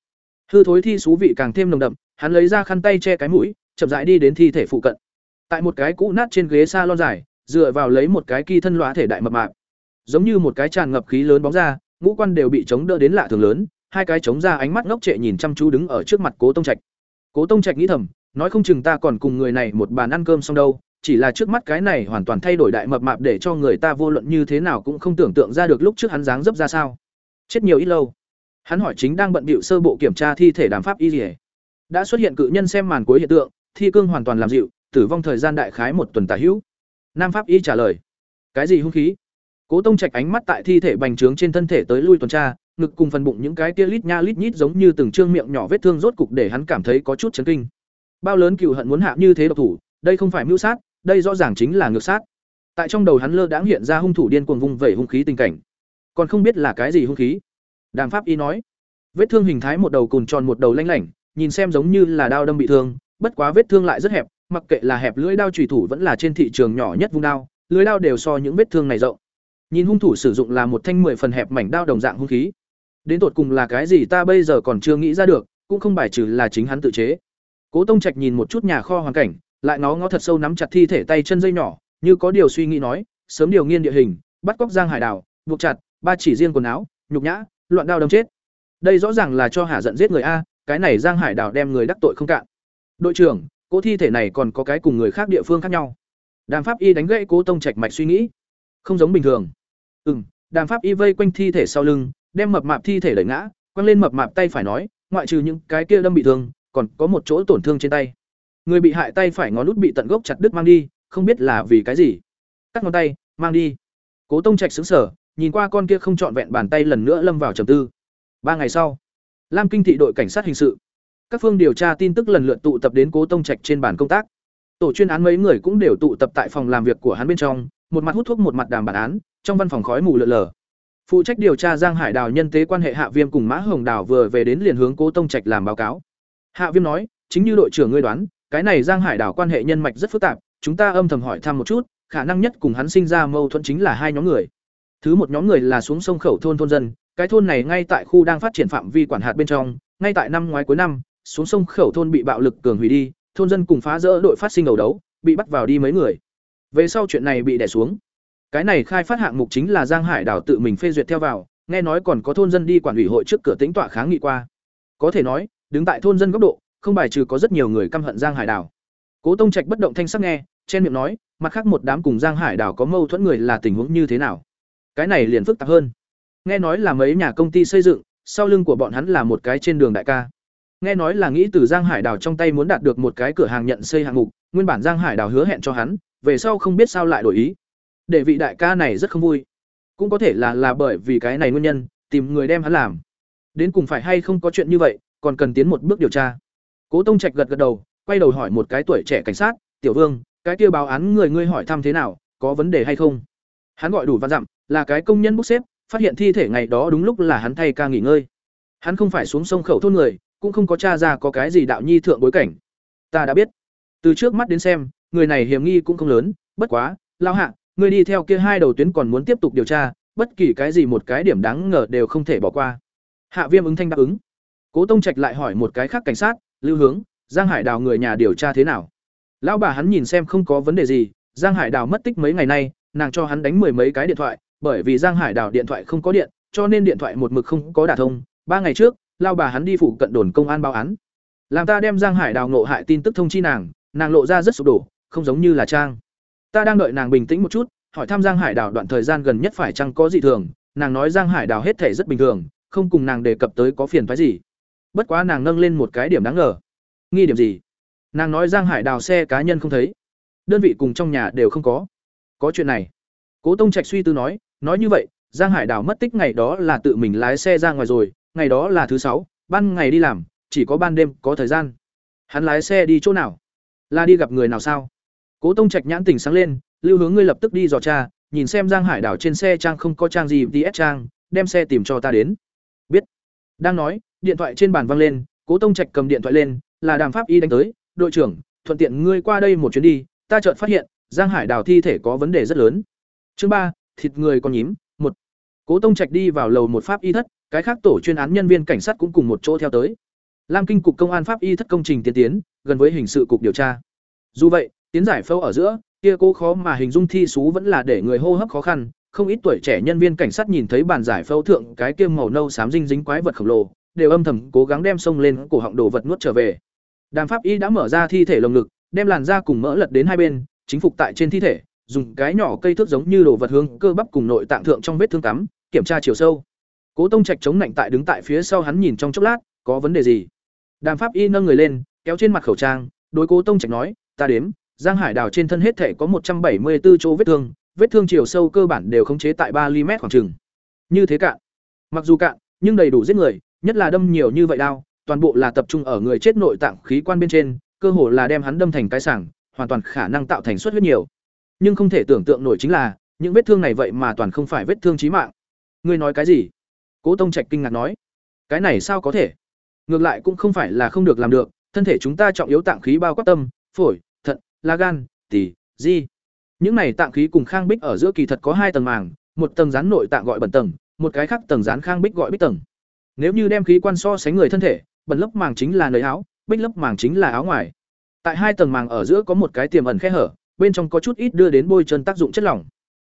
Hư thối thi xú vị càng thêm nồng đậm, hắn lấy ra khăn tay che cái mũi, chậm rãi đi đến thi thể phụ cận. Tại một cái cũ nát trên ghế s a lon dài, dựa vào lấy một cái kỳ thân loá thể đại mập mạp. Giống như một cái tràn ngập khí lớn bóng ra ngũ quan đều bị chống đỡ đến lạ thường lớn, hai cái chống ra ánh mắt ngốc trệ nhìn chăm chú đứng ở trước mặt cố tông trạch. Cố tông trạch nghĩ thầm, nói không chừng ta còn cùng người này một bàn ăn cơm xong đâu chỉ là trước mắt cái này hoàn toàn thay đổi đại mập mạp để cho người ta vô luận như thế nào cũng không tưởng tượng ra được lúc trước hắn dáng dấp ra sao. Chết nhiều ít lâu. Hắn hỏi chính đang bận bịu sơ bộ kiểm tra thi thể đàm pháp y dỉa đã xuất hiện cự nhân xem màn cuối hiện tượng, thi cương hoàn toàn làm dịu, tử vong thời gian đại khái một tuần tả hữu. Nam pháp y trả lời. Cái gì hung khí? Cố tông trạch ánh mắt tại thi thể bành trướng trên thân thể tới lui tuần tra, ngực cùng phần bụng những cái tia lít nha lít nhít giống như từng trương miệng nhỏ vết thương rốt cục để hắn cảm thấy có chút chấn kinh. Bao lớn cựu hận muốn hạ như thế độc thủ, đây không phải mưu sát đây rõ ràng chính là ngược sát. Tại trong đầu hắn lơ đãng hiện ra hung thủ điên cuồng vung vẩy hung khí tình cảnh. Còn không biết là cái gì hung khí. Đàm pháp y nói, vết thương hình thái một đầu cùn tròn một đầu lanh lảnh, nhìn xem giống như là đao đâm bị thương, bất quá vết thương lại rất hẹp, mặc kệ là hẹp lưỡi đao chủy thủ vẫn là trên thị trường nhỏ nhất vung đao, lưỡi đao đều so những vết thương này rộng. Nhìn hung thủ sử dụng là một thanh mười phần hẹp mảnh đao đồng dạng hung khí. Đến tột cùng là cái gì ta bây giờ còn chưa nghĩ ra được, cũng không bài trừ là chính hắn tự chế. Cố tông trạch nhìn một chút nhà kho hoàn cảnh lại ngó ngó thật sâu nắm chặt thi thể tay chân dây nhỏ, như có điều suy nghĩ nói, sớm điều nghiên địa hình, bắt cóc giang hải đảo buộc chặt, ba chỉ riêng quần áo, nhục nhã, loạn đao đâm chết. Đây rõ ràng là cho hà giận giết người a, cái này giang hải đảo đem người đắc tội không cạn. Đội trưởng cố thi thể này còn có cái cùng người khác địa phương khác nhau. Đàm pháp y đánh gãy cố tông trạch mạch suy nghĩ. Không giống bình thường. Ừ m đàm pháp y vây quanh thi thể sau lưng, đem mập mạp thi thể đẩy ngã, quăng lên mập mạp tay phải nói, ngoại trừ những cái kia đâm bị thương, còn có một chỗ tổn thương trên tay người bị hại tay phải ngón út bị tận gốc chặt đứt mang đi, không biết là vì cái gì. Cắt ngón tay, mang đi. Cố tông trạch xứng sở nhìn qua con kia không trọn vẹn bàn tay lần nữa lâm vào trầm tư. Ba ngày sau, lam kinh thị đội cảnh sát hình sự. Các phương điều tra tin tức lần lượt tụ tập đến cố tông trạch trên bàn công tác. Tổ chuyên án mấy người cũng đều tụ tập tại phòng làm việc của hắn bên trong, một mặt hút thuốc một mặt đàm bản án, trong văn phòng khói mù lượn lờ phụ trách điều tra giang hải đào nhân tế quan hệ hạ viêm cùng mã hồng đào vừa về đến liền hướng cố tông trạch làm báo cáo. Hạ viêm nói, chính như đội trưởng ngươi đoán cái này giang hải đảo quan hệ nhân mạch rất phức tạp, chúng ta âm thầm hỏi thăm một chút, khả năng nhất cùng hắn sinh ra mâu thuẫn chính là hai nhóm người. Thứ một nhóm người là xuống sông khẩu thôn thôn dân, cái thôn này ngay tại khu đang phát triển phạm vi quản hạt bên trong, ngay tại năm ngoái cuối năm, xuống sông khẩu thôn bị bạo lực cường hủy đi, thôn dân cùng phá rỡ đội phát sinh đầu đấu, bị bắt vào đi mấy người. Về sau chuyện này bị đè xuống. Cái này khai phát hạng mục chính là giang hải đảo tự mình phê duyệt theo vào, nghe nói còn có thôn dân đi quản ủy hội trước cửa tính tọa kháng nghị qua. Có thể nói, đứng tại thôn dân góc độ không bài trừ có rất nhiều người căm hận giang hải Đào. cố tông trạch bất động thanh sắc nghe, trên miệng nói, mặt khác một đám cùng giang hải Đào có mâu thuẫn người là tình huống như thế nào? Cái này liền phức tạp hơn. Nghe nói là mấy nhà công ty xây dựng, sau lưng của bọn hắn là một cái trên đường đại ca. Nghe nói là nghĩ từ giang hải Đào trong tay muốn đạt được một cái cửa hàng nhận xây hạng mục, nguyên bản giang hải Đào hứa hẹn cho hắn, về sau không biết sao lại đổi ý. Để vị đại ca này rất không vui. Cũng có thể là là bởi vì cái này nguyên nhân, tìm người đem hắn làm. Đến cùng phải hay không có chuyện như vậy, còn cần tiến một bước điều tra cố tông trạch gật gật đầu, quay đầu hỏi một cái tuổi trẻ cảnh sát, tiểu vương, cái kia báo án người ngươi hỏi thăm thế nào, có vấn đề hay không? Hắn gọi đủ văn dặm, là cái công nhân bốc xếp, phát hiện thi thể ngày đó đúng lúc là hắn thay ca nghỉ ngơi. Hắn không phải xuống sông khẩu thôn người, cũng không có tra ra có cái gì đạo nhi thượng bối cảnh. Ta đã biết. Từ trước mắt đến xem, người này hiểm nghi cũng không lớn, bất quá, lao hạ, người đi theo kia hai đầu tuyến còn muốn tiếp tục điều tra, bất kỳ cái gì một cái điểm đáng ngờ đều không thể bỏ qua. Hạ viêm ứng thanh đáp ứng. Cố tông trạch lại hỏi một cái khác cảnh sát lưu hướng, giang hải đào người nhà điều tra thế nào? Lão bà hắn nhìn xem không có vấn đề gì, giang hải đào mất tích mấy ngày nay, nàng cho hắn đánh mười mấy cái điện thoại, bởi vì giang hải đào điện thoại không có điện, cho nên điện thoại một mực không có đả thông. Ba ngày trước lao bà hắn đi phụ cận đồn công an báo án. Làm ta đem giang hải đào nộ hại tin tức thông chi nàng nàng lộ ra rất sụp đổ, không giống như là trang. Ta đang đợi nàng bình tĩnh một chút, hỏi thăm giang hải đào đoạn thời gian gần nhất phải chăng có gì thường. Nàng nói giang hải đào hết thể rất bình thường, không cùng nàng đề cập tới có phiền phái gì bất quá nàng nâng lên một cái điểm đáng ngờ. Nghi điểm gì? Nàng nói giang hải đào xe cá nhân không thấy. Đơn vị cùng trong nhà đều không có. Có chuyện này. Cố tông trạch suy tư nói nói như vậy, giang hải đào mất tích ngày đó là tự mình lái xe ra ngoài rồi, ngày đó là thứ sáu, ban ngày đi làm, chỉ có ban đêm, có thời gian. Hắn lái xe đi chỗ nào? Là đi gặp người nào sao? Cố tông trạch nhãn tình sáng lên, lưu hướng ngươi lập tức đi dò tra, nhìn xem giang hải đảo trên xe trang không có trang gì ts trang, đem xe tìm cho ta đến. Biết. Đang nói điện thoại trên bàn văng lên, cố tông trạch cầm điện thoại lên, là đàm pháp y đánh tới, đội trưởng, thuận tiện ngươi qua đây một chuyến đi, ta chợt phát hiện, giang hải đào thi thể có vấn đề rất lớn. Chương ba, thịt người còn nhím, một. Cố tông trạch đi vào lầu một pháp y thất, cái khác tổ chuyên án nhân viên cảnh sát cũng cùng một chỗ theo tới. Lam kinh cục công an pháp y thất công trình tiến tiến, gần với hình sự cục điều tra. Dù vậy, tiến giải phẫu ở giữa, kia cô khó mà hình dung thi sú vẫn là để người hô hấp khó khăn, không ít tuổi trẻ nhân viên cảnh sát nhìn thấy bàn giải phẫu thượng cái kia màu nâu xám dinh dính quái vật khổng lồ đều âm thầm cố gắng đem sông lên cổ họng đồ vật nuốt trở về. Đàm pháp y đã mở ra thi thể lồng ngực, đem làn da cùng mỡ lật đến hai bên, chính phục tại trên thi thể, dùng cái nhỏ cây thước giống như đồ vật hướng cơ bắp cùng nội tạng thượng trong vết thương cắm, kiểm tra chiều sâu. Cố tông trạch chống nạnh tại đứng tại phía sau hắn nhìn trong chốc lát, có vấn đề gì? Đàm pháp y nâng người lên, kéo trên mặt khẩu trang, đối cố tông trạch nói, ta đếm, giang hải đào trên thân hết thể có một trăm bảy mươi 174 chỗ vết thương vết thương chiều sâu cơ bản đều khống chế tại ba mm khoảng chừng. Như thế cạn. Mặc dù cạn, nhưng đầy đủ giết người nhất là đâm nhiều như vậy đao, toàn bộ là tập trung ở người chết nội tạng khí quan bên trên, cơ hồ là đem hắn đâm thành cái sảng, hoàn toàn khả năng tạo thành suất huyết nhiều. Nhưng không thể tưởng tượng nổi chính là, những vết thương này vậy mà toàn không phải vết thương chí mạng. Ngươi nói cái gì? Cố tông trạch kinh ngạc nói. Cái này sao có thể? Ngược lại cũng không phải là không được làm được, thân thể chúng ta trọng yếu tạng khí bao quát tâm, phổi, thận lá gan, tỳ, di. Những này tạng khí cùng khang bích ở giữa kỳ thật có hai tầng màng, một tầng rán nội tạng gọi bẩn tầng, một cái khác tầng rán khang bích gọi bích tầng nếu như đem khí quan so sánh người thân thể bẩn lớp màng chính là nơi áo bích lớp màng chính là áo ngoài tại hai tầng màng ở giữa có một cái tiềm ẩn khe hở bên trong có chút ít đưa đến bôi chân tác dụng chất lỏng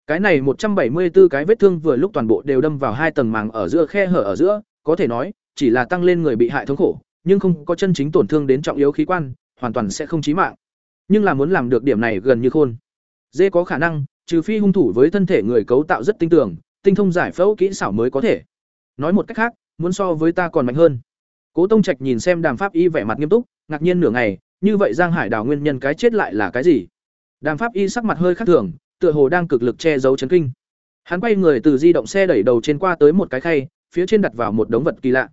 cái này một trăm bảy mươi 174 cái vết thương vừa lúc toàn bộ đều đâm vào hai tầng màng ở giữa khe hở ở giữa, có thể nói, chỉ là tăng lên người bị hại thống khổ, nhưng không có chân chính tổn thương đến trọng yếu khí quan, hoàn toàn sẽ không chí mạng. Nhưng là muốn làm được điểm này gần như khôn. Dê có khả năng, trừ phi hung thủ với thân thể người cấu tạo rất tinh tường, tinh thông giải phẫu kỹ xảo mới có thể. Nói một cách khác, muốn so với ta còn mạnh hơn. Cố Tông Trạch nhìn xem Đàm Pháp Y vẻ mặt nghiêm túc, ngạc nhiên nửa ngày, như vậy Giang Hải Đào nguyên nhân cái chết lại là cái gì? Đàm Pháp Y sắc mặt hơi khác thường, tựa hồ đang cực lực che giấu chấn kinh. Hắn quay người từ di động xe đẩy đầu trên qua tới một cái khay, phía trên đặt vào một đống vật kỳ lạ.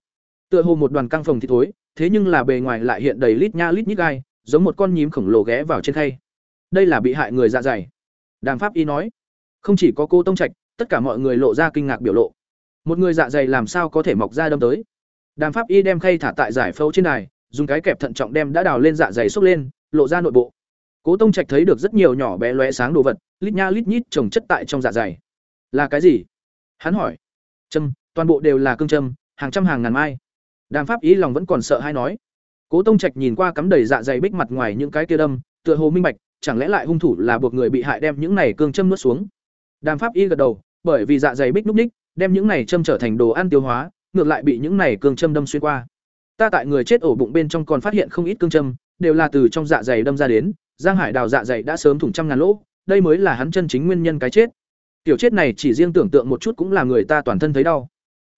Tựa hồ một đoàn căng phòng thì thối, thế nhưng là bề ngoài lại hiện đầy lít nha lít nhít gai, giống một con nhím khổng lồ ghé vào trên khay. Đây là bị hại người dạ dày. Đàm Pháp Y nói. Không chỉ có cô Tông Trạch, tất cả mọi người lộ ra kinh ngạc biểu lộ. Một người dạ dày làm sao có thể mọc ra đâm tới? Đàm Pháp Y đem khay thả tại giải phẫu trên đài, dùng cái kẹp thận trọng đem đã đào lên dạ dày xúc lên, lộ ra nội bộ. Cố Tông Trạch thấy được rất nhiều nhỏ bé lóe sáng đồ vật, lít nha lít nhít trồng chất tại trong dạ dày. Là cái gì? Hắn hỏi. Châm, toàn bộ đều là cương châm, hàng trăm hàng ngàn mai. Đàm Pháp ý lòng vẫn còn sợ hay nói. Cố Tông Trạch nhìn qua cắm đầy dạ dày bích mặt ngoài những cái kia đâm, tựa hồ minh bạch, chẳng lẽ lại hung thủ là buộc người bị hại đem những này cương châm nuốt xuống. Đàm Pháp y gật đầu, bởi vì dạ dày bích núp ních, đem những này châm trở thành đồ ăn tiêu hóa, ngược lại bị những này cương châm đâm xuyên qua. Ta tại người chết ổ bụng bên trong còn phát hiện không ít cương châm, đều là từ trong dạ dày đâm ra đến, Giang Hải Đào dạ dày đã sớm thủng trăm ngàn lỗ, đây mới là hắn chân chính nguyên nhân cái chết. Tiểu chết này chỉ riêng tưởng tượng một chút cũng là người ta toàn thân thấy đau.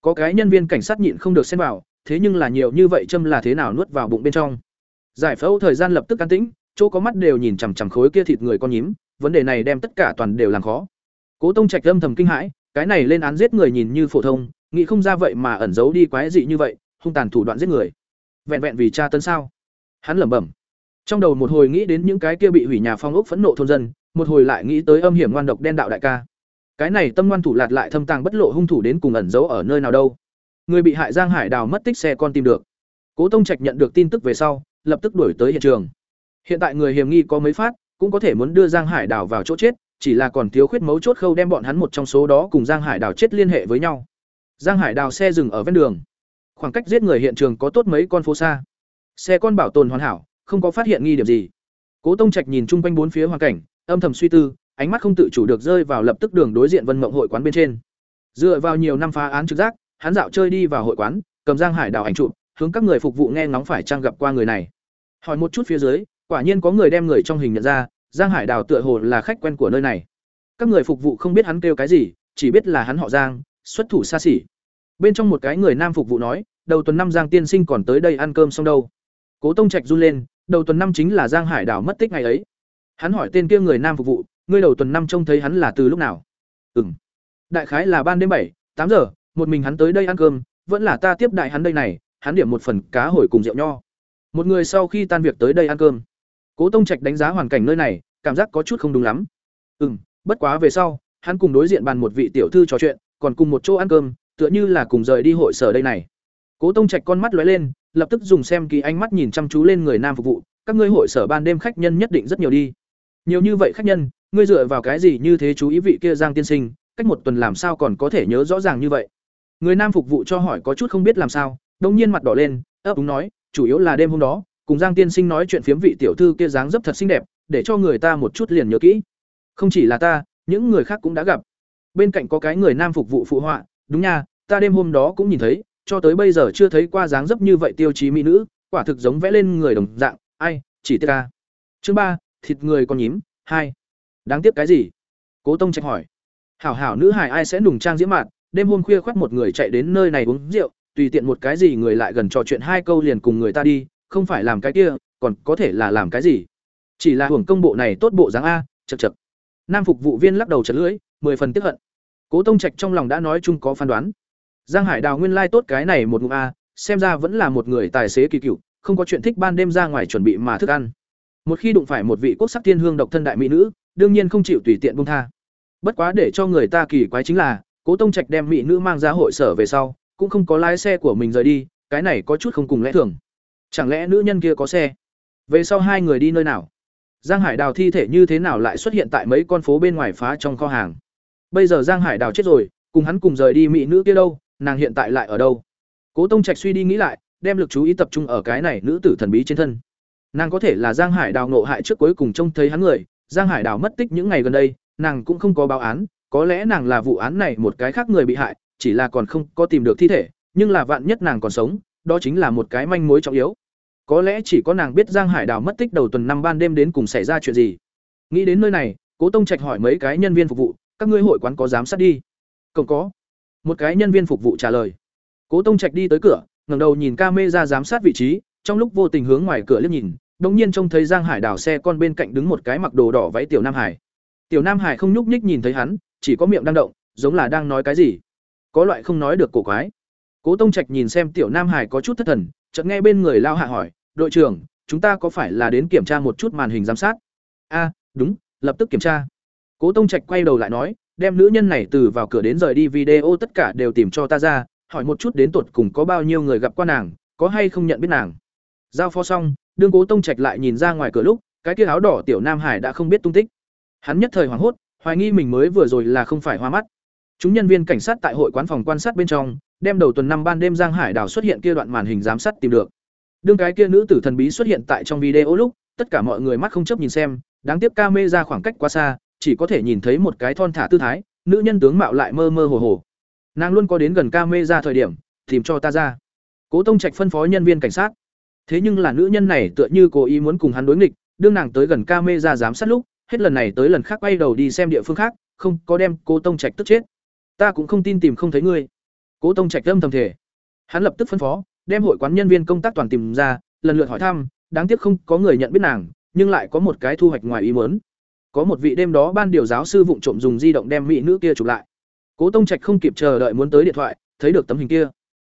Có cái nhân viên cảnh sát nhịn không được xen vào, thế nhưng là nhiều như vậy châm là thế nào nuốt vào bụng bên trong. Giải phẫu thời gian lập tức an tĩnh, chỗ có mắt đều nhìn chằm chằm khối kia thịt người con nhím, vấn đề này đem tất cả toàn đều làm khó. Cố Tông Trạch âm thầm kinh hãi, cái này lên án giết người nhìn như phổ thông, nghĩ không ra vậy mà ẩn giấu đi quái dị như vậy, hung tàn thủ đoạn giết người. Vẹn vẹn vì cha tân sao? Hắn lẩm bẩm. Trong đầu một hồi nghĩ đến những cái kia bị hủy nhà phong ốc phẫn nộ thôn dân, một hồi lại nghĩ tới âm hiểm ngoan độc đen đạo đại ca. Cái này tâm ngoan thủ lạt lại thâm tàng bất lộ hung thủ đến cùng ẩn giấu ở nơi nào đâu? Người bị hại Giang Hải Đào mất tích xe con tìm được. Cố Tông Trạch nhận được tin tức về sau, lập tức đuổi tới hiện trường. Hiện tại người hiểm nghi có mấy phát, cũng có thể muốn đưa Giang Hải Đào vào chỗ chết, chỉ là còn thiếu khuyết mấu chốt khâu đem bọn hắn một trong số đó cùng Giang Hải Đào chết liên hệ với nhau. Giang Hải Đào xe dừng ở ven đường. Khoảng cách giết người hiện trường có tốt mấy con phố xa. Xe con bảo tồn hoàn hảo, không có phát hiện nghi điểm gì cố tông trạch nhìn chung quanh bốn phía hoàn cảnh âm thầm suy tư ánh mắt không tự chủ được rơi vào lập tức đường đối diện vân mộng hội quán bên trên dựa vào nhiều năm phá án trực giác hắn dạo chơi đi vào hội quán cầm giang hải đào ảnh chụp hướng các người phục vụ nghe ngóng phải trang gặp qua người này hỏi một chút phía dưới quả nhiên có người đem người trong hình nhận ra giang hải đào tựa hồ là khách quen của nơi này. Các người phục vụ không biết hắn kêu cái gì, chỉ biết là hắn họ giang, xuất thủ xa xỉ. Bên trong một cái người nam phục vụ nói, đầu tuần năm giang tiên sinh còn tới đây ăn cơm xong đâu. Cố tông trạch run lên, đầu tuần năm chính là giang hải đảo mất tích ngày ấy. Hắn hỏi tên kia người nam phục vụ, ngươi đầu tuần năm trông thấy hắn là từ lúc nào? Ừ m đại khái là ban đêm bảy, tám giờ, một mình hắn tới đây ăn cơm, vẫn là ta tiếp đại hắn đây này, hắn điểm một phần cá hồi cùng rượu nho. Một người sau khi tan việc tới đây ăn cơm cố tông trạch đánh giá hoàn cảnh nơi này cảm giác có chút không đúng lắm. Ừm, bất quá về sau hắn cùng đối diện bàn một vị tiểu thư trò chuyện còn cùng một chỗ ăn cơm tựa như là cùng rời đi hội sở đây này. Cố tông trạch con mắt lóe lên lập tức dùng xem kỳ ánh mắt nhìn chăm chú lên người nam phục vụ các ngươi hội sở ban đêm khách nhân nhất định rất nhiều đi. Nhiều như vậy khách nhân ngươi dựa vào cái gì như thế chú ý vị kia giang tiên sinh cách một tuần làm sao còn có thể nhớ rõ ràng như vậy? Người nam phục vụ cho hỏi có chút không biết làm sao đột nhiên mặt đỏ lên ấp úng nói chủ yếu là đêm hôm đó cùng giang tiên sinh nói chuyện phiếm vị tiểu thư kia dáng dấp thật xinh đẹp, để cho người ta một chút liền nhớ kỹ. Không chỉ là ta, những người khác cũng đã gặp. Bên cạnh có cái người nam phục vụ phụ họa, đúng nha, ta đêm hôm đó cũng nhìn thấy, cho tới bây giờ chưa thấy qua dáng dấp như vậy tiêu chí mỹ nữ, quả thực giống vẽ lên người đồng dạng, ai, chỉ tiếc a. chương ba, thịt người còn nhím, hai. Đáng tiếc cái gì? Cố tông trách hỏi. Hảo hảo nữ hài ai sẽ nùng trang diễm mạn, đêm hôm khuya khoắt một người chạy đến nơi này uống rượu, tùy tiện một cái gì người lại gần trò chuyện hai câu liền cùng người ta đi không phải làm cái kia, còn có thể là làm cái gì? Chỉ là hưởng công bộ này tốt bộ dáng a, chật chật. Nam phục vụ viên lắc đầu chật lưỡi, mười phần tiếp hận. Cố tông trạch trong lòng đã nói chung có phán đoán. Giang hải đào nguyên lai tốt cái này một ngụm a, xem ra vẫn là một người tài xế kỳ cựu, không có chuyện thích ban đêm ra ngoài chuẩn bị mà thức ăn. Một khi đụng phải một vị quốc sắc thiên hương độc thân đại mỹ nữ, đương nhiên không chịu tùy tiện buông tha. Bất quá để cho người ta kỳ quái chính là, cố tông trạch đem mỹ nữ mang ra hội sở về sau, cũng không có lái xe của mình rời đi, cái này có chút không cùng lẽ thường chẳng lẽ nữ nhân kia có xe? Về sau hai người đi nơi nào? Giang hải đào thi thể như thế nào lại xuất hiện tại mấy con phố bên ngoài phá trong kho hàng? Bây giờ giang hải đào chết rồi, cùng hắn cùng rời đi mỹ nữ kia đâu, nàng hiện tại lại ở đâu? Cố tông trạch suy đi nghĩ lại, đem lực chú ý tập trung ở cái này nữ tử thần bí trên thân. Nàng có thể là giang hải đào nộ hại trước cuối cùng trông thấy hắn người, giang hải đào mất tích những ngày gần đây, nàng cũng không có báo án, có lẽ nàng là vụ án này một cái khác người bị hại, chỉ là còn không có tìm được thi thể, nhưng là vạn nhất nàng còn sống, đó chính là một cái manh mối trọng yếu có lẽ chỉ có nàng biết giang hải đào mất tích đầu tuần năm ban đêm đến cùng xảy ra chuyện gì. Nghĩ đến nơi này, cố tông trạch hỏi mấy cái nhân viên phục vụ, các ngươi hội quán có giám sát đi? Cổng có. Một cái nhân viên phục vụ trả lời. Cố tông trạch đi tới cửa, ngẩng đầu nhìn ca mê ra giám sát vị trí, trong lúc vô tình hướng ngoài cửa liếc nhìn đột nhiên trông thấy giang hải đào xe con bên cạnh đứng một cái mặc đồ đỏ váy tiểu nam hải. Tiểu nam hải không nhúc nhích nhìn thấy hắn, chỉ có miệng đang động, giống là đang nói cái gì. Có loại không nói được cổ quái. Cố tông trạch nhìn xem tiểu nam hải có chút thất thần chợt nghe bên người lao hạ hỏi, đội trưởng, chúng ta có phải là đến kiểm tra một chút màn hình giám sát? A, đúng, lập tức kiểm tra. Cố tông trạch quay đầu lại nói, đem nữ nhân này từ vào cửa đến rời đi video tất cả đều tìm cho ta ra, hỏi một chút đến tột cùng có bao nhiêu người gặp qua nàng, có hay không nhận biết nàng. Giao phó xong, đương cố tông trạch lại nhìn ra ngoài cửa lúc, cái kia áo đỏ tiểu nam hải đã không biết tung tích. Hắn nhất thời hoảng hốt, hoài nghi mình mới vừa rồi là không phải hoa mắt chúng nhân viên cảnh sát tại hội quán phòng quan sát bên trong, đem đầu tuần năm ban đêm giang hải đảo xuất hiện kia đoạn màn hình giám sát tìm được. Đương cái kia nữ tử thần bí xuất hiện tại trong video lúc, tất cả mọi người mắt không chấp nhìn xem, đáng tiếc camera khoảng cách quá xa, chỉ có thể nhìn thấy một cái thon thả tư thái, nữ nhân tướng mạo lại mơ mơ hồ hồ. Nàng luôn có đến gần camera thời điểm, tìm cho ta ra. Cố tông trạch phân phó nhân viên cảnh sát. Thế nhưng là nữ nhân này tựa như cố ý muốn cùng hắn đối nghịch, đương nàng tới gần camera giám sát lúc, hết lần này tới lần khác quay đầu đi xem địa phương khác, không có đem cố tông trạch tức chết ta cũng không tin tìm không thấy ngươi. Cố tông trạch âm thầm thể hắn lập tức phân phó, đem hội quán nhân viên công tác toàn tìm ra, lần lượt hỏi thăm, đáng tiếc không có người nhận biết nàng, nhưng lại có một cái thu hoạch ngoài ý muốn. Có một vị đêm đó ban điều giáo sư vụng trộm dùng di động đem mỹ nữ kia chụp lại. Cố tông trạch không kịp chờ đợi muốn tới điện thoại, thấy được tấm hình kia.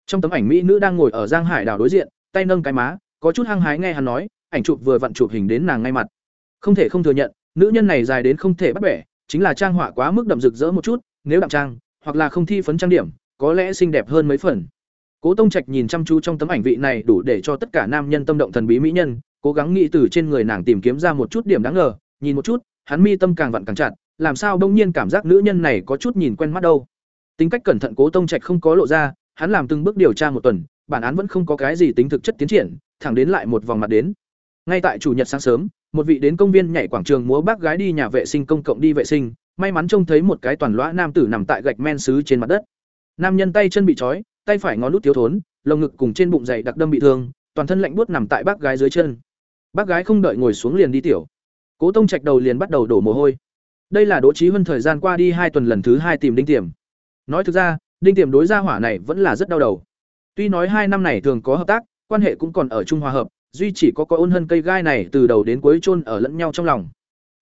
Trong tấm ảnh mỹ nữ đang ngồi ở giang hải đảo đối diện, tay nâng cái má, có chút hăng hái nghe hắn nói, ảnh chụp vừa vặn chụp hình đến nàng ngay mặt. Không thể không thừa nhận, nữ nhân này dài đến không thể bắt bẻ, chính là trang họa quá mức đậm rực rỡ một chút, nếu đậm trang hoặc là không thi phấn trang điểm, có lẽ xinh đẹp hơn mấy phần. Cố tông trạch nhìn chăm chú trong tấm ảnh vị này đủ để cho tất cả nam nhân tâm động thần bí mỹ nhân, cố gắng nghĩ từ trên người nàng tìm kiếm ra một chút điểm đáng ngờ, nhìn một chút, hắn mi tâm càng vặn càng chặt, làm sao đông nhiên cảm giác nữ nhân này có chút nhìn quen mắt đâu. Tính cách cẩn thận cố tông trạch không có lộ ra, hắn làm từng bước điều tra một tuần, bản án vẫn không có cái gì tính thực chất tiến triển, thẳng đến lại một vòng mặt đến. Ngay tại chủ nhật sáng sớm, một vị đến công viên nhảy quảng trường múa bác gái đi nhà vệ sinh công cộng đi vệ sinh may mắn trông thấy một cái toàn lõa nam tử nằm tại gạch men xứ trên mặt đất. Nam nhân tay chân bị trói, tay phải ngón nút thiếu thốn, lồng ngực cùng trên bụng dày đặc đâm bị thương, toàn thân lạnh buốt nằm tại bác gái dưới chân. Bác gái không đợi ngồi xuống liền đi tiểu. Cố tông trạch đầu liền bắt đầu đổ mồ hôi. Đây là đỗ trí hơn thời gian qua đi hai tuần lần thứ hai tìm đinh tiềm. Nói thực ra, đinh tiềm đối gia hỏa này vẫn là rất đau đầu. Tuy nói hai năm này thường có hợp tác, quan hệ cũng còn ở trung hòa hợp, duy chỉ có có ôn hân cây gai này từ đầu đến cuối chôn ở lẫn nhau trong lòng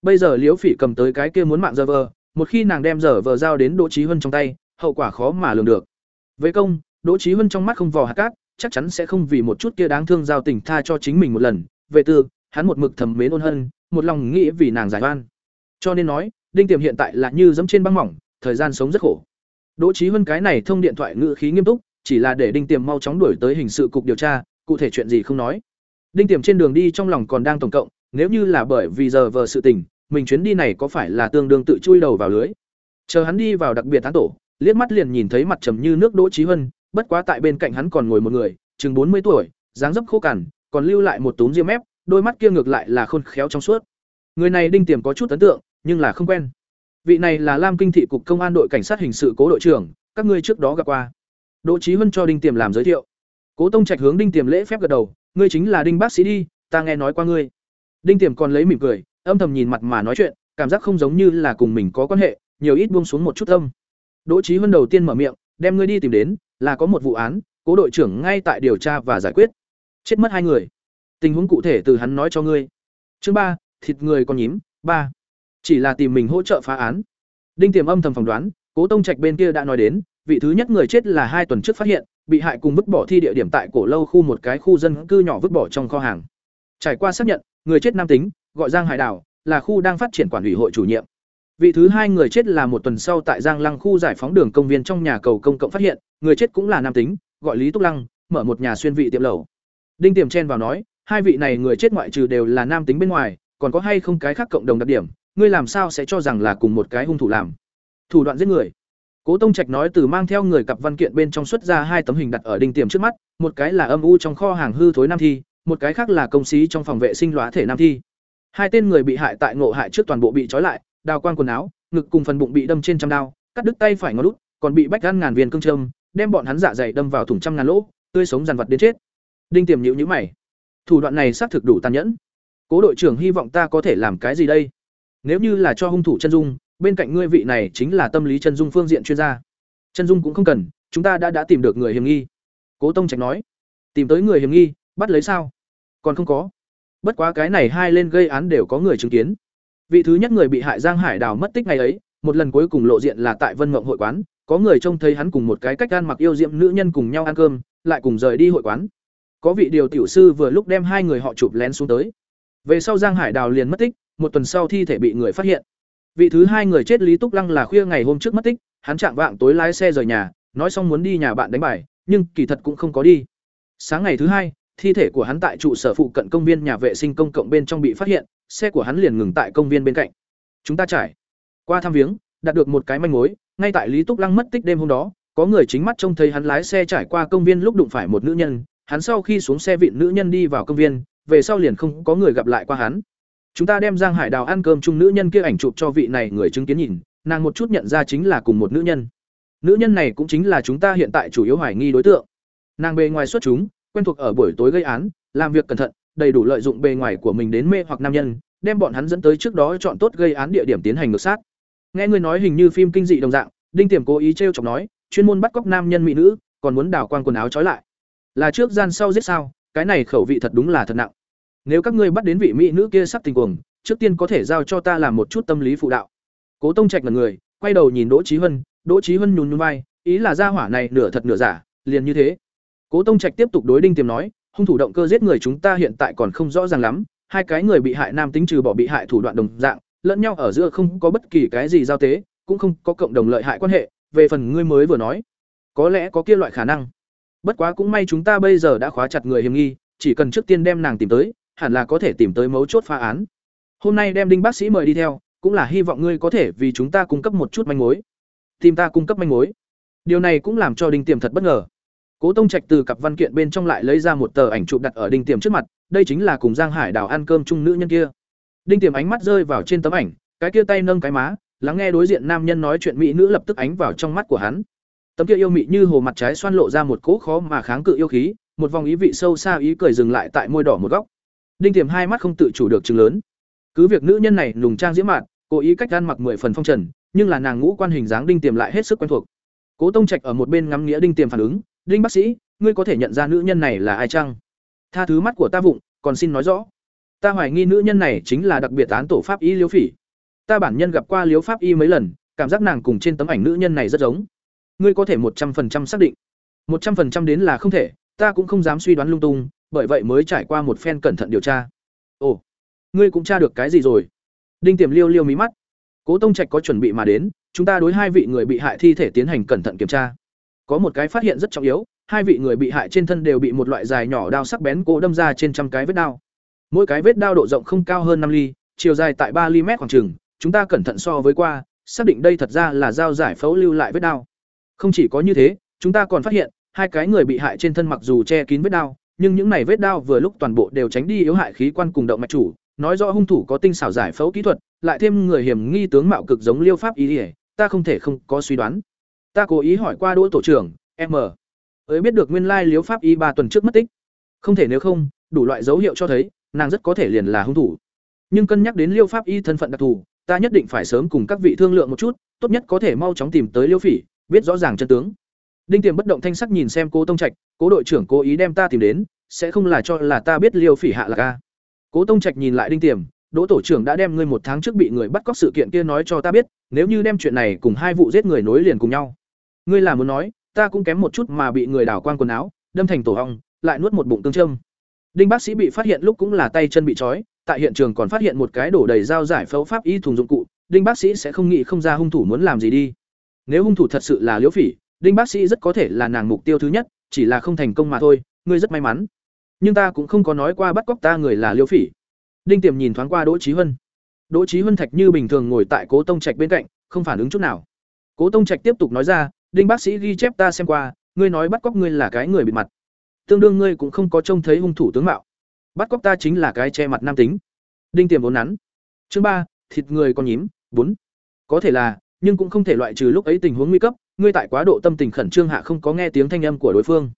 bây giờ liễu phỉ cầm tới cái kia muốn mạng giờ vờ một khi nàng đem giờ vờ giao đến đỗ trí huân trong tay, hậu quả khó mà lường được. Với công, đỗ trí huân trong mắt không vò hạt cát, chắc chắn sẽ không vì một chút kia đáng thương giao tình tha cho chính mình một lần. Về tư, hắn một mực thầm mến ôn hân, một lòng nghĩ vì nàng giải oan. Cho nên nói, đinh tiềm hiện tại là như dẫm trên băng mỏng, thời gian sống rất khổ. Đỗ trí huân cái này thông điện thoại ngữ khí nghiêm túc, chỉ là để đinh tiềm mau chóng đuổi tới hình sự cục điều tra, cụ thể chuyện gì không nói. Đinh tiềm trên đường đi trong lòng còn đang tổng cộng, nếu như là bởi vì giờ vờ sự tình mình chuyến đi này có phải là tương đương tự chui đầu vào lưới. Chờ hắn đi vào đặc biệt tán tổ, liếc mắt liền nhìn thấy mặt trầm như nước Đỗ Chí Hân, bất quá tại bên cạnh hắn còn ngồi một người, chừng bốn mươi tuổi, dáng dấp khô cằn, còn lưu lại một túm ria mép, đôi mắt kia ngược lại là khôn khéo trong suốt. Người này Đinh Tiềm có chút ấn tượng, nhưng là không quen. Vị này là Lam Kinh thị cục công an đội cảnh sát hình sự Cố đội trưởng, các ngươi trước đó gặp qua. Đỗ Chí Hân cho Đinh Tiềm làm giới thiệu. Cố Tông Trạch hướng Đinh Tiềm lễ phép gật đầu, ngươi chính là Đinh bác sĩ đi, ta nghe nói qua ngươi. Đinh Tiềm còn lấy mỉm cười, âm thầm nhìn mặt mà nói chuyện, cảm giác không giống như là cùng mình có quan hệ, nhiều ít buông xuống một chút tâm. Đỗ Chí Hân đầu tiên mở miệng, đem ngươi đi tìm đến, là có một vụ án, Cố đội trưởng ngay tại điều tra và giải quyết. Chết mất hai người. Tình huống cụ thể từ hắn nói cho ngươi. Chương ba, thịt người con nhím, ba. Chỉ là tìm mình hỗ trợ phá án. Đinh Tiềm âm thầm phỏng đoán, Cố Tông Trạch bên kia đã nói đến, vị thứ nhất người chết là hai tuần trước phát hiện, bị hại cùng vứt bỏ thi địa điểm tại cổ lâu khu một cái khu dân cư nhỏ vứt bỏ trong kho hàng. Trải qua xác nhận, người chết nam tính, gọi Giang Hải Đảo, là khu đang phát triển quản ủy hội chủ nhiệm. Vị thứ hai người chết là một tuần sau tại Giang Lăng khu giải phóng đường công viên trong nhà cầu công cộng phát hiện, người chết cũng là nam tính, gọi Lý Túc Lăng, mở một nhà xuyên vị tiệm lẩu. Đinh Tiềm chen vào nói, hai vị này người chết ngoại trừ đều là nam tính bên ngoài, còn có hay không cái khác cộng đồng đặc điểm, ngươi làm sao sẽ cho rằng là cùng một cái hung thủ làm? Thủ đoạn giết người. Cố Tông Trạch nói từ mang theo người cặp văn kiện bên trong xuất ra hai tấm hình đặt ở đinh tiềm trước mắt, một cái là âm u trong kho hàng hư thối nam thi, một cái khác là công sĩ trong phòng vệ sinh lóa thể nam thi. Hai tên người bị hại tại ngộ hại trước toàn bộ bị trói lại, đào quan quần áo, ngực cùng phần bụng bị đâm trên trăm đao, cắt đứt tay phải ngón út, còn bị bách gan ngàn viên cương châm, đem bọn hắn dạ dày đâm vào thủng trăm ngàn lỗ, tươi sống dàn vật đến chết. Đinh Tiềm nhíu nhíu mày. Thủ đoạn này xác thực đủ tàn nhẫn. Cố đội trưởng hy vọng ta có thể làm cái gì đây? Nếu như là cho hung thủ chân dung, bên cạnh ngươi vị này chính là tâm lý chân dung phương diện chuyên gia chân dung cũng không cần chúng ta đã đã tìm được người hiểm nghi cố tông trạch nói tìm tới người hiểm nghi bắt lấy sao còn không có bất quá cái này hai lên gây án đều có người chứng kiến. Vị thứ nhất người bị hại giang hải đào mất tích ngày ấy một lần cuối cùng lộ diện là tại vân Ngộng hội quán có người trông thấy hắn cùng một cái cách ăn mặc yêu diệm nữ nhân cùng nhau ăn cơm lại cùng rời đi hội quán. Có vị điều tiểu sư vừa lúc đem hai người họ chụp lén xuống tới. Về sau giang hải đào liền mất tích một tuần sau thi thể bị người phát hiện. Vị thứ hai người chết Lý Túc Lăng là khuya ngày hôm trước mất tích, hắn trạng vạng tối lái xe rời nhà, nói xong muốn đi nhà bạn đánh bài, nhưng kỳ thật cũng không có đi. Sáng ngày thứ hai, thi thể của hắn tại trụ sở phụ cận công viên nhà vệ sinh công cộng bên trong bị phát hiện, xe của hắn liền ngừng tại công viên bên cạnh. Chúng ta trải qua thăm viếng, đạt được một cái manh mối, ngay tại Lý Túc Lăng mất tích đêm hôm đó, có người chính mắt trông thấy hắn lái xe trải qua công viên lúc đụng phải một nữ nhân, hắn sau khi xuống xe vịn nữ nhân đi vào công viên, về sau liền không có người gặp lại qua hắn. Chúng ta đem Giang Hải Đào ăn cơm chung nữ nhân kia ảnh chụp cho vị này người chứng kiến nhìn, nàng một chút nhận ra chính là cùng một nữ nhân. Nữ nhân này cũng chính là chúng ta hiện tại chủ yếu hoài nghi đối tượng. Nàng bề ngoài xuất chúng, quen thuộc ở buổi tối gây án, làm việc cẩn thận, đầy đủ lợi dụng bề ngoài của mình đến mê hoặc nam nhân, đem bọn hắn dẫn tới trước đó chọn tốt gây án địa điểm tiến hành ngược sát. Nghe người nói hình như phim kinh dị đồng dạng, Đinh Tiềm cố ý trêu chọc nói, chuyên môn bắt cóc nam nhân mỹ nữ, còn muốn đảo quan quần áo trói lại. Là trước gian sau giết sao, cái này khẩu vị thật đúng là thật nặng nếu các ngươi bắt đến vị mỹ nữ kia sắp tình cuồng trước tiên có thể giao cho ta làm một chút tâm lý phụ đạo cố tông trạch mặt người quay đầu nhìn đỗ Chí Hân, đỗ Chí Hân nhún nhún vai ý là gia hỏa này nửa thật nửa giả liền như thế cố tông trạch tiếp tục đối đinh tiềm nói hung thủ động cơ giết người chúng ta hiện tại còn không rõ ràng lắm hai cái người bị hại nam tính trừ bỏ bị hại thủ đoạn đồng dạng lẫn nhau ở giữa không có bất kỳ cái gì giao tế cũng không có cộng đồng lợi hại quan hệ về phần ngươi mới vừa nói có lẽ có kia loại khả năng bất quá cũng may chúng ta bây giờ đã khóa chặt người hiểm nghi chỉ cần trước tiên đem nàng tìm tới hẳn là có thể tìm tới mấu chốt phá án. Hôm nay đem Đinh bác sĩ mời đi theo, cũng là hy vọng ngươi có thể vì chúng ta cung cấp một chút manh mối. Tìm ta cung cấp manh mối. Điều này cũng làm cho Đinh Tiềm thật bất ngờ. Cố Tông Trạch từ cặp văn kiện bên trong lại lấy ra một tờ ảnh chụp đặt ở Đinh Tiềm trước mặt, đây chính là cùng Giang Hải Đào ăn cơm chung nữ nhân kia. Đinh Tiềm ánh mắt rơi vào trên tấm ảnh, cái kia tay nâng cái má, lắng nghe đối diện nam nhân nói chuyện mỹ nữ lập tức ánh vào trong mắt của hắn. Tấm kia yêu mị như hồ mặt trái xoan lộ ra một cỗ khó mà kháng cự yêu khí, một vòng ý vị sâu xa ý cười dừng lại tại môi đỏ một góc. Đinh Tiềm hai mắt không tự chủ được trừng lớn. Cứ việc nữ nhân này nùng trang diễm mạn, cố ý cách gan mặc mười phần phong trần, nhưng là nàng ngũ quan hình dáng Đinh Tiềm lại hết sức quen thuộc. Cố Tông Trạch ở một bên ngắm nghĩa Đinh Tiềm phản ứng, "Đinh bác sĩ, ngươi có thể nhận ra nữ nhân này là ai chăng?" Tha thứ mắt của ta vụng, còn xin nói rõ. Ta hoài nghi nữ nhân này chính là đặc biệt án tổ pháp y Liễu Phỉ. Ta bản nhân gặp qua Liễu pháp y mấy lần, cảm giác nàng cùng trên tấm ảnh nữ nhân này rất giống. Ngươi có thể một trăm phần trăm xác định. một trăm phần trăm đến là không thể, ta cũng không dám suy đoán lung tung, bởi vậy mới trải qua một phen cẩn thận điều tra. Ồ, ngươi cũng tra được cái gì rồi? Đinh Tiềm liêu liêu mí mắt. Cố Tông Trạch có chuẩn bị mà đến, chúng ta đối hai vị người bị hại thi thể tiến hành cẩn thận kiểm tra. Có một cái phát hiện rất trọng yếu, hai vị người bị hại trên thân đều bị một loại dài nhỏ đao sắc bén cố đâm ra trên trăm cái vết đao. Mỗi cái vết đao độ rộng không cao hơn năm ly, chiều dài tại ba ly mét khoảng chừng, chúng ta cẩn thận so với qua, xác định đây thật ra là dao giải phẫu lưu lại vết đao. Không chỉ có như thế, chúng ta còn phát hiện, hai cái người bị hại trên thân mặc dù che kín vết đao, nhưng những này vết đao vừa lúc toàn bộ đều tránh đi yếu hại khí quan cùng động mạch chủ, nói rõ hung thủ có tinh xảo giải phẫu kỹ thuật, lại thêm người hiểm nghi tướng mạo cực giống Liêu Pháp ý, ý ta không thể không có suy đoán. Ta cố ý hỏi qua Đỗ tổ trưởng, M. Ấy biết được nguyên lai Liêu Pháp y ba tuần trước mất tích. Không thể nếu không, đủ loại dấu hiệu cho thấy, nàng rất có thể liền là hung thủ. Nhưng cân nhắc đến Liêu Pháp y thân phận đặc thù, ta nhất định phải sớm cùng các vị thương lượng một chút, tốt nhất có thể mau chóng tìm tới Liêu Phỉ, biết rõ ràng chân tướng. Đinh Tiềm bất động thanh sắc nhìn xem Cố Tông Trạch, Cố đội trưởng cố ý đem ta tìm đến, sẽ không là cho là ta biết Liêu Phỉ hạ là ca. Cố Tông Trạch nhìn lại Đinh Tiềm, Đỗ tổ trưởng đã đem ngươi một tháng trước bị người bắt cóc sự kiện kia nói cho ta biết, nếu như đem chuyện này cùng hai vụ giết người nối liền cùng nhau. Ngươi là muốn nói, ta cũng kém một chút mà bị người đảo quan quần áo, đâm thành tổ hong, lại nuốt một bụng tương trâm. Đinh bác sĩ bị phát hiện lúc cũng là tay chân bị trói, tại hiện trường còn phát hiện một cái đổ đầy dao giải phẫu pháp y thùng dụng cụ, Đinh bác sĩ sẽ không nghĩ không ra hung thủ muốn làm gì đi. Nếu hung thủ thật sự là Liễu Phỉ, Đinh bác sĩ rất có thể là nàng mục tiêu thứ nhất, chỉ là không thành công mà thôi, ngươi rất may mắn. Nhưng ta cũng không có nói qua bắt cóc ta người là Liễu Phỉ. Đinh Tiềm nhìn thoáng qua Đỗ Chí huân Đỗ Chí huân thạch như bình thường ngồi tại Cố Tông Trạch bên cạnh, không phản ứng chút nào. Cố Tông Trạch tiếp tục nói ra, "Đinh bác sĩ ghi chép ta xem qua, ngươi nói bắt cóc ngươi là cái người bịt mặt. Tương đương ngươi cũng không có trông thấy hung thủ tướng mạo. Bắt cóc ta chính là cái che mặt nam tính." Đinh Tiềm vốn nắn. Chương ba, thịt người còn nhím, bốn. Có thể là, nhưng cũng không thể loại trừ lúc ấy tình huống nguy cấp, ngươi tại quá độ tâm tình khẩn trương hạ không có nghe tiếng thanh âm của đối phương.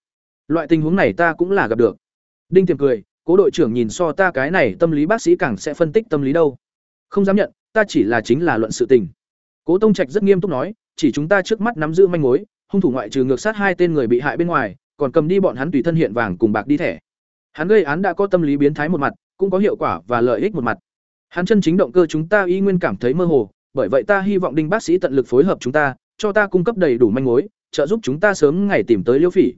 Loại tình huống này ta cũng là gặp được. Đinh Tiềm cười, cố đội trưởng nhìn so ta cái này tâm lý bác sĩ càng sẽ phân tích tâm lý đâu không dám nhận ta chỉ là chính là luận sự tình cố tông trạch rất nghiêm túc nói chỉ chúng ta trước mắt nắm giữ manh mối, hung thủ ngoại trừ ngược sát hai tên người bị hại bên ngoài, còn cầm đi bọn hắn tùy thân hiện vàng cùng bạc đi thẻ. Hắn gây án đã có tâm lý biến thái một mặt, cũng có hiệu quả và lợi ích một mặt. Hắn chân chính động cơ chúng ta y nguyên cảm thấy mơ hồ, bởi vậy ta hy vọng đinh bác sĩ tận lực phối hợp chúng ta, cho ta cung cấp đầy đủ manh mối, trợ giúp chúng ta sớm ngày tìm tới liễu phỉ.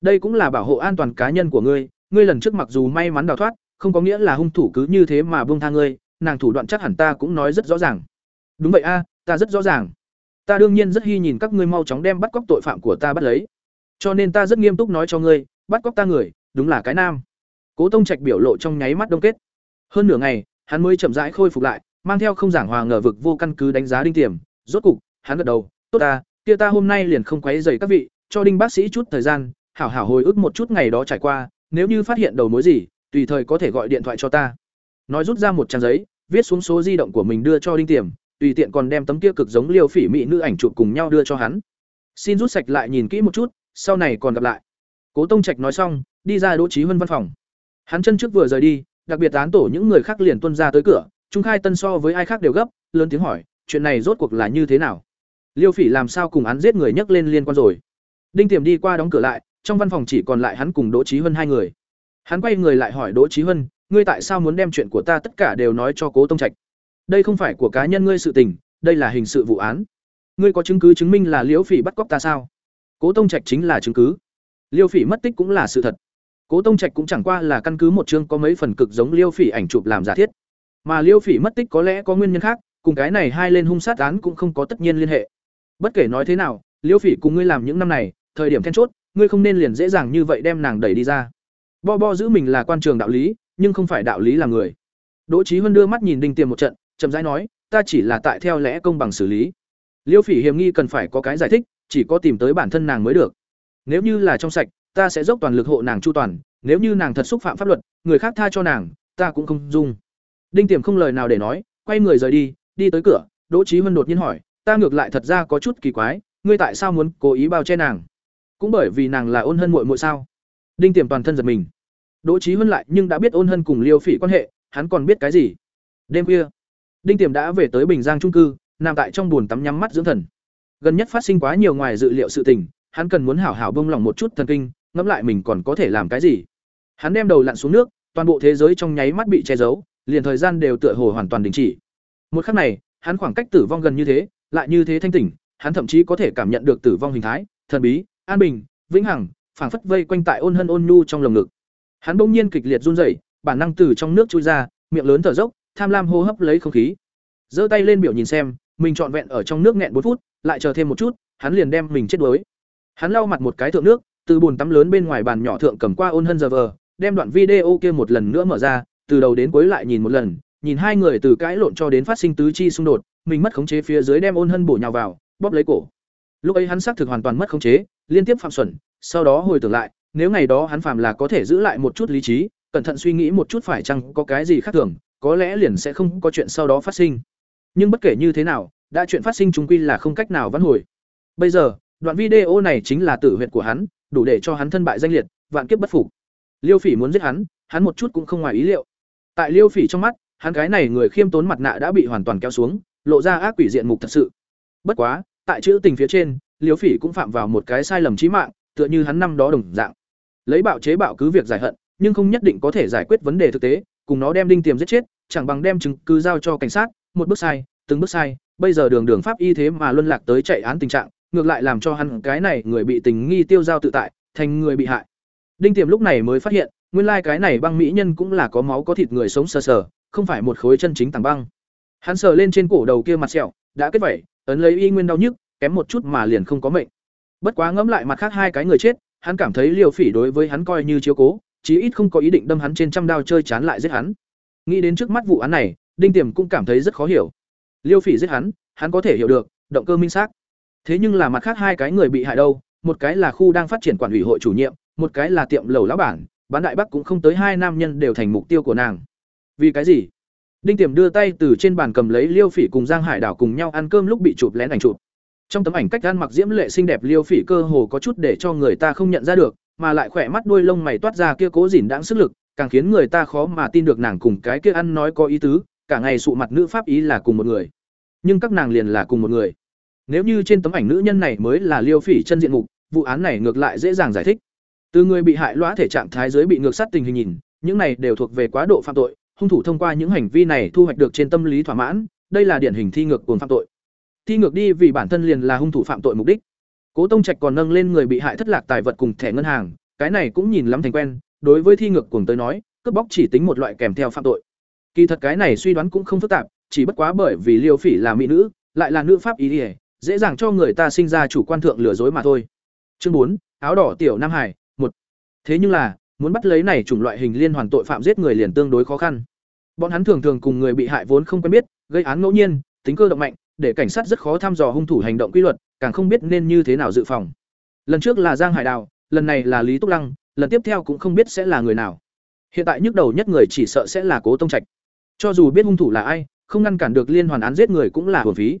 Đây cũng là bảo hộ an toàn cá nhân của ngươi ngươi lần trước mặc dù may mắn đào thoát, không có nghĩa là hung thủ cứ như thế mà buông tha ngươi, nàng thủ đoạn chắc hẳn ta cũng nói rất rõ ràng. Đúng vậy a, ta rất rõ ràng ta đương nhiên rất hy nhìn các ngươi mau chóng đem bắt cóc tội phạm của ta bắt lấy. Cho nên ta rất nghiêm túc nói cho ngươi, bắt cóc ta người, đúng là cái nam. Cố tông trạch biểu lộ trong nháy mắt đông kết. Hơn nửa ngày, hắn mới chậm rãi khôi phục lại, mang theo không giảng hòa ngờ vực vô căn cứ đánh giá đinh tiềm. Rốt cục, hắn gật đầu, tốt ta, kia ta hôm nay liền không quấy rầy các vị, cho đinh bác sĩ chút thời gian, hảo hảo hồi ức một chút ngày đó trải qua, nếu như phát hiện đầu mối gì, tùy thời có thể gọi điện thoại cho ta. Nói rút ra một trang giấy, viết xuống số di động của mình đưa cho đinh tiềm tùy tiện còn đem tấm kia cực giống liêu phỉ mỹ nữ ảnh chụp cùng nhau đưa cho hắn. Xin rút sạch lại nhìn kỹ một chút sau này còn gặp lại. Cố tông trạch nói xong đi ra đỗ trí huân văn phòng. Hắn chân trước vừa rời đi đặc biệt tán tổ những người khác liền tuân ra tới cửa trung khai tân so với ai khác đều gấp lớn tiếng hỏi chuyện này rốt cuộc là như thế nào? Liêu phỉ làm sao cùng án giết người nhấc lên liên quan rồi? Đinh tiềm đi qua đóng cửa lại trong văn phòng chỉ còn lại hắn cùng Đỗ Chí Hân hai người. Hắn quay người lại hỏi Đỗ Chí Hân, ngươi tại sao muốn đem chuyện của ta tất cả đều nói cho Cố Tông Trạch? Đây không phải của cá nhân ngươi sự tình, đây là hình sự vụ án. Ngươi có chứng cứ chứng minh là Liễu Phỉ bắt cóc ta sao? Cố Tông Trạch chính là chứng cứ. Liêu Phỉ mất tích cũng là sự thật. Cố Tông Trạch cũng chẳng qua là căn cứ một chương có mấy phần cực giống Liêu Phỉ ảnh chụp làm giả thiết. Mà Liêu Phỉ mất tích có lẽ có nguyên nhân khác, cùng cái này hai lên hung sát án cũng không có tất nhiên liên hệ. Bất kể nói thế nào, Liêu Phỉ cùng ngươi làm những năm này, thời điểm then chốt, ngươi không nên liền dễ dàng như vậy đem nàng đẩy đi ra bo bo giữ mình là quan trường đạo lý nhưng không phải đạo lý là người đỗ trí huân đưa mắt nhìn đinh tiềm một trận chậm rãi nói, ta chỉ là tại theo lẽ công bằng xử lý. Liêu phỉ hiểm nghi cần phải có cái giải thích, chỉ có tìm tới bản thân nàng mới được. Nếu như là trong sạch, ta sẽ dốc toàn lực hộ nàng chu toàn, nếu như nàng thật xúc phạm pháp luật, người khác tha cho nàng, ta cũng không dung. Đinh tiềm không lời nào để nói, quay người rời đi đi tới cửa, đỗ trí huân đột nhiên hỏi, ta ngược lại thật ra có chút kỳ quái, ngươi tại sao muốn cố ý bao che nàng? Cũng bởi vì nàng là ôn hân muội muội sao? Đinh tiềm toàn thân giật mình. Đỗ trí huân lại nhưng đã biết ôn hân cùng liêu phỉ quan hệ, hắn còn biết cái gì? Đêm khuya đinh tiềm đã về tới bình giang trung cư, nằm tại trong buồn tắm nhắm mắt dưỡng thần. Gần nhất phát sinh quá nhiều ngoài dự liệu sự tình, hắn cần muốn hảo hảo bông lòng một chút thần kinh, ngẫm lại mình còn có thể làm cái gì. Hắn đem đầu lặn xuống nước, toàn bộ thế giới trong nháy mắt bị che giấu, liền thời gian đều tựa hồ hoàn toàn đình chỉ. Một khắc này, hắn khoảng cách tử vong gần như thế, lại như thế thanh tỉnh, hắn thậm chí có thể cảm nhận được tử vong hình thái, thần bí, an bình, vĩnh hằng, phảng phất vây quanh tại ôn hân ôn nhu trong lồng ngực. Hắn bỗng nhiên kịch liệt run rẩy, bản năng từ trong nước chui ra, miệng lớn thở dốc tham lam hô hấp lấy không khí giơ tay lên biểu nhìn xem mình trọn vẹn ở trong nước nghẹn bốn phút lại chờ thêm một chút hắn liền đem mình chết đuối hắn lau mặt một cái thượng nước từ bồn tắm lớn bên ngoài bàn nhỏ thượng cầm qua ôn hân giờ vờ đem đoạn video kia một lần nữa mở ra từ đầu đến cuối lại nhìn một lần nhìn hai người từ cãi lộn cho đến phát sinh tứ chi xung đột, mình mất khống chế phía dưới đem ôn hân bổ nhào vào, bóp lấy cổ. Lúc ấy hắn xác thực hoàn toàn mất khống chế, liên tiếp phạm xuẩn, sau đó hồi tưởng lại, nếu ngày đó hắn phàm là có thể giữ lại một chút lý trí, cẩn thận suy nghĩ một chút phải chăng có cái gì khác thường, có lẽ liền sẽ không có chuyện sau đó phát sinh. Nhưng bất kể như thế nào, đã chuyện phát sinh chúng quy là không cách nào vãn hồi. Bây giờ, đoạn video này chính là tử huyệt của hắn, đủ để cho hắn thân bại danh liệt, vạn kiếp bất phục. Liêu Phỉ muốn giết hắn, hắn một chút cũng không ngoài ý liệu. Tại Liêu Phỉ trong mắt, hắn cái này người khiêm tốn mặt nạ đã bị hoàn toàn kéo xuống, lộ ra ác quỷ diện mục thật sự. Bất quá, tại chữ tình phía trên, Liêu Phỉ cũng phạm vào một cái sai lầm chí mạng, tựa như hắn năm đó đồng dạng. Lấy bạo chế bạo cứ việc giải hận, nhưng không nhất định có thể giải quyết vấn đề thực tế, cùng nó đem đinh tiềm giết chết, chẳng bằng đem chứng cứ giao cho cảnh sát, một bước sai, từng bước sai, bây giờ đường đường pháp y thế mà luân lạc tới chạy án tình trạng, ngược lại làm cho hắn cái này người bị tình nghi tiêu giao tự tại, thành người bị hại. Đinh Tiềm lúc này mới phát hiện, nguyên lai cái này băng mỹ nhân cũng là có máu có thịt người sống sờ sờ, không phải một khối chân chính tảng băng. Hắn sờ lên trên cổ đầu kia mặt sẹo, đã kết vảy, ấn lấy y nguyên đau nhức, kém một chút mà liền không có mệnh. Bất quá ngẫm lại mặt khác hai cái người chết, hắn cảm thấy liều Phỉ đối với hắn coi như chiếu cố, chí ít không có ý định đâm hắn trên trăm đao chơi chán lại giết hắn. Nghĩ đến trước mắt vụ án này, Đinh Tiềm cũng cảm thấy rất khó hiểu. Liêu Phỉ giết hắn, hắn có thể hiểu được, động cơ minh xác. Thế nhưng là mặt khác hai cái người bị hại đâu, một cái là khu đang phát triển quản ủy hội chủ nhiệm, một cái là tiệm lầu lão bản, bán đại bắc cũng không tới hai nam nhân đều thành mục tiêu của nàng. Vì cái gì? Đinh Tiềm đưa tay từ trên bàn cầm lấy Liêu Phỉ cùng Giang Hải Đảo cùng nhau ăn cơm lúc bị chụp lén ảnh chụp. Trong tấm ảnh cách ăn mặc diễm lệ xinh đẹp Liêu Phỉ cơ hồ có chút để cho người ta không nhận ra được, mà lại khỏe mắt đuôi lông mày toát ra kia cố dỉn đãng sức lực, càng khiến người ta khó mà tin được nàng cùng cái kia ăn nói có ý tứ, cả ngày sụ mặt nữ pháp ý là cùng một người. Nhưng các nàng liền là cùng một người. Nếu như trên tấm ảnh nữ nhân này mới là Liêu Phỉ chân diện mục, vụ án này ngược lại dễ dàng giải thích. Từ người bị hại lõa thể trạng thái dưới bị ngược sát tình hình nhìn, những này đều thuộc về quá độ phạm tội, hung thủ thông qua những hành vi này thu hoạch được trên tâm lý thỏa mãn, đây là điển hình thi ngược cuồng phạm tội. Thi ngược đi vì bản thân liền là hung thủ phạm tội mục đích. Cố Tông Trạch còn nâng lên người bị hại thất lạc tài vật cùng thẻ ngân hàng, cái này cũng nhìn lắm thành quen, đối với thi ngược cuồng tới nói, cướp bóc chỉ tính một loại kèm theo phạm tội. Kỳ thật cái này suy đoán cũng không phức tạp, chỉ bất quá bởi vì Liêu Phỉ là mỹ nữ, lại là nữ pháp ý, ý dễ dàng cho người ta sinh ra chủ quan thượng lừa dối mà thôi. Chương bốn áo đỏ tiểu Nam Hải, một Thế nhưng là, muốn bắt lấy này chủng loại hình liên hoàn tội phạm giết người liền tương đối khó khăn. Bọn hắn thường thường cùng người bị hại vốn không quen biết, gây án ngẫu nhiên, tính cơ động mạnh, để cảnh sát rất khó thăm dò hung thủ hành động quy luật, càng không biết nên như thế nào dự phòng. Lần trước là Giang Hải Đào, lần này là Lý Túc Lăng, lần tiếp theo cũng không biết sẽ là người nào. Hiện tại nhức đầu nhất người chỉ sợ sẽ là Cố Tông Trạch. Cho dù biết hung thủ là ai, không ngăn cản được liên hoàn án giết người cũng là hưởng phí.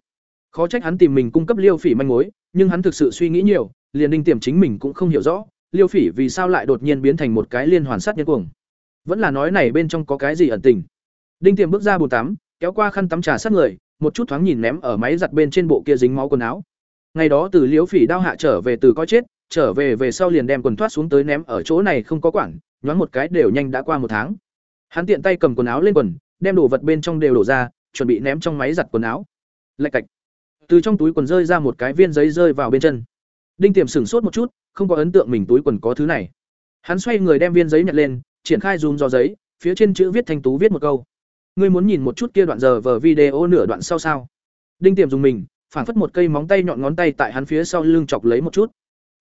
Khó trách hắn tìm mình cung cấp Liêu Phỉ manh mối, nhưng hắn thực sự suy nghĩ nhiều, liền đinh tiềm chính mình cũng không hiểu rõ, Liêu Phỉ vì sao lại đột nhiên biến thành một cái liên hoàn sát nhân cuồng. Vẫn là nói này bên trong có cái gì ẩn tình. Đinh Tiềm bước ra bồn tắm, kéo qua khăn tắm trà sát người, một chút thoáng nhìn ném ở máy giặt bên trên bộ kia dính máu quần áo. Ngày đó từ Liễu Phỉ đao hạ trở về từ có chết, trở về về sau liền đem quần thoát xuống tới ném ở chỗ này không có quản, nhoáng một cái đều nhanh đã qua một tháng. Hắn tiện tay cầm quần áo lên quần, đem đồ vật bên trong đều đổ ra, chuẩn bị ném trong máy giặt quần áo. Lạch cạch. Từ trong túi quần rơi ra một cái viên giấy rơi vào bên chân. Đinh Tiềm sửng sốt một chút, không có ấn tượng mình túi quần có thứ này. Hắn xoay người đem viên giấy nhặt lên, triển khai dùm do giấy, phía trên chữ viết thanh tú viết một câu. Ngươi muốn nhìn một chút kia đoạn giờ vở video nửa đoạn sau sao? Đinh Tiềm dùng mình, phản phất một cây móng tay nhọn ngón tay tại hắn phía sau lưng chọc lấy một chút.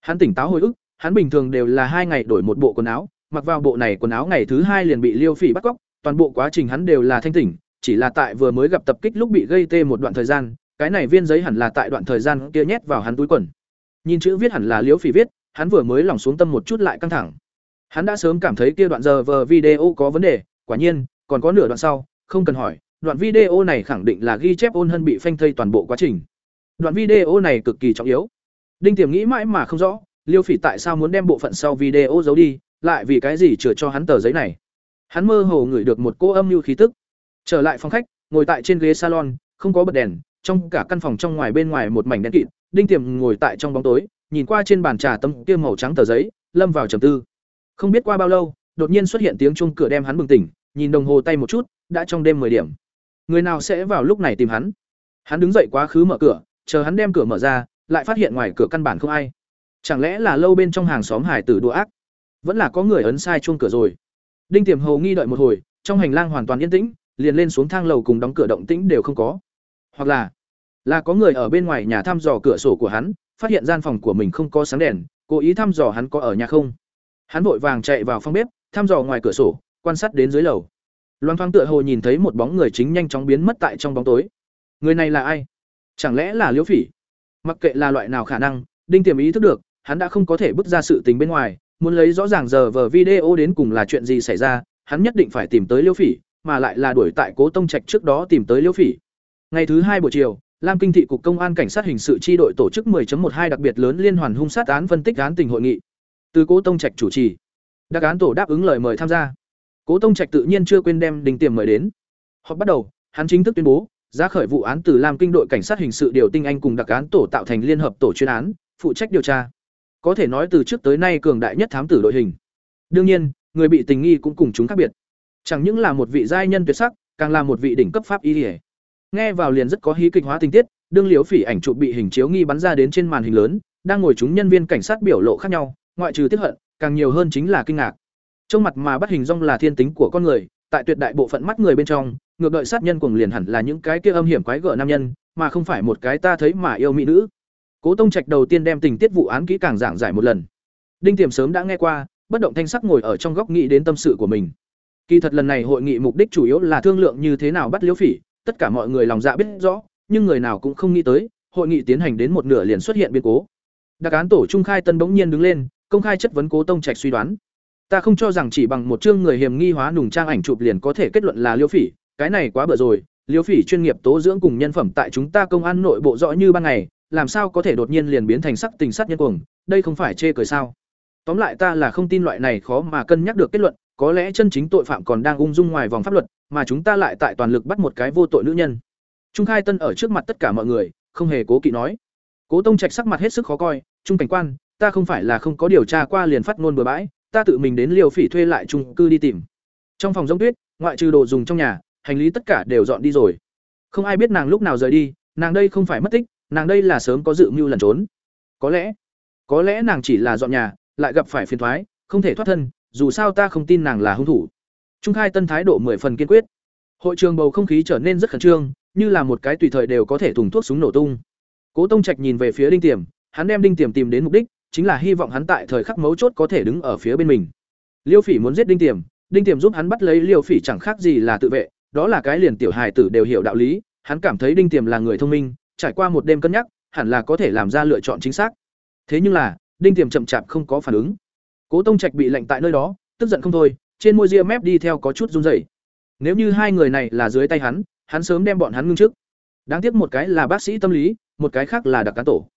Hắn tỉnh táo hồi ức, hắn bình thường đều là hai ngày đổi một bộ quần áo, mặc vào bộ này quần áo ngày thứ hai liền bị Liêu Phỉ bắt cóc, toàn bộ quá trình hắn đều là thanh tỉnh, chỉ là tại vừa mới gặp tập kích lúc bị gây tê một đoạn thời gian, cái này viên giấy hẳn là tại đoạn thời gian kia nhét vào hắn túi quần. Nhìn chữ viết hẳn là liêu Phỉ viết, hắn vừa mới lòng xuống tâm một chút lại căng thẳng. Hắn đã sớm cảm thấy kia đoạn giờ vờ video có vấn đề, quả nhiên, còn có nửa đoạn sau, không cần hỏi, đoạn video này khẳng định là ghi chép ôn hân bị phanh thây toàn bộ quá trình. Đoạn video này cực kỳ trọng yếu. Đinh Tiềm nghĩ mãi mà không rõ, Liêu Phỉ tại sao muốn đem bộ phận sau video giấu đi, lại vì cái gì chừa cho hắn tờ giấy này. Hắn mơ hồ ngửi được một cô âm lưu khí tức. Trở lại phòng khách, ngồi tại trên ghế salon, không có bật đèn, trong cả căn phòng trong ngoài bên ngoài một mảnh đen kịt, Đinh Tiềm ngồi tại trong bóng tối, nhìn qua trên bàn trà tấm kia màu trắng tờ giấy, lâm vào trầm tư. Không biết qua bao lâu, đột nhiên xuất hiện tiếng chuông cửa đem hắn bừng tỉnh, nhìn đồng hồ tay một chút, đã trong đêm 10 điểm. Người nào sẽ vào lúc này tìm hắn? Hắn đứng dậy quá khứ mở cửa, chờ hắn đem cửa mở ra, lại phát hiện ngoài cửa căn bản không ai. Chẳng lẽ là lâu bên trong hàng xóm hải tử đùa ác? Vẫn là có người ấn sai chuông cửa rồi. Đinh Tiềm hầu nghi đợi một hồi, trong hành lang hoàn toàn yên tĩnh, liền lên xuống thang lầu cùng đóng cửa động tĩnh đều không có. Hoặc là là có người ở bên ngoài nhà thăm dò cửa sổ của hắn, phát hiện gian phòng của mình không có sáng đèn, cố ý thăm dò hắn có ở nhà không. Hắn vội vàng chạy vào phòng bếp, thăm dò ngoài cửa sổ, quan sát đến dưới lầu. loan thoáng tựa hồ nhìn thấy một bóng người chính nhanh chóng biến mất tại trong bóng tối người này là ai chẳng lẽ là liễu phỉ? Mặc kệ là loại nào khả năng, đinh tiềm ý thức được, hắn đã không có thể bước ra sự tình bên ngoài, muốn lấy rõ ràng giờ vờ video đến cùng là chuyện gì xảy ra, hắn nhất định phải tìm tới liễu phỉ, mà lại là đuổi tại cố tông trạch trước đó tìm tới liễu phỉ. Ngày thứ hai buổi chiều, lam kinh thị cục công an cảnh sát hình sự tri đội tổ chức 10.12 đặc biệt lớn liên hoàn hung sát án phân tích án tình hội nghị. Từ cố tông trạch chủ trì, đặc án tổ đáp ứng lời mời tham gia. Cố tông trạch tự nhiên chưa quên đem đình tiềm mời đến. Họp bắt đầu, hắn chính thức tuyên bố ra khởi vụ án từ lam kinh đội cảnh sát hình sự điều tinh anh cùng đặc án tổ tạo thành liên hợp tổ chuyên án, phụ trách điều tra. Có thể nói từ trước tới nay cường đại nhất thám tử đội hình. Đương nhiên, người bị tình nghi cũng cùng chúng khác biệt. Chẳng những là một vị giai nhân tuyệt sắc, càng là một vị đỉnh cấp pháp y ỉa nghe vào liền rất có hí kịch hóa tình tiết, đương liếu phỉ ảnh chụp bị hình chiếu nghi bắn ra đến trên màn hình lớn, đang ngồi chúng nhân viên cảnh sát biểu lộ khác nhau, ngoại trừ tiếp hận, càng nhiều hơn chính là kinh ngạc. Trong mặt mà bắt hình rong là thiên tính của con người, tại tuyệt đại bộ phận mắt người bên trong ngược đợi sát nhân cuồng liền hẳn là những cái kia âm hiểm quái gở nam nhân, mà không phải một cái ta thấy mà yêu mỹ nữ. Cố tông trạch đầu tiên đem tình tiết vụ án kỹ càng giảng giải một lần. Đinh tiềm sớm đã nghe qua, bất động thanh sắc ngồi ở trong góc nghĩ đến tâm sự của mình. Kỳ thật lần này hội nghị mục đích chủ yếu là thương lượng như thế nào bắt liễu phỉ, tất cả mọi người lòng dạ biết rõ, nhưng người nào cũng không nghĩ tới, hội nghị tiến hành đến một nửa liền xuất hiện biến cố. Đặc án tổ trung khai tân bỗng nhiên đứng lên, công khai chất vấn cố tông trạch suy đoán. Ta không cho rằng chỉ bằng một chương người hiểm nghi hóa nùng trang ảnh chụp liền có thể kết luận là liễu phỉ cái này quá bựa rồi, liêu phỉ chuyên nghiệp tố dưỡng cùng nhân phẩm tại chúng ta công an nội bộ rõ như ban ngày, làm sao có thể đột nhiên liền biến thành sắc tình sát nhân cuồng, đây không phải chê cười sao? Tóm lại ta là không tin loại này khó mà cân nhắc được kết luận, có lẽ chân chính tội phạm còn đang ung dung ngoài vòng pháp luật, mà chúng ta lại tại toàn lực bắt một cái vô tội nữ nhân. Trung khai tân ở trước mặt tất cả mọi người, không hề cố kỵ nói. Cố tông trạch sắc mặt hết sức khó coi, trung cảnh quan, ta không phải là không có điều tra qua liền phát ngôn bừa bãi, ta tự mình đến liều phỉ thuê lại trung cư đi tìm. Trong phòng giống tuyết, ngoại trừ đồ dùng trong nhà hành lý tất cả đều dọn đi rồi. Không ai biết nàng lúc nào rời đi, nàng đây không phải mất tích, nàng đây là sớm có dự mưu lẩn trốn. Có lẽ có lẽ nàng chỉ là dọn nhà, lại gặp phải phiền thoái, không thể thoát thân, dù sao ta không tin nàng là hung thủ. Trung khai tân thái độ mười phần kiên quyết. Hội trường bầu không khí trở nên rất khẩn trương, như là một cái tùy thời đều có thể thùng thuốc súng nổ tung. Cố tông trạch nhìn về phía đinh tiềm, hắn đem đinh tiềm tìm đến mục đích chính là hy vọng hắn tại thời khắc mấu chốt có thể đứng ở phía bên mình. Liêu phỉ muốn giết đinh tiềm đinh tiềm giúp hắn bắt lấy liêu phỉ chẳng khác gì là tự vệ đó là cái liền tiểu hài tử đều hiểu đạo lý, hắn cảm thấy đinh tiềm là người thông minh, trải qua một đêm cân nhắc, hẳn là có thể làm ra lựa chọn chính xác. Thế nhưng là, đinh tiềm chậm chạp không có phản ứng. Cố tông trạch bị lệnh tại nơi đó, tức giận không thôi, trên môi ria mép đi theo có chút run rẩy. Nếu như hai người này là dưới tay hắn hắn sớm đem bọn hắn ngưng trước. Đáng tiếc một cái là bác sĩ tâm lý, một cái khác là đặc cán tổ.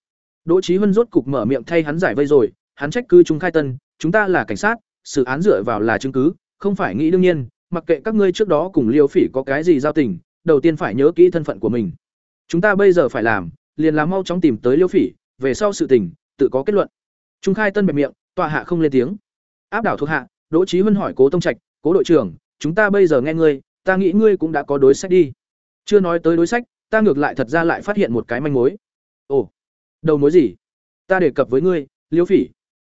Đỗ trí huân rốt cục mở miệng thay hắn giải vây rồi, hắn trách cứ chúng khai tân, chúng ta là cảnh sát, sự án dựa vào là chứng cứ, không phải nghĩ đương nhiên mặc kệ các ngươi trước đó cùng liêu phỉ có cái gì giao tình, đầu tiên phải nhớ kỹ thân phận của mình. Chúng ta bây giờ phải làm, liền làm mau chóng tìm tới liêu phỉ, về sau sự tình, tự có kết luận. Trung khai tân bẹp miệng tòa hạ không lên tiếng. Áp đảo thuộc hạ, đỗ trí huân hỏi cố tông trạch, cố đội trưởng, chúng ta bây giờ nghe ngươi, ta nghĩ ngươi cũng đã có đối sách đi. Chưa nói tới đối sách, ta ngược lại thật ra lại phát hiện một cái manh mối. Ồ, đầu mối gì? Ta đề cập với ngươi, liêu phỉ.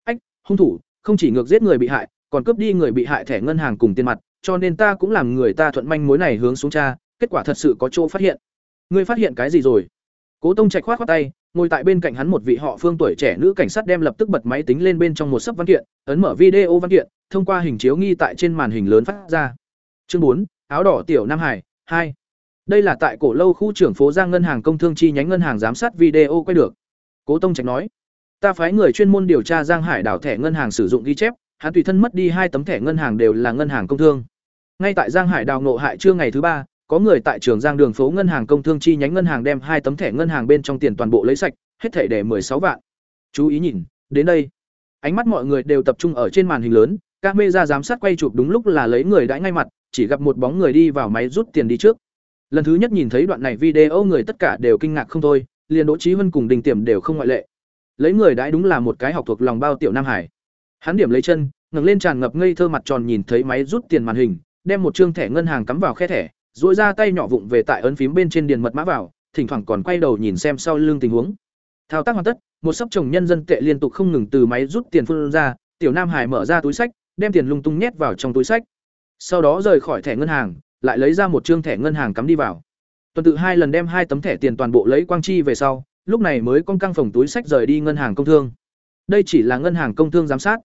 Ách, hung thủ, không chỉ ngược giết người bị hại, còn cướp đi người bị hại thẻ ngân hàng cùng tiền mặt cho nên ta cũng làm người ta thuận manh mối này hướng xuống cha, kết quả thật sự có chỗ phát hiện. Ngươi phát hiện cái gì rồi? Cố tông trạch khoát khoát tay, ngồi tại bên cạnh hắn một vị họ phương tuổi trẻ nữ cảnh sát đem lập tức bật máy tính lên bên trong một sấp văn kiện, ấn mở video văn kiện, thông qua hình chiếu nghi tại trên màn hình lớn phát ra. Chương bốn, áo đỏ tiểu nam hải, hai. Đây là tại cổ lâu khu trưởng phố giang ngân hàng công thương chi nhánh ngân hàng giám sát video quay được. Cố tông trạch nói, ta phái người chuyên môn điều tra giang hải đảo thẻ ngân hàng sử dụng ghi chép, hắn tùy thân mất đi hai tấm thẻ ngân hàng đều là ngân hàng công thương ngay tại giang hải đào Nộ hại trưa ngày thứ ba, có người tại trường giang đường phố ngân hàng công thương chi nhánh ngân hàng đem hai tấm thẻ ngân hàng bên trong tiền toàn bộ lấy sạch, hết thẻ để sáu vạn. Chú ý nhìn, đến đây. Ánh mắt mọi người đều tập trung ở trên màn hình lớn các mê ra giám sát quay chụp đúng lúc là lấy người đãi ngay mặt, chỉ gặp một bóng người đi vào máy rút tiền đi trước. Lần thứ nhất nhìn thấy đoạn này video người tất cả đều kinh ngạc không thôi, liền đỗ trí huân cùng đình tiềm đều không ngoại lệ. Lấy người đãi đúng là một cái học thuộc lòng bao tiểu nam hải. Hắn điểm lấy chân, ngẩng lên tràn ngập ngây thơ mặt tròn nhìn thấy máy rút tiền màn hình đem một chương thẻ ngân hàng cắm vào khe thẻ dỗi ra tay nhỏ vụng về tại ấn phím bên trên điền mật mã vào, thỉnh thoảng còn quay đầu nhìn xem sau lưng tình huống. Thao tác hoàn tất, một sấp chồng nhân dân tệ liên tục không ngừng từ máy rút tiền phun ra, tiểu nam hải mở ra túi sách, đem tiền lung tung nhét vào trong túi sách. Sau đó rời khỏi thẻ ngân hàng, lại lấy ra một chương thẻ ngân hàng cắm đi vào. Tuần tự hai lần đem hai tấm thẻ tiền toàn bộ lấy quang chi về sau, lúc này mới con căng phòng túi sách rời đi ngân hàng công thương. Đây chỉ là ngân hàng công thương giám sát.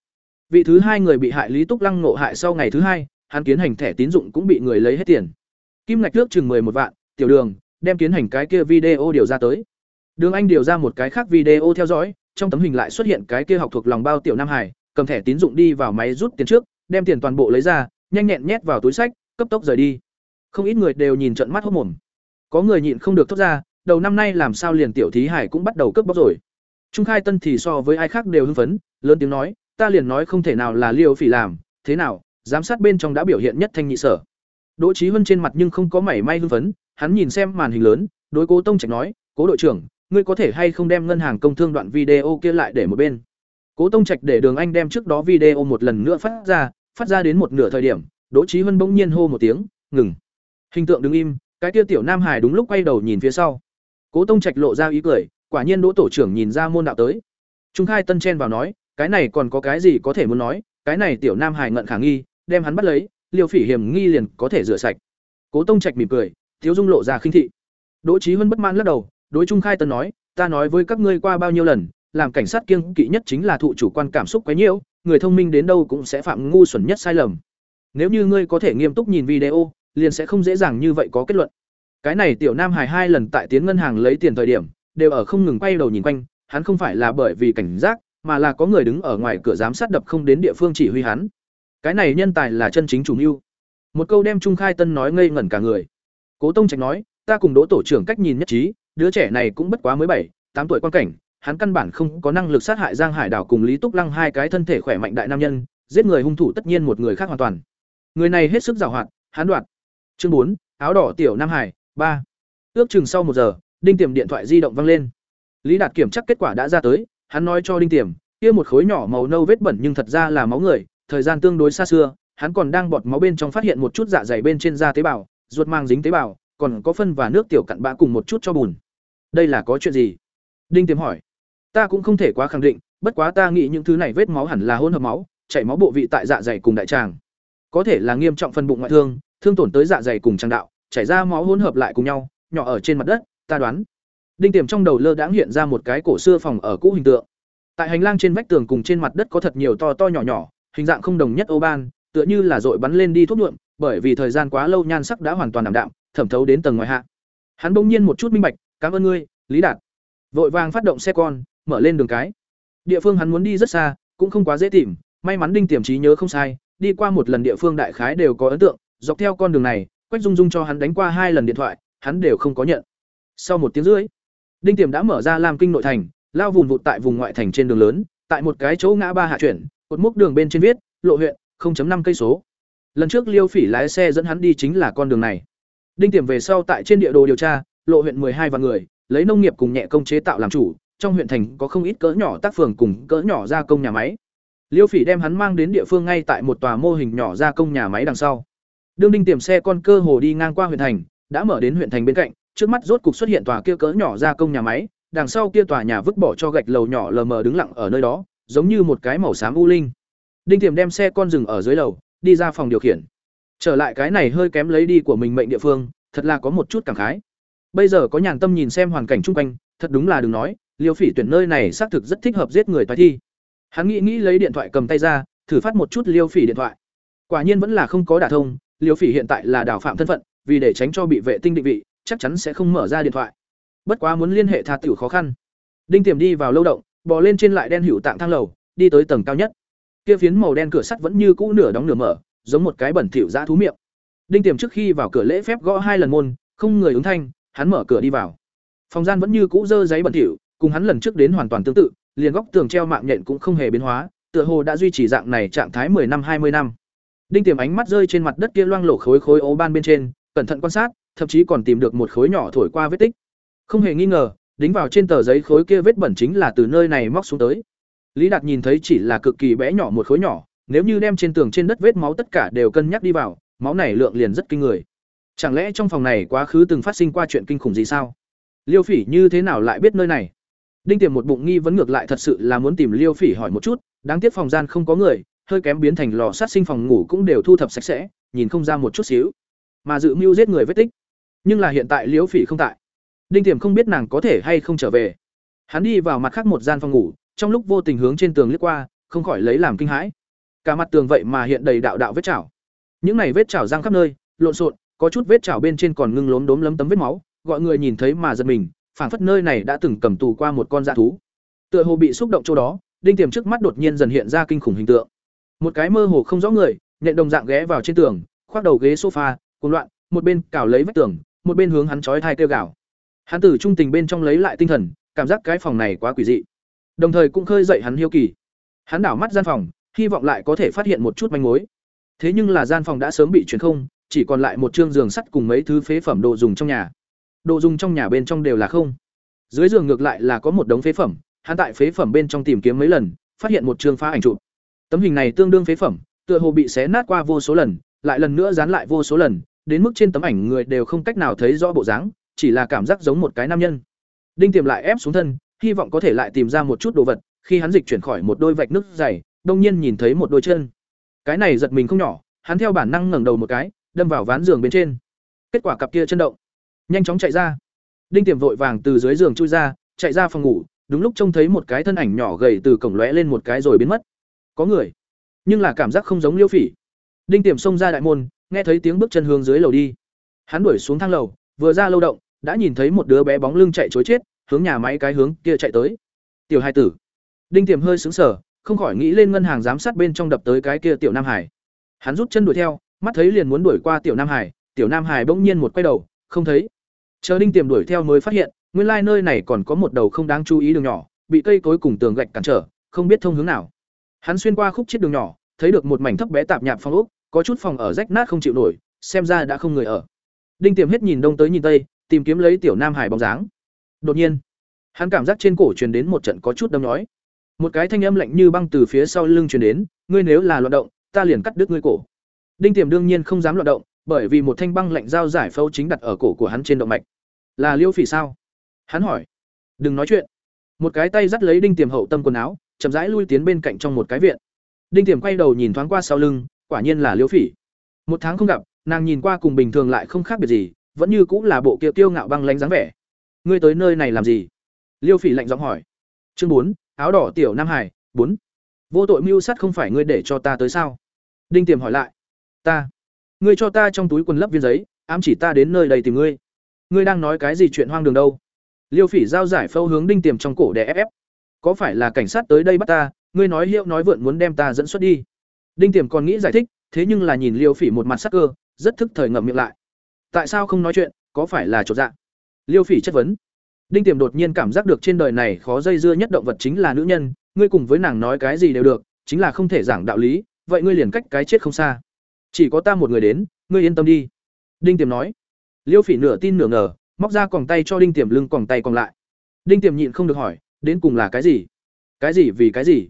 Vị thứ hai người bị hại lý túc lăng nộ hại sau ngày thứ hai hắn kiến hành thẻ tín dụng cũng bị người lấy hết tiền. Kim ngạch trước chừng một vạn, tiểu đường, đem kiến hành cái kia video điều ra tới. Đường Anh điều ra một cái khác video theo dõi, trong tấm hình lại xuất hiện cái kia học thuộc lòng bao tiểu Nam Hải, cầm thẻ tín dụng đi vào máy rút tiền trước, đem tiền toàn bộ lấy ra, nhanh nhẹn nhét vào túi sách, cấp tốc rời đi. Không ít người đều nhìn trận mắt hốt mồm. Có người nhịn không được thốt ra, đầu năm nay làm sao liền tiểu thí hải cũng bắt đầu cướp bóc rồi. Trung Khai Tân thì so với ai khác đều hưng phấn, lớn tiếng nói, ta liền nói không thể nào là Liêu Phỉ làm, thế nào, giám sát bên trong đã biểu hiện nhất thanh nhị sở. Đỗ Chí Huân trên mặt nhưng không có mảy may hưng phấn, hắn nhìn xem màn hình lớn, đối Cố Tông Trạch nói, "Cố đội trưởng, ngươi có thể hay không đem ngân hàng công thương đoạn video kia lại để một bên?" Cố Tông Trạch để Đường Anh đem trước đó video một lần nữa phát ra, phát ra đến một nửa thời điểm, Đỗ Chí Huân bỗng nhiên hô một tiếng, "Ngừng." Hình tượng đứng im, cái kia tiểu Nam Hải đúng lúc quay đầu nhìn phía sau. Cố Tông Trạch lộ ra ý cười, quả nhiên Đỗ tổ trưởng nhìn ra môn đạo tới. Trung Khai Tân chen vào nói, cái này còn có cái gì có thể muốn nói, cái này tiểu Nam Hải ngận khả nghi, đem hắn bắt lấy, Liêu Phỉ hiểm nghi liền có thể rửa sạch. Cố Tông Trạch mỉm cười, thiếu dung lộ ra khinh thị. Đỗ trí Huân bất mãn lắc đầu, đối Trung Khai Tân nói, ta nói với các ngươi qua bao nhiêu lần, làm cảnh sát kiêng kỵ nhất chính là thụ chủ quan cảm xúc quá nhiều, người thông minh đến đâu cũng sẽ phạm ngu xuẩn nhất sai lầm. Nếu như ngươi có thể nghiêm túc nhìn video, liền sẽ không dễ dàng như vậy có kết luận. Cái này tiểu Nam Hải hai lần tại tiến ngân hàng lấy tiền thời điểm, đều ở không ngừng quay đầu nhìn quanh, hắn không phải là bởi vì cảnh giác, mà là có người đứng ở ngoài cửa giám sát đập không đến địa phương chỉ huy hắn. Cái này nhân tài là chân chính chủ mưu. Một câu đem Trung Khai Tân nói ngây ngẩn cả người. Cố Tông Trạch nói, ta cùng Đỗ tổ trưởng cách nhìn nhất trí, đứa trẻ này cũng bất quá mới bảy, tám tuổi quan cảnh, hắn căn bản không có năng lực sát hại Giang Hải Đảo cùng Lý Túc Lăng hai cái thân thể khỏe mạnh đại nam nhân, giết người hung thủ tất nhiên một người khác hoàn toàn. Người này hết sức giàu hoạt, hắn đoạt. Chương bốn, áo đỏ tiểu Nam Hải, ba. Ước chừng sau một giờ, Đinh Tiềm điện thoại di động vang lên. Lý Đạt kiểm tra kết quả đã ra tới, hắn nói cho Đinh Tiềm, kia một khối nhỏ màu nâu vết bẩn nhưng thật ra là máu người, thời gian tương đối xa xưa, hắn còn đang bọt máu bên trong phát hiện một chút dạ dày bên trên da tế bào, ruột mang dính tế bào, còn có phân và nước tiểu cặn bã cùng một chút cho bùn. Đây là có chuyện gì? Đinh Tiềm hỏi. Ta cũng không thể quá khẳng định, bất quá ta nghĩ những thứ này vết máu hẳn là hỗn hợp máu, chảy máu bộ vị tại dạ dày cùng đại tràng. Có thể là nghiêm trọng phân bụng ngoại thương, thương tổn tới dạ dày cùng tràng đạo, chảy ra máu hỗn hợp lại cùng nhau, nhỏ ở trên mặt đất, ta đoán. Đinh Tiềm trong đầu lơ đãng hiện ra một cái cổ xưa phòng ở cũ hình tượng. Tại hành lang trên vách tường cùng trên mặt đất có thật nhiều to to nhỏ nhỏ, hình dạng không đồng nhất ô ban, tựa như là dội bắn lên đi thuốc nhuộm, bởi vì thời gian quá lâu nhan sắc đã hoàn toàn ảm đạm, thẩm thấu đến tầng ngoài hạ. Hắn bỗng nhiên một chút minh bạch, "Cảm ơn ngươi, Lý Đạt." Vội vàng phát động xe con, mở lên đường cái. Địa phương hắn muốn đi rất xa, cũng không quá dễ tìm, may mắn Đinh Tiềm trí nhớ không sai, đi qua một lần địa phương đại khái đều có ấn tượng, dọc theo con đường này, Quách Dung Dung cho hắn đánh qua hai lần điện thoại, hắn đều không có nhận. Sau một tiếng rưỡi, Đinh Tiềm đã mở ra Lam Kinh nội thành, lao vùng vụt tại vùng ngoại thành trên đường lớn, tại một cái chỗ ngã ba hạ chuyển, cột mốc đường bên trên viết, lộ huyện, 0.5 cây số. Lần trước Liêu Phỉ lái xe dẫn hắn đi chính là con đường này. Đinh Tiềm về sau tại trên địa đồ điều tra, lộ huyện 12 vạn người, lấy nông nghiệp cùng nhẹ công chế tạo làm chủ, trong huyện thành có không ít cỡ nhỏ tác phường cùng cỡ nhỏ gia công nhà máy. Liêu Phỉ đem hắn mang đến địa phương ngay tại một tòa mô hình nhỏ gia công nhà máy đằng sau. Đương Đinh Tiềm xe con cơ hồ đi ngang qua huyện thành, đã mở đến huyện thành bên cạnh, trước mắt rốt cục xuất hiện tòa kia cỡ nhỏ gia công nhà máy, đằng sau kia tòa nhà vứt bỏ cho gạch lầu nhỏ lờ mờ đứng lặng ở nơi đó, giống như một cái màu xám u linh. Đinh Tiềm đem xe con dừng ở dưới lầu, đi ra phòng điều khiển. Trở lại cái này hơi kém lấy đi của mình mệnh địa phương, thật là có một chút cảm khái. Bây giờ có nhàn tâm nhìn xem hoàn cảnh chung quanh, thật đúng là đừng nói, Liêu Phỉ tuyển nơi này xác thực rất thích hợp giết người toái thi. Hắn nghĩ nghĩ lấy điện thoại cầm tay ra, thử phát một chút Liêu Phỉ điện thoại. Quả nhiên vẫn là không có đả thông, Liêu Phỉ hiện tại là đảo phạm thân phận, vì để tránh cho bị vệ tinh định vị, chắc chắn sẽ không mở ra điện thoại. Bất quá muốn liên hệ tha tiểu khó khăn. Đinh Tiềm đi vào lâu động, bò lên trên lại đen hữu tạng thang lầu, đi tới tầng cao nhất. Kia phiến màu đen cửa sắt vẫn như cũ nửa đóng nửa mở, giống một cái bẩn thỉu dã thú miệng. Đinh Tiềm trước khi vào cửa lễ phép gõ hai lần môn, không người ứng thanh, hắn mở cửa đi vào. Phòng gian vẫn như cũ dơ giấy bẩn thỉu, cùng hắn lần trước đến hoàn toàn tương tự, liền góc tường treo mạng nhện cũng không hề biến hóa, tựa hồ đã duy trì dạng này trạng thái 10 năm 20 năm. Đinh Tiềm ánh mắt rơi trên mặt đất kia loang lổ khối khối ố ban bên trên, cẩn thận quan sát, thậm chí còn tìm được một khối nhỏ thổi qua vết tích. Không hề nghi ngờ, đính vào trên tờ giấy khối kia vết bẩn chính là từ nơi này móc xuống tới. Lý Đạt nhìn thấy chỉ là cực kỳ bé nhỏ một khối nhỏ, nếu như đem trên tường trên đất vết máu tất cả đều cân nhắc đi vào, máu này lượng liền rất kinh người. Chẳng lẽ trong phòng này quá khứ từng phát sinh qua chuyện kinh khủng gì sao? Liêu Phỉ như thế nào lại biết nơi này? Đinh Tiềm một bụng nghi vấn ngược lại thật sự là muốn tìm Liêu Phỉ hỏi một chút, đáng tiếc phòng gian không có người, hơi kém biến thành lò sát sinh phòng ngủ cũng đều thu thập sạch sẽ, nhìn không ra một chút xíu. Mà dự mưu giết người vết tích. Nhưng là hiện tại Liêu Phỉ không tại. Đinh Tiềm không biết nàng có thể hay không trở về. Hắn đi vào mặt khác một gian phòng ngủ, trong lúc vô tình hướng trên tường liếc qua, không khỏi lấy làm kinh hãi. Cả mặt tường vậy mà hiện đầy đạo đạo vết chảo. những này vết chảo răng khắp nơi lộn xộn có chút vết chảo bên trên còn ngưng lốm đốm lấm tấm vết máu gọi người nhìn thấy mà giật mình phảng phất nơi này đã từng cầm tù qua một con dã thú tựa hồ bị xúc động chỗ đó đinh tiềm trước mắt đột nhiên dần hiện ra kinh khủng hình tượng một cái mơ hồ không rõ người nhện đồng dạng ghé vào trên tường khoác đầu ghế sofa cuồng loạn một bên cào lấy vách tường một bên hướng hắn chói thai kêu gào hắn từ trung tình bên trong lấy lại tinh thần, cảm giác cái phòng này quá quỷ dị. Đồng thời cũng khơi dậy hắn hiếu kỳ. Hắn đảo mắt gian phòng, hy vọng lại có thể phát hiện một chút manh mối. Thế nhưng là gian phòng đã sớm bị chuyển không, chỉ còn lại một chương giường sắt cùng mấy thứ phế phẩm đồ dùng trong nhà. Đồ dùng trong nhà bên trong đều là không. Dưới giường ngược lại là có một đống phế phẩm, hắn tại phế phẩm bên trong tìm kiếm mấy lần, phát hiện một chương phá ảnh chụp. Tấm hình này tương đương phế phẩm, tựa hồ bị xé nát qua vô số lần, lại lần nữa dán lại vô số lần, đến mức trên tấm ảnh người đều không cách nào thấy rõ bộ dáng chỉ là cảm giác giống một cái nam nhân. Đinh tiềm lại ép xuống thân, hy vọng có thể lại tìm ra một chút đồ vật, khi hắn dịch chuyển khỏi một đôi vạch nước dày, đông nhiên nhìn thấy một đôi chân. Cái này giật mình không nhỏ, hắn theo bản năng ngẩng đầu một cái, đâm vào ván giường bên trên. Kết quả cặp kia chân động, nhanh chóng chạy ra. Đinh tiềm vội vàng từ dưới giường chui ra, chạy ra phòng ngủ, đúng lúc trông thấy một cái thân ảnh nhỏ gầy từ cổng lóe lên một cái rồi biến mất. Có người, nhưng là cảm giác không giống liêu phỉ. Đinh tiềm xông ra đại môn, nghe thấy tiếng bước chân hướng dưới lầu đi. Hắn đuổi xuống thang lầu, vừa ra lâu động đã nhìn thấy một đứa bé bóng lưng chạy chối chết, hướng nhà máy cái hướng kia chạy tới. Tiểu hai tử. Đinh tiềm hơi sững sờ, không khỏi nghĩ lên ngân hàng giám sát bên trong đập tới cái kia tiểu nam hải. Hắn rút chân đuổi theo, mắt thấy liền muốn đuổi qua tiểu nam hải, tiểu nam hải bỗng nhiên một quay đầu, không thấy. Chờ đinh tiềm đuổi theo mới phát hiện, nguyên lai nơi này còn có một đầu không đáng chú ý đường nhỏ, bị cây cối cùng tường gạch cản trở, không biết thông hướng nào. Hắn xuyên qua khúc chiếc đường nhỏ, thấy được một mảnh thấp bé tạp nhạp phòng ốc, có chút phòng ở rách nát không chịu nổi, xem ra đã không người ở. Đinh tiềm hết nhìn đông tới nhìn tây tìm kiếm lấy tiểu nam hải bóng dáng. Đột nhiên, hắn cảm giác trên cổ truyền đến một trận có chút đâm nhói. Một cái thanh âm lạnh như băng từ phía sau lưng truyền đến, ngươi nếu là loạn động, ta liền cắt đứt ngươi cổ. Đinh tiềm đương nhiên không dám loạn động, bởi vì một thanh băng lạnh dao giải phẫu chính đặt ở cổ của hắn trên động mạch. Là liêu phỉ sao? Hắn hỏi. Đừng nói chuyện. Một cái tay dắt lấy đinh tiềm hậu tâm quần áo, chậm rãi lui tiến bên cạnh trong một cái viện. Đinh tiềm quay đầu nhìn thoáng qua sau lưng, quả nhiên là liêu phỉ. Một tháng không gặp, nàng nhìn qua cùng bình thường lại không khác biệt gì vẫn như cũng là bộ kia tiêu ngạo băng lánh dáng vẻ. Ngươi tới nơi này làm gì? Liêu phỉ lạnh giọng hỏi. Chương bốn, áo đỏ tiểu nam hải, bốn. Vô tội mưu sát không phải ngươi để cho ta tới sao? Đinh tiềm hỏi lại. Ta. Ngươi cho ta trong túi quần lấp viên giấy, ám chỉ ta đến nơi đây tìm ngươi. Ngươi đang nói cái gì chuyện hoang đường đâu? Liêu phỉ giao giải phâu hướng đinh tiềm trong cổ để ép ép. Có phải là cảnh sát tới đây bắt ta? Ngươi nói hiệu nói vượn muốn đem ta dẫn xuất đi. Đinh tiềm còn nghĩ giải thích, thế nhưng là nhìn liêu phỉ một mặt sắc cơ, rất thức thời ngậm miệng lại tại sao không nói chuyện, có phải là chột dạ? Liêu phỉ chất vấn. Đinh tiềm đột nhiên cảm giác được trên đời này khó dây dưa nhất động vật chính là nữ nhân, ngươi cùng với nàng nói cái gì đều được, chính là không thể giảng đạo lý, vậy ngươi liền cách cái chết không xa. Chỉ có ta một người đến, ngươi yên tâm đi. Đinh tiềm nói. Liêu phỉ nửa tin nửa ngờ, móc ra còng tay cho đinh tiềm lưng còng tay còn lại. Đinh tiềm nhịn không được hỏi, đến cùng là cái gì? Cái gì vì cái gì?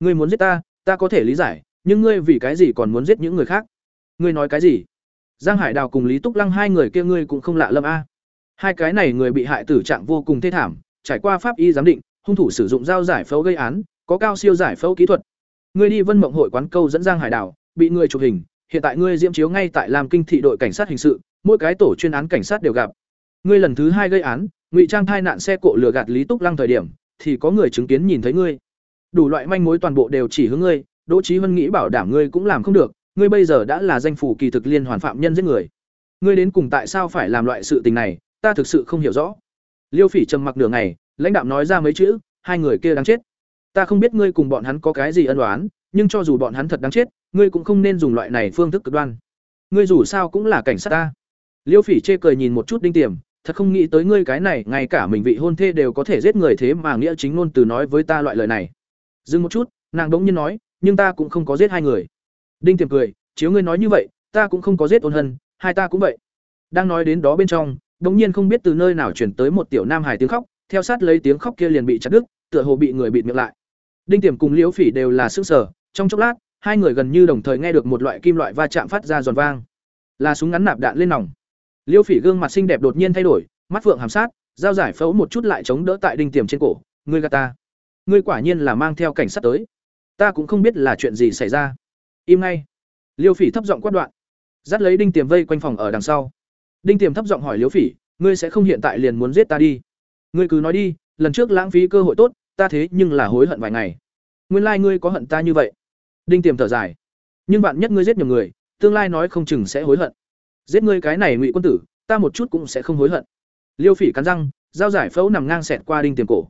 Ngươi muốn giết ta ta có thể lý giải, nhưng ngươi vì cái gì còn muốn giết những người khác? Ngươi nói cái gì? Giang hải đào cùng lý túc lăng hai người kia ngươi cũng không lạ lâm a. Hai cái này người bị hại tử trạng vô cùng thê thảm, trải qua pháp y giám định, hung thủ sử dụng dao giải phẫu gây án, có cao siêu giải phẫu kỹ thuật. Ngươi đi vân mộng hội quán câu dẫn giang hải đào, bị người chụp hình, hiện tại ngươi diễm chiếu ngay tại làm kinh thị đội cảnh sát hình sự, mỗi cái tổ chuyên án cảnh sát đều gặp. Ngươi lần thứ hai gây án, ngụy trang thai nạn xe cộ lừa gạt lý túc lăng thời điểm, thì có người chứng kiến nhìn thấy ngươi. Đủ loại manh mối toàn bộ đều chỉ hướng ngươi, đỗ trí huân nghĩ bảo đảm ngươi cũng làm không được ngươi bây giờ đã là danh phủ kỳ thực liên hoàn phạm nhân giết người. Ngươi đến cùng tại sao phải làm loại sự tình này, ta thực sự không hiểu rõ. Liêu phỉ trầm mặc nửa ngày, lãnh đạo nói ra mấy chữ, hai người kia đáng chết. Ta không biết ngươi cùng bọn hắn có cái gì ân oán, nhưng cho dù bọn hắn thật đáng chết, ngươi cũng không nên dùng loại này phương thức cực đoan. Ngươi dù sao cũng là cảnh sát ta. Liêu phỉ chê cười nhìn một chút đinh tiềm, thật không nghĩ tới ngươi cái này, ngay cả mình vị hôn thê đều có thể giết người thế mà nghĩa chính ngôn từ nói với ta loại lời này. Dừng một chút, nàng đống nhiên nói, nhưng ta cũng không có giết hai người đinh tiềm cười, chiếu ngươi nói như vậy, ta cũng không có giết ôn hân, hai ta cũng vậy. Đang nói đến đó bên trong, đống nhiên không biết từ nơi nào chuyển tới một tiểu nam hài tiếng khóc, theo sát lấy tiếng khóc kia liền bị chặt đứt, tựa hồ bị người bịt miệng lại. Đinh tiềm cùng liễu phỉ đều là sức sở trong chốc lát, hai người gần như đồng thời nghe được một loại kim loại va chạm phát ra giòn vang. Là súng ngắn nạp đạn lên nòng. Liễu phỉ gương mặt xinh đẹp đột nhiên thay đổi, mắt vượng hàm sát, dao giải phẫu một chút lại chống đỡ tại đinh tiềm trên cổ. Ngươi gạt ta. Ngươi quả nhiên là mang theo cảnh sát tới. Ta cũng không biết là chuyện gì xảy ra im ngay. Liêu phỉ thấp giọng quát đoạn. Dắt lấy đinh tiềm vây quanh phòng ở đằng sau. Đinh tiềm thấp giọng hỏi liêu phỉ, ngươi sẽ không hiện tại liền muốn giết ta đi? Ngươi cứ nói đi, lần trước lãng phí cơ hội tốt, ta thế nhưng là hối hận vài ngày. Nguyên lai like ngươi có hận ta như vậy. Đinh tiềm thở dài. Nhưng bạn nhất ngươi giết nhiều người, tương lai nói không chừng sẽ hối hận. Giết ngươi cái này ngụy quân tử, ta một chút cũng sẽ không hối hận. Liêu phỉ cắn răng, dao giải phẫu nằm ngang xẹt qua đinh tiềm cổ.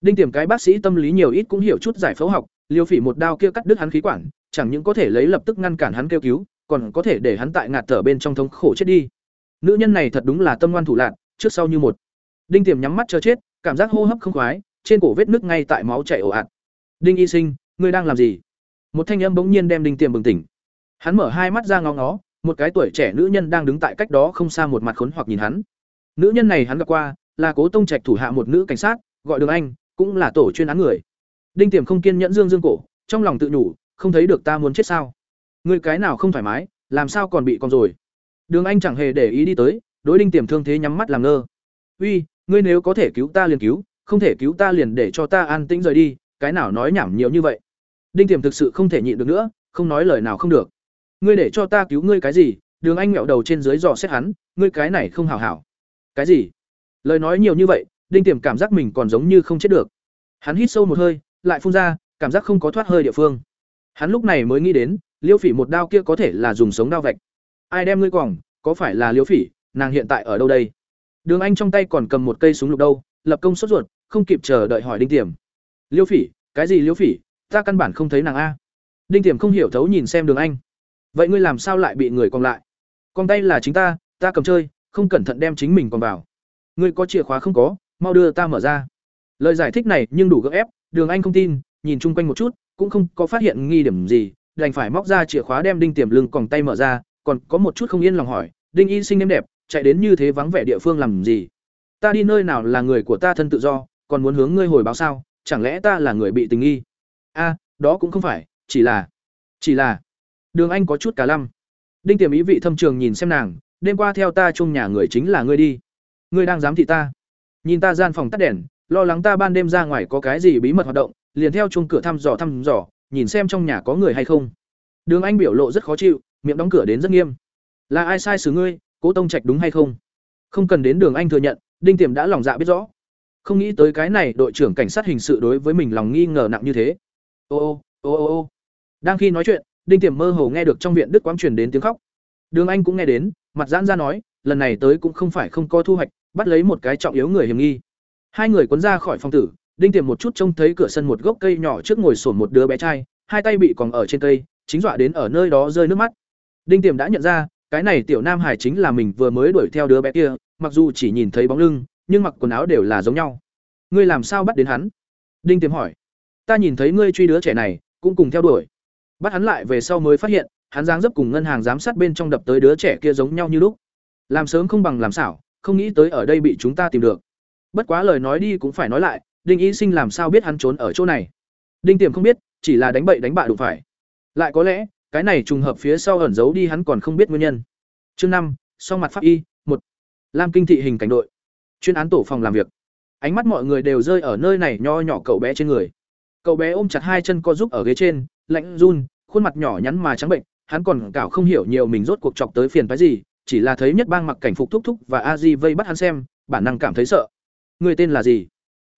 Đinh tiềm cái bác sĩ tâm lý nhiều ít cũng hiểu chút giải phẫu học, liêu phỉ một đao kia cắt đứt hắn khí quản chẳng những có thể lấy lập tức ngăn cản hắn kêu cứu, còn có thể để hắn tại ngạt thở bên trong thống khổ chết đi. Nữ nhân này thật đúng là tâm ngoan thủ lạc trước sau như một. Đinh tiềm nhắm mắt chờ chết, cảm giác hô hấp không khoái, trên cổ vết nứt ngay tại máu chảy ồ ạt. Đinh y sinh, ngươi đang làm gì? Một thanh âm bỗng nhiên đem đinh tiềm bừng tỉnh. Hắn mở hai mắt ra ngó ngó, một cái tuổi trẻ nữ nhân đang đứng tại cách đó không xa một mặt khốn hoặc nhìn hắn. Nữ nhân này hắn gặp qua, là cố tông trạch thủ hạ một nữ cảnh sát, gọi đường anh, cũng là tổ chuyên án người. Đinh tiềm không kiên nhẫn dương dương cổ, trong lòng tự nhủ không thấy được ta muốn chết sao? Người cái nào không thoải mái, làm sao còn bị con rồi? Đường anh chẳng hề để ý đi tới, đối đinh tiềm thương thế nhắm mắt làm ngơ. Uy, ngươi nếu có thể cứu ta liền cứu, không thể cứu ta liền để cho ta an tĩnh rời đi, cái nào nói nhảm nhiều như vậy? Đinh tiềm thực sự không thể nhịn được nữa, không nói lời nào không được. Ngươi để cho ta cứu ngươi cái gì? Đường anh mẹo đầu trên dưới dò xét hắn, ngươi cái này không hảo hảo. Cái gì? Lời nói nhiều như vậy, đinh tiềm cảm giác mình còn giống như không chết được. Hắn hít sâu một hơi, lại phun ra, cảm giác không có thoát hơi địa phương hắn lúc này mới nghĩ đến liêu phỉ một đao kia có thể là dùng sống đao vạch. Ai đem ngươi quổng, có phải là liêu phỉ nàng hiện tại ở đâu đây? Đường anh trong tay còn cầm một cây súng lục đâu lập công sốt ruột không kịp chờ đợi hỏi đinh tiềm. Liêu phỉ cái gì liêu phỉ ta căn bản không thấy nàng a. Đinh tiềm không hiểu thấu nhìn xem đường anh. Vậy ngươi làm sao lại bị người còn lại? Con tay là chính ta ta cầm chơi không cẩn thận đem chính mình còn vào. Ngươi có chìa khóa không có mau đưa ta mở ra. Lời giải thích này nhưng đủ gượng ép đường anh không tin nhìn chung quanh một chút cũng không có phát hiện nghi điểm gì, đành phải móc ra chìa khóa đem đinh tiềm lưng còn tay mở ra, còn có một chút không yên lòng hỏi, đinh y sinh em đẹp, chạy đến như thế vắng vẻ địa phương làm gì? Ta đi nơi nào là người của ta thân tự do, còn muốn hướng ngươi hồi báo sao? Chẳng lẽ ta là người bị tình nghi? A, đó cũng không phải, chỉ là chỉ là, đường anh có chút cả lăm. Đinh tiềm ý vị thâm trường nhìn xem nàng, đêm qua theo ta chung nhà người chính là ngươi đi. Ngươi đang dám thị ta. Nhìn ta gian phòng tắt đèn, lo lắng ta ban đêm ra ngoài có cái gì bí mật hoạt động liền theo chung cửa thăm dò thăm dò, nhìn xem trong nhà có người hay không. Đường anh biểu lộ rất khó chịu, miệng đóng cửa đến rất nghiêm. Là ai sai xử ngươi, cố tông trạch đúng hay không? Không cần đến đường anh thừa nhận, đinh tiềm đã lòng dạ biết rõ. Không nghĩ tới cái này đội trưởng cảnh sát hình sự đối với mình lòng nghi ngờ nặng như thế. Ô ô ô ô ô. Đang khi nói chuyện, đinh tiềm mơ hồ nghe được trong viện đức quang truyền đến tiếng khóc. Đường anh cũng nghe đến, mặt giãn ra nói, lần này tới cũng không phải không có thu hoạch, bắt lấy một cái trọng yếu người hiểm nghi. Hai người cuốn ra khỏi phòng tử đinh tiềm một chút trông thấy cửa sân một gốc cây nhỏ trước ngồi sổn một đứa bé trai, hai tay bị còn ở trên cây, chính dọa đến ở nơi đó rơi nước mắt. Đinh tiềm đã nhận ra, cái này tiểu nam hải chính là mình vừa mới đuổi theo đứa bé kia, mặc dù chỉ nhìn thấy bóng lưng, nhưng mặc quần áo đều là giống nhau. Ngươi làm sao bắt đến hắn? Đinh tiềm hỏi. Ta nhìn thấy ngươi truy đứa trẻ này, cũng cùng theo đuổi. Bắt hắn lại về sau mới phát hiện, hắn dáng dấp cùng ngân hàng giám sát bên trong đập tới đứa trẻ kia giống nhau như lúc. Làm sớm không bằng làm xảo, không nghĩ tới ở đây bị chúng ta tìm được. Bất quá lời nói đi cũng phải nói lại đinh y sinh làm sao biết hắn trốn ở chỗ này? Đinh tiềm không biết, chỉ là đánh bậy đánh bạ đụng phải. Lại có lẽ, cái này trùng hợp phía sau ẩn giấu đi hắn còn không biết nguyên nhân. Chương năm sau mặt pháp y, một. Lam kinh thị hình cảnh đội. Chuyên án tổ phòng làm việc. Ánh mắt mọi người đều rơi ở nơi này nho nhỏ cậu bé trên người. Cậu bé ôm chặt hai chân co giúp ở ghế trên, lạnh run, khuôn mặt nhỏ nhắn mà trắng bệnh, hắn còn cảo không hiểu nhiều mình rốt cuộc chọc tới phiền phái gì, chỉ là thấy nhất bang mặc cảnh phục thúc thúc và a di vây bắt hắn xem, bản năng cảm thấy sợ. Người tên là gì?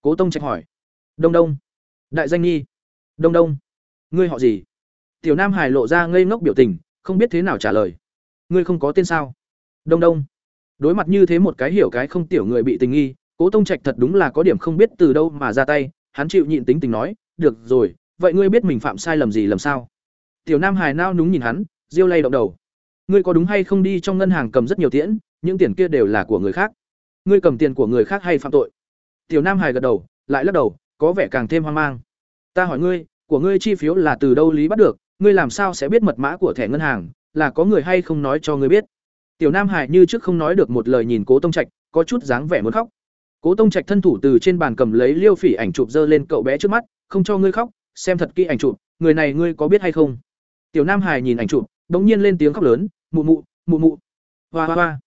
Cố tông trạch hỏi. Đông đông. Đại danh nhi đông đông. Ngươi họ gì? Tiểu nam hải lộ ra ngây ngốc biểu tình, không biết thế nào trả lời. Ngươi không có tên sao? Đông đông. Đối mặt như thế một cái hiểu cái không tiểu người bị tình nghi, cố tông trạch thật đúng là có điểm không biết từ đâu mà ra tay, hắn chịu nhịn tính tình nói, được rồi, vậy ngươi biết mình phạm sai lầm gì làm sao? Tiểu nam hải nao núng nhìn hắn diêu lay động đầu. Ngươi có đúng hay không đi trong ngân hàng cầm rất nhiều tiễn, những tiền kia đều là của người khác. Ngươi cầm tiền của người khác hay phạm tội? Tiểu nam hải gật đầu, lại lắc đầu, có vẻ càng thêm hoang mang. Ta hỏi ngươi, của ngươi chi phiếu là từ đâu lý bắt được? Ngươi làm sao sẽ biết mật mã của thẻ ngân hàng? Là có người hay không nói cho ngươi biết? Tiểu nam hải như trước không nói được một lời nhìn cố tông trạch, có chút dáng vẻ muốn khóc. Cố tông trạch thân thủ từ trên bàn cầm lấy liêu phỉ ảnh chụp dơ lên cậu bé trước mắt, không cho ngươi khóc, xem thật kỹ ảnh chụp, người này ngươi có biết hay không? Tiểu nam hải nhìn ảnh chụp bỗng nhiên lên tiếng khóc lớn, mụ mụ mụ mụ. Hoa hoa hoa.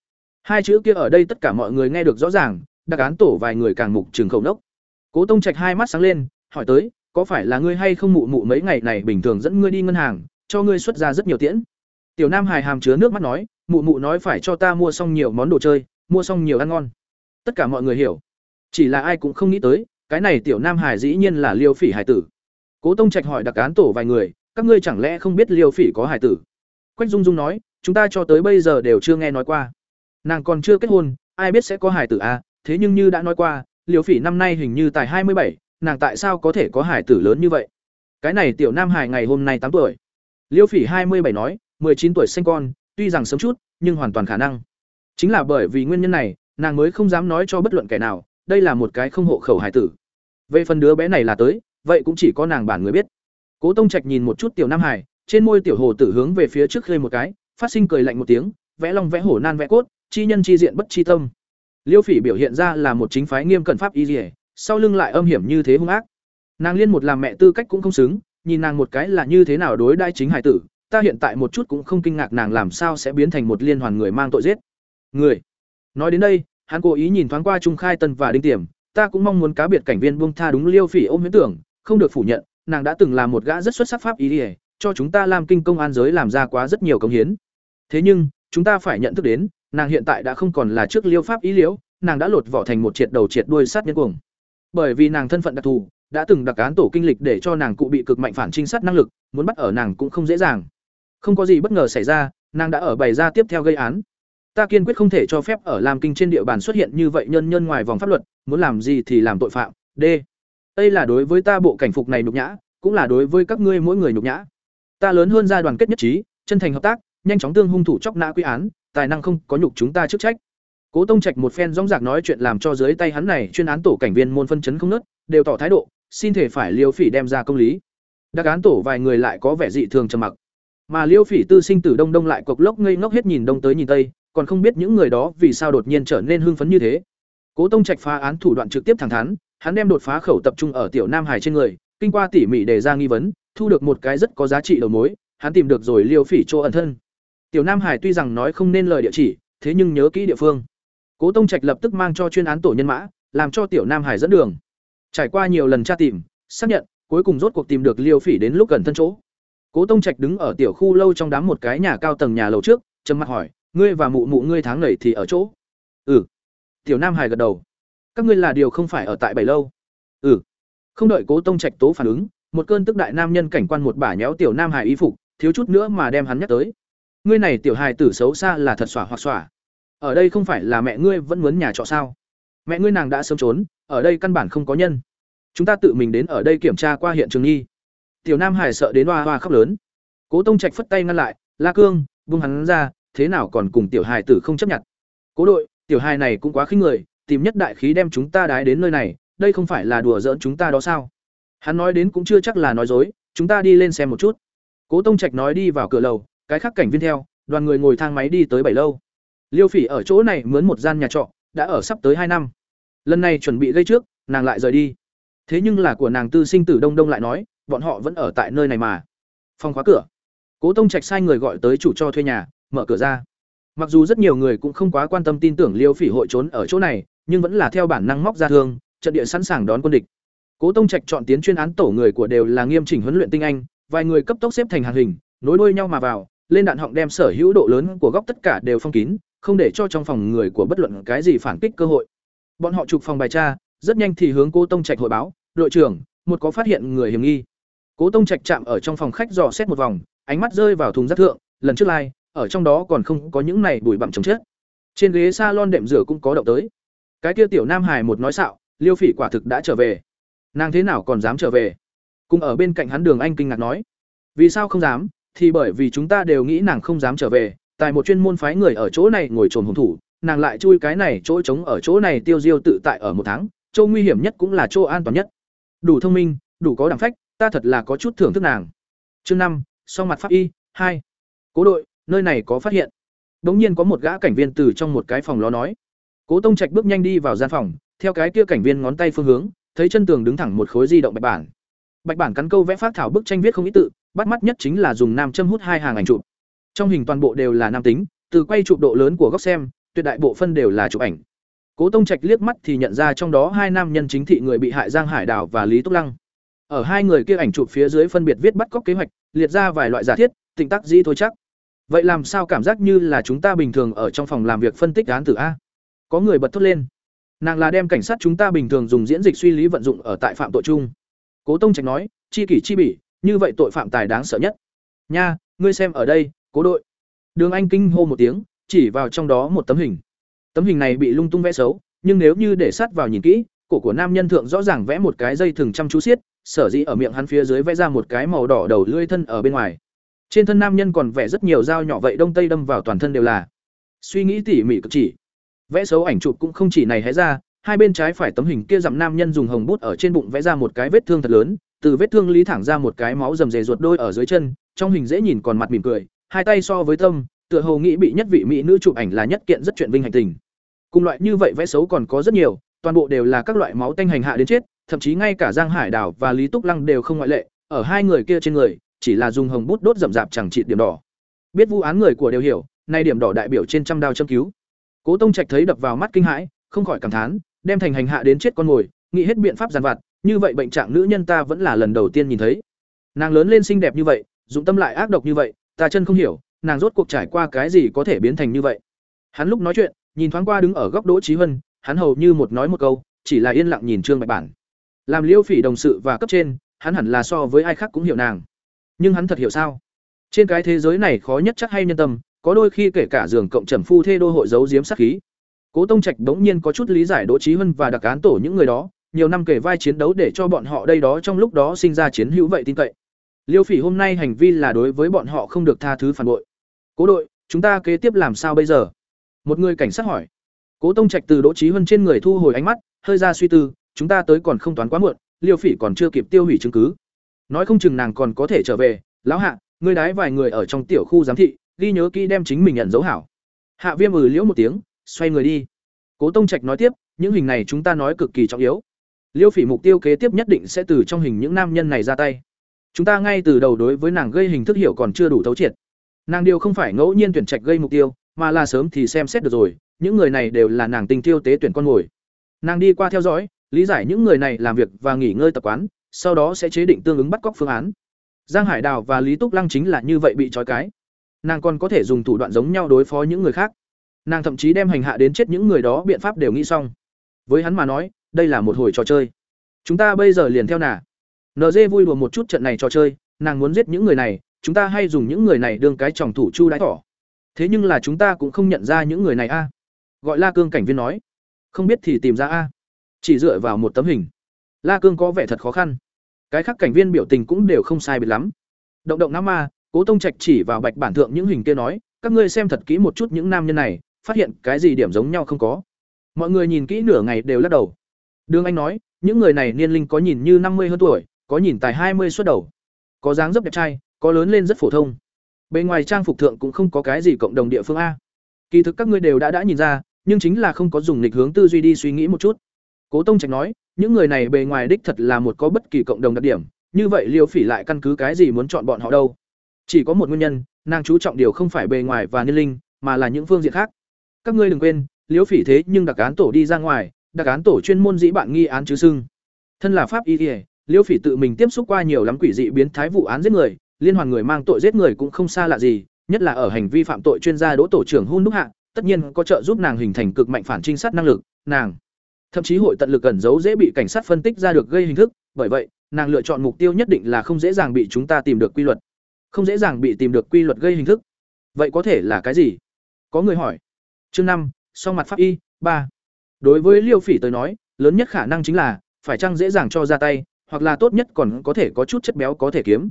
Hai chữ kia ở đây tất cả mọi người nghe được rõ ràng đặc án tổ vài người càng mục trường khẩu nốc. Cố tông trạch hai mắt sáng lên, hỏi tới, có phải là ngươi hay không mụ mụ mấy ngày này bình thường dẫn ngươi đi ngân hàng, cho ngươi xuất ra rất nhiều tiễn? Tiểu nam hài hàm chứa nước mắt nói, mụ mụ nói phải cho ta mua xong nhiều món đồ chơi, mua xong nhiều ăn ngon. Tất cả mọi người hiểu. Chỉ là ai cũng không nghĩ tới, cái này tiểu nam hài dĩ nhiên là liêu phỉ hải tử. Cố tông trạch hỏi đặc án tổ vài người, các ngươi chẳng lẽ không biết liêu phỉ có hải tử? Quách dung dung nói, chúng ta cho tới bây giờ đều chưa nghe nói qua. Nàng còn chưa kết hôn, ai biết sẽ có hải tử à? Thế nhưng như đã nói qua liều phỉ năm nay hình như tài hai mươi bảy, nàng tại sao có thể có hải tử lớn như vậy? Cái này tiểu nam hải ngày hôm nay tám tuổi. Liêu phỉ hai mươi bảy nói chín tuổi sinh con, tuy rằng sớm chút, nhưng hoàn toàn khả năng. Chính là bởi vì nguyên nhân này, nàng mới không dám nói cho bất luận kẻ nào, đây là một cái không hộ khẩu hải tử. Về phần đứa bé này là tới, vậy cũng chỉ có nàng bản người biết. Cố tông trạch nhìn một chút tiểu nam hải trên môi tiểu hồ tử hướng về phía trước khơi một cái, phát sinh cười lạnh một tiếng, vẽ long vẽ hổ nan vẽ cốt, chi nhân chi diện bất chi tâm liêu phỉ biểu hiện ra là một chính phái nghiêm cẩn pháp y dỉa sau lưng lại âm hiểm như thế hung ác. Nàng liên một làm mẹ tư cách cũng không xứng, nhìn nàng một cái là như thế nào đối đãi chính hải tử, ta hiện tại một chút cũng không kinh ngạc nàng làm sao sẽ biến thành một liên hoàn người mang tội giết. Người. Nói đến đây, hắn cố ý nhìn thoáng qua trung khai tân và đinh tiềm, ta cũng mong muốn cá biệt cảnh viên buông tha đúng liêu phỉ ôm huyễn tưởng, không được phủ nhận, nàng đã từng là một gã rất xuất sắc pháp y ỉa cho chúng ta làm kinh công an giới làm ra quá rất nhiều công hiến. Thế nhưng, chúng ta phải nhận thức đến nàng hiện tại đã không còn là trước liêu pháp ý liễu, nàng đã lột vỏ thành một triệt đầu triệt đuôi sát nhân cuồng. Bởi vì nàng thân phận đặc thù, đã từng đặc án tổ kinh lịch để cho nàng cụ bị cực mạnh phản trinh sát năng lực, muốn bắt ở nàng cũng không dễ dàng. Không có gì bất ngờ xảy ra, nàng đã ở bày ra tiếp theo gây án. Ta kiên quyết không thể cho phép ở làm kinh trên địa bàn xuất hiện như vậy nhân nhân ngoài vòng pháp luật, muốn làm gì thì làm tội phạm, d. Đây là đối với ta bộ cảnh phục này nhục nhã, cũng là đối với các ngươi mỗi người nhục nhã. Ta lớn hơn gia đoàn kết nhất trí, chân thành hợp tác nhanh chóng tương hung thủ chóc nã quy án, tài năng không có nhục chúng ta chức trách. Cố tông trạch một phen rong rạc nói chuyện làm cho dưới tay hắn này chuyên án tổ cảnh viên môn phân chấn không nớt, đều tỏ thái độ, xin thể phải liêu phỉ đem ra công lý. Đặc án tổ vài người lại có vẻ dị thường trầm mặc. Mà liêu phỉ tư sinh tử đông đông lại cộc lốc ngây ngốc hết nhìn đông tới nhìn tây, còn không biết những người đó vì sao đột nhiên trở nên hưng phấn như thế. Cố tông trạch phá án thủ đoạn trực tiếp thẳng thắn, hắn đem đột phá khẩu tập trung ở tiểu nam hải trên người, kinh qua tỉ mỉ đề ra nghi vấn, thu được một cái rất có giá trị đầu mối, hắn tìm được rồi liêu phỉ chỗ ẩn thân tiểu nam hải tuy rằng nói không nên lời địa chỉ, thế nhưng nhớ kỹ địa phương. Cố tông trạch lập tức mang cho chuyên án tổ nhân mã, làm cho tiểu nam hải dẫn đường. Trải qua nhiều lần tra tìm, xác nhận, cuối cùng rốt cuộc tìm được liêu phỉ đến lúc gần thân chỗ. Cố tông trạch đứng ở tiểu khu lâu trong đám một cái nhà cao tầng nhà lầu trước, trầm mặt hỏi, ngươi và mụ mụ ngươi tháng nảy thì ở chỗ? Ừ. Tiểu nam hải gật đầu. Các ngươi là điều không phải ở tại bảy lâu. Ừ. Không đợi cố tông trạch tố phản ứng, một cơn tức đại nam nhân cảnh quan một bả nhéo tiểu nam hải y phục, thiếu chút nữa mà đem hắn nhắc tới ngươi này tiểu hài tử xấu xa là thật xỏa hoặc xỏa. Ở đây không phải là mẹ ngươi vẫn muốn nhà trọ sao? Mẹ ngươi nàng đã sớm trốn, ở đây căn bản không có nhân. Chúng ta tự mình đến ở đây kiểm tra qua hiện trường nghi. Tiểu nam hải sợ đến hoa hoa khóc lớn. Cố tông trạch phất tay ngăn lại, la cương vung hắn ra, thế nào còn cùng tiểu hài tử không chấp nhận? Cố đội, tiểu hài này cũng quá khinh người, tìm nhất đại khí đem chúng ta đái đến nơi này, đây không phải là đùa giỡn chúng ta đó sao? Hắn nói đến cũng chưa chắc là nói dối, chúng ta đi lên xem một chút. Cố tông trạch nói đi vào cửa lầu cái khác cảnh viên theo, đoàn người ngồi thang máy đi tới bảy lâu. Liêu phỉ ở chỗ này mướn một gian nhà trọ, đã ở sắp tới hai năm. Lần này chuẩn bị gây trước, nàng lại rời đi. Thế nhưng là của nàng tư sinh tử đông đông lại nói, bọn họ vẫn ở tại nơi này mà. Phòng khóa cửa. Cố tông trạch sai người gọi tới chủ cho thuê nhà, mở cửa ra. Mặc dù rất nhiều người cũng không quá quan tâm tin tưởng liêu phỉ hội trốn ở chỗ này, nhưng vẫn là theo bản năng móc ra thương, trận địa sẵn sàng đón quân địch. Cố tông trạch chọn tiến chuyên án tổ người của đều là nghiêm chỉnh huấn luyện tinh anh, vài người cấp tốc xếp thành hàng hình, nối đuôi nhau mà vào lên đạn họng đem sở hữu độ lớn của góc tất cả đều phong kín, không để cho trong phòng người của bất luận cái gì phản kích cơ hội. Bọn họ trục phòng bài tra, rất nhanh thì hướng cố tông trạch hội báo, đội trưởng, một có phát hiện người hiểm nghi. Cố tông trạch chạm ở trong phòng khách dò xét một vòng, ánh mắt rơi vào thùng rác thượng, lần trước lai, ở trong đó còn không có những này bụi bặm chồng chết. Trên ghế salon đệm rửa cũng có động tới. Cái kia tiểu nam hải một nói xạo, liêu phỉ quả thực đã trở về. Nàng thế nào còn dám trở về? Cùng ở bên cạnh hắn đường anh kinh ngạc nói, vì sao không dám? Thì bởi vì chúng ta đều nghĩ nàng không dám trở về, tại một chuyên môn phái người ở chỗ này ngồi trồn hùng thủ, nàng lại chui cái này chỗ trống ở chỗ này tiêu diêu tự tại ở một tháng, chỗ nguy hiểm nhất cũng là chỗ an toàn nhất. Đủ thông minh, đủ có đẳng phách, ta thật là có chút thưởng thức nàng. Chương năm song mặt pháp y, hai. Cố đội, nơi này có phát hiện. Đống nhiên có một gã cảnh viên từ trong một cái phòng ló nói. Cố tông trạch bước nhanh đi vào gian phòng, theo cái kia cảnh viên ngón tay phương hướng, thấy chân tường đứng thẳng một khối di động bạch bản bạch bản cắn câu vẽ phát thảo bức tranh viết không ý tự, bắt mắt nhất chính là dùng nam châm hút hai hàng ảnh chụp. Trong hình toàn bộ đều là nam tính, từ quay chụp độ lớn của góc xem, tuyệt đại bộ phân đều là chụp ảnh. Cố tông trạch liếc mắt thì nhận ra trong đó hai nam nhân chính thị người bị hại giang hải đảo và lý túc lăng. Ở hai người kia ảnh chụp phía dưới phân biệt viết bắt cóc kế hoạch, liệt ra vài loại giả thiết tình tác dĩ thôi chắc. Vậy làm sao cảm giác như là chúng ta bình thường ở trong phòng làm việc phân tích án tử a? Có người bật thốt lên. Nàng là đem cảnh sát chúng ta bình thường dùng diễn dịch suy lý vận dụng ở tại phạm tội chung cố tông trạch nói chi kỷ chi bỉ như vậy tội phạm tài đáng sợ nhất nha ngươi xem ở đây cố đội Đường Anh kinh hô một tiếng, chỉ vào trong đó một tấm hình. Tấm hình này bị lung tung vẽ xấu, nhưng nếu như để sát vào nhìn kỹ, cổ của nam nhân thượng rõ ràng vẽ một cái dây thừng chăm chú xiết, sở dĩ ở miệng hắn phía dưới vẽ ra một cái màu đỏ đầu lưỡi thân ở bên ngoài. Trên thân nam nhân còn vẽ rất nhiều dao nhỏ vậy đông tây đâm vào toàn thân đều là. Suy nghĩ tỉ mỉ cực chỉ. Vẽ xấu ảnh chụp cũng không chỉ này hé ra, hai bên trái phải tấm hình kia dặm nam nhân dùng hồng bút ở trên bụng vẽ ra một cái vết thương thật lớn, từ vết thương lý thẳng ra một cái máu rầm rề ruột đôi ở dưới chân, trong hình dễ nhìn còn mặt mỉm cười, hai tay so với tâm, tựa hồ nghĩ bị nhất vị mỹ nữ chụp ảnh là nhất kiện rất chuyện vinh hành tình. Cùng loại như vậy vẽ xấu còn có rất nhiều, toàn bộ đều là các loại máu tanh hành hạ đến chết, thậm chí ngay cả Giang Hải Đảo và Lý Túc Lăng đều không ngoại lệ, ở hai người kia trên người, chỉ là dùng hồng bút đốt rậm rạp chẳng trị điểm đỏ. Biết vụ án người của đều hiểu, nay điểm đỏ đại biểu trên trăm đao châm cứu. Cố Tông Trạch thấy đập vào mắt kinh hãi, không khỏi cảm thán, đem thành hành hạ đến chết con ngồi, nghĩ hết biện pháp giàn vặt, như vậy bệnh trạng nữ nhân ta vẫn là lần đầu tiên nhìn thấy. Nàng lớn lên xinh đẹp như vậy, dụng tâm lại ác độc như vậy, ta chân không hiểu, nàng rốt cuộc trải qua cái gì có thể biến thành như vậy. Hắn lúc nói chuyện, nhìn thoáng qua đứng ở góc Đỗ Chí Vân, hắn hầu như một nói một câu, chỉ là yên lặng nhìn Trương Bạch Bản. Làm Liêu Phỉ đồng sự và cấp trên, hắn hẳn là so với ai khác cũng hiểu nàng. Nhưng hắn thật hiểu sao? Trên cái thế giới này khó nhất chắc hay nhân tâm, có đôi khi kể cả giường cộng trầm phu thê đô hội giấu giếm sát khí. Cố Tông Trạch bỗng nhiên có chút lý giải Đỗ Chí Hân và đặc án tổ những người đó, nhiều năm kể vai chiến đấu để cho bọn họ đây đó trong lúc đó sinh ra chiến hữu vậy tin cậy. Liêu Phỉ hôm nay hành vi là đối với bọn họ không được tha thứ phản bội. Cố đội, chúng ta kế tiếp làm sao bây giờ? Một người cảnh sát hỏi. Cố Tông Trạch từ Đỗ Chí Hân trên người thu hồi ánh mắt, hơi ra suy tư, chúng ta tới còn không toán quá muộn, Liêu Phỉ còn chưa kịp tiêu hủy chứng cứ. Nói không chừng nàng còn có thể trở về, lão hạ, ngươi đái vài người ở trong tiểu khu giám thị, ghi nhớ kỹ đem chính mình nhận dấu hảo. Hạ Viêm ừ liễu một tiếng, xoay người đi. Cố Tông Trạch nói tiếp, những hình này chúng ta nói cực kỳ trọng yếu. Liêu Phỉ mục tiêu kế tiếp nhất định sẽ từ trong hình những nam nhân này ra tay. Chúng ta ngay từ đầu đối với nàng gây hình thức hiểu còn chưa đủ thấu triệt. Nàng điều không phải ngẫu nhiên tuyển trạch gây mục tiêu, mà là sớm thì xem xét được rồi, những người này đều là nàng tình tiêu tế tuyển con ngồi. Nàng đi qua theo dõi, lý giải những người này làm việc và nghỉ ngơi tập quán, sau đó sẽ chế định tương ứng bắt cóc phương án. Giang Hải Đào và Lý Túc Lăng chính là như vậy bị trói cái. Nàng còn có thể dùng thủ đoạn giống nhau đối phó những người khác. Nàng thậm chí đem hành hạ đến chết những người đó biện pháp đều nghĩ xong. Với hắn mà nói, đây là một hồi trò chơi. Chúng ta bây giờ liền theo nà. nd vui đùa một chút trận này trò chơi, nàng muốn giết những người này, chúng ta hay dùng những người này đương cái tròng thủ chu đái thỏ. Thế nhưng là chúng ta cũng không nhận ra những người này a. Gọi La Cương cảnh viên nói, không biết thì tìm ra a. Chỉ dựa vào một tấm hình. La Cương có vẻ thật khó khăn. Cái khác cảnh viên biểu tình cũng đều không sai biệt lắm. Động động nam ma, Cố Tông Trạch chỉ vào bạch bản thượng những hình kia nói, các ngươi xem thật kỹ một chút những nam nhân này, phát hiện cái gì điểm giống nhau không có. Mọi người nhìn kỹ nửa ngày đều lắc đầu. Đường Anh nói, những người này niên linh có nhìn như năm mươi hơn tuổi, có nhìn tài hai mươi xuất đầu. Có dáng dấp đẹp trai, có lớn lên rất phổ thông. Bên ngoài trang phục thượng cũng không có cái gì cộng đồng địa phương a. Kỳ thực các ngươi đều đã đã nhìn ra, nhưng chính là không có dùng lịch hướng tư duy đi suy nghĩ một chút. Cố Tông Trạch nói, những người này bề ngoài đích thật là một có bất kỳ cộng đồng đặc điểm, như vậy Liêu Phỉ lại căn cứ cái gì muốn chọn bọn họ đâu? Chỉ có một nguyên nhân, nàng chú trọng điều không phải bề ngoài và niên linh, mà là những phương diện khác. Các ngươi đừng quên, liễu Phỉ thế nhưng đặc án tổ đi ra ngoài, đặc án tổ chuyên môn dĩ bạn nghi án chứ sưng. Thân là pháp y, Liêu Phỉ tự mình tiếp xúc qua nhiều lắm quỷ dị biến thái vụ án giết người, liên hoàn người mang tội giết người cũng không xa lạ gì, nhất là ở hành vi phạm tội chuyên gia Đỗ tổ trưởng hôn Đúc Hạ, tất nhiên có trợ giúp nàng hình thành cực mạnh phản trinh sát năng lực, nàng thậm chí hội tận lực cẩn giấu dễ bị cảnh sát phân tích ra được gây hình thức, bởi vậy, nàng lựa chọn mục tiêu nhất định là không dễ dàng bị chúng ta tìm được quy luật. Không dễ dàng bị tìm được quy luật gây hình thức. Vậy có thể là cái gì? Có người hỏi. Chương năm, song mặt pháp y, ba. Đối với Liêu Phỉ tới nói, lớn nhất khả năng chính là phải chăng dễ dàng cho ra tay, hoặc là tốt nhất còn có thể có chút chất béo có thể kiếm.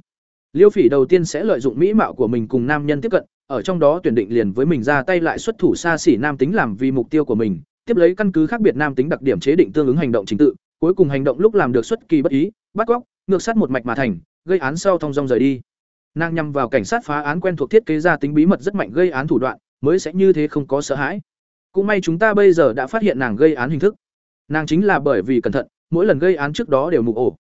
Liêu Phỉ đầu tiên sẽ lợi dụng mỹ mạo của mình cùng nam nhân tiếp cận, ở trong đó tuyển định liền với mình ra tay lại xuất thủ xa xỉ nam tính làm vì mục tiêu của mình, tiếp lấy căn cứ khác biệt nam tính đặc điểm chế định tương ứng hành động chính tự, cuối cùng hành động lúc làm được xuất kỳ bất ý, bắt cóc, ngược sát một mạch mà thành, gây án sau thông dong rời đi. Nàng nhằm vào cảnh sát phá án quen thuộc thiết kế ra tính bí mật rất mạnh gây án thủ đoạn, mới sẽ như thế không có sợ hãi. Cũng may chúng ta bây giờ đã phát hiện nàng gây án hình thức. Nàng chính là bởi vì cẩn thận, mỗi lần gây án trước đó đều mục ổ.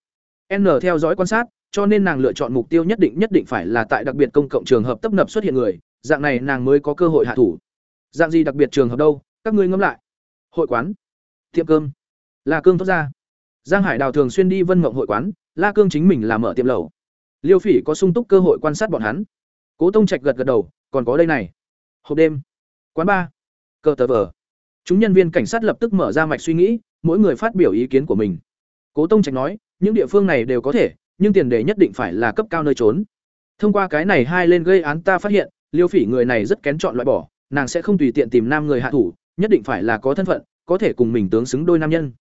N theo dõi quan sát, cho nên nàng lựa chọn mục tiêu nhất định nhất định phải là tại đặc biệt công cộng trường hợp tấp nập xuất hiện người, dạng này nàng mới có cơ hội hạ thủ. Dạng gì đặc biệt trường hợp đâu, các ngươi ngẫm lại. Hội quán, tiệm cơm, La Cương thoát ra. Giang Hải Đào thường xuyên đi Vân Mộng hội quán, La Cương chính mình là mở tiệm lẩu. Liêu Phỉ có sung túc cơ hội quan sát bọn hắn. Cố Tông Trạch gật gật đầu, còn có đây này. Hộp đêm, quán bar, cờ tờ vờ. Chúng nhân viên cảnh sát lập tức mở ra mạch suy nghĩ, mỗi người phát biểu ý kiến của mình. Cố Tông Trạch nói, những địa phương này đều có thể, nhưng tiền đề nhất định phải là cấp cao nơi trốn. Thông qua cái này hai lên gây án ta phát hiện, liêu phỉ người này rất kén chọn loại bỏ nàng sẽ không tùy tiện tìm nam người hạ thủ nhất định phải là có thân phận có thể cùng mình tướng xứng đôi nam nhân.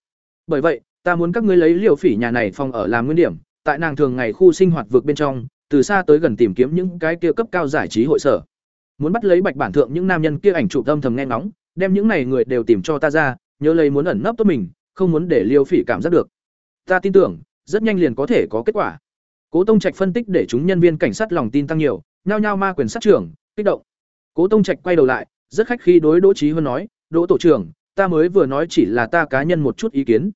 Bởi vậy ta muốn các ngươi lấy liều phỉ nhà này phòng ở làm nguyên điểm tại nàng thường ngày khu sinh hoạt vượt bên trong từ xa tới gần tìm kiếm những cái kia cấp cao giải trí hội sở muốn bắt lấy bạch bản thượng những nam nhân kia ảnh chụp âm thầm nghe ngóng, đem những này người đều tìm cho ta ra, nhớ lấy muốn ẩn nấp tốt mình, không muốn để liêu phỉ cảm giác được. Ta tin tưởng, rất nhanh liền có thể có kết quả. Cố tông trạch phân tích để chúng nhân viên cảnh sát lòng tin tăng nhiều, nhao nhao ma quyền sát trưởng, kích động. Cố tông trạch quay đầu lại, rất khách khi đối đỗ trí hơn nói, đỗ tổ trưởng, ta mới vừa nói chỉ là ta cá nhân một chút ý kiến.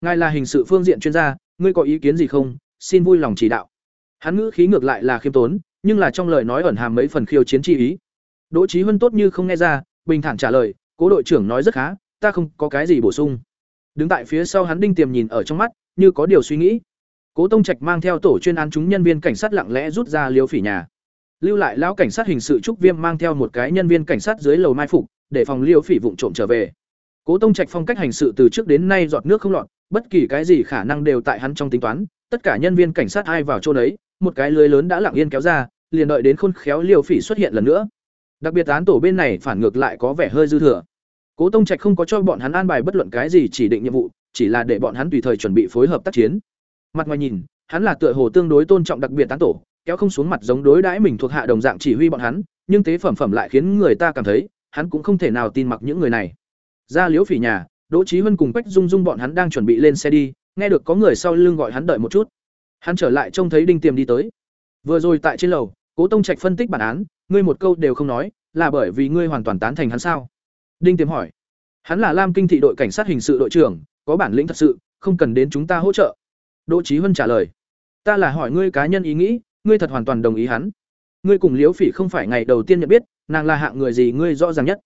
Ngài là hình sự phương diện chuyên gia, ngươi có ý kiến gì không? Xin vui lòng chỉ đạo. Hắn ngữ khí ngược lại là khiêm tốn, nhưng là trong lời nói ẩn hàm mấy phần khiêu chiến chi ý đỗ trí huân tốt như không nghe ra, bình thản trả lời, cố đội trưởng nói rất khá, ta không có cái gì bổ sung. Đứng tại phía sau hắn đinh tiềm nhìn ở trong mắt, như có điều suy nghĩ. Cố tông trạch mang theo tổ chuyên án chúng nhân viên cảnh sát lặng lẽ rút ra liêu phỉ nhà. Lưu lại lão cảnh sát hình sự trúc viêm mang theo một cái nhân viên cảnh sát dưới lầu mai phục, để phòng liêu phỉ vụng trộm trở về. Cố tông trạch phong cách hành sự từ trước đến nay giọt nước không lọt, bất kỳ cái gì khả năng đều tại hắn trong tính toán, tất cả nhân viên cảnh sát ai vào chỗ đấy, một cái lưới lớn đã lặng yên kéo ra, liền đợi đến khôn khéo liêu phỉ xuất hiện lần nữa đặc biệt án tổ bên này phản ngược lại có vẻ hơi dư thừa. Cố tông trạch không có cho bọn hắn an bài bất luận cái gì chỉ định nhiệm vụ, chỉ là để bọn hắn tùy thời chuẩn bị phối hợp tác chiến. Mặt ngoài nhìn, hắn là tựa hồ tương đối tôn trọng đặc biệt án tổ, kéo không xuống mặt giống đối đãi mình thuộc hạ đồng dạng chỉ huy bọn hắn, nhưng tế phẩm phẩm lại khiến người ta cảm thấy, hắn cũng không thể nào tin mặc những người này. Ra liễu phỉ nhà, đỗ trí huân cùng quách dung dung bọn hắn đang chuẩn bị lên xe đi, nghe được có người sau lưng gọi hắn đợi một chút. Hắn trở lại trông thấy đinh tiềm đi tới. Vừa rồi tại trên lầu cố tông trạch phân tích bản án, ngươi một câu đều không nói, là bởi vì ngươi hoàn toàn tán thành hắn sao? Đinh tiềm hỏi. Hắn là lam kinh thị đội cảnh sát hình sự đội trưởng, có bản lĩnh thật sự, không cần đến chúng ta hỗ trợ. Đỗ Chí huân trả lời. Ta là hỏi ngươi cá nhân ý nghĩ, ngươi thật hoàn toàn đồng ý hắn. Ngươi cùng liễu phỉ không phải ngày đầu tiên nhận biết, nàng là hạng người gì ngươi rõ ràng nhất.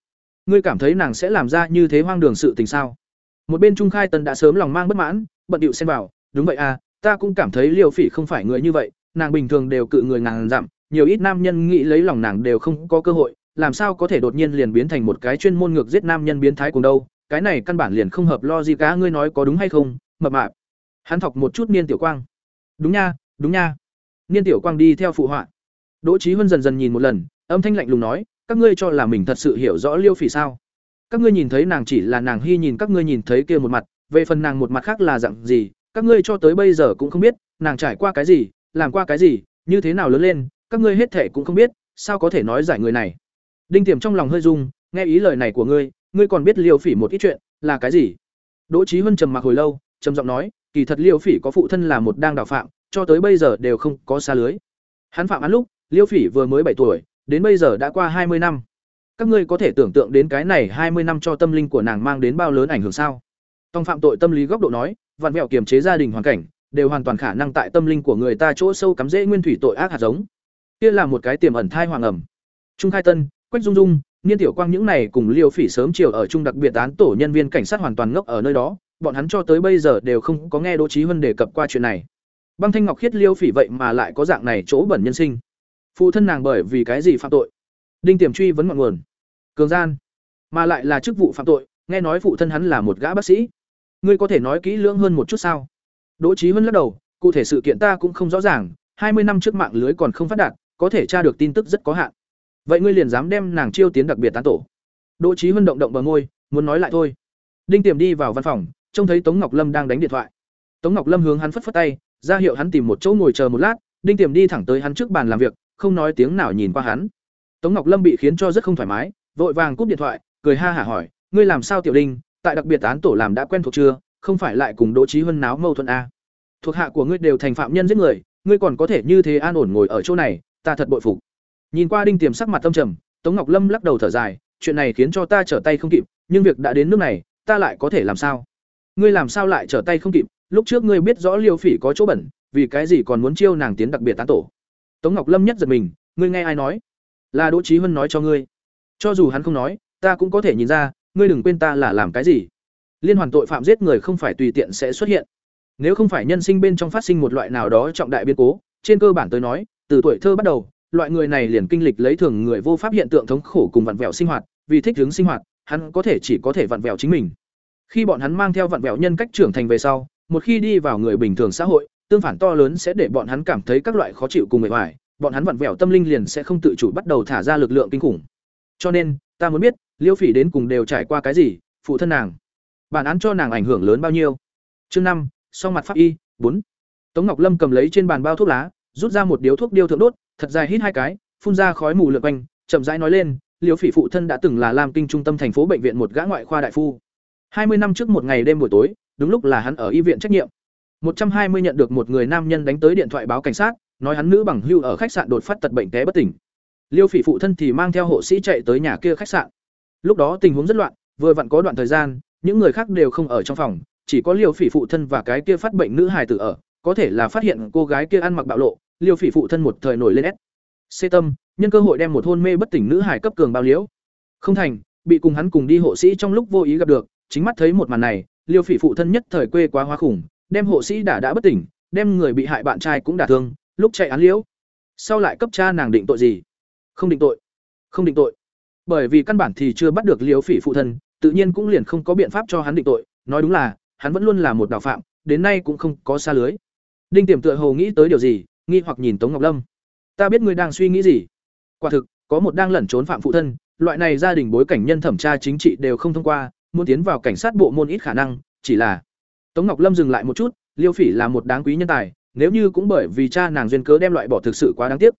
Ngươi cảm thấy nàng sẽ làm ra như thế hoang đường sự tình sao? Một bên trung khai tần đã sớm lòng mang bất mãn, bận điệu xen vào. Đúng vậy à ta cũng cảm thấy liễu phỉ không phải người như vậy, nàng bình thường đều cự người ngàn dặm nhiều ít nam nhân nghĩ lấy lòng nàng đều không có cơ hội, làm sao có thể đột nhiên liền biến thành một cái chuyên môn ngược giết nam nhân biến thái cùng đâu, cái này căn bản liền không hợp logic. cá ngươi nói có đúng hay không, mập mạp. Hắn thọc một chút niên tiểu quang. Đúng nha đúng nha. Niên tiểu quang đi theo phụ họa. Đỗ trí huân dần dần nhìn một lần, âm thanh lạnh lùng nói, các ngươi cho là mình thật sự hiểu rõ liêu phỉ sao? Các ngươi nhìn thấy nàng chỉ là nàng hy nhìn, các ngươi nhìn thấy kia một mặt, về phần nàng một mặt khác là dạng gì, các ngươi cho tới bây giờ cũng không biết, nàng trải qua cái gì, làm qua cái gì, như thế nào lớn lên các ngươi hết thể cũng không biết, sao có thể nói giải người này? Đinh tiềm trong lòng hơi rung, nghe ý lời này của ngươi ngươi còn biết liêu phỉ một ít chuyện, là cái gì? Đỗ Chí huân trầm mặc hồi lâu, trầm giọng nói, kỳ thật liêu phỉ có phụ thân là một đang đào phạm, cho tới bây giờ đều không có xa lưới. Hắn phạm án lúc, liêu phỉ vừa mới bảy tuổi, đến bây giờ đã qua hai mươi năm. Các ngươi có thể tưởng tượng đến cái này hai mươi năm cho tâm linh của nàng mang đến bao lớn ảnh hưởng sao? Tòng phạm tội tâm lý góc độ nói, vạn vẹo kiềm chế gia đình hoàn cảnh, đều hoàn toàn khả năng tại tâm linh của người ta chỗ sâu cắm rễ nguyên thủy tội ác hạt giống kia là một cái tiềm ẩn thai hoàng ẩm. Trung khai tân, quách dung dung, niên tiểu quang những này cùng liêu phỉ sớm chiều ở trung đặc biệt án tổ nhân viên cảnh sát hoàn toàn ngốc ở nơi đó, bọn hắn cho tới bây giờ đều không có nghe đỗ trí huân đề cập qua chuyện này. Băng thanh ngọc khiết liêu phỉ vậy mà lại có dạng này chỗ bẩn nhân sinh. Phụ thân nàng bởi vì cái gì phạm tội? Đinh tiềm truy vấn ngọn nguồn. Cường gian, mà lại là chức vụ phạm tội, nghe nói phụ thân hắn là một gã bác sĩ. Ngươi có thể nói kỹ lưỡng hơn một chút sao? Đỗ trí huân lắc đầu, cụ thể sự kiện ta cũng không rõ ràng, hai mươi năm trước mạng lưới còn không phát đạt có thể tra được tin tức rất có hạn. Vậy ngươi liền dám đem nàng chiêu tiến đặc biệt tán tổ. Đỗ trí huân động động bờ môi, muốn nói lại thôi. Đinh tiềm đi vào văn phòng, trông thấy tống ngọc lâm đang đánh điện thoại. Tống ngọc lâm hướng hắn phất phất tay, ra hiệu hắn tìm một chỗ ngồi chờ một lát, đinh tiềm đi thẳng tới hắn trước bàn làm việc, không nói tiếng nào nhìn qua hắn. Tống ngọc lâm bị khiến cho rất không thoải mái, vội vàng cúp điện thoại, cười ha hả hỏi, ngươi làm sao tiểu đinh, tại đặc biệt án tổ làm đã quen thuộc chưa? Không phải lại cùng đỗ trí huân náo mâu thuẫn a à? thuộc hạ của ngươi đều thành phạm nhân giết người, ngươi còn có thể như thế an ổn ngồi ở chỗ này ta thật bội phục. Nhìn qua đinh tiềm sắc mặt tâm trầm, tống ngọc lâm lắc đầu thở dài, chuyện này khiến cho ta trở tay không kịp, nhưng việc đã đến nước này, ta lại có thể làm sao? Ngươi làm sao lại trở tay không kịp? Lúc trước ngươi biết rõ liêu phỉ có chỗ bẩn, vì cái gì còn muốn chiêu nàng tiến đặc biệt tán tổ? Tống ngọc lâm nhất giật mình, ngươi nghe ai nói? Là đỗ trí huân nói cho ngươi. Cho dù hắn không nói, ta cũng có thể nhìn ra, ngươi đừng quên ta là làm cái gì. Liên hoàn tội phạm giết người không phải tùy tiện sẽ xuất hiện. Nếu không phải nhân sinh bên trong phát sinh một loại nào đó trọng đại biến cố, trên cơ bản tới nói từ tuổi thơ bắt đầu loại người này liền kinh lịch lấy thường người vô pháp hiện tượng thống khổ cùng vặn vẹo sinh hoạt vì thích hướng sinh hoạt hắn có thể chỉ có thể vặn vẹo chính mình khi bọn hắn mang theo vặn vẹo nhân cách trưởng thành về sau một khi đi vào người bình thường xã hội tương phản to lớn sẽ để bọn hắn cảm thấy các loại khó chịu cùng mệt mỏi bọn hắn vặn vẹo tâm linh liền sẽ không tự chủ bắt đầu thả ra lực lượng kinh khủng. Cho nên, ta muốn biết, liễu Phỉ đến cùng đều trải qua cái gì, phụ thân nàng. Bản án cho nàng ảnh hưởng lớn bao nhiêu? Chương năm, song mặt pháp y, bốn. Tống Ngọc Lâm cầm lấy trên bàn bao thuốc lá, rút ra một điếu thuốc điêu thượng đốt, thật dài hít hai cái, phun ra khói mù lượn quanh, chậm rãi nói lên, Liêu Phỉ phụ thân đã từng là Lam Kinh trung tâm thành phố bệnh viện một gã ngoại khoa đại phu. hai mươi năm trước một ngày đêm buổi tối, đúng lúc là hắn ở y viện trách nhiệm. một trăm hai mươi nhận được một người nam nhân đánh tới điện thoại báo cảnh sát, nói hắn nữ bằng hưu ở khách sạn đột phát tật bệnh té bất tỉnh. Liêu Phỉ phụ thân thì mang theo hộ sĩ chạy tới nhà kia khách sạn. Lúc đó tình huống rất loạn, vừa vặn có đoạn thời gian, những người khác đều không ở trong phòng, chỉ có Liêu Phỉ phụ thân và cái kia phát bệnh nữ hài tử ở, có thể là phát hiện cô gái kia ăn mặc bạo lộ, Liêu Phỉ phụ thân một thời nổi lên ép. Xê tâm, nhân cơ hội đem một hôn mê bất tỉnh nữ hải cấp cường bao liễu. Không thành, bị cùng hắn cùng đi hộ sĩ trong lúc vô ý gặp được, chính mắt thấy một màn này, Liêu Phỉ phụ thân nhất thời quê quá hóa khủng, đem hộ sĩ đã đã bất tỉnh, đem người bị hại bạn trai cũng đả thương, lúc chạy án liễu. Sau lại cấp cha nàng định tội gì? Không định tội. Không định tội. Bởi vì căn bản thì chưa bắt được Liêu Phỉ phụ thân, tự nhiên cũng liền không có biện pháp cho hắn định tội, nói đúng là, hắn vẫn luôn là một đạo phạm, đến nay cũng không có xa lưới. Đinh Tiềm tựa hồ nghĩ tới điều gì, nghi hoặc nhìn Tống Ngọc Lâm. Ta biết ngươi đang suy nghĩ gì. Quả thực, có một đang lẩn trốn phạm phụ thân, loại này gia đình bối cảnh nhân thẩm tra chính trị đều không thông qua, muốn tiến vào cảnh sát bộ môn ít khả năng, chỉ là Tống Ngọc Lâm dừng lại một chút, Liêu Phỉ là một đáng quý nhân tài, nếu như cũng bởi vì cha nàng duyên cớ đem loại bỏ thực sự quá đáng tiếc.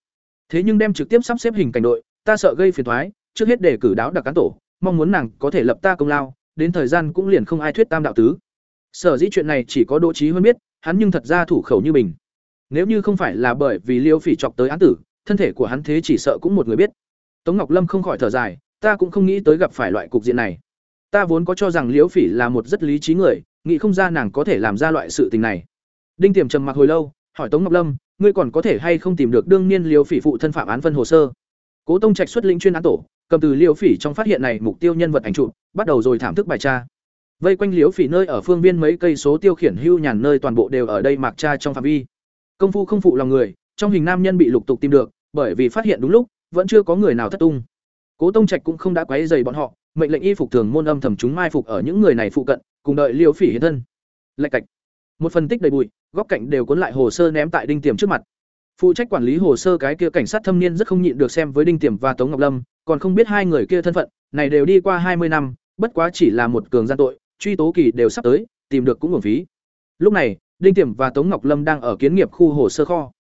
Thế nhưng đem trực tiếp sắp xếp hình cảnh đội, ta sợ gây phiền toái, trước hết để cử đáo đặc cán tổ, mong muốn nàng có thể lập ta công lao, đến thời gian cũng liền không ai thuyết tam đạo tứ. Sở dĩ chuyện này chỉ có Đỗ Chí hơn biết, hắn nhưng thật ra thủ khẩu như mình. Nếu như không phải là bởi vì Liêu Phỉ chọc tới án tử, thân thể của hắn thế chỉ sợ cũng một người biết. Tống Ngọc Lâm không khỏi thở dài, ta cũng không nghĩ tới gặp phải loại cục diện này. Ta vốn có cho rằng Liễu Phỉ là một rất lý trí người, nghĩ không ra nàng có thể làm ra loại sự tình này. Đinh Tiềm trầm mặc hồi lâu, hỏi Tống Ngọc Lâm, ngươi còn có thể hay không tìm được đương nhiên Liễu Phỉ phụ thân phạm án phân hồ sơ? Cố Tông Trạch xuất lĩnh chuyên án tổ, cầm từ Liễu Phỉ trong phát hiện này mục tiêu nhân vật ảnh chụp, bắt đầu rồi thảm thức bài tra. Vây quanh Liễu Phỉ nơi ở phương viên mấy cây số tiêu khiển hưu nhàn nơi toàn bộ đều ở đây mạc tra trong phạm vi. Công phu không phụ lòng người, trong hình nam nhân bị lục tục tìm được, bởi vì phát hiện đúng lúc, vẫn chưa có người nào thất tung. Cố Tông Trạch cũng không đã quấy dày bọn họ, mệnh lệnh y phục thường môn âm thầm chúng mai phục ở những người này phụ cận, cùng đợi Liêu Phỉ hiện thân. Lạch cạch. Một phần tích đầy bụi, góc cạnh đều cuốn lại hồ sơ ném tại đinh tiềm trước mặt. Phụ trách quản lý hồ sơ cái kia cảnh sát thâm niên rất không nhịn được xem với đinh tiềm và Tống Ngọc Lâm, còn không biết hai người kia thân phận, này đều đi qua hai mươi năm, bất quá chỉ là một cường gian tội, truy tố kỳ đều sắp tới, tìm được cũng uổng phí. Lúc này, Đinh Tiểm và Tống Ngọc Lâm đang ở kiến nghiệp khu hồ sơ kho.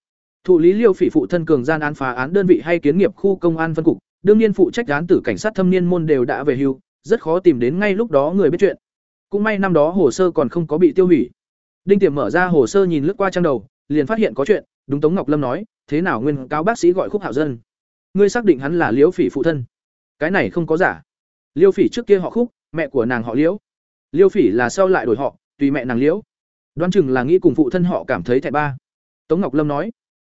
Thụ lý Liêu Phỉ phụ thân cường gian án phá án đơn vị hay kiến nghiệp khu công an phân cục, đương nhiên phụ trách án tử cảnh sát thâm niên môn đều đã về hưu, rất khó tìm đến ngay lúc đó người biết chuyện. Cũng may năm đó hồ sơ còn không có bị tiêu hủy. Đinh Tiểm mở ra hồ sơ nhìn lướt qua trang đầu, liền phát hiện có chuyện, đúng Tống Ngọc Lâm nói, thế nào nguyên cáo bác sĩ gọi Khúc Hạo Dân? Ngươi xác định hắn là Liễu Phỉ phụ thân? Cái này không có giả. Liêu Phỉ trước kia họ Khúc, mẹ của nàng họ Liễu. Liêu Phỉ là sau lại đổi họ, tùy mẹ nàng Liễu. Đoán chừng là nghĩ cùng phụ thân họ cảm thấy thẹn ba. Tống Ngọc Lâm nói.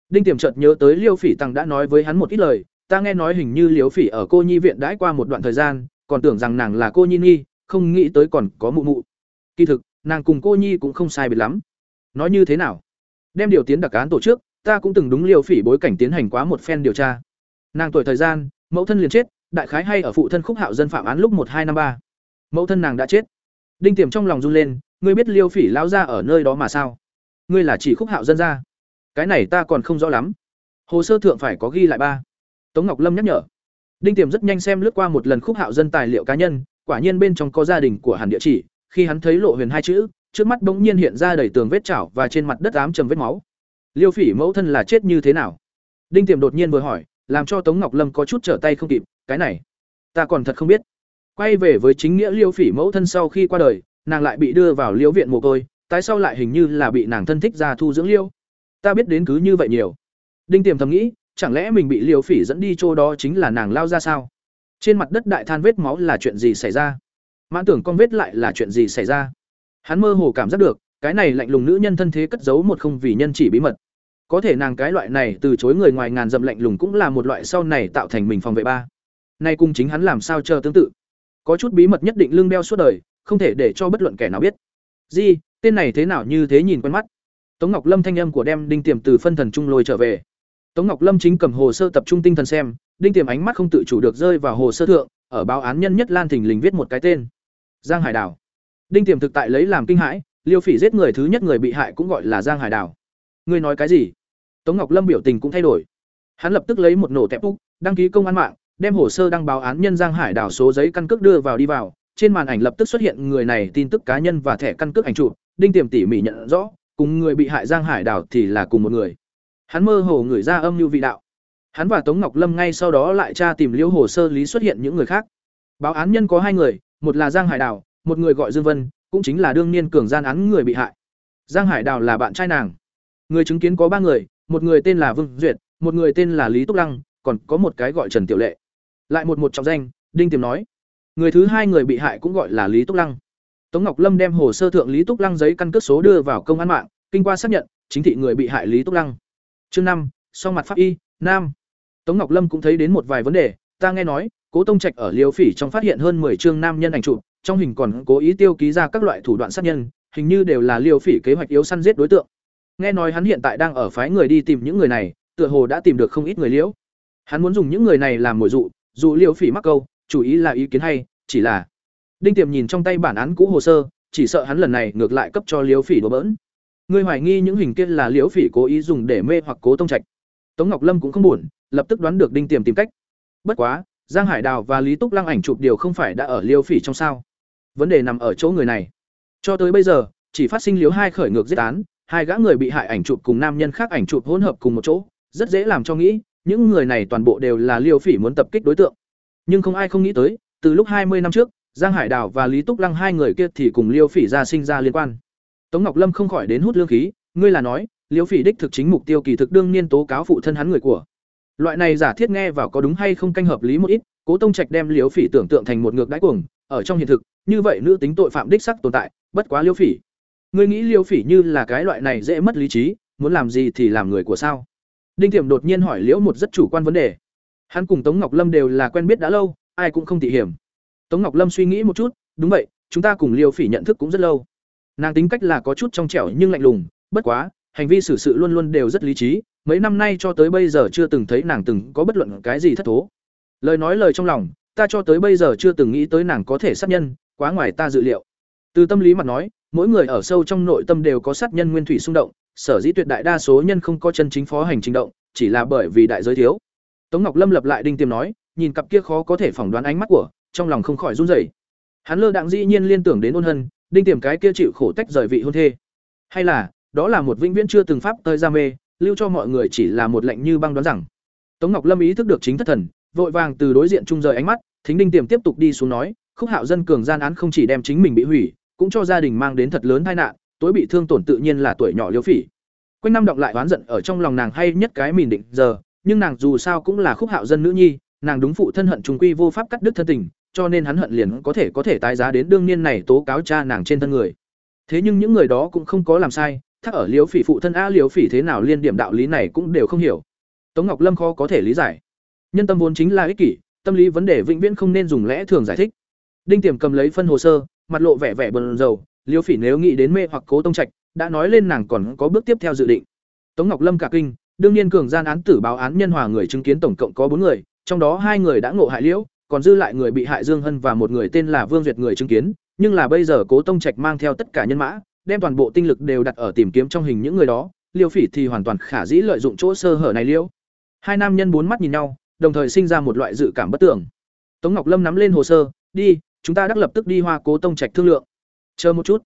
Đinh Tiềm chợt nhớ tới Liêu Phỉ Tăng đã nói với hắn một ít lời, ta nghe nói hình như Liêu Phỉ ở cô nhi viện đãi qua một đoạn thời gian, còn tưởng rằng nàng là cô nhi nhi, không nghĩ tới còn có mụ mụ. Kỳ thực, nàng cùng cô nhi cũng không sai biệt lắm. Nói như thế nào? Đem điều tiến đặc án tổ chức, ta cũng từng đúng Liêu Phỉ bối cảnh tiến hành quá một phen điều tra. Nàng tuổi thời gian, mẫu thân liền chết, đại khái hay ở phụ thân Khúc Hạo dân phạm án lúc một hai năm ba. Mẫu thân nàng đã chết. Đinh Tiềm trong lòng run lên, ngươi biết Liêu Phỉ lão ra ở nơi đó mà sao? Ngươi là chỉ Khúc Hạo dân ra? Cái này ta còn không rõ lắm. Hồ sơ thượng phải có ghi lại ba. Tống Ngọc Lâm nhắc nhở. Đinh Tiềm rất nhanh xem lướt qua một lần Khúc Hạo dân tài liệu cá nhân, quả nhiên bên trong có gia đình của Hàn địa chỉ, khi hắn thấy Lộ Huyền hai chữ, trước mắt bỗng nhiên hiện ra đầy tường vết chảo và trên mặt đất ám trầm vết máu. Liêu Phỉ mẫu thân là chết như thế nào? Đinh Tiềm đột nhiên vừa hỏi, làm cho Tống Ngọc Lâm có chút trở tay không kịp, cái này, ta còn thật không biết. Quay về với chính nghĩa Liêu Phỉ mẫu thân sau khi qua đời, nàng lại bị đưa vào Liễu viện mồ côi, tái sau lại hình như là bị nàng thân thích ra thu dưỡng Liêu. Ta biết đến cứ như vậy nhiều. Đinh Tiềm thầm nghĩ, chẳng lẽ mình bị Liêu Phỉ dẫn đi chỗ đó chính là nàng lao ra sao? Trên mặt đất đại than vết máu là chuyện gì xảy ra? Mãn tưởng con vết lại là chuyện gì xảy ra? Hắn mơ hồ cảm giác được, cái này lạnh lùng nữ nhân thân thế cất giấu một không vì nhân chỉ bí mật. Có thể nàng cái loại này từ chối người ngoài ngàn dặm lạnh lùng cũng là một loại sau này tạo thành mình phòng vệ ba. Nay cung chính hắn làm sao chờ tương tự. Có chút bí mật nhất định lương đeo suốt đời, không thể để cho bất luận kẻ nào biết. Gì, tên này thế nào như thế nhìn quen mắt. Tống Ngọc Lâm thanh âm của đem Đinh Tiềm từ phân thần trung lôi trở về. Tống Ngọc Lâm chính cầm hồ sơ tập trung tinh thần xem, Đinh Tiềm ánh mắt không tự chủ được rơi vào hồ sơ thượng, ở báo án nhân nhất Lan Thình Lình viết một cái tên. Giang Hải Đảo. Đinh Tiềm thực tại lấy làm kinh hãi, Liêu Phỉ giết người thứ nhất người bị hại cũng gọi là Giang Hải Đảo. Ngươi nói cái gì? Tống Ngọc Lâm biểu tình cũng thay đổi. Hắn lập tức lấy một nổ tẹp úc, đăng ký công an mạng, đem hồ sơ đăng báo án nhân Giang Hải đảo số giấy căn cước đưa vào đi vào, trên màn ảnh lập tức xuất hiện người này tin tức cá nhân và thẻ căn cước ảnh chụp, Đinh Tiềm tỉ mỉ nhận rõ, cùng người bị hại Giang Hải đảo thì là cùng một người. Hắn mơ hồ người ra âm lưu vị đạo. Hắn và Tống Ngọc Lâm ngay sau đó lại tra tìm liễu hồ sơ lý xuất hiện những người khác. Báo án nhân có hai người, một là Giang Hải Đào, một người gọi Dương Vân, cũng chính là đương niên cường gian án người bị hại. Giang Hải Đào là bạn trai nàng. Người chứng kiến có ba người, một người tên là Vương Duyệt, một người tên là Lý Túc Lăng, còn có một cái gọi Trần Tiểu Lệ. Lại một một trọng danh, Đinh Tiềm nói. Người thứ hai người bị hại cũng gọi là Lý Túc Lăng. Tống Ngọc Lâm đem hồ sơ thượng Lý Túc Lăng giấy căn cước số đưa vào công an mạng, kinh qua xác nhận, chính thị người bị hại Lý Túc Lăng. Chương năm, sau mặt pháp y, nam. Tống Ngọc Lâm cũng thấy đến một vài vấn đề, ta nghe nói, Cố Tông Trạch ở Liêu Phỉ trong phát hiện hơn 10 chương nam nhân ảnh chụp, trong hình còn cố ý tiêu ký ra các loại thủ đoạn sát nhân, hình như đều là Liêu Phỉ kế hoạch yếu săn giết đối tượng. Nghe nói hắn hiện tại đang ở phái người đi tìm những người này, tựa hồ đã tìm được không ít người liễu. Hắn muốn dùng những người này làm mồi dụ, dụ Liêu Phỉ mắc câu, chủ ý là ý kiến hay, chỉ là Đinh Tiềm nhìn trong tay bản án cũ hồ sơ, chỉ sợ hắn lần này ngược lại cấp cho Liêu Phỉ đùa bỡn. Ngươi hoài nghi những hình kia là Liêu Phỉ cố ý dùng để mê hoặc Cố Tông Trạch. Tống Ngọc Lâm cũng không buồn, lập tức đoán được Đinh Tiềm tìm cách. Bất quá, Giang Hải Đào và Lý Túc Lăng ảnh chụp điều không phải đã ở Liêu Phỉ trong sao? Vấn đề nằm ở chỗ người này. Cho tới bây giờ, chỉ phát sinh liếu hai khởi ngược giết án, hai gã người bị hại ảnh chụp cùng nam nhân khác ảnh chụp hỗn hợp cùng một chỗ, rất dễ làm cho nghĩ, những người này toàn bộ đều là Liêu Phỉ muốn tập kích đối tượng. Nhưng không ai không nghĩ tới, từ lúc hai mươi năm trước, Giang Hải Đào và Lý Túc Lăng hai người kia thì cùng Liêu Phỉ ra sinh ra liên quan. Tống Ngọc Lâm không khỏi đến hút lương khí, ngươi là nói, Liêu Phỉ đích thực chính mục tiêu kỳ thực đương nhiên tố cáo phụ thân hắn người của. Loại này giả thiết nghe vào có đúng hay không canh hợp lý một ít, Cố Tông Trạch đem Liêu Phỉ tưởng tượng thành một ngược đãi cuồng, ở trong hiện thực, như vậy nữ tính tội phạm đích sắc tồn tại, bất quá Liêu Phỉ. Ngươi nghĩ Liêu Phỉ như là cái loại này dễ mất lý trí, muốn làm gì thì làm người của sao? Đinh Tiềm đột nhiên hỏi Liễu một rất chủ quan vấn đề. Hắn cùng Tống Ngọc Lâm đều là quen biết đã lâu, ai cũng không tỉ hiểm. Tống Ngọc Lâm suy nghĩ một chút, đúng vậy, chúng ta cùng Liêu Phỉ nhận thức cũng rất lâu. Nàng tính cách là có chút trong trẻo nhưng lạnh lùng, bất quá, hành vi xử sự luôn luôn đều rất lý trí, mấy năm nay cho tới bây giờ chưa từng thấy nàng từng có bất luận cái gì thất thố. Lời nói lời trong lòng, ta cho tới bây giờ chưa từng nghĩ tới nàng có thể sát nhân, quá ngoài ta dự liệu. Từ tâm lý mặt nói, mỗi người ở sâu trong nội tâm đều có sát nhân nguyên thủy xung động, sở dĩ tuyệt đại đa số nhân không có chân chính phó hành trình động, chỉ là bởi vì đại giới thiếu. Tống Ngọc Lâm lập lại đinh tiêm nói, nhìn cặp kia khó có thể phỏng đoán ánh mắt của, trong lòng không khỏi run rẩy. Hắn lơ đãng dĩ nhiên liên tưởng đến ôn hân, đinh tiềm cái kia chịu khổ tách rời vị hôn thê. Hay là, đó là một vĩnh viễn chưa từng pháp tơi ra mê, lưu cho mọi người chỉ là một lệnh như băng đoán rằng. Tống Ngọc Lâm ý thức được chính thất thần, vội vàng từ đối diện trung rời ánh mắt, Thính Đinh Tiềm tiếp tục đi xuống nói, Khúc Hạo dân cường gian án không chỉ đem chính mình bị hủy, cũng cho gia đình mang đến thật lớn tai nạn, tối bị thương tổn tự nhiên là tuổi nhỏ Liêu Phỉ. Quanh năm đọc lại oán giận ở trong lòng nàng hay nhất cái mìn định giờ, nhưng nàng dù sao cũng là Khúc Hạo dân nữ nhi, nàng đúng phụ thân hận trùng quy vô pháp cắt đứt thân tình, cho nên hắn hận liền có thể có thể tái giá đến đương niên này tố cáo cha nàng trên thân người. Thế nhưng những người đó cũng không có làm sai, thắc ở liếu Phỉ phụ thân a liếu Phỉ thế nào liên điểm đạo lý này cũng đều không hiểu. Tống Ngọc Lâm khó có thể lý giải. Nhân tâm vốn chính là ích kỷ, tâm lý vấn đề vĩnh viễn không nên dùng lẽ thường giải thích. Đinh Tiềm cầm lấy phân hồ sơ, mặt lộ vẻ vẻ buồn rầu, Liêu Phỉ nếu nghĩ đến mê hoặc Cố Tông Trạch, đã nói lên nàng còn có bước tiếp theo dự định. Tống Ngọc Lâm cả kinh, đương nhiên cường gian án tử báo án nhân hòa người chứng kiến tổng cộng có bốn người, trong đó hai người đã ngộ hại Liễu, còn dư lại người bị hại Dương Hân và một người tên là Vương Duyệt người chứng kiến, nhưng là bây giờ Cố Tông Trạch mang theo tất cả nhân mã, đem toàn bộ tinh lực đều đặt ở tìm kiếm trong hình những người đó, Liêu Phỉ thì hoàn toàn khả dĩ lợi dụng chỗ sơ hở này liễu Hai nam nhân bốn mắt nhìn nhau, đồng thời sinh ra một loại dự cảm bất tưởng. Tống Ngọc Lâm nắm lên hồ sơ, "Đi, chúng ta đắc lập tức đi Hoa Cố Tông Trạch thương lượng." "Chờ một chút."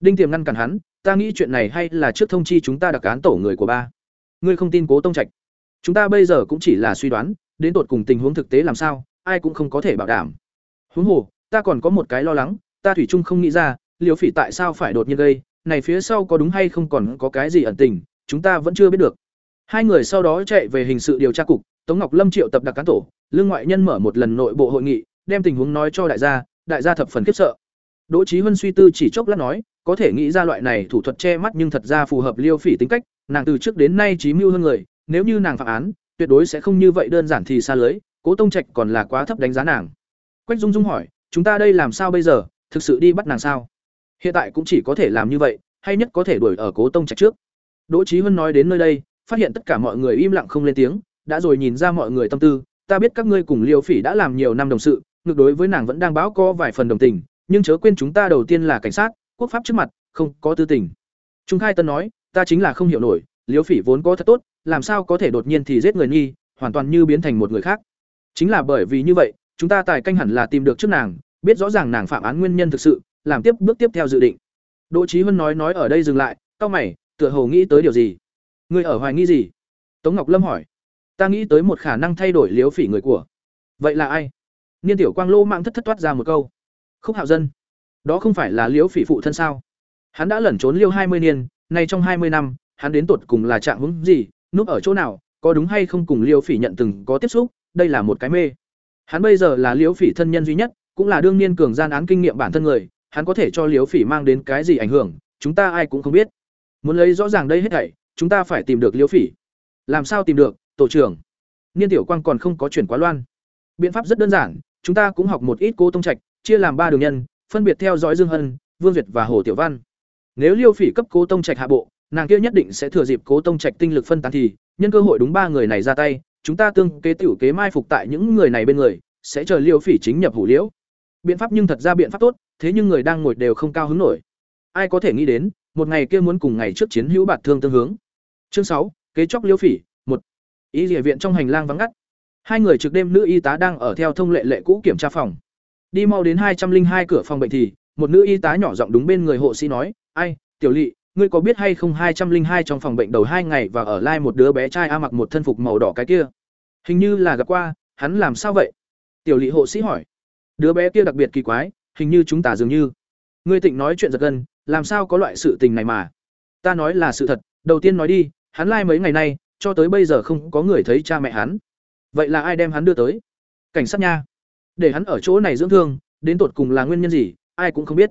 Đinh Tiềm ngăn cản hắn, "Ta nghĩ chuyện này hay là trước thông chi chúng ta đặc án tổ người của ba. Ngươi không tin Cố Tông Trạch? Chúng ta bây giờ cũng chỉ là suy đoán, đến tột cùng tình huống thực tế làm sao, ai cũng không có thể bảo đảm. Huống hồ, ta còn có một cái lo lắng, ta thủy chung không nghĩ ra, liều Phỉ tại sao phải đột nhiên gây, này phía sau có đúng hay không còn có cái gì ẩn tình, chúng ta vẫn chưa biết được." Hai người sau đó chạy về hình sự điều tra cục, Tống Ngọc Lâm triệu tập đặc cán tổ, lương ngoại nhân mở một lần nội bộ hội nghị, đem tình huống nói cho đại gia, đại gia thập phần khiếp sợ. Đỗ Chí Huân suy tư chỉ chốc lát nói, có thể nghĩ ra loại này thủ thuật che mắt nhưng thật ra phù hợp Liêu Phỉ tính cách, nàng từ trước đến nay trí mưu hơn người, nếu như nàng phạm án, tuyệt đối sẽ không như vậy đơn giản thì xa lưới, Cố Tông Trạch còn là quá thấp đánh giá nàng. Quách Dung Dung hỏi, chúng ta đây làm sao bây giờ, thực sự đi bắt nàng sao? Hiện tại cũng chỉ có thể làm như vậy, hay nhất có thể đuổi ở Cố Tông Trạch trước. Đỗ Chí Huân nói đến nơi đây, phát hiện tất cả mọi người im lặng không lên tiếng, đã rồi nhìn ra mọi người tâm tư, ta biết các ngươi cùng Liêu Phỉ đã làm nhiều năm đồng sự, ngược đối với nàng vẫn đang báo có vài phần đồng tình, nhưng chớ quên chúng ta đầu tiên là cảnh sát, quốc pháp trước mặt, không có tư tình. Trung Khai Tân nói, ta chính là không hiểu nổi, liếu Phỉ vốn có thật tốt, làm sao có thể đột nhiên thì giết người nghi, hoàn toàn như biến thành một người khác. Chính là bởi vì như vậy chúng ta tài canh hẳn là tìm được trước nàng biết rõ ràng nàng phạm án nguyên nhân thực sự làm tiếp bước tiếp theo dự định. Đỗ trí huân nói nói ở đây dừng lại cau mày tựa hồ nghĩ tới điều gì? Người ở hoài nghi gì? Tống ngọc lâm hỏi. Ta nghĩ tới một khả năng thay đổi liếu phỉ người của. Vậy là ai? Niên tiểu quang lô mạng thất thất toát ra một câu khúc hạo dân. Đó không phải là Liễu phỉ phụ thân sao? Hắn đã lẩn trốn liêu hai mươi niên, nay trong hai mươi năm, hắn đến tột cùng là trạng hướng gì, núp ở chỗ nào, có đúng hay không cùng liêu phỉ nhận từng có tiếp xúc, đây là một cái mê. Hắn bây giờ là Liễu phỉ thân nhân duy nhất, cũng là đương niên cường gian án kinh nghiệm bản thân người, hắn có thể cho Liễu phỉ mang đến cái gì ảnh hưởng, chúng ta ai cũng không biết. Muốn lấy rõ ràng đây hết thảy, chúng ta phải tìm được Liễu phỉ. Làm sao tìm được, tổ trưởng? Niên tiểu quang còn không có chuyển quá loan. Biện pháp rất đơn giản, chúng ta cũng học một ít cô tông trạch chia làm ba đường nhân, phân biệt theo dõi dương hân, vương duyệt và hồ tiểu văn. Nếu liêu phỉ cấp cố tông trạch hạ bộ, nàng kia nhất định sẽ thừa dịp cố tông trạch tinh lực phân tán thì, nhân cơ hội đúng ba người này ra tay, chúng ta tương kế tiểu kế mai phục tại những người này bên người, sẽ chờ liêu phỉ chính nhập hủ liễu. Biện pháp nhưng thật ra biện pháp tốt, thế nhưng người đang ngồi đều không cao hứng nổi. Ai có thể nghĩ đến, một ngày kia muốn cùng ngày trước chiến hữu bạt thương tương hướng. Chương sáu, kế chóc liêu phỉ, một. Ý địa viện trong hành lang vắng ngắt. Hai người trực đêm nữ y tá đang ở theo thông lệ lệ cũ kiểm tra phòng đi mau đến hai trăm linh hai cửa phòng bệnh thì, một nữ y tá nhỏ giọng đúng bên người hộ sĩ nói, ai, tiểu lỵ, ngươi có biết hay không hai trăm linh hai trong phòng bệnh đầu hai ngày và ở lai một đứa bé trai a mặc một thân phục màu đỏ cái kia? Hình như là gặp qua, hắn làm sao vậy? Tiểu lỵ hộ sĩ hỏi. Đứa bé kia đặc biệt kỳ quái, hình như chúng ta dường như. Ngươi tịnh nói chuyện giật gân, làm sao có loại sự tình này mà? Ta nói là sự thật, đầu tiên nói đi, hắn lai mấy ngày nay, cho tới bây giờ không có người thấy cha mẹ hắn. Vậy là ai đem hắn đưa tới? Cảnh sát nha để hắn ở chỗ này dưỡng thương, đến tột cùng là nguyên nhân gì, ai cũng không biết.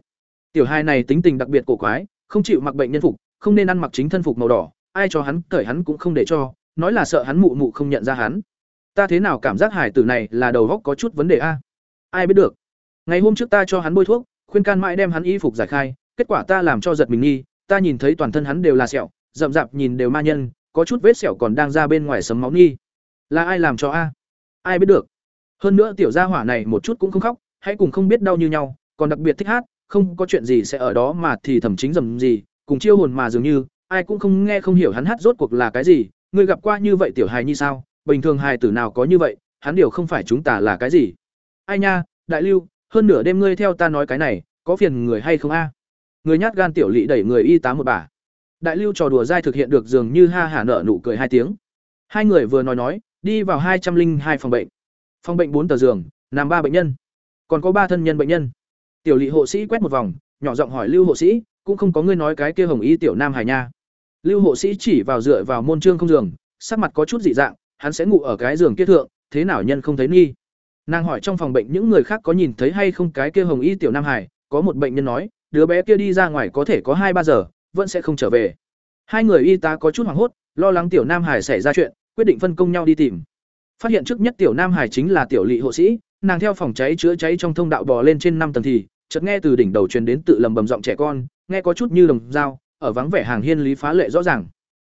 Tiểu hai này tính tình đặc biệt cổ quái, không chịu mặc bệnh nhân phục, không nên ăn mặc chính thân phục màu đỏ, ai cho hắn, cởi hắn cũng không để cho, nói là sợ hắn mụ mụ không nhận ra hắn. Ta thế nào cảm giác hải tử này là đầu góc có chút vấn đề a? Ai biết được. Ngày hôm trước ta cho hắn bôi thuốc, khuyên can mãi đem hắn y phục giải khai, kết quả ta làm cho giật mình nghi, ta nhìn thấy toàn thân hắn đều là sẹo, rậm rạp nhìn đều ma nhân, có chút vết sẹo còn đang ra bên ngoài sấm máu nghi. Là ai làm cho a? Ai biết được hơn nữa tiểu gia hỏa này một chút cũng không khóc, hãy cùng không biết đau như nhau, còn đặc biệt thích hát, không có chuyện gì sẽ ở đó mà thì thầm chính dầm gì, cùng chiêu hồn mà dường như, ai cũng không nghe không hiểu hắn hát rốt cuộc là cái gì người gặp qua như vậy tiểu hài như sao, bình thường hài tử nào có như vậy, hắn điều không phải chúng ta là cái gì. Ai nha, đại lưu, hơn nửa đêm ngươi theo ta nói cái này, có phiền người hay không a? Người nhát gan tiểu lỵ đẩy người y tá một bà. Đại lưu trò đùa dai thực hiện được dường như ha hả nở nụ cười hai tiếng. Hai người vừa nói nói, đi vào hai trăm linh hai phòng bệnh phòng bệnh bốn tờ giường, nằm ba bệnh nhân. Còn có ba thân nhân bệnh nhân. Tiểu lỵ hộ sĩ quét một vòng, nhỏ giọng hỏi lưu hộ sĩ, cũng không có ngươi nói cái kia hồng y tiểu nam hải nha. Lưu hộ sĩ chỉ vào dựa vào môn trương không giường, sắc mặt có chút dị dạng, hắn sẽ ngủ ở cái giường kia thượng, thế nào nhân không thấy nghi. Nàng hỏi trong phòng bệnh những người khác có nhìn thấy hay không cái kia hồng y tiểu nam hải có một bệnh nhân nói, đứa bé kia đi ra ngoài có thể có hai ba giờ, vẫn sẽ không trở về. Hai người y tá có chút hoảng hốt, lo lắng tiểu nam hải xảy ra chuyện, quyết định phân công nhau đi tìm phát hiện trước nhất tiểu nam hải chính là tiểu lỵ hộ sĩ, nàng theo phòng cháy chữa cháy trong thông đạo bò lên trên năm tầng thì, chợt nghe từ đỉnh đầu truyền đến tự lầm bầm giọng trẻ con, nghe có chút như đồng dao, ở vắng vẻ hàng hiên lý phá lệ rõ ràng.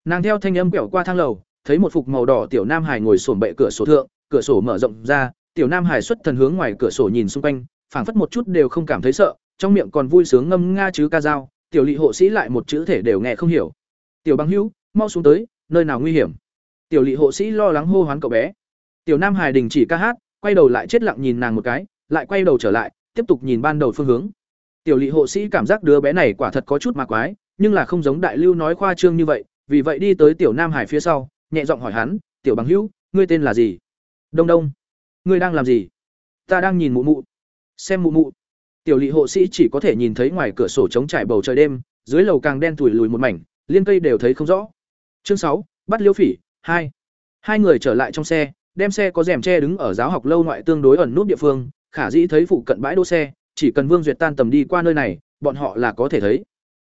Nàng theo thanh âm quẹo qua thang lầu, thấy một phục màu đỏ tiểu nam hải ngồi sổm bệ cửa sổ thượng, cửa sổ mở rộng ra, tiểu nam hải xuất thần hướng ngoài cửa sổ nhìn xung quanh, phảng phất một chút đều không cảm thấy sợ, trong miệng còn vui sướng ngâm nga chứ ca dao, tiểu lỵ hộ sĩ lại một chữ thể đều nghe không hiểu. Tiểu băng hữu, mau xuống tới, nơi nào nguy hiểm? Tiểu lỵ hộ sĩ lo lắng hô hoán cậu bé tiểu nam hải đình chỉ ca hát, quay đầu lại chết lặng nhìn nàng một cái, lại quay đầu trở lại, tiếp tục nhìn ban đầu phương hướng. Tiểu Lệ hộ sĩ cảm giác đứa bé này quả thật có chút ma quái, nhưng là không giống đại lưu nói khoa trương như vậy, vì vậy đi tới tiểu nam hải phía sau, nhẹ giọng hỏi hắn, tiểu bằng hữu, ngươi tên là gì? Đông đông. Ngươi đang làm gì? Ta đang nhìn mụ mụ. Xem mụ mụ. Tiểu Lệ hộ sĩ chỉ có thể nhìn thấy ngoài cửa sổ trống trải bầu trời đêm, dưới lầu càng đen thủi lùi một mảnh, liên cây đều thấy không rõ. Chương sáu, bắt liêu phỉ, hai. Hai người trở lại trong xe đem xe có rèm che đứng ở giáo học lâu ngoại tương đối ẩn nút địa phương, khả dĩ thấy phụ cận bãi đỗ xe, chỉ cần vương duyệt tan tầm đi qua nơi này, bọn họ là có thể thấy.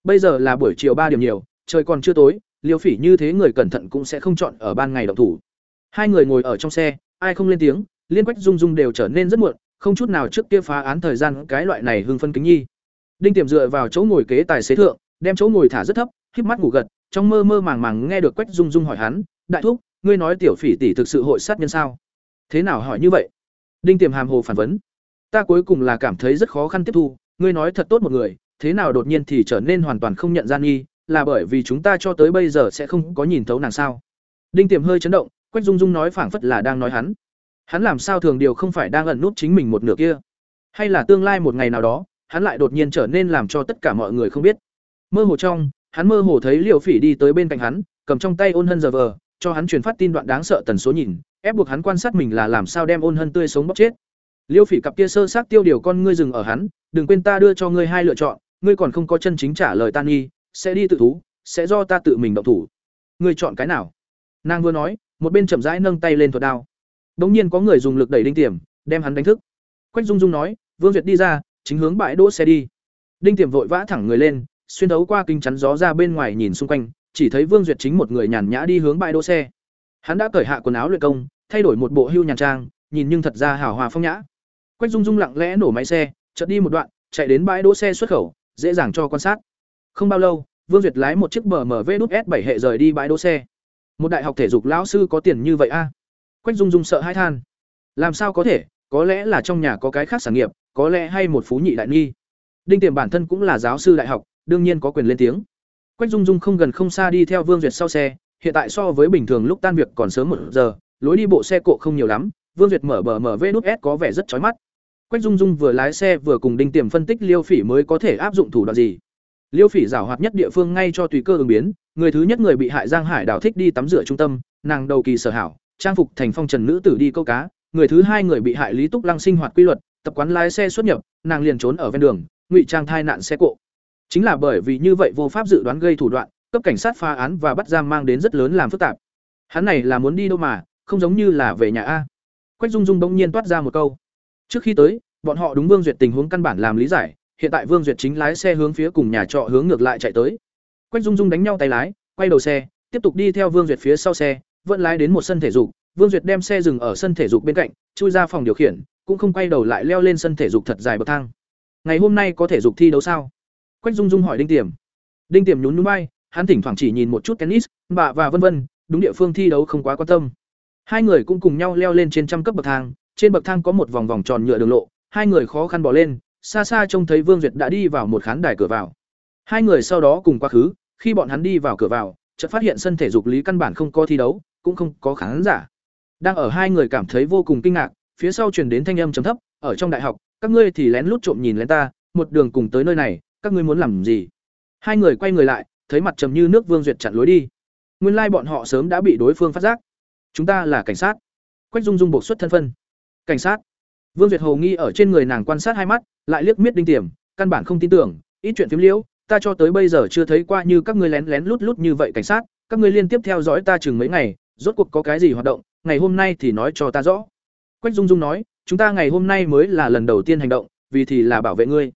Bây giờ là buổi chiều ba điểm nhiều, trời còn chưa tối, liêu phỉ như thế người cẩn thận cũng sẽ không chọn ở ban ngày động thủ. Hai người ngồi ở trong xe, ai không lên tiếng, liên quách dung dung đều trở nên rất muộn, không chút nào trước kia phá án thời gian cái loại này hưng phân kính nhi. Đinh tiềm dựa vào chỗ ngồi kế tài xế thượng, đem chỗ ngồi thả rất thấp khép mắt ngủ gật, trong mơ mơ màng màng nghe được quách dung dung hỏi hắn, đại thúc ngươi nói tiểu phỉ tỷ thực sự hội sát nhân sao? Thế nào hỏi như vậy? Đinh tiềm hàm hồ phản vấn. Ta cuối cùng là cảm thấy rất khó khăn tiếp thu, ngươi nói thật tốt một người, thế nào đột nhiên thì trở nên hoàn toàn không nhận gian nghi, là bởi vì chúng ta cho tới bây giờ sẽ không có nhìn thấu nàng sao? Đinh tiềm hơi chấn động, quách dung dung nói phảng phất là đang nói hắn. Hắn làm sao thường điều không phải đang ẩn nút chính mình một nửa kia? Hay là tương lai một ngày nào đó, hắn lại đột nhiên trở nên làm cho tất cả mọi người không biết? Mơ hồ trong, hắn mơ hồ thấy liều phỉ đi tới bên cạnh hắn, cầm trong tay ôn hân giờ vờ cho hắn truyền phát tin đoạn đáng sợ tần số nhìn, ép buộc hắn quan sát mình là làm sao đem ôn hân tươi sống bóc chết. Liêu phỉ cặp kia sơ sát tiêu điều con ngươi dừng ở hắn, đừng quên ta đưa cho ngươi hai lựa chọn, ngươi còn không có chân chính trả lời tan nghi, sẽ đi tự thú, sẽ do ta tự mình động thủ. Ngươi chọn cái nào? Nàng vừa nói, một bên chậm rãi nâng tay lên thuật đao. Đột nhiên có người dùng lực đẩy đinh tiềm, đem hắn đánh thức. Quách dung dung nói, vương duyệt đi ra, chính hướng bãi đỗ xe đi. Đinh tiềm vội vã thẳng người lên, xuyên thấu qua kinh chắn gió ra bên ngoài nhìn xung quanh chỉ thấy vương duyệt chính một người nhàn nhã đi hướng bãi đỗ xe. Hắn đã cởi hạ quần áo luyện công, thay đổi một bộ hưu nhàn trang, nhìn nhưng thật ra hào hòa phong nhã. Quách dung dung lặng lẽ nổ máy xe, chợt đi một đoạn, chạy đến bãi đỗ xe xuất khẩu, dễ dàng cho quan sát. Không bao lâu, vương duyệt lái một chiếc bmw đúc s 7 hệ rời đi bãi đỗ xe. Một đại học thể dục lão sư có tiền như vậy a? Quách dung dung sợ hãi than. Làm sao có thể, có lẽ là trong nhà có cái khác sản nghiệp, có lẽ hay một phú nhị đại nghi. Đinh tiềm bản thân cũng là giáo sư đại học, đương nhiên có quyền lên tiếng quách dung dung không gần không xa đi theo vương duyệt sau xe, hiện tại so với bình thường lúc tan việc còn sớm một giờ, lối đi bộ xe cộ không nhiều lắm, vương duyệt mở bờ mở vê đút s có vẻ rất chói mắt. Quách dung dung vừa lái xe vừa cùng đinh tiềm phân tích liêu phỉ mới có thể áp dụng thủ đoạn gì. Liêu phỉ giảo hoạt nhất địa phương ngay cho tùy cơ ứng biến, người thứ nhất người bị hại giang hải đảo thích đi tắm rửa trung tâm, nàng đầu kỳ sở hảo, trang phục thành phong trần nữ tử đi câu cá, người thứ hai người bị hại lý túc lăng sinh hoạt quy luật, tập quán lái xe xuất nhập, nàng liền trốn ở ven đường, ngụy trang thai nạn xe cộ chính là bởi vì như vậy vô pháp dự đoán gây thủ đoạn, cấp cảnh sát phá án và bắt giam mang đến rất lớn làm phức tạp. Hắn này là muốn đi đâu mà, không giống như là về nhà a. Quách dung dung bỗng nhiên toát ra một câu. Trước khi tới, bọn họ đúng vương duyệt tình huống căn bản làm lý giải, hiện tại vương duyệt chính lái xe hướng phía cùng nhà trọ hướng ngược lại chạy tới. Quách dung dung đánh nhau tay lái, quay đầu xe, tiếp tục đi theo vương duyệt phía sau xe, vẫn lái đến một sân thể dục. Vương duyệt đem xe dừng ở sân thể dục bên cạnh, chui ra phòng điều khiển, cũng không quay đầu lại leo lên sân thể dục thật dài bậc thang. Ngày hôm nay có thể dục thi đấu sao? Quách dung dung hỏi đinh tiềm. Đinh tiềm nhún nhún vai, hắn thỉnh thoảng chỉ nhìn một chút tennis bạ và vân vân đúng địa phương thi đấu không quá quan tâm. Hai người cũng cùng nhau leo lên trên trăm cấp bậc thang trên bậc thang có một vòng vòng tròn nhựa đường lộ hai người khó khăn bỏ lên xa xa trông thấy vương duyệt đã đi vào một khán đài cửa vào. Hai người sau đó cùng quá khứ khi bọn hắn đi vào cửa vào chợt phát hiện sân thể dục lý căn bản không có thi đấu cũng không có khán giả. Đang ở hai người cảm thấy vô cùng kinh ngạc phía sau truyền đến thanh âm trầm thấp ở trong đại học các ngươi thì lén lút trộm nhìn lén ta một đường cùng tới nơi này các ngươi muốn làm gì? Hai người quay người lại, thấy mặt trầm như nước vương duyệt chặn lối đi. Nguyên lai bọn họ sớm đã bị đối phương phát giác. Chúng ta là cảnh sát. Quách dung dung bộc xuất thân phân. Cảnh sát. Vương duyệt hồ nghi ở trên người nàng quan sát hai mắt, lại liếc miết đinh tiềm, căn bản không tin tưởng, ít chuyện phiếm liễu, ta cho tới bây giờ chưa thấy qua như các ngươi lén lén lút lút như vậy cảnh sát, các ngươi liên tiếp theo dõi ta chừng mấy ngày, rốt cuộc có cái gì hoạt động, ngày hôm nay thì nói cho ta rõ. Quách dung dung nói, chúng ta ngày hôm nay mới là lần đầu tiên hành động, vì thì là bảo vệ ngươi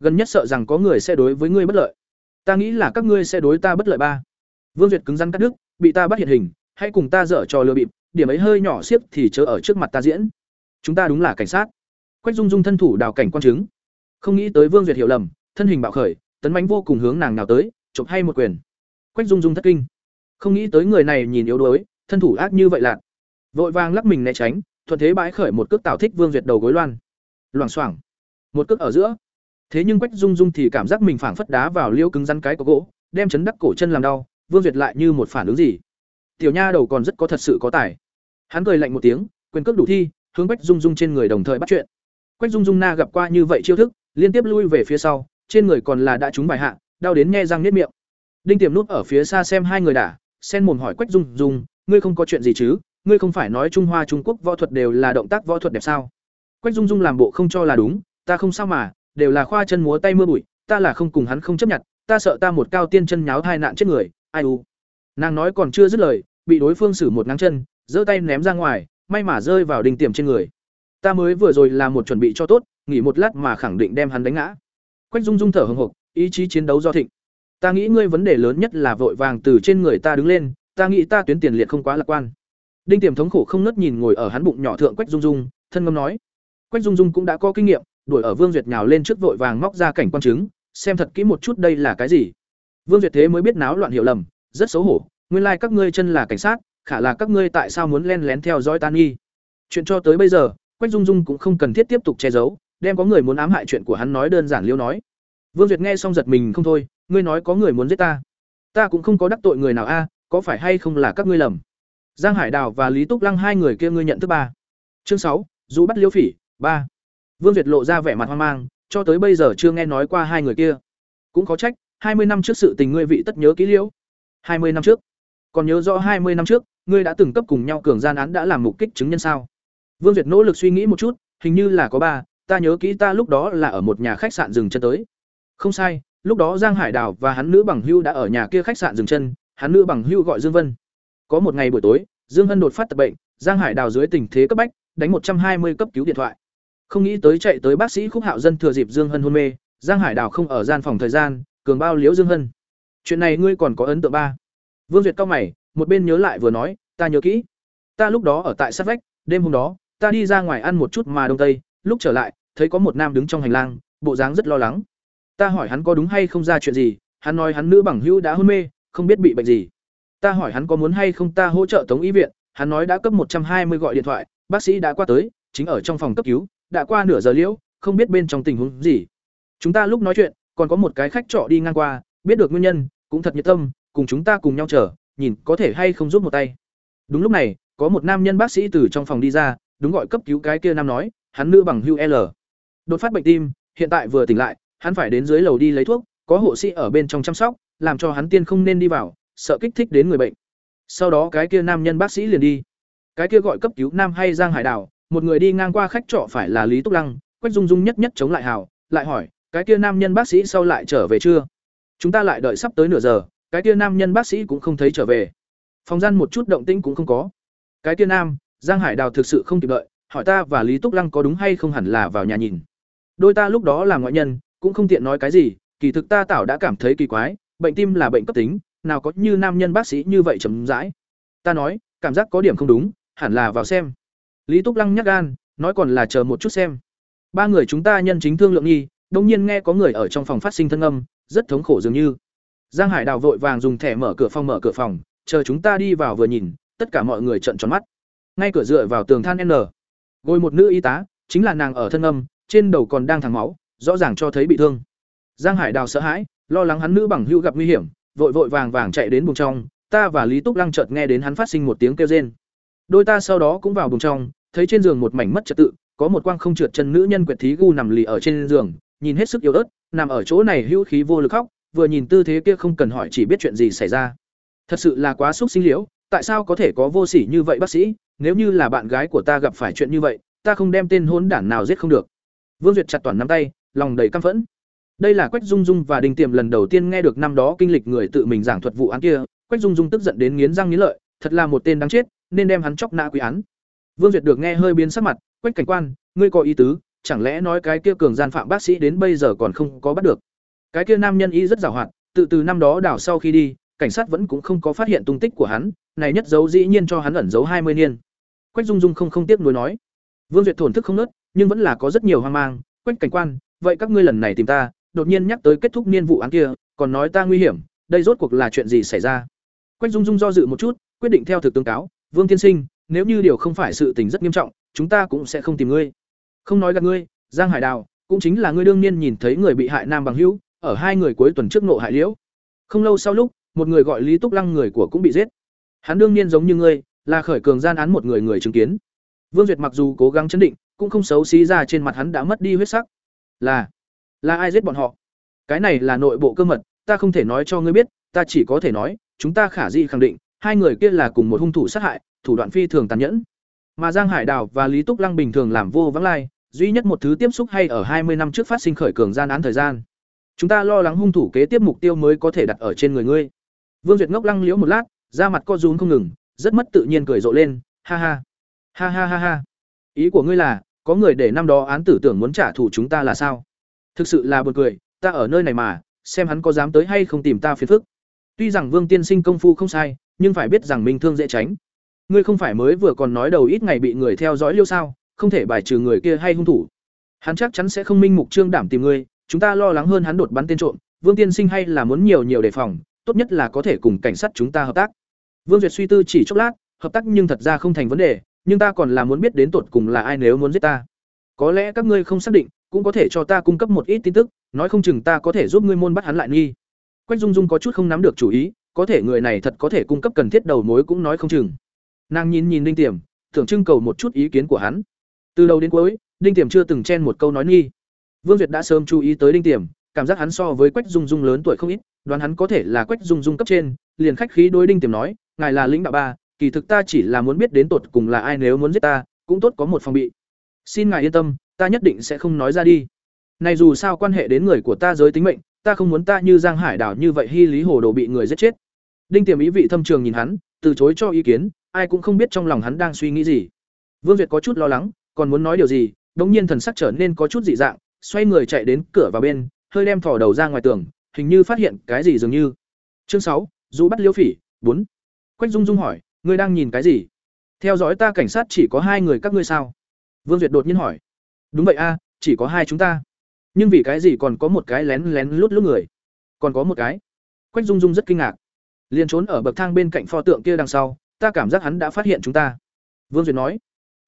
gần nhất sợ rằng có người sẽ đối với ngươi bất lợi. Ta nghĩ là các ngươi sẽ đối ta bất lợi ba. Vương duyệt cứng rắn cắt đứt, bị ta bắt hiện hình, hãy cùng ta dở trò lừa bịp, điểm ấy hơi nhỏ xiếc thì chớ ở trước mặt ta diễn. Chúng ta đúng là cảnh sát. Quách dung dung thân thủ đào cảnh quan chứng. Không nghĩ tới vương duyệt hiểu lầm, thân hình bạo khởi, tấn bánh vô cùng hướng nàng nào tới, chụp hay một quyền. Quách dung dung thất kinh. Không nghĩ tới người này nhìn yếu đuối, thân thủ ác như vậy lạ. Vội vàng lắc mình né tránh, thuận thế bãi khởi một cước tảo thích vương duyệt đầu gối loan. Loảng xoảng. Một cước ở giữa thế nhưng quách dung dung thì cảm giác mình phảng phất đá vào liêu cứng rắn cái có gỗ, đem chấn đắc cổ chân làm đau, vương duyệt lại như một phản ứng gì? Tiểu nha đầu còn rất có thật sự có tài. Hắn cười lạnh một tiếng, quyền cước đủ thi, hướng quách dung dung trên người đồng thời bắt chuyện. Quách dung dung na gặp qua như vậy chiêu thức, liên tiếp lui về phía sau, trên người còn là đã trúng bài hạ, đau đến nghe răng nếp miệng. Đinh tiềm nút ở phía xa xem hai người đả sen mồm hỏi quách dung dung, ngươi không có chuyện gì chứ? Ngươi không phải nói trung hoa trung quốc võ thuật đều là động tác võ thuật đẹp sao? Quách dung dung làm bộ không cho là đúng, ta không sao mà đều là khoa chân múa tay mưa bụi, ta là không cùng hắn không chấp nhận, ta sợ ta một cao tiên chân nháo thai nạn chết người, ai u. Nàng nói còn chưa dứt lời, bị đối phương xử một ngang chân, giơ tay ném ra ngoài, may mà rơi vào đình tiềm trên người. Ta mới vừa rồi làm một chuẩn bị cho tốt, nghỉ một lát mà khẳng định đem hắn đánh ngã. Quách dung dung thở hồng hộc ý chí chiến đấu do thịnh. Ta nghĩ ngươi vấn đề lớn nhất là vội vàng từ trên người ta đứng lên, ta nghĩ ta tuyến tiền liệt không quá lạc quan. Đinh tiềm thống khổ không nớt nhìn ngồi ở hắn bụng nhỏ thượng quách dung dung, thân ngâm nói. Quách dung dung cũng đã có kinh nghiệm đuổi ở vương duyệt nhào lên trước vội vàng móc ra cảnh quan chứng, xem thật kỹ một chút đây là cái gì. Vương duyệt thế mới biết náo loạn hiểu lầm, rất xấu hổ, nguyên lai like các ngươi chân là cảnh sát, khả là các ngươi tại sao muốn len lén theo dõi tan nghi. Chuyện cho tới bây giờ, quách dung dung cũng không cần thiết tiếp tục che giấu, đem có người muốn ám hại chuyện của hắn nói đơn giản liêu nói. Vương duyệt nghe xong giật mình không thôi, ngươi nói có người muốn giết ta. Ta cũng không có đắc tội người nào a, có phải hay không là các ngươi lầm? Giang hải đào và lý túc lăng hai người kia ngươi nhận thứ ba. Chương sáu dù bắt liêu phỉ, ba vương duyệt lộ ra vẻ mặt hoang mang, cho tới bây giờ chưa nghe nói qua hai người kia. Cũng có trách, hai mươi năm trước sự tình ngươi vị tất nhớ kỹ liễu. Hai mươi năm trước? Còn nhớ rõ hai mươi năm trước, ngươi đã từng cấp cùng nhau cường gian án đã làm mục kích chứng nhân sao? Vương duyệt nỗ lực suy nghĩ một chút, hình như là có ba, ta nhớ kỹ ta lúc đó là ở một nhà khách sạn dừng chân tới. Không sai, lúc đó giang hải đào và hắn nữ bằng hưu đã ở nhà kia khách sạn dừng chân, hắn nữ bằng hưu gọi dương vân. Có một ngày buổi tối, dương hân đột phát tập bệnh, giang hải đào dưới tình thế cấp bách, đánh một trăm hai mươi cấp cứu điện thoại không nghĩ tới chạy tới bác sĩ khúc hạo dân thừa dịp dương hân hôn mê, giang hải đào không ở gian phòng thời gian, cường bao liễu dương hân. Chuyện này ngươi còn có ấn tượng ba? Vương duyệt cao mày, một bên nhớ lại vừa nói, ta nhớ kỹ. Ta lúc đó ở tại sát vách, đêm hôm đó, ta đi ra ngoài ăn một chút mà đông tây, lúc trở lại, thấy có một nam đứng trong hành lang, bộ dáng rất lo lắng. Ta hỏi hắn có đúng hay không ra chuyện gì, hắn nói hắn nữ bằng hữu đã hôn mê, không biết bị bệnh gì. Ta hỏi hắn có muốn hay không ta hỗ trợ tống y viện, hắn nói đã cấp một trăm hai mươi gọi điện thoại, bác sĩ đã qua tới, chính ở trong phòng cấp cứu đã qua nửa giờ liễu, không biết bên trong tình huống gì. Chúng ta lúc nói chuyện, còn có một cái khách trọ đi ngang qua, biết được nguyên nhân, cũng thật nhiệt tâm, cùng chúng ta cùng nhau chờ, nhìn có thể hay không giúp một tay. Đúng lúc này, có một nam nhân bác sĩ từ trong phòng đi ra, đúng gọi cấp cứu cái kia nam nói, hắn nữ bằng hưu l. Đột phát bệnh tim, hiện tại vừa tỉnh lại, hắn phải đến dưới lầu đi lấy thuốc, có hộ sĩ ở bên trong chăm sóc, làm cho hắn tiên không nên đi vào, sợ kích thích đến người bệnh. Sau đó cái kia nam nhân bác sĩ liền đi. Cái kia gọi cấp cứu nam hay giang hải đảo một người đi ngang qua khách trọ phải là lý túc lăng, quách dung dung nhất nhất chống lại hào, lại hỏi, cái kia nam nhân bác sĩ sau lại trở về chưa? Chúng ta lại đợi sắp tới nửa giờ, cái kia nam nhân bác sĩ cũng không thấy trở về. Phòng gian một chút động tĩnh cũng không có. Cái kia nam, giang hải đào thực sự không kịp đợi, hỏi ta và lý túc lăng có đúng hay không hẳn là vào nhà nhìn. Đôi ta lúc đó là ngoại nhân, cũng không tiện nói cái gì, kỳ thực ta tảo đã cảm thấy kỳ quái, bệnh tim là bệnh cấp tính, nào có như nam nhân bác sĩ như vậy chấm dãi ta nói, cảm giác có điểm không đúng, hẳn là vào xem lý túc lăng nhắc gan, nói còn là chờ một chút xem. Ba người chúng ta nhân chính thương lượng nghi đột nhiên nghe có người ở trong phòng phát sinh thân âm, rất thống khổ dường như. Giang hải đào vội vàng dùng thẻ mở cửa phòng mở cửa phòng, chờ chúng ta đi vào vừa nhìn, tất cả mọi người trợn tròn mắt. Ngay cửa dựa vào tường than n. Ngồi một nữ y tá, chính là nàng ở thân âm, trên đầu còn đang thẳng máu, rõ ràng cho thấy bị thương. Giang hải đào sợ hãi, lo lắng hắn nữ bằng hữu gặp nguy hiểm, vội vội vàng vàng chạy đến buồng trong, ta và lý túc lăng chợt nghe đến hắn phát sinh một tiếng kêu rên. Đôi ta sau đó cũng vào buồng trong thấy trên giường một mảnh mất trật tự, có một quang không trượt chân nữ nhân quyệt thí gu nằm lì ở trên giường, nhìn hết sức yếu ớt, nằm ở chỗ này hữu khí vô lực khóc, vừa nhìn tư thế kia không cần hỏi chỉ biết chuyện gì xảy ra. Thật sự là quá xúc sinh liễu, tại sao có thể có vô sỉ như vậy bác sĩ, nếu như là bạn gái của ta gặp phải chuyện như vậy, ta không đem tên hôn đản nào giết không được. Vương duyệt chặt toàn nắm tay, lòng đầy căm phẫn. Đây là quách dung dung và đình tiềm lần đầu tiên nghe được năm đó kinh lịch người tự mình giảng thuật vụ án kia, quách dung dung tức giận đến nghiến răng nghiến lợi, thật là một tên đáng chết, nên đem hắn chọc nã quý án vương duyệt được nghe hơi biến sắc mặt, quách cảnh quan, ngươi có ý tứ, chẳng lẽ nói cái kia cường gian phạm bác sĩ đến bây giờ còn không có bắt được? Cái kia nam nhân ý rất giàu hoạt, tự từ năm đó đảo sau khi đi, cảnh sát vẫn cũng không có phát hiện tung tích của hắn, này nhất dấu dĩ nhiên cho hắn ẩn giấu hai mươi niên. Quách dung dung không không tiếc nuối nói. Vương duyệt thổn thức không nớt, nhưng vẫn là có rất nhiều hoang mang. Quách cảnh quan, vậy các ngươi lần này tìm ta, đột nhiên nhắc tới kết thúc niên vụ án kia, còn nói ta nguy hiểm, đây rốt cuộc là chuyện gì xảy ra? Quách dung dung do dự một chút, quyết định theo thực tương cáo. Vương tiên sinh nếu như điều không phải sự tình rất nghiêm trọng, chúng ta cũng sẽ không tìm ngươi. Không nói gạt ngươi, giang hải đào, cũng chính là ngươi đương nhiên nhìn thấy người bị hại nam bằng hữu, ở hai người cuối tuần trước nộ hại liễu. Không lâu sau lúc, một người gọi lý túc lăng người của cũng bị giết. Hắn đương nhiên giống như ngươi, là khởi cường gian án một người người chứng kiến. Vương duyệt mặc dù cố gắng chấn định, cũng không xấu xí ra trên mặt hắn đã mất đi huyết sắc. Là là ai giết bọn họ? Cái này là nội bộ cơ mật, ta không thể nói cho ngươi biết, ta chỉ có thể nói, chúng ta khả dĩ khẳng định, hai người kia là cùng một hung thủ sát hại thủ đoạn phi thường tàn nhẫn. Mà giang hải đào và lý túc lăng bình thường làm vô vắng lai, duy nhất một thứ tiếp xúc hay ở hai mươi năm trước phát sinh khởi cường gian án thời gian. Chúng ta lo lắng hung thủ kế tiếp mục tiêu mới có thể đặt ở trên người ngươi. Vương duyệt ngốc lăng liễu một lát, da mặt co rúm không ngừng, rất mất tự nhiên cười rộ lên, ha ha. Ha ha ha ha. Ý của ngươi là, có người để năm đó án tử tưởng muốn trả thù chúng ta là sao? Thực sự là buồn cười, ta ở nơi này mà, xem hắn có dám tới hay không tìm ta phiền phức. Tuy rằng vương tiên sinh công phu không sai, nhưng phải biết rằng minh thương dễ tránh ngươi không phải mới vừa còn nói đầu ít ngày bị người theo dõi liêu sao, không thể bài trừ người kia hay hung thủ. Hắn chắc chắn sẽ không minh mục trương đảm tìm ngươi, chúng ta lo lắng hơn hắn đột bắn tên trộm, vương tiên sinh hay là muốn nhiều nhiều đề phòng, tốt nhất là có thể cùng cảnh sát chúng ta hợp tác. Vương duyệt suy tư chỉ chốc lát, hợp tác nhưng thật ra không thành vấn đề, nhưng ta còn là muốn biết đến tột cùng là ai nếu muốn giết ta. Có lẽ các ngươi không xác định, cũng có thể cho ta cung cấp một ít tin tức, nói không chừng ta có thể giúp ngươi môn bắt hắn lại nghi. Quách dung dung có chút không nắm được chủ ý, có thể người này thật có thể cung cấp cần thiết đầu mối cũng nói không chừng nàng nhìn nhìn đinh tiềm tưởng trưng cầu một chút ý kiến của hắn. Từ đầu đến cuối, đinh tiềm chưa từng chen một câu nói nghi. Vương duyệt đã sớm chú ý tới đinh tiềm, cảm giác hắn so với quách dung dung lớn tuổi không ít, đoán hắn có thể là quách dung dung cấp trên, liền khách khí đối đinh tiềm nói, ngài là lĩnh đạo ba, kỳ thực ta chỉ là muốn biết đến tột cùng là ai nếu muốn giết ta, cũng tốt có một phòng bị. Xin ngài yên tâm, ta nhất định sẽ không nói ra đi. Này dù sao quan hệ đến người của ta giới tính mệnh, ta không muốn ta như giang hải đảo như vậy hy lý hồ đồ bị người giết chết. Đinh tiềm ý vị thâm trường nhìn hắn, từ chối cho ý kiến ai cũng không biết trong lòng hắn đang suy nghĩ gì. Vương duyệt có chút lo lắng, còn muốn nói điều gì, đống nhiên thần sắc trở nên có chút dị dạng, xoay người chạy đến cửa vào bên, hơi đem thò đầu ra ngoài tường, hình như phát hiện cái gì dường như. Chương sáu dù bắt liễu phỉ, bốn. Quách dung dung hỏi, ngươi đang nhìn cái gì? Theo dõi ta cảnh sát chỉ có hai người các ngươi sao? Vương duyệt đột nhiên hỏi. Đúng vậy a, chỉ có hai chúng ta. Nhưng vì cái gì còn có một cái lén lén lút lút người? Còn có một cái. Quách dung dung rất kinh ngạc. Liền trốn ở bậc thang bên cạnh pho tượng kia đằng sau ta cảm giác hắn đã phát hiện chúng ta. Vương duyệt nói,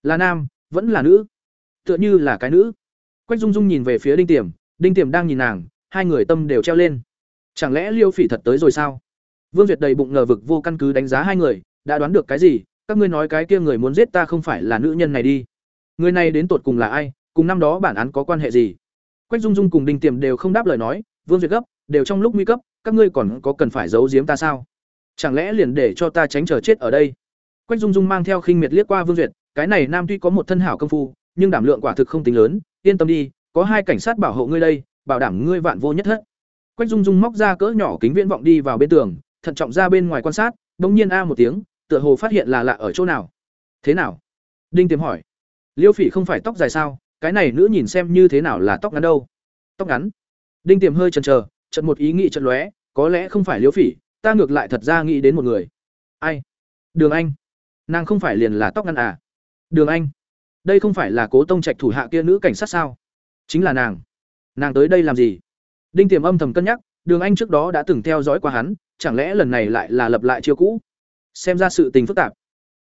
là nam, vẫn là nữ? Tựa như là cái nữ. Quách dung dung nhìn về phía đinh tiềm đinh tiềm đang nhìn nàng, hai người tâm đều treo lên. Chẳng lẽ liêu phỉ thật tới rồi sao? Vương duyệt đầy bụng ngờ vực vô căn cứ đánh giá hai người, đã đoán được cái gì? Các ngươi nói cái kia người muốn giết ta không phải là nữ nhân này đi. Người này đến tột cùng là ai? Cùng năm đó bản án có quan hệ gì? Quách dung dung cùng đinh tiềm đều không đáp lời nói, vương duyệt gấp, đều trong lúc nguy cấp, các ngươi còn có cần phải giấu giếm ta sao? Chẳng lẽ liền để cho ta tránh chờ chết ở đây? Quách dung dung mang theo khinh miệt liếc qua vương duyệt, cái này nam tuy có một thân hảo công phu, nhưng đảm lượng quả thực không tính lớn, yên tâm đi, có hai cảnh sát bảo hộ ngươi đây, bảo đảm ngươi vạn vô nhất thất. Quách dung dung móc ra cỡ nhỏ kính viễn vọng đi vào bên tường, thận trọng ra bên ngoài quan sát, bỗng nhiên a một tiếng, tựa hồ phát hiện là lạ ở chỗ nào. Thế nào? Đinh tiềm hỏi. Liêu phỉ không phải tóc dài sao? Cái này nữ nhìn xem như thế nào là tóc ngắn đâu? Tóc ngắn? Đinh tiềm hơi chần chờ, chợt một ý nghĩ chợt lóe, có lẽ không phải liêu phỉ ta ngược lại thật ra nghĩ đến một người. Ai? Đường anh. Nàng không phải liền là tóc ngăn à? Đường anh. Đây không phải là cố tông trạch thủ hạ kia nữ cảnh sát sao? Chính là nàng. Nàng tới đây làm gì? Đinh tiềm âm thầm cân nhắc, đường anh trước đó đã từng theo dõi qua hắn, chẳng lẽ lần này lại là lập lại chiêu cũ? Xem ra sự tình phức tạp.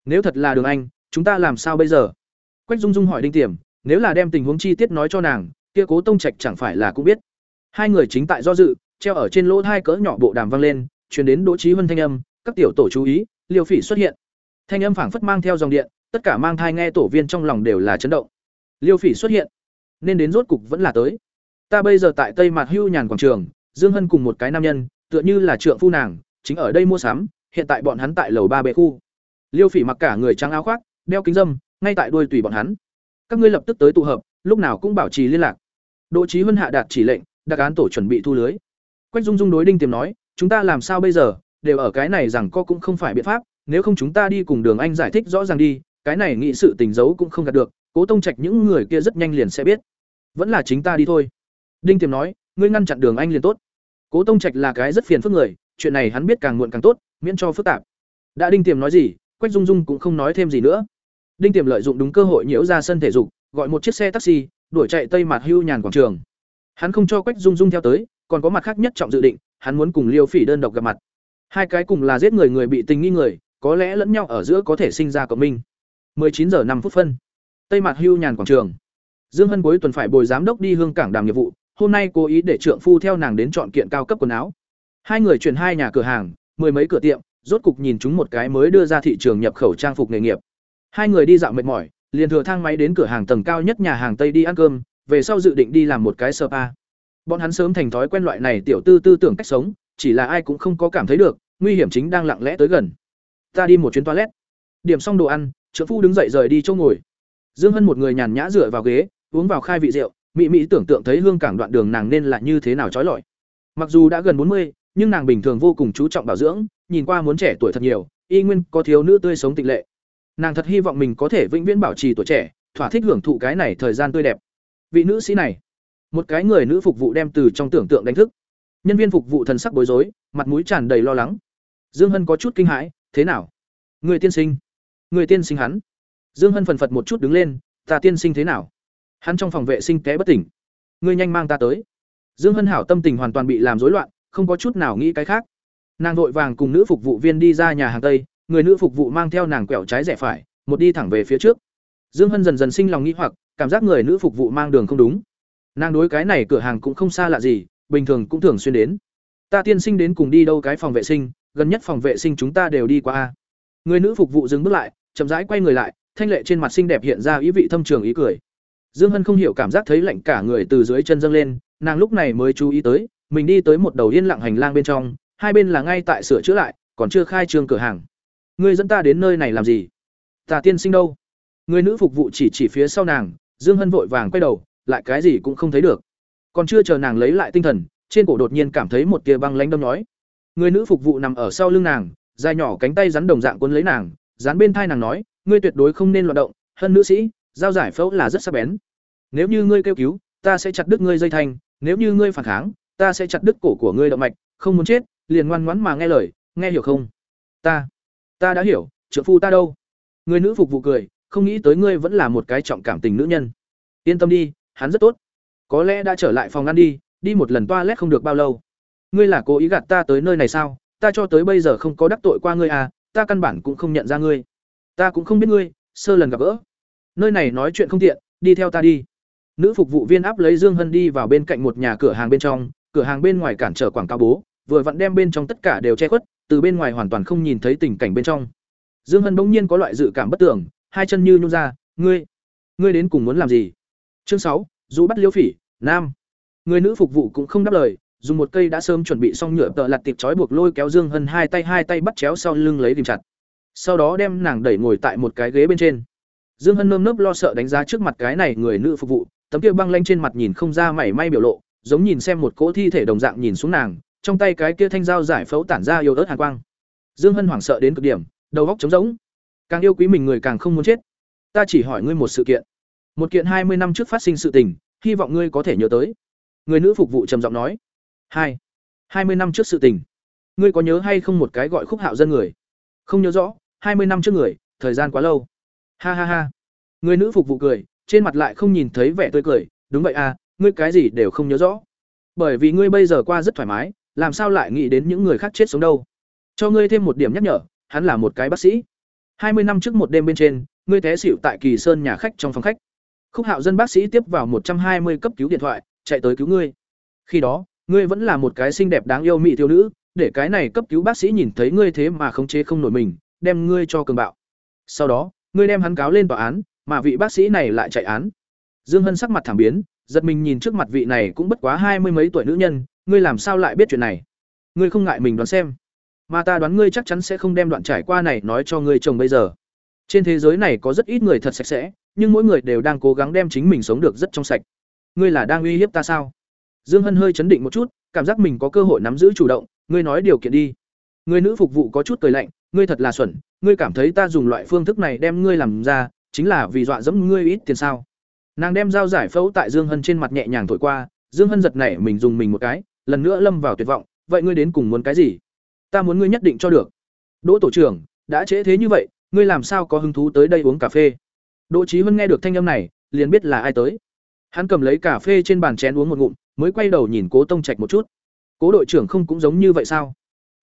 Nếu thật là đường anh, chúng ta làm sao bây giờ? Quách dung dung hỏi đinh tiềm, nếu là đem tình huống chi tiết nói cho nàng, kia cố tông trạch chẳng phải là cũng biết. Hai người chính tại do dự, treo ở trên lỗ hai cỡ nhỏ bộ đàm vang lên truyền đến đỗ chí huân thanh âm, các tiểu tổ chú ý, liêu phỉ xuất hiện. Thanh âm phảng phất mang theo dòng điện, tất cả mang thai nghe tổ viên trong lòng đều là chấn động. Liêu phỉ xuất hiện, nên đến rốt cục vẫn là tới. Ta bây giờ tại tây Mạc hưu nhàn quảng trường, dương hân cùng một cái nam nhân, tựa như là trượng phu nàng, chính ở đây mua sắm, hiện tại bọn hắn tại lầu ba bệ khu. Liêu phỉ mặc cả người trắng áo khoác, đeo kính dâm, ngay tại đuôi tùy bọn hắn. Các ngươi lập tức tới tụ hợp, lúc nào cũng bảo trì liên lạc. Đỗ chí huân hạ đạt chỉ lệnh, đặc án tổ chuẩn bị thu lưới. Quách dung dung đối đinh tiềm nói chúng ta làm sao bây giờ, đều ở cái này rằng co cũng không phải biện pháp, nếu không chúng ta đi cùng đường anh giải thích rõ ràng đi, cái này nghị sự tình giấu cũng không gạt được, cố tông trạch những người kia rất nhanh liền sẽ biết. Vẫn là chính ta đi thôi. Đinh tiềm nói, ngươi ngăn chặn đường anh liền tốt. Cố tông trạch là cái rất phiền phức người, chuyện này hắn biết càng muộn càng tốt, miễn cho phức tạp. Đã đinh tiềm nói gì, quách dung dung cũng không nói thêm gì nữa. Đinh tiềm lợi dụng đúng cơ hội nhiễu ra sân thể dục, gọi một chiếc xe taxi, đuổi chạy tây mặt hưu nhàn quảng trường. Hắn không cho quách dung dung theo tới, còn có mặt khác nhất trọng dự định hắn muốn cùng liêu phỉ đơn độc gặp mặt. Hai cái cùng là giết người người bị tình nghi người, có lẽ lẫn nhau ở giữa có thể sinh ra cộng minh. 19 giờ 5 phút phân. Tây Mạc hưu nhàn quảng trường. Dương hân cuối tuần phải bồi giám đốc đi hương cảng đàm nghiệp vụ, hôm nay cố ý để trượng phu theo nàng đến chọn kiện cao cấp quần áo. Hai người chuyển hai nhà cửa hàng, mười mấy cửa tiệm, rốt cục nhìn chúng một cái mới đưa ra thị trường nhập khẩu trang phục nghề nghiệp. Hai người đi dạo mệt mỏi, liền thừa thang máy đến cửa hàng tầng cao nhất nhà hàng tây đi ăn cơm, về sau dự định đi làm một cái spa bọn hắn sớm thành thói quen loại này tiểu tư tư tưởng cách sống, chỉ là ai cũng không có cảm thấy được, nguy hiểm chính đang lặng lẽ tới gần. Ta đi một chuyến toilet. Điểm xong đồ ăn trợ phu đứng dậy rời đi chỗ ngồi. Dương hân một người nhàn nhã dựa vào ghế, uống vào khai vị rượu, mị mị tưởng tượng thấy hương cảng đoạn đường nàng nên là như thế nào trói lọi. Mặc dù đã gần bốn mươi, nhưng nàng bình thường vô cùng chú trọng bảo dưỡng, nhìn qua muốn trẻ tuổi thật nhiều, y nguyên có thiếu nữ tươi sống tịch lệ. Nàng thật hy vọng mình có thể vĩnh viễn bảo trì tuổi trẻ, thỏa thích hưởng thụ cái này thời gian tươi đẹp. Vị nữ sĩ này một cái người nữ phục vụ đem từ trong tưởng tượng đánh thức. Nhân viên phục vụ thần sắc bối rối, mặt mũi tràn đầy lo lắng. Dương hân có chút kinh hãi, thế nào? Người tiên sinh, người tiên sinh hắn? Dương hân phần phật một chút đứng lên, ta tiên sinh thế nào? Hắn trong phòng vệ sinh té bất tỉnh. Ngươi nhanh mang ta tới. Dương hân hảo tâm tình hoàn toàn bị làm rối loạn, không có chút nào nghĩ cái khác. Nàng vội vàng cùng nữ phục vụ viên đi ra nhà hàng tây, người nữ phục vụ mang theo nàng quẹo trái rẻ phải, một đi thẳng về phía trước. Dương hân dần dần sinh lòng nghĩ hoặc, cảm giác người nữ phục vụ mang đường không đúng nàng đối cái này cửa hàng cũng không xa lạ gì, bình thường cũng thường xuyên đến. Ta tiên sinh đến cùng đi đâu cái phòng vệ sinh, gần nhất phòng vệ sinh chúng ta đều đi qua a. Người nữ phục vụ dừng bước lại, chậm rãi quay người lại, thanh lệ trên mặt xinh đẹp hiện ra ý vị thâm trường ý cười. Dương hân không hiểu cảm giác thấy lạnh cả người từ dưới chân dâng lên, nàng lúc này mới chú ý tới, mình đi tới một đầu yên lặng hành lang bên trong, hai bên là ngay tại sửa chữa lại, còn chưa khai trương cửa hàng. Ngươi dẫn ta đến nơi này làm gì? Ta tiên sinh đâu? Người nữ phục vụ chỉ chỉ phía sau nàng, dương hân vội vàng quay đầu lại cái gì cũng không thấy được. Còn chưa chờ nàng lấy lại tinh thần, trên cổ đột nhiên cảm thấy một tia băng lánh đâm nhói người nữ phục vụ nằm ở sau lưng nàng, dài nhỏ cánh tay rắn đồng dạng cuốn lấy nàng, dán bên thai nàng nói, ngươi tuyệt đối không nên loạt động hơn nữ sĩ, giao giải phẫu là rất sắc bén. Nếu như ngươi kêu cứu, ta sẽ chặt đứt ngươi dây thanh, nếu như ngươi phản kháng, ta sẽ chặt đứt cổ của ngươi động mạch, không muốn chết, liền ngoan ngoãn mà nghe lời, nghe hiểu không? Ta ta đã hiểu trợ phu ta đâu? Người nữ phục vụ cười, không nghĩ tới ngươi vẫn là một cái trọng cảm tình nữ nhân. Yên tâm đi hắn rất tốt. Có lẽ đã trở lại phòng ăn đi đi một lần toilet không được bao lâu. Ngươi là cố ý gạt ta tới nơi này sao? Ta cho tới bây giờ không có đắc tội qua ngươi à ta căn bản cũng không nhận ra ngươi. Ta cũng không biết ngươi, sơ lần gặp gỡ. Nơi này nói chuyện không tiện, đi theo ta đi. Nữ phục vụ viên áp lấy dương hân đi vào bên cạnh một nhà cửa hàng bên trong, cửa hàng bên ngoài cản trở quảng cáo bố, vừa vặn đem bên trong tất cả đều che khuất, từ bên ngoài hoàn toàn không nhìn thấy tình cảnh bên trong. Dương hân bỗng nhiên có loại dự cảm bất tưởng, hai chân như nhún ra, ngươi ngươi đến cùng muốn làm gì? Chương sáu, dù bắt liêu phỉ, nam. Người nữ phục vụ cũng không đáp lời, dùng một cây đã sớm chuẩn bị xong nhựa tợ lật tiệp trói buộc lôi kéo dương hân hai tay hai tay bắt chéo sau lưng lấy tìm chặt. Sau đó đem nàng đẩy ngồi tại một cái ghế bên trên. Dương hân nơm nớp lo sợ đánh giá trước mặt cái này người nữ phục vụ, tấm kia băng lanh trên mặt nhìn không ra mảy may biểu lộ, giống nhìn xem một cỗ thi thể đồng dạng nhìn xuống nàng, trong tay cái kia thanh dao giải phẫu tản ra yêu ớt hàn quang. Dương hân hoảng sợ đến cực điểm, đầu góc trống rỗng. Càng yêu quý mình người càng không muốn chết. Ta chỉ hỏi ngươi một sự kiện một kiện hai mươi năm trước phát sinh sự tình, hy vọng ngươi có thể nhớ tới. Người nữ phục vụ trầm giọng nói. Hai. Hai mươi năm trước sự tình. Ngươi có nhớ hay không một cái gọi khúc hạo dân người? Không nhớ rõ, hai mươi năm trước người, thời gian quá lâu. Ha ha ha. Người nữ phục vụ cười, trên mặt lại không nhìn thấy vẻ tươi cười. Đúng vậy à ngươi cái gì đều không nhớ rõ. Bởi vì ngươi bây giờ qua rất thoải mái, làm sao lại nghĩ đến những người khác chết sống đâu? Cho ngươi thêm một điểm nhắc nhở, hắn là một cái bác sĩ. Hai mươi năm trước một đêm bên trên, ngươi té xịu tại kỳ sơn nhà khách trong phòng khách khúc hạo dân bác sĩ tiếp vào một trăm hai mươi cấp cứu điện thoại, chạy tới cứu ngươi. Khi đó, ngươi vẫn là một cái xinh đẹp đáng yêu mỹ thiếu nữ, để cái này cấp cứu bác sĩ nhìn thấy ngươi thế mà khống chế không nổi mình, đem ngươi cho cường bạo. Sau đó, ngươi đem hắn cáo lên tòa án, mà vị bác sĩ này lại chạy án. Dương hân sắc mặt thảm biến, giật mình nhìn trước mặt vị này cũng bất quá hai mươi mấy tuổi nữ nhân, ngươi làm sao lại biết chuyện này? Ngươi không ngại mình đoán xem. Mà ta đoán ngươi chắc chắn sẽ không đem đoạn trải qua này nói cho ngươi chồng bây giờ. Trên thế giới này có rất ít người thật sạch sẽ nhưng mỗi người đều đang cố gắng đem chính mình sống được rất trong sạch. Ngươi là đang uy hiếp ta sao? Dương hân hơi chấn định một chút, cảm giác mình có cơ hội nắm giữ chủ động, ngươi nói điều kiện đi. Người nữ phục vụ có chút cười lạnh, ngươi thật là xuẩn, ngươi cảm thấy ta dùng loại phương thức này đem ngươi làm ra, chính là vì dọa dẫm ngươi ít tiền sao? Nàng đem dao giải phẫu tại dương hân trên mặt nhẹ nhàng thổi qua, dương hân giật nảy mình dùng mình một cái, lần nữa lâm vào tuyệt vọng, vậy ngươi đến cùng muốn cái gì? Ta muốn ngươi nhất định cho được. Đỗ tổ trưởng, đã trễ thế như vậy, ngươi làm sao có hứng thú tới đây uống cà phê? Đỗ Chí huân nghe được thanh âm này, liền biết là ai tới. Hắn cầm lấy cà phê trên bàn chén uống một ngụm, mới quay đầu nhìn cố tông trạch một chút. Cố đội trưởng không cũng giống như vậy sao?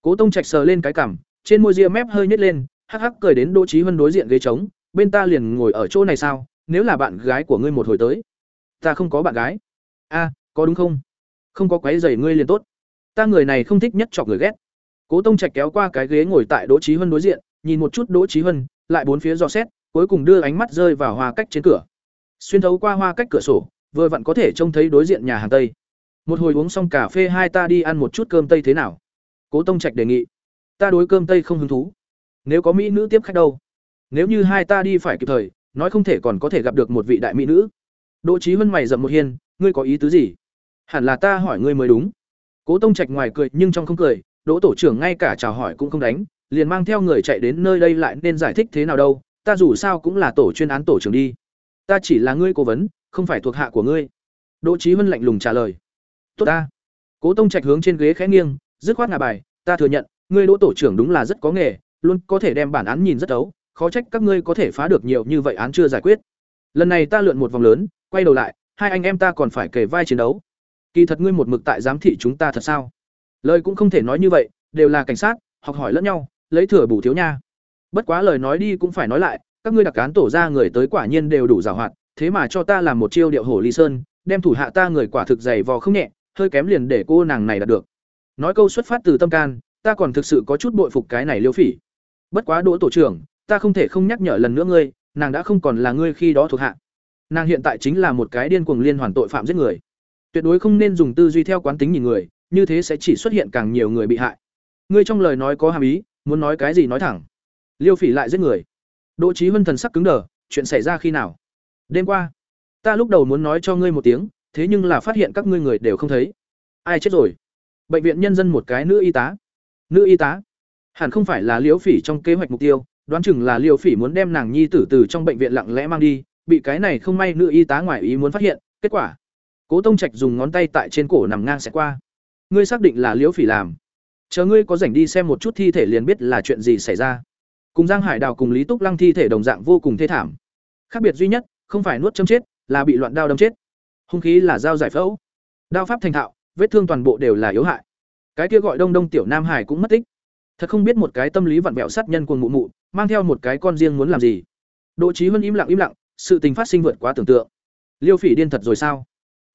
Cố tông trạch sờ lên cái cằm, trên môi ria mép hơi nhếch lên, hắc hắc cười đến đỗ Chí huân đối diện ghế trống, bên ta liền ngồi ở chỗ này sao? Nếu là bạn gái của ngươi một hồi tới, ta không có bạn gái. A, có đúng không? Không có quấy rầy ngươi liền tốt. Ta người này không thích nhất chọc người ghét. Cố tông trạch kéo qua cái ghế ngồi tại đỗ Chí huân đối diện, nhìn một chút đỗ Chí huân, lại bốn phía dò xét cuối cùng đưa ánh mắt rơi vào hoa cách trên cửa. Xuyên thấu qua hoa cách cửa sổ, vừa vặn có thể trông thấy đối diện nhà hàng tây. Một hồi uống xong cà phê hai ta đi ăn một chút cơm tây thế nào? Cố tông trạch đề nghị. Ta đối cơm tây không hứng thú. Nếu có mỹ nữ tiếp khách đâu? Nếu như hai ta đi phải kịp thời, nói không thể còn có thể gặp được một vị đại mỹ nữ. Đỗ trí huân mày dậm một hiên, ngươi có ý tứ gì? Hẳn là ta hỏi ngươi mới đúng. Cố tông trạch ngoài cười nhưng trong không cười, đỗ tổ trưởng ngay cả chào hỏi cũng không đánh, liền mang theo người chạy đến nơi đây lại nên giải thích thế nào đâu ta dù sao cũng là tổ chuyên án tổ trưởng đi. Ta chỉ là ngươi cố vấn, không phải thuộc hạ của ngươi. Đỗ trí huân lạnh lùng trả lời. Tốt ta. Cố tông trạch hướng trên ghế khẽ nghiêng, dứt khoát ngà bài, ta thừa nhận, ngươi đỗ tổ trưởng đúng là rất có nghề, luôn có thể đem bản án nhìn rất đấu khó trách các ngươi có thể phá được nhiều như vậy án chưa giải quyết. Lần này ta lượn một vòng lớn, quay đầu lại, hai anh em ta còn phải kể vai chiến đấu. Kỳ thật ngươi một mực tại giám thị chúng ta thật sao? Lời cũng không thể nói như vậy, đều là cảnh sát, học hỏi lẫn nhau, lấy thừa bù thiếu nha bất quá lời nói đi cũng phải nói lại, các ngươi đặc cán tổ ra người tới quả nhiên đều đủ giảo hoạt, thế mà cho ta làm một chiêu điệu hổ ly sơn, đem thủ hạ ta người quả thực dày vò không nhẹ, hơi kém liền để cô nàng này đạt được. Nói câu xuất phát từ tâm can, ta còn thực sự có chút bội phục cái này liêu phỉ. Bất quá đỗ tổ trưởng, ta không thể không nhắc nhở lần nữa ngươi, nàng đã không còn là ngươi khi đó thuộc hạ. Nàng hiện tại chính là một cái điên cuồng liên hoàn tội phạm giết người. Tuyệt đối không nên dùng tư duy theo quán tính nhìn người, như thế sẽ chỉ xuất hiện càng nhiều người bị hại. Ngươi trong lời nói có hàm ý, muốn nói cái gì nói thẳng liêu phỉ lại giết người. Đỗ trí huân thần sắc cứng đờ, chuyện xảy ra khi nào? Đêm qua, ta lúc đầu muốn nói cho ngươi một tiếng, thế nhưng là phát hiện các ngươi người đều không thấy. Ai chết rồi? Bệnh viện nhân dân một cái nữ y tá. Nữ y tá? Hẳn không phải là Liêu phỉ trong kế hoạch mục tiêu, đoán chừng là Liêu phỉ muốn đem nàng nhi tử từ trong bệnh viện lặng lẽ mang đi, bị cái này không may nữ y tá ngoài ý muốn phát hiện, kết quả, cố tông trạch dùng ngón tay tại trên cổ nằm ngang sẽ qua. Ngươi xác định là liễu phỉ làm. Chờ ngươi có rảnh đi xem một chút thi thể liền biết là chuyện gì xảy ra cùng giang hải đào cùng lý túc lăng thi thể đồng dạng vô cùng thê thảm. Khác biệt duy nhất, không phải nuốt châm chết, là bị loạn đao đâm chết. Hung khí là dao giải phẫu. Đao pháp thành thạo, vết thương toàn bộ đều là yếu hại. Cái kia gọi đông đông tiểu nam hải cũng mất tích. Thật không biết một cái tâm lý vặn vẹo sát nhân cuồng mụ mụ, mang theo một cái con riêng muốn làm gì. Đỗ trí hơn im lặng im lặng, sự tình phát sinh vượt quá tưởng tượng. Liêu phỉ điên thật rồi sao?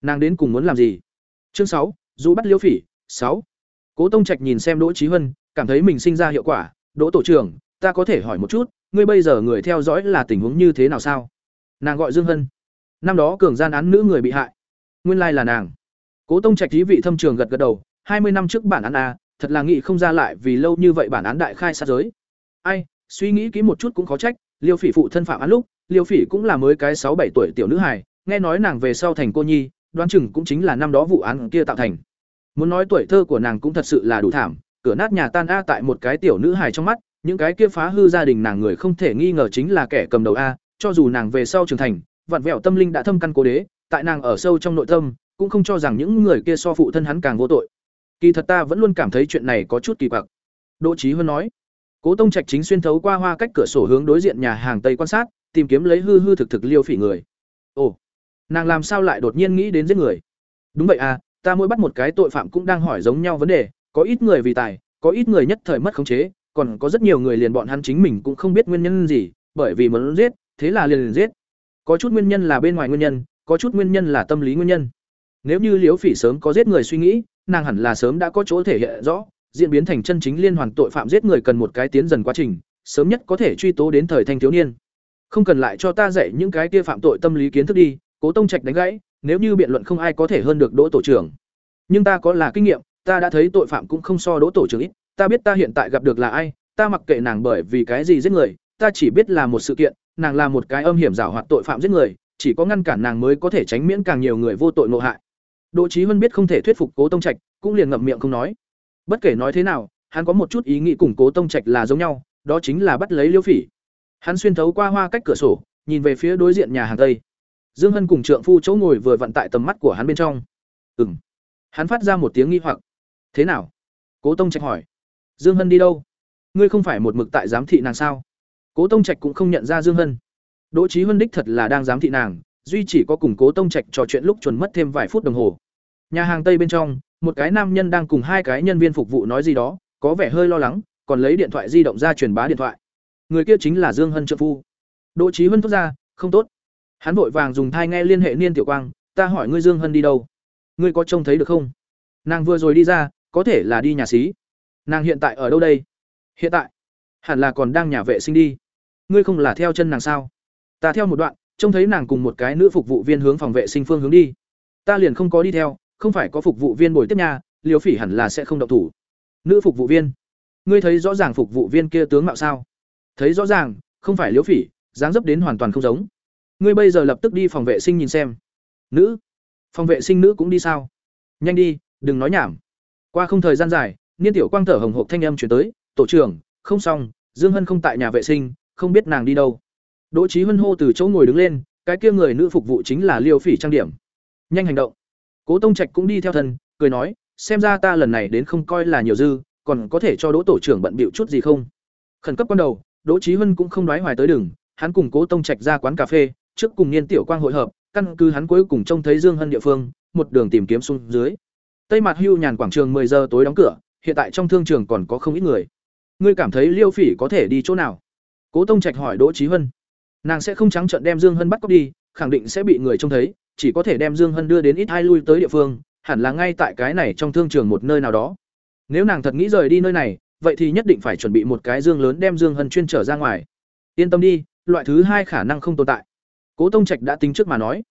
Nàng đến cùng muốn làm gì? Chương sáu, dù bắt liêu phỉ, sáu. Cố tông trạch nhìn xem đỗ trí huân, cảm thấy mình sinh ra hiệu quả, đỗ tổ trưởng ta có thể hỏi một chút, ngươi bây giờ người theo dõi là tình huống như thế nào sao? Nàng gọi dương hân. Năm đó cường gian án nữ người bị hại. Nguyên lai là nàng. Cố tông trạch lý vị thâm trường gật gật đầu, hai mươi năm trước bản án a, thật là nghị không ra lại vì lâu như vậy bản án đại khai sát giới. Ai, suy nghĩ kỹ một chút cũng khó trách, liêu phỉ phụ thân phạm án lúc, liêu phỉ cũng là mới cái sáu bảy tuổi tiểu nữ hài, nghe nói nàng về sau thành cô nhi, đoán chừng cũng chính là năm đó vụ án kia tạo thành. Muốn nói tuổi thơ của nàng cũng thật sự là đủ thảm, cửa nát nhà tan a tại một cái tiểu nữ hài trong mắt những cái kia phá hư gia đình nàng người không thể nghi ngờ chính là kẻ cầm đầu a, cho dù nàng về sau trưởng thành, vặn vẹo tâm linh đã thâm căn cố đế, tại nàng ở sâu trong nội tâm, cũng không cho rằng những người kia so phụ thân hắn càng vô tội. Kỳ thật ta vẫn luôn cảm thấy chuyện này có chút kỳ quặc. Đỗ trí hơn nói, cố tông trạch chính xuyên thấu qua hoa cách cửa sổ hướng đối diện nhà hàng tây quan sát, tìm kiếm lấy hư hư thực thực liêu phỉ người. Ồ, nàng làm sao lại đột nhiên nghĩ đến giết người? Đúng vậy à ta mỗi bắt một cái tội phạm cũng đang hỏi giống nhau vấn đề, có ít người vì tài, có ít người nhất thời mất khống chế còn có rất nhiều người liền bọn hắn chính mình cũng không biết nguyên nhân gì, bởi vì muốn giết, thế là liền liền giết. Có chút nguyên nhân là bên ngoài nguyên nhân, có chút nguyên nhân là tâm lý nguyên nhân. Nếu như liễu phỉ sớm có giết người suy nghĩ, nàng hẳn là sớm đã có chỗ thể hiện rõ, diễn biến thành chân chính liên hoàn tội phạm giết người cần một cái tiến dần quá trình, sớm nhất có thể truy tố đến thời thanh thiếu niên. Không cần lại cho ta dạy những cái kia phạm tội tâm lý kiến thức đi, cố tông trạch đánh gãy, nếu như biện luận không ai có thể hơn được đỗ tổ trưởng. Nhưng ta có là kinh nghiệm, ta đã thấy tội phạm cũng không so đỗ tổ trưởng ít ta biết ta hiện tại gặp được là ai, ta mặc kệ nàng bởi vì cái gì giết người, ta chỉ biết là một sự kiện, nàng là một cái âm hiểm giảo hoạt tội phạm giết người, chỉ có ngăn cản nàng mới có thể tránh miễn càng nhiều người vô tội ngộ hại. Đỗ trí huân biết không thể thuyết phục cố tông trạch, cũng liền ngậm miệng không nói. Bất kể nói thế nào, hắn có một chút ý nghĩ cùng cố tông trạch là giống nhau, đó chính là bắt lấy liêu phỉ. Hắn xuyên thấu qua hoa cách cửa sổ, nhìn về phía đối diện nhà hàng tây. Dương hân cùng trượng phu chỗ ngồi vừa vặn tại tầm mắt của hắn bên trong. Ừ m hắn phát ra một tiếng nghi hoặc. Thế nào? Cố tông trạch hỏi dương hân đi đâu? Ngươi không phải một mực tại giám thị nàng sao? Cố tông trạch cũng không nhận ra dương hân. Đỗ trí huân đích thật là đang giám thị nàng, duy chỉ có cùng cố tông trạch trò chuyện lúc chuẩn mất thêm vài phút đồng hồ. Nhà hàng tây bên trong, một cái nam nhân đang cùng hai cái nhân viên phục vụ nói gì đó, có vẻ hơi lo lắng, còn lấy điện thoại di động ra truyền bá điện thoại. Người kia chính là dương hân trợ phu. Đỗ trí huân thốt ra, không tốt. Hắn vội vàng dùng thai nghe liên hệ niên tiểu quang, ta hỏi ngươi dương hân đi đâu? Ngươi có trông thấy được không? Nàng vừa rồi đi ra, có thể là đi nhà xí nàng hiện tại ở đâu đây? Hiện tại? Hẳn là còn đang nhà vệ sinh đi. Ngươi không là theo chân nàng sao? Ta theo một đoạn, trông thấy nàng cùng một cái nữ phục vụ viên hướng phòng vệ sinh phương hướng đi. Ta liền không có đi theo, không phải có phục vụ viên bồi tiếp nhà liều phỉ hẳn là sẽ không động thủ. Nữ phục vụ viên. Ngươi thấy rõ ràng phục vụ viên kia tướng mạo sao? Thấy rõ ràng, không phải liếu phỉ, dáng dấp đến hoàn toàn không giống. Ngươi bây giờ lập tức đi phòng vệ sinh nhìn xem. Nữ. Phòng vệ sinh nữ cũng đi sao? Nhanh đi, đừng nói nhảm. Qua không thời gian dài niên tiểu quang thở hồng hộc thanh âm chuyển tới tổ trưởng không xong dương hân không tại nhà vệ sinh không biết nàng đi đâu. Đỗ trí hân hô từ chỗ ngồi đứng lên cái kia người nữ phục vụ chính là liêu phỉ trang điểm. Nhanh hành động. Cố tông trạch cũng đi theo thân cười nói xem ra ta lần này đến không coi là nhiều dư còn có thể cho đỗ tổ trưởng bận bịu chút gì không? Khẩn cấp ban đầu đỗ trí hân cũng không đoái hoài tới đường, hắn cùng cố tông trạch ra quán cà phê trước cùng niên tiểu quang hội hợp căn cứ hắn cuối cùng trông thấy dương hân địa phương một đường tìm kiếm xuống dưới. Tây mặt hưu nhàn quảng trường 10 giờ tối đóng cửa hiện tại trong thương trường còn có không ít người. Ngươi cảm thấy liêu phỉ có thể đi chỗ nào? Cố tông trạch hỏi đỗ trí hân. Nàng sẽ không trắng trợn đem dương hân bắt cóc đi, khẳng định sẽ bị người trông thấy, chỉ có thể đem dương hân đưa đến ít hai lui tới địa phương, hẳn là ngay tại cái này trong thương trường một nơi nào đó. Nếu nàng thật nghĩ rời đi nơi này, vậy thì nhất định phải chuẩn bị một cái dương lớn đem dương hân chuyên trở ra ngoài. Yên tâm đi, loại thứ hai khả năng không tồn tại. Cố tông trạch đã tính trước mà nói.